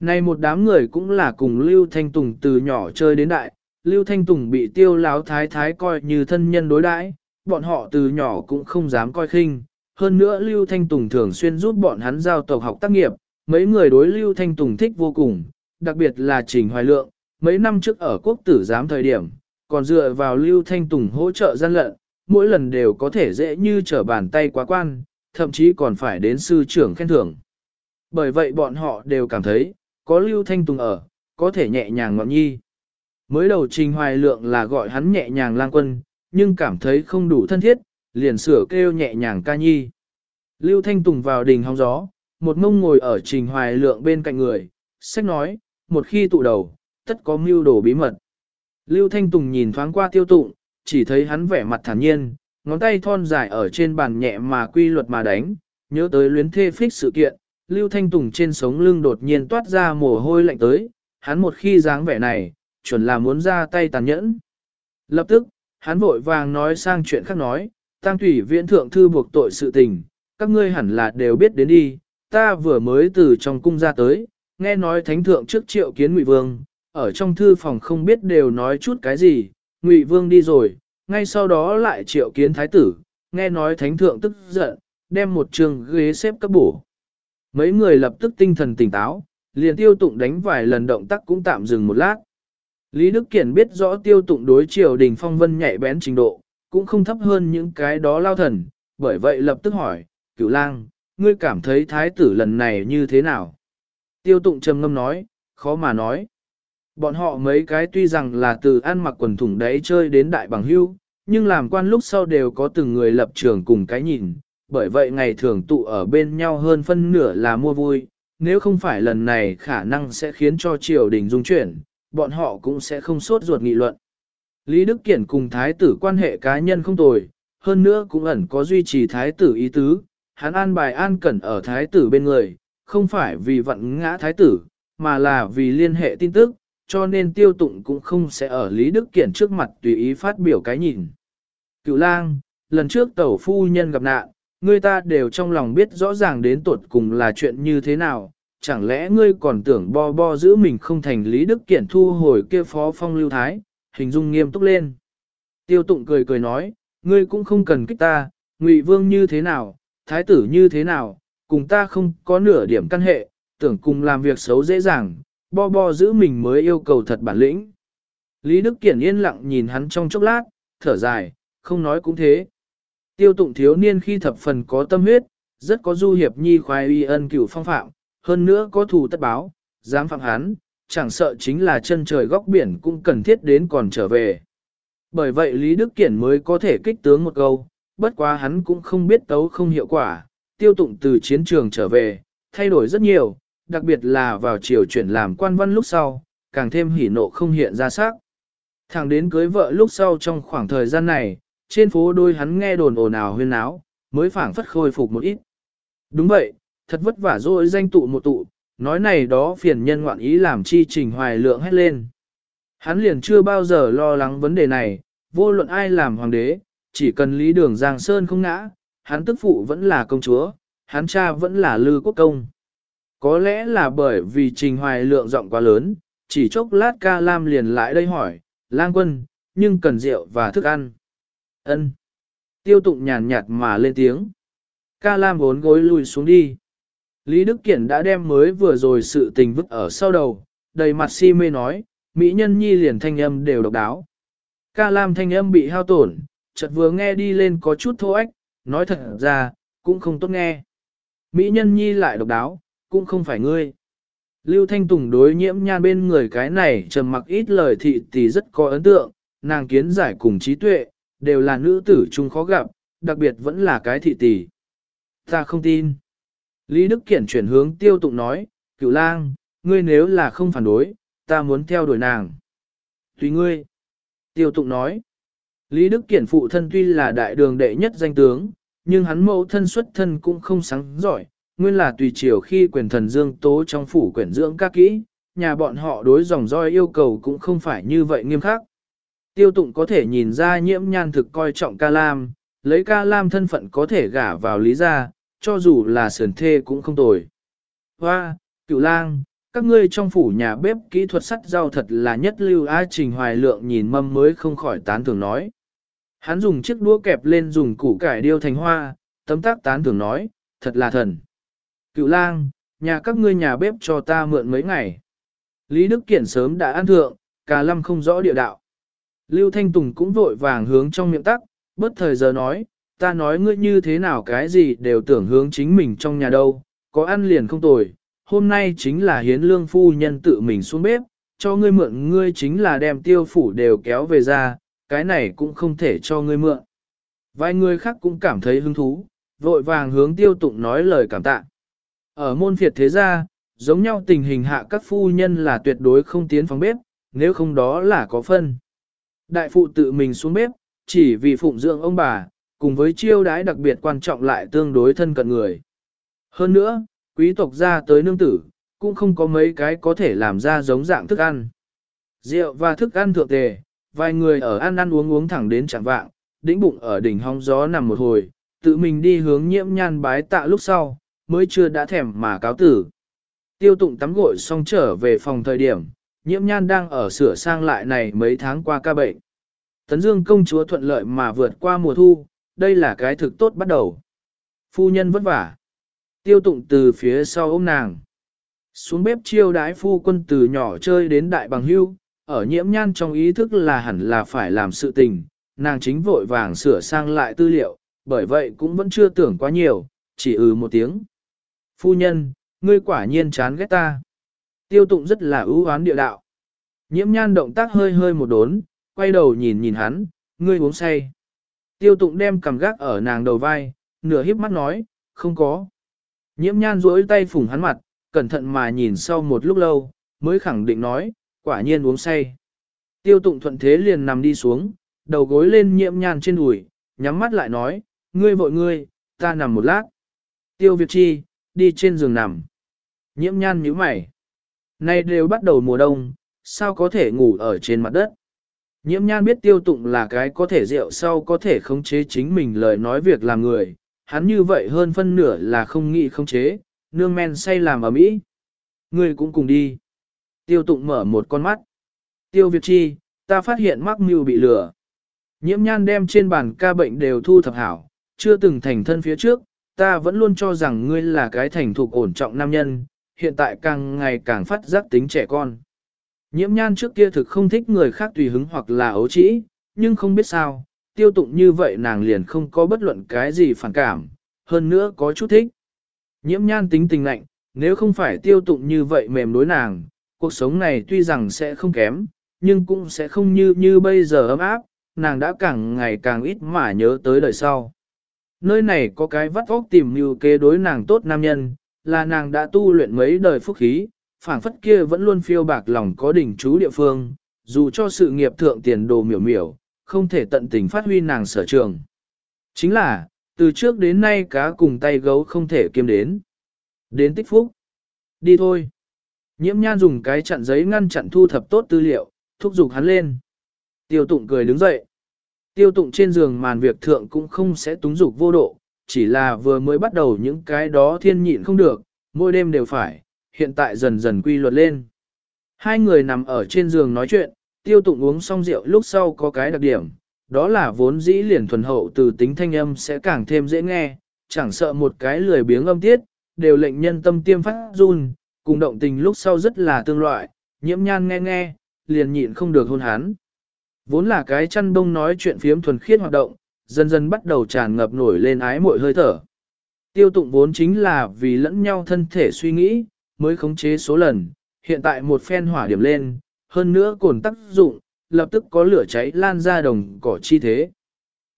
Này một đám người cũng là cùng Lưu Thanh Tùng từ nhỏ chơi đến đại, Lưu Thanh Tùng bị tiêu láo thái thái coi như thân nhân đối đãi, bọn họ từ nhỏ cũng không dám coi khinh. Hơn nữa Lưu Thanh Tùng thường xuyên giúp bọn hắn giao tộc học tác nghiệp, mấy người đối Lưu Thanh Tùng thích vô cùng, đặc biệt là Trình Hoài Lượng, mấy năm trước ở quốc tử giám thời điểm, còn dựa vào Lưu Thanh Tùng hỗ trợ gian lận, mỗi lần đều có thể dễ như trở bàn tay quá quan, thậm chí còn phải đến sư trưởng khen thưởng. Bởi vậy bọn họ đều cảm thấy, có Lưu Thanh Tùng ở, có thể nhẹ nhàng ngọn nhi. Mới đầu Trình Hoài Lượng là gọi hắn nhẹ nhàng lang quân, nhưng cảm thấy không đủ thân thiết, liền sửa kêu nhẹ nhàng ca nhi. Lưu Thanh Tùng vào đình hóng gió, một mông ngồi ở Trình Hoài Lượng bên cạnh người, sách nói, một khi tụ đầu, tất có mưu đồ bí mật. Lưu Thanh Tùng nhìn thoáng qua tiêu tụng, chỉ thấy hắn vẻ mặt thản nhiên, ngón tay thon dài ở trên bàn nhẹ mà quy luật mà đánh, nhớ tới luyến thê phích sự kiện, Lưu Thanh Tùng trên sống lưng đột nhiên toát ra mồ hôi lạnh tới, hắn một khi dáng vẻ này, chuẩn là muốn ra tay tàn nhẫn. Lập tức, hắn vội vàng nói sang chuyện khác nói, tăng thủy viễn thượng thư buộc tội sự tình, các ngươi hẳn là đều biết đến đi, ta vừa mới từ trong cung ra tới, nghe nói thánh thượng trước triệu kiến ngụy vương, ở trong thư phòng không biết đều nói chút cái gì, ngụy vương đi rồi, ngay sau đó lại triệu kiến thái tử, nghe nói thánh thượng tức giận, đem một trường ghế xếp cấp bổ. Mấy người lập tức tinh thần tỉnh táo, liền tiêu tụng đánh vài lần động tác cũng tạm dừng một lát. Lý Đức Kiển biết rõ tiêu tụng đối triều đình phong vân nhạy bén trình độ, cũng không thấp hơn những cái đó lao thần, bởi vậy lập tức hỏi, cửu lang, ngươi cảm thấy thái tử lần này như thế nào? Tiêu tụng trầm ngâm nói, khó mà nói. Bọn họ mấy cái tuy rằng là từ ăn mặc quần thủng đấy chơi đến đại bằng hưu, nhưng làm quan lúc sau đều có từng người lập trường cùng cái nhìn, bởi vậy ngày thường tụ ở bên nhau hơn phân nửa là mua vui, nếu không phải lần này khả năng sẽ khiến cho triều đình dung chuyển, bọn họ cũng sẽ không sốt ruột nghị luận. Lý Đức Kiển cùng thái tử quan hệ cá nhân không tồi, hơn nữa cũng ẩn có duy trì thái tử ý tứ, hắn an bài an cẩn ở thái tử bên người, không phải vì vận ngã thái tử, mà là vì liên hệ tin tức, cho nên tiêu tụng cũng không sẽ ở Lý Đức Kiển trước mặt tùy ý phát biểu cái nhìn. Cựu lang, lần trước tẩu phu nhân gặp nạn, người ta đều trong lòng biết rõ ràng đến tột cùng là chuyện như thế nào, chẳng lẽ ngươi còn tưởng bo bo giữ mình không thành Lý Đức Kiển thu hồi kia phó phong lưu thái, hình dung nghiêm túc lên. Tiêu tụng cười cười nói, ngươi cũng không cần kích ta, ngụy vương như thế nào, thái tử như thế nào, cùng ta không có nửa điểm căn hệ, tưởng cùng làm việc xấu dễ dàng, bo bo giữ mình mới yêu cầu thật bản lĩnh. Lý Đức Kiển yên lặng nhìn hắn trong chốc lát, thở dài, không nói cũng thế. Tiêu tụng thiếu niên khi thập phần có tâm huyết, rất có du hiệp nhi khoái uy ân cửu phong phạm, hơn nữa có thù tất báo, dám phạm hắn, chẳng sợ chính là chân trời góc biển cũng cần thiết đến còn trở về. Bởi vậy Lý Đức Kiển mới có thể kích tướng một câu, bất quá hắn cũng không biết tấu không hiệu quả, tiêu tụng từ chiến trường trở về, thay đổi rất nhiều, đặc biệt là vào chiều chuyển làm quan văn lúc sau, càng thêm hỉ nộ không hiện ra sắc. Thẳng đến cưới vợ lúc sau trong khoảng thời gian này, trên phố đôi hắn nghe đồn ồn ào huyên áo, mới phảng phất khôi phục một ít. Đúng vậy, thật vất vả rồi danh tụ một tụ, nói này đó phiền nhân ngoạn ý làm chi trình hoài lượng hết lên. Hắn liền chưa bao giờ lo lắng vấn đề này, vô luận ai làm hoàng đế, chỉ cần lý đường Giang Sơn không ngã, hắn tức phụ vẫn là công chúa, hắn cha vẫn là lư quốc công. Có lẽ là bởi vì trình hoài lượng giọng quá lớn, chỉ chốc lát ca lam liền lại đây hỏi, lang quân, nhưng cần rượu và thức ăn. Ân. Tiêu tụng nhàn nhạt mà lên tiếng. Ca Lam bốn gối lùi xuống đi. Lý Đức Kiển đã đem mới vừa rồi sự tình vứt ở sau đầu, đầy mặt si mê nói, Mỹ nhân nhi liền thanh âm đều độc đáo. Ca Lam thanh âm bị hao tổn, chợt vừa nghe đi lên có chút thô ách, nói thật ra, cũng không tốt nghe. Mỹ nhân nhi lại độc đáo, cũng không phải ngươi. Lưu Thanh Tùng đối nhiễm nhan bên người cái này trầm mặc ít lời thị tỷ rất có ấn tượng, nàng kiến giải cùng trí tuệ, đều là nữ tử chung khó gặp, đặc biệt vẫn là cái thị tỷ. Ta không tin. Lý Đức Kiển chuyển hướng tiêu tụng nói, cựu lang, ngươi nếu là không phản đối, ta muốn theo đuổi nàng. Tùy ngươi. Tiêu tụng nói, Lý Đức Kiển phụ thân tuy là đại đường đệ nhất danh tướng, nhưng hắn mẫu thân xuất thân cũng không sáng giỏi, nguyên là tùy chiều khi quyền thần dương tố trong phủ quyển dưỡng các kỹ, nhà bọn họ đối dòng roi yêu cầu cũng không phải như vậy nghiêm khắc. Tiêu tụng có thể nhìn ra nhiễm nhan thực coi trọng ca lam, lấy ca lam thân phận có thể gả vào lý gia, cho dù là sườn thê cũng không tồi. Hoa, cựu lang, các ngươi trong phủ nhà bếp kỹ thuật sắt rau thật là nhất lưu A Trình Hoài Lượng nhìn mâm mới không khỏi tán thưởng nói. Hắn dùng chiếc đũa kẹp lên dùng củ cải điêu thành hoa, tấm tác tán thưởng nói, thật là thần. Cựu lang, nhà các ngươi nhà bếp cho ta mượn mấy ngày. Lý Đức Kiển sớm đã ăn thượng, cả lâm không rõ địa đạo. Lưu Thanh Tùng cũng vội vàng hướng trong miệng tắc, bất thời giờ nói, ta nói ngươi như thế nào cái gì đều tưởng hướng chính mình trong nhà đâu, có ăn liền không tồi, hôm nay chính là hiến lương phu nhân tự mình xuống bếp, cho ngươi mượn ngươi chính là đem tiêu phủ đều kéo về ra, cái này cũng không thể cho ngươi mượn. Vài người khác cũng cảm thấy hứng thú, vội vàng hướng tiêu tụng nói lời cảm tạ. Ở môn phiệt thế gia, giống nhau tình hình hạ các phu nhân là tuyệt đối không tiến phòng bếp, nếu không đó là có phân. Đại phụ tự mình xuống bếp, chỉ vì phụng dưỡng ông bà, cùng với chiêu đãi đặc biệt quan trọng lại tương đối thân cận người. Hơn nữa, quý tộc ra tới nương tử, cũng không có mấy cái có thể làm ra giống dạng thức ăn. Rượu và thức ăn thượng tề, vài người ở ăn ăn uống uống thẳng đến chẳng vạng, đĩnh bụng ở đỉnh hong gió nằm một hồi, tự mình đi hướng nhiễm nhan bái tạ lúc sau, mới chưa đã thèm mà cáo tử. Tiêu tụng tắm gội xong trở về phòng thời điểm, nhiễm nhan đang ở sửa sang lại này mấy tháng qua ca bệnh. Tấn Dương công chúa thuận lợi mà vượt qua mùa thu, đây là cái thực tốt bắt đầu. Phu nhân vất vả. Tiêu tụng từ phía sau ôm nàng. Xuống bếp chiêu đái phu quân từ nhỏ chơi đến đại bằng hưu, ở nhiễm nhan trong ý thức là hẳn là phải làm sự tình, nàng chính vội vàng sửa sang lại tư liệu, bởi vậy cũng vẫn chưa tưởng quá nhiều, chỉ ừ một tiếng. Phu nhân, ngươi quả nhiên chán ghét ta. Tiêu tụng rất là ưu oán địa đạo. Nhiễm nhan động tác hơi hơi một đốn, quay đầu nhìn nhìn hắn, ngươi uống say. Tiêu tụng đem cầm gác ở nàng đầu vai, nửa híp mắt nói, không có. Nhiễm nhan duỗi tay phủng hắn mặt, cẩn thận mà nhìn sau một lúc lâu, mới khẳng định nói, quả nhiên uống say. Tiêu tụng thuận thế liền nằm đi xuống, đầu gối lên nhiễm nhan trên đùi, nhắm mắt lại nói, ngươi vội ngươi, ta nằm một lát. Tiêu Việt Chi, đi trên giường nằm. Nhiễm nhan nhíu mày. Nay đều bắt đầu mùa đông, sao có thể ngủ ở trên mặt đất. Nhiễm nhan biết tiêu tụng là cái có thể rượu sau có thể khống chế chính mình lời nói việc làm người, hắn như vậy hơn phân nửa là không nghĩ khống chế, nương men say làm ở mỹ. Người cũng cùng đi. Tiêu tụng mở một con mắt. Tiêu Việt Chi, ta phát hiện mắc mưu bị lừa. Nhiễm nhan đem trên bàn ca bệnh đều thu thập hảo, chưa từng thành thân phía trước, ta vẫn luôn cho rằng ngươi là cái thành thục ổn trọng nam nhân, hiện tại càng ngày càng phát giác tính trẻ con. Nhiễm nhan trước kia thực không thích người khác tùy hứng hoặc là ấu trĩ, nhưng không biết sao, tiêu tụng như vậy nàng liền không có bất luận cái gì phản cảm, hơn nữa có chút thích. Nhiễm nhan tính tình lạnh, nếu không phải tiêu tụng như vậy mềm đối nàng, cuộc sống này tuy rằng sẽ không kém, nhưng cũng sẽ không như như bây giờ ấm áp, nàng đã càng ngày càng ít mà nhớ tới đời sau. Nơi này có cái vắt óc tìm như kế đối nàng tốt nam nhân, là nàng đã tu luyện mấy đời phúc khí, phảng phất kia vẫn luôn phiêu bạc lòng có đỉnh chú địa phương, dù cho sự nghiệp thượng tiền đồ miểu miểu, không thể tận tình phát huy nàng sở trường. Chính là, từ trước đến nay cá cùng tay gấu không thể kiêm đến. Đến tích phúc. Đi thôi. Nhiễm nhan dùng cái chặn giấy ngăn chặn thu thập tốt tư liệu, thúc giục hắn lên. Tiêu tụng cười đứng dậy. Tiêu tụng trên giường màn việc thượng cũng không sẽ túng dục vô độ, chỉ là vừa mới bắt đầu những cái đó thiên nhịn không được, mỗi đêm đều phải, hiện tại dần dần quy luật lên. Hai người nằm ở trên giường nói chuyện, tiêu tụng uống xong rượu lúc sau có cái đặc điểm, đó là vốn dĩ liền thuần hậu từ tính thanh âm sẽ càng thêm dễ nghe, chẳng sợ một cái lười biếng âm tiết, đều lệnh nhân tâm tiêm phát run, cùng động tình lúc sau rất là tương loại, nhiễm nhan nghe nghe, liền nhịn không được hôn hắn. Vốn là cái chăn bông nói chuyện phiếm thuần khiết hoạt động, dần dần bắt đầu tràn ngập nổi lên ái mội hơi thở. Tiêu tụng vốn chính là vì lẫn nhau thân thể suy nghĩ, mới khống chế số lần, hiện tại một phen hỏa điểm lên, hơn nữa cồn tác dụng, lập tức có lửa cháy lan ra đồng cỏ chi thế.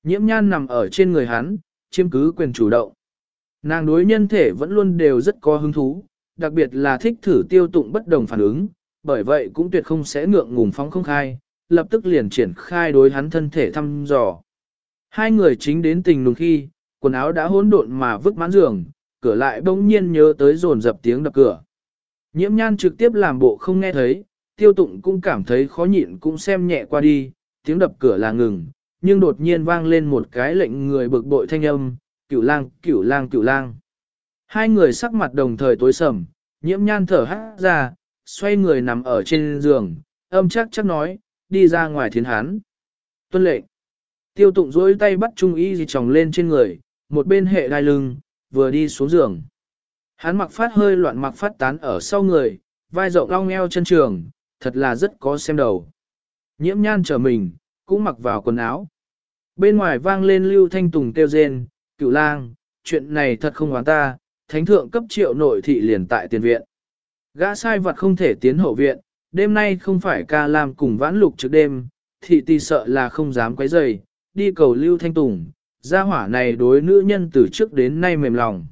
Nhiễm nhan nằm ở trên người hắn, chiếm cứ quyền chủ động. Nàng đối nhân thể vẫn luôn đều rất có hứng thú, đặc biệt là thích thử tiêu tụng bất đồng phản ứng, bởi vậy cũng tuyệt không sẽ ngượng ngùng phóng không khai, lập tức liền triển khai đối hắn thân thể thăm dò. Hai người chính đến tình nùng khi, quần áo đã hỗn độn mà vứt mãn giường, cửa lại bỗng nhiên nhớ tới rồn dập tiếng đập cửa. Nhiễm nhan trực tiếp làm bộ không nghe thấy, tiêu tụng cũng cảm thấy khó nhịn cũng xem nhẹ qua đi, tiếng đập cửa là ngừng, nhưng đột nhiên vang lên một cái lệnh người bực bội thanh âm, cửu lang, cửu lang, cửu lang. Hai người sắc mặt đồng thời tối sầm, nhiễm nhan thở hát ra, xoay người nằm ở trên giường, âm chắc chắc nói, đi ra ngoài thiên hán. Tuân lệnh. Tiêu tụng dối tay bắt trung y gì tròng lên trên người, một bên hệ đai lưng, vừa đi xuống giường. Hắn mặc phát hơi loạn mặc phát tán ở sau người, vai rộng long eo chân trường, thật là rất có xem đầu. Nhiễm nhan trở mình, cũng mặc vào quần áo. Bên ngoài vang lên lưu thanh tùng kêu rên, cựu lang, chuyện này thật không oán ta, thánh thượng cấp triệu nội thị liền tại tiền viện. Gã sai vật không thể tiến hậu viện, đêm nay không phải ca làm cùng vãn lục trước đêm, thị tì sợ là không dám quấy rầy, đi cầu lưu thanh tùng, gia hỏa này đối nữ nhân từ trước đến nay mềm lòng.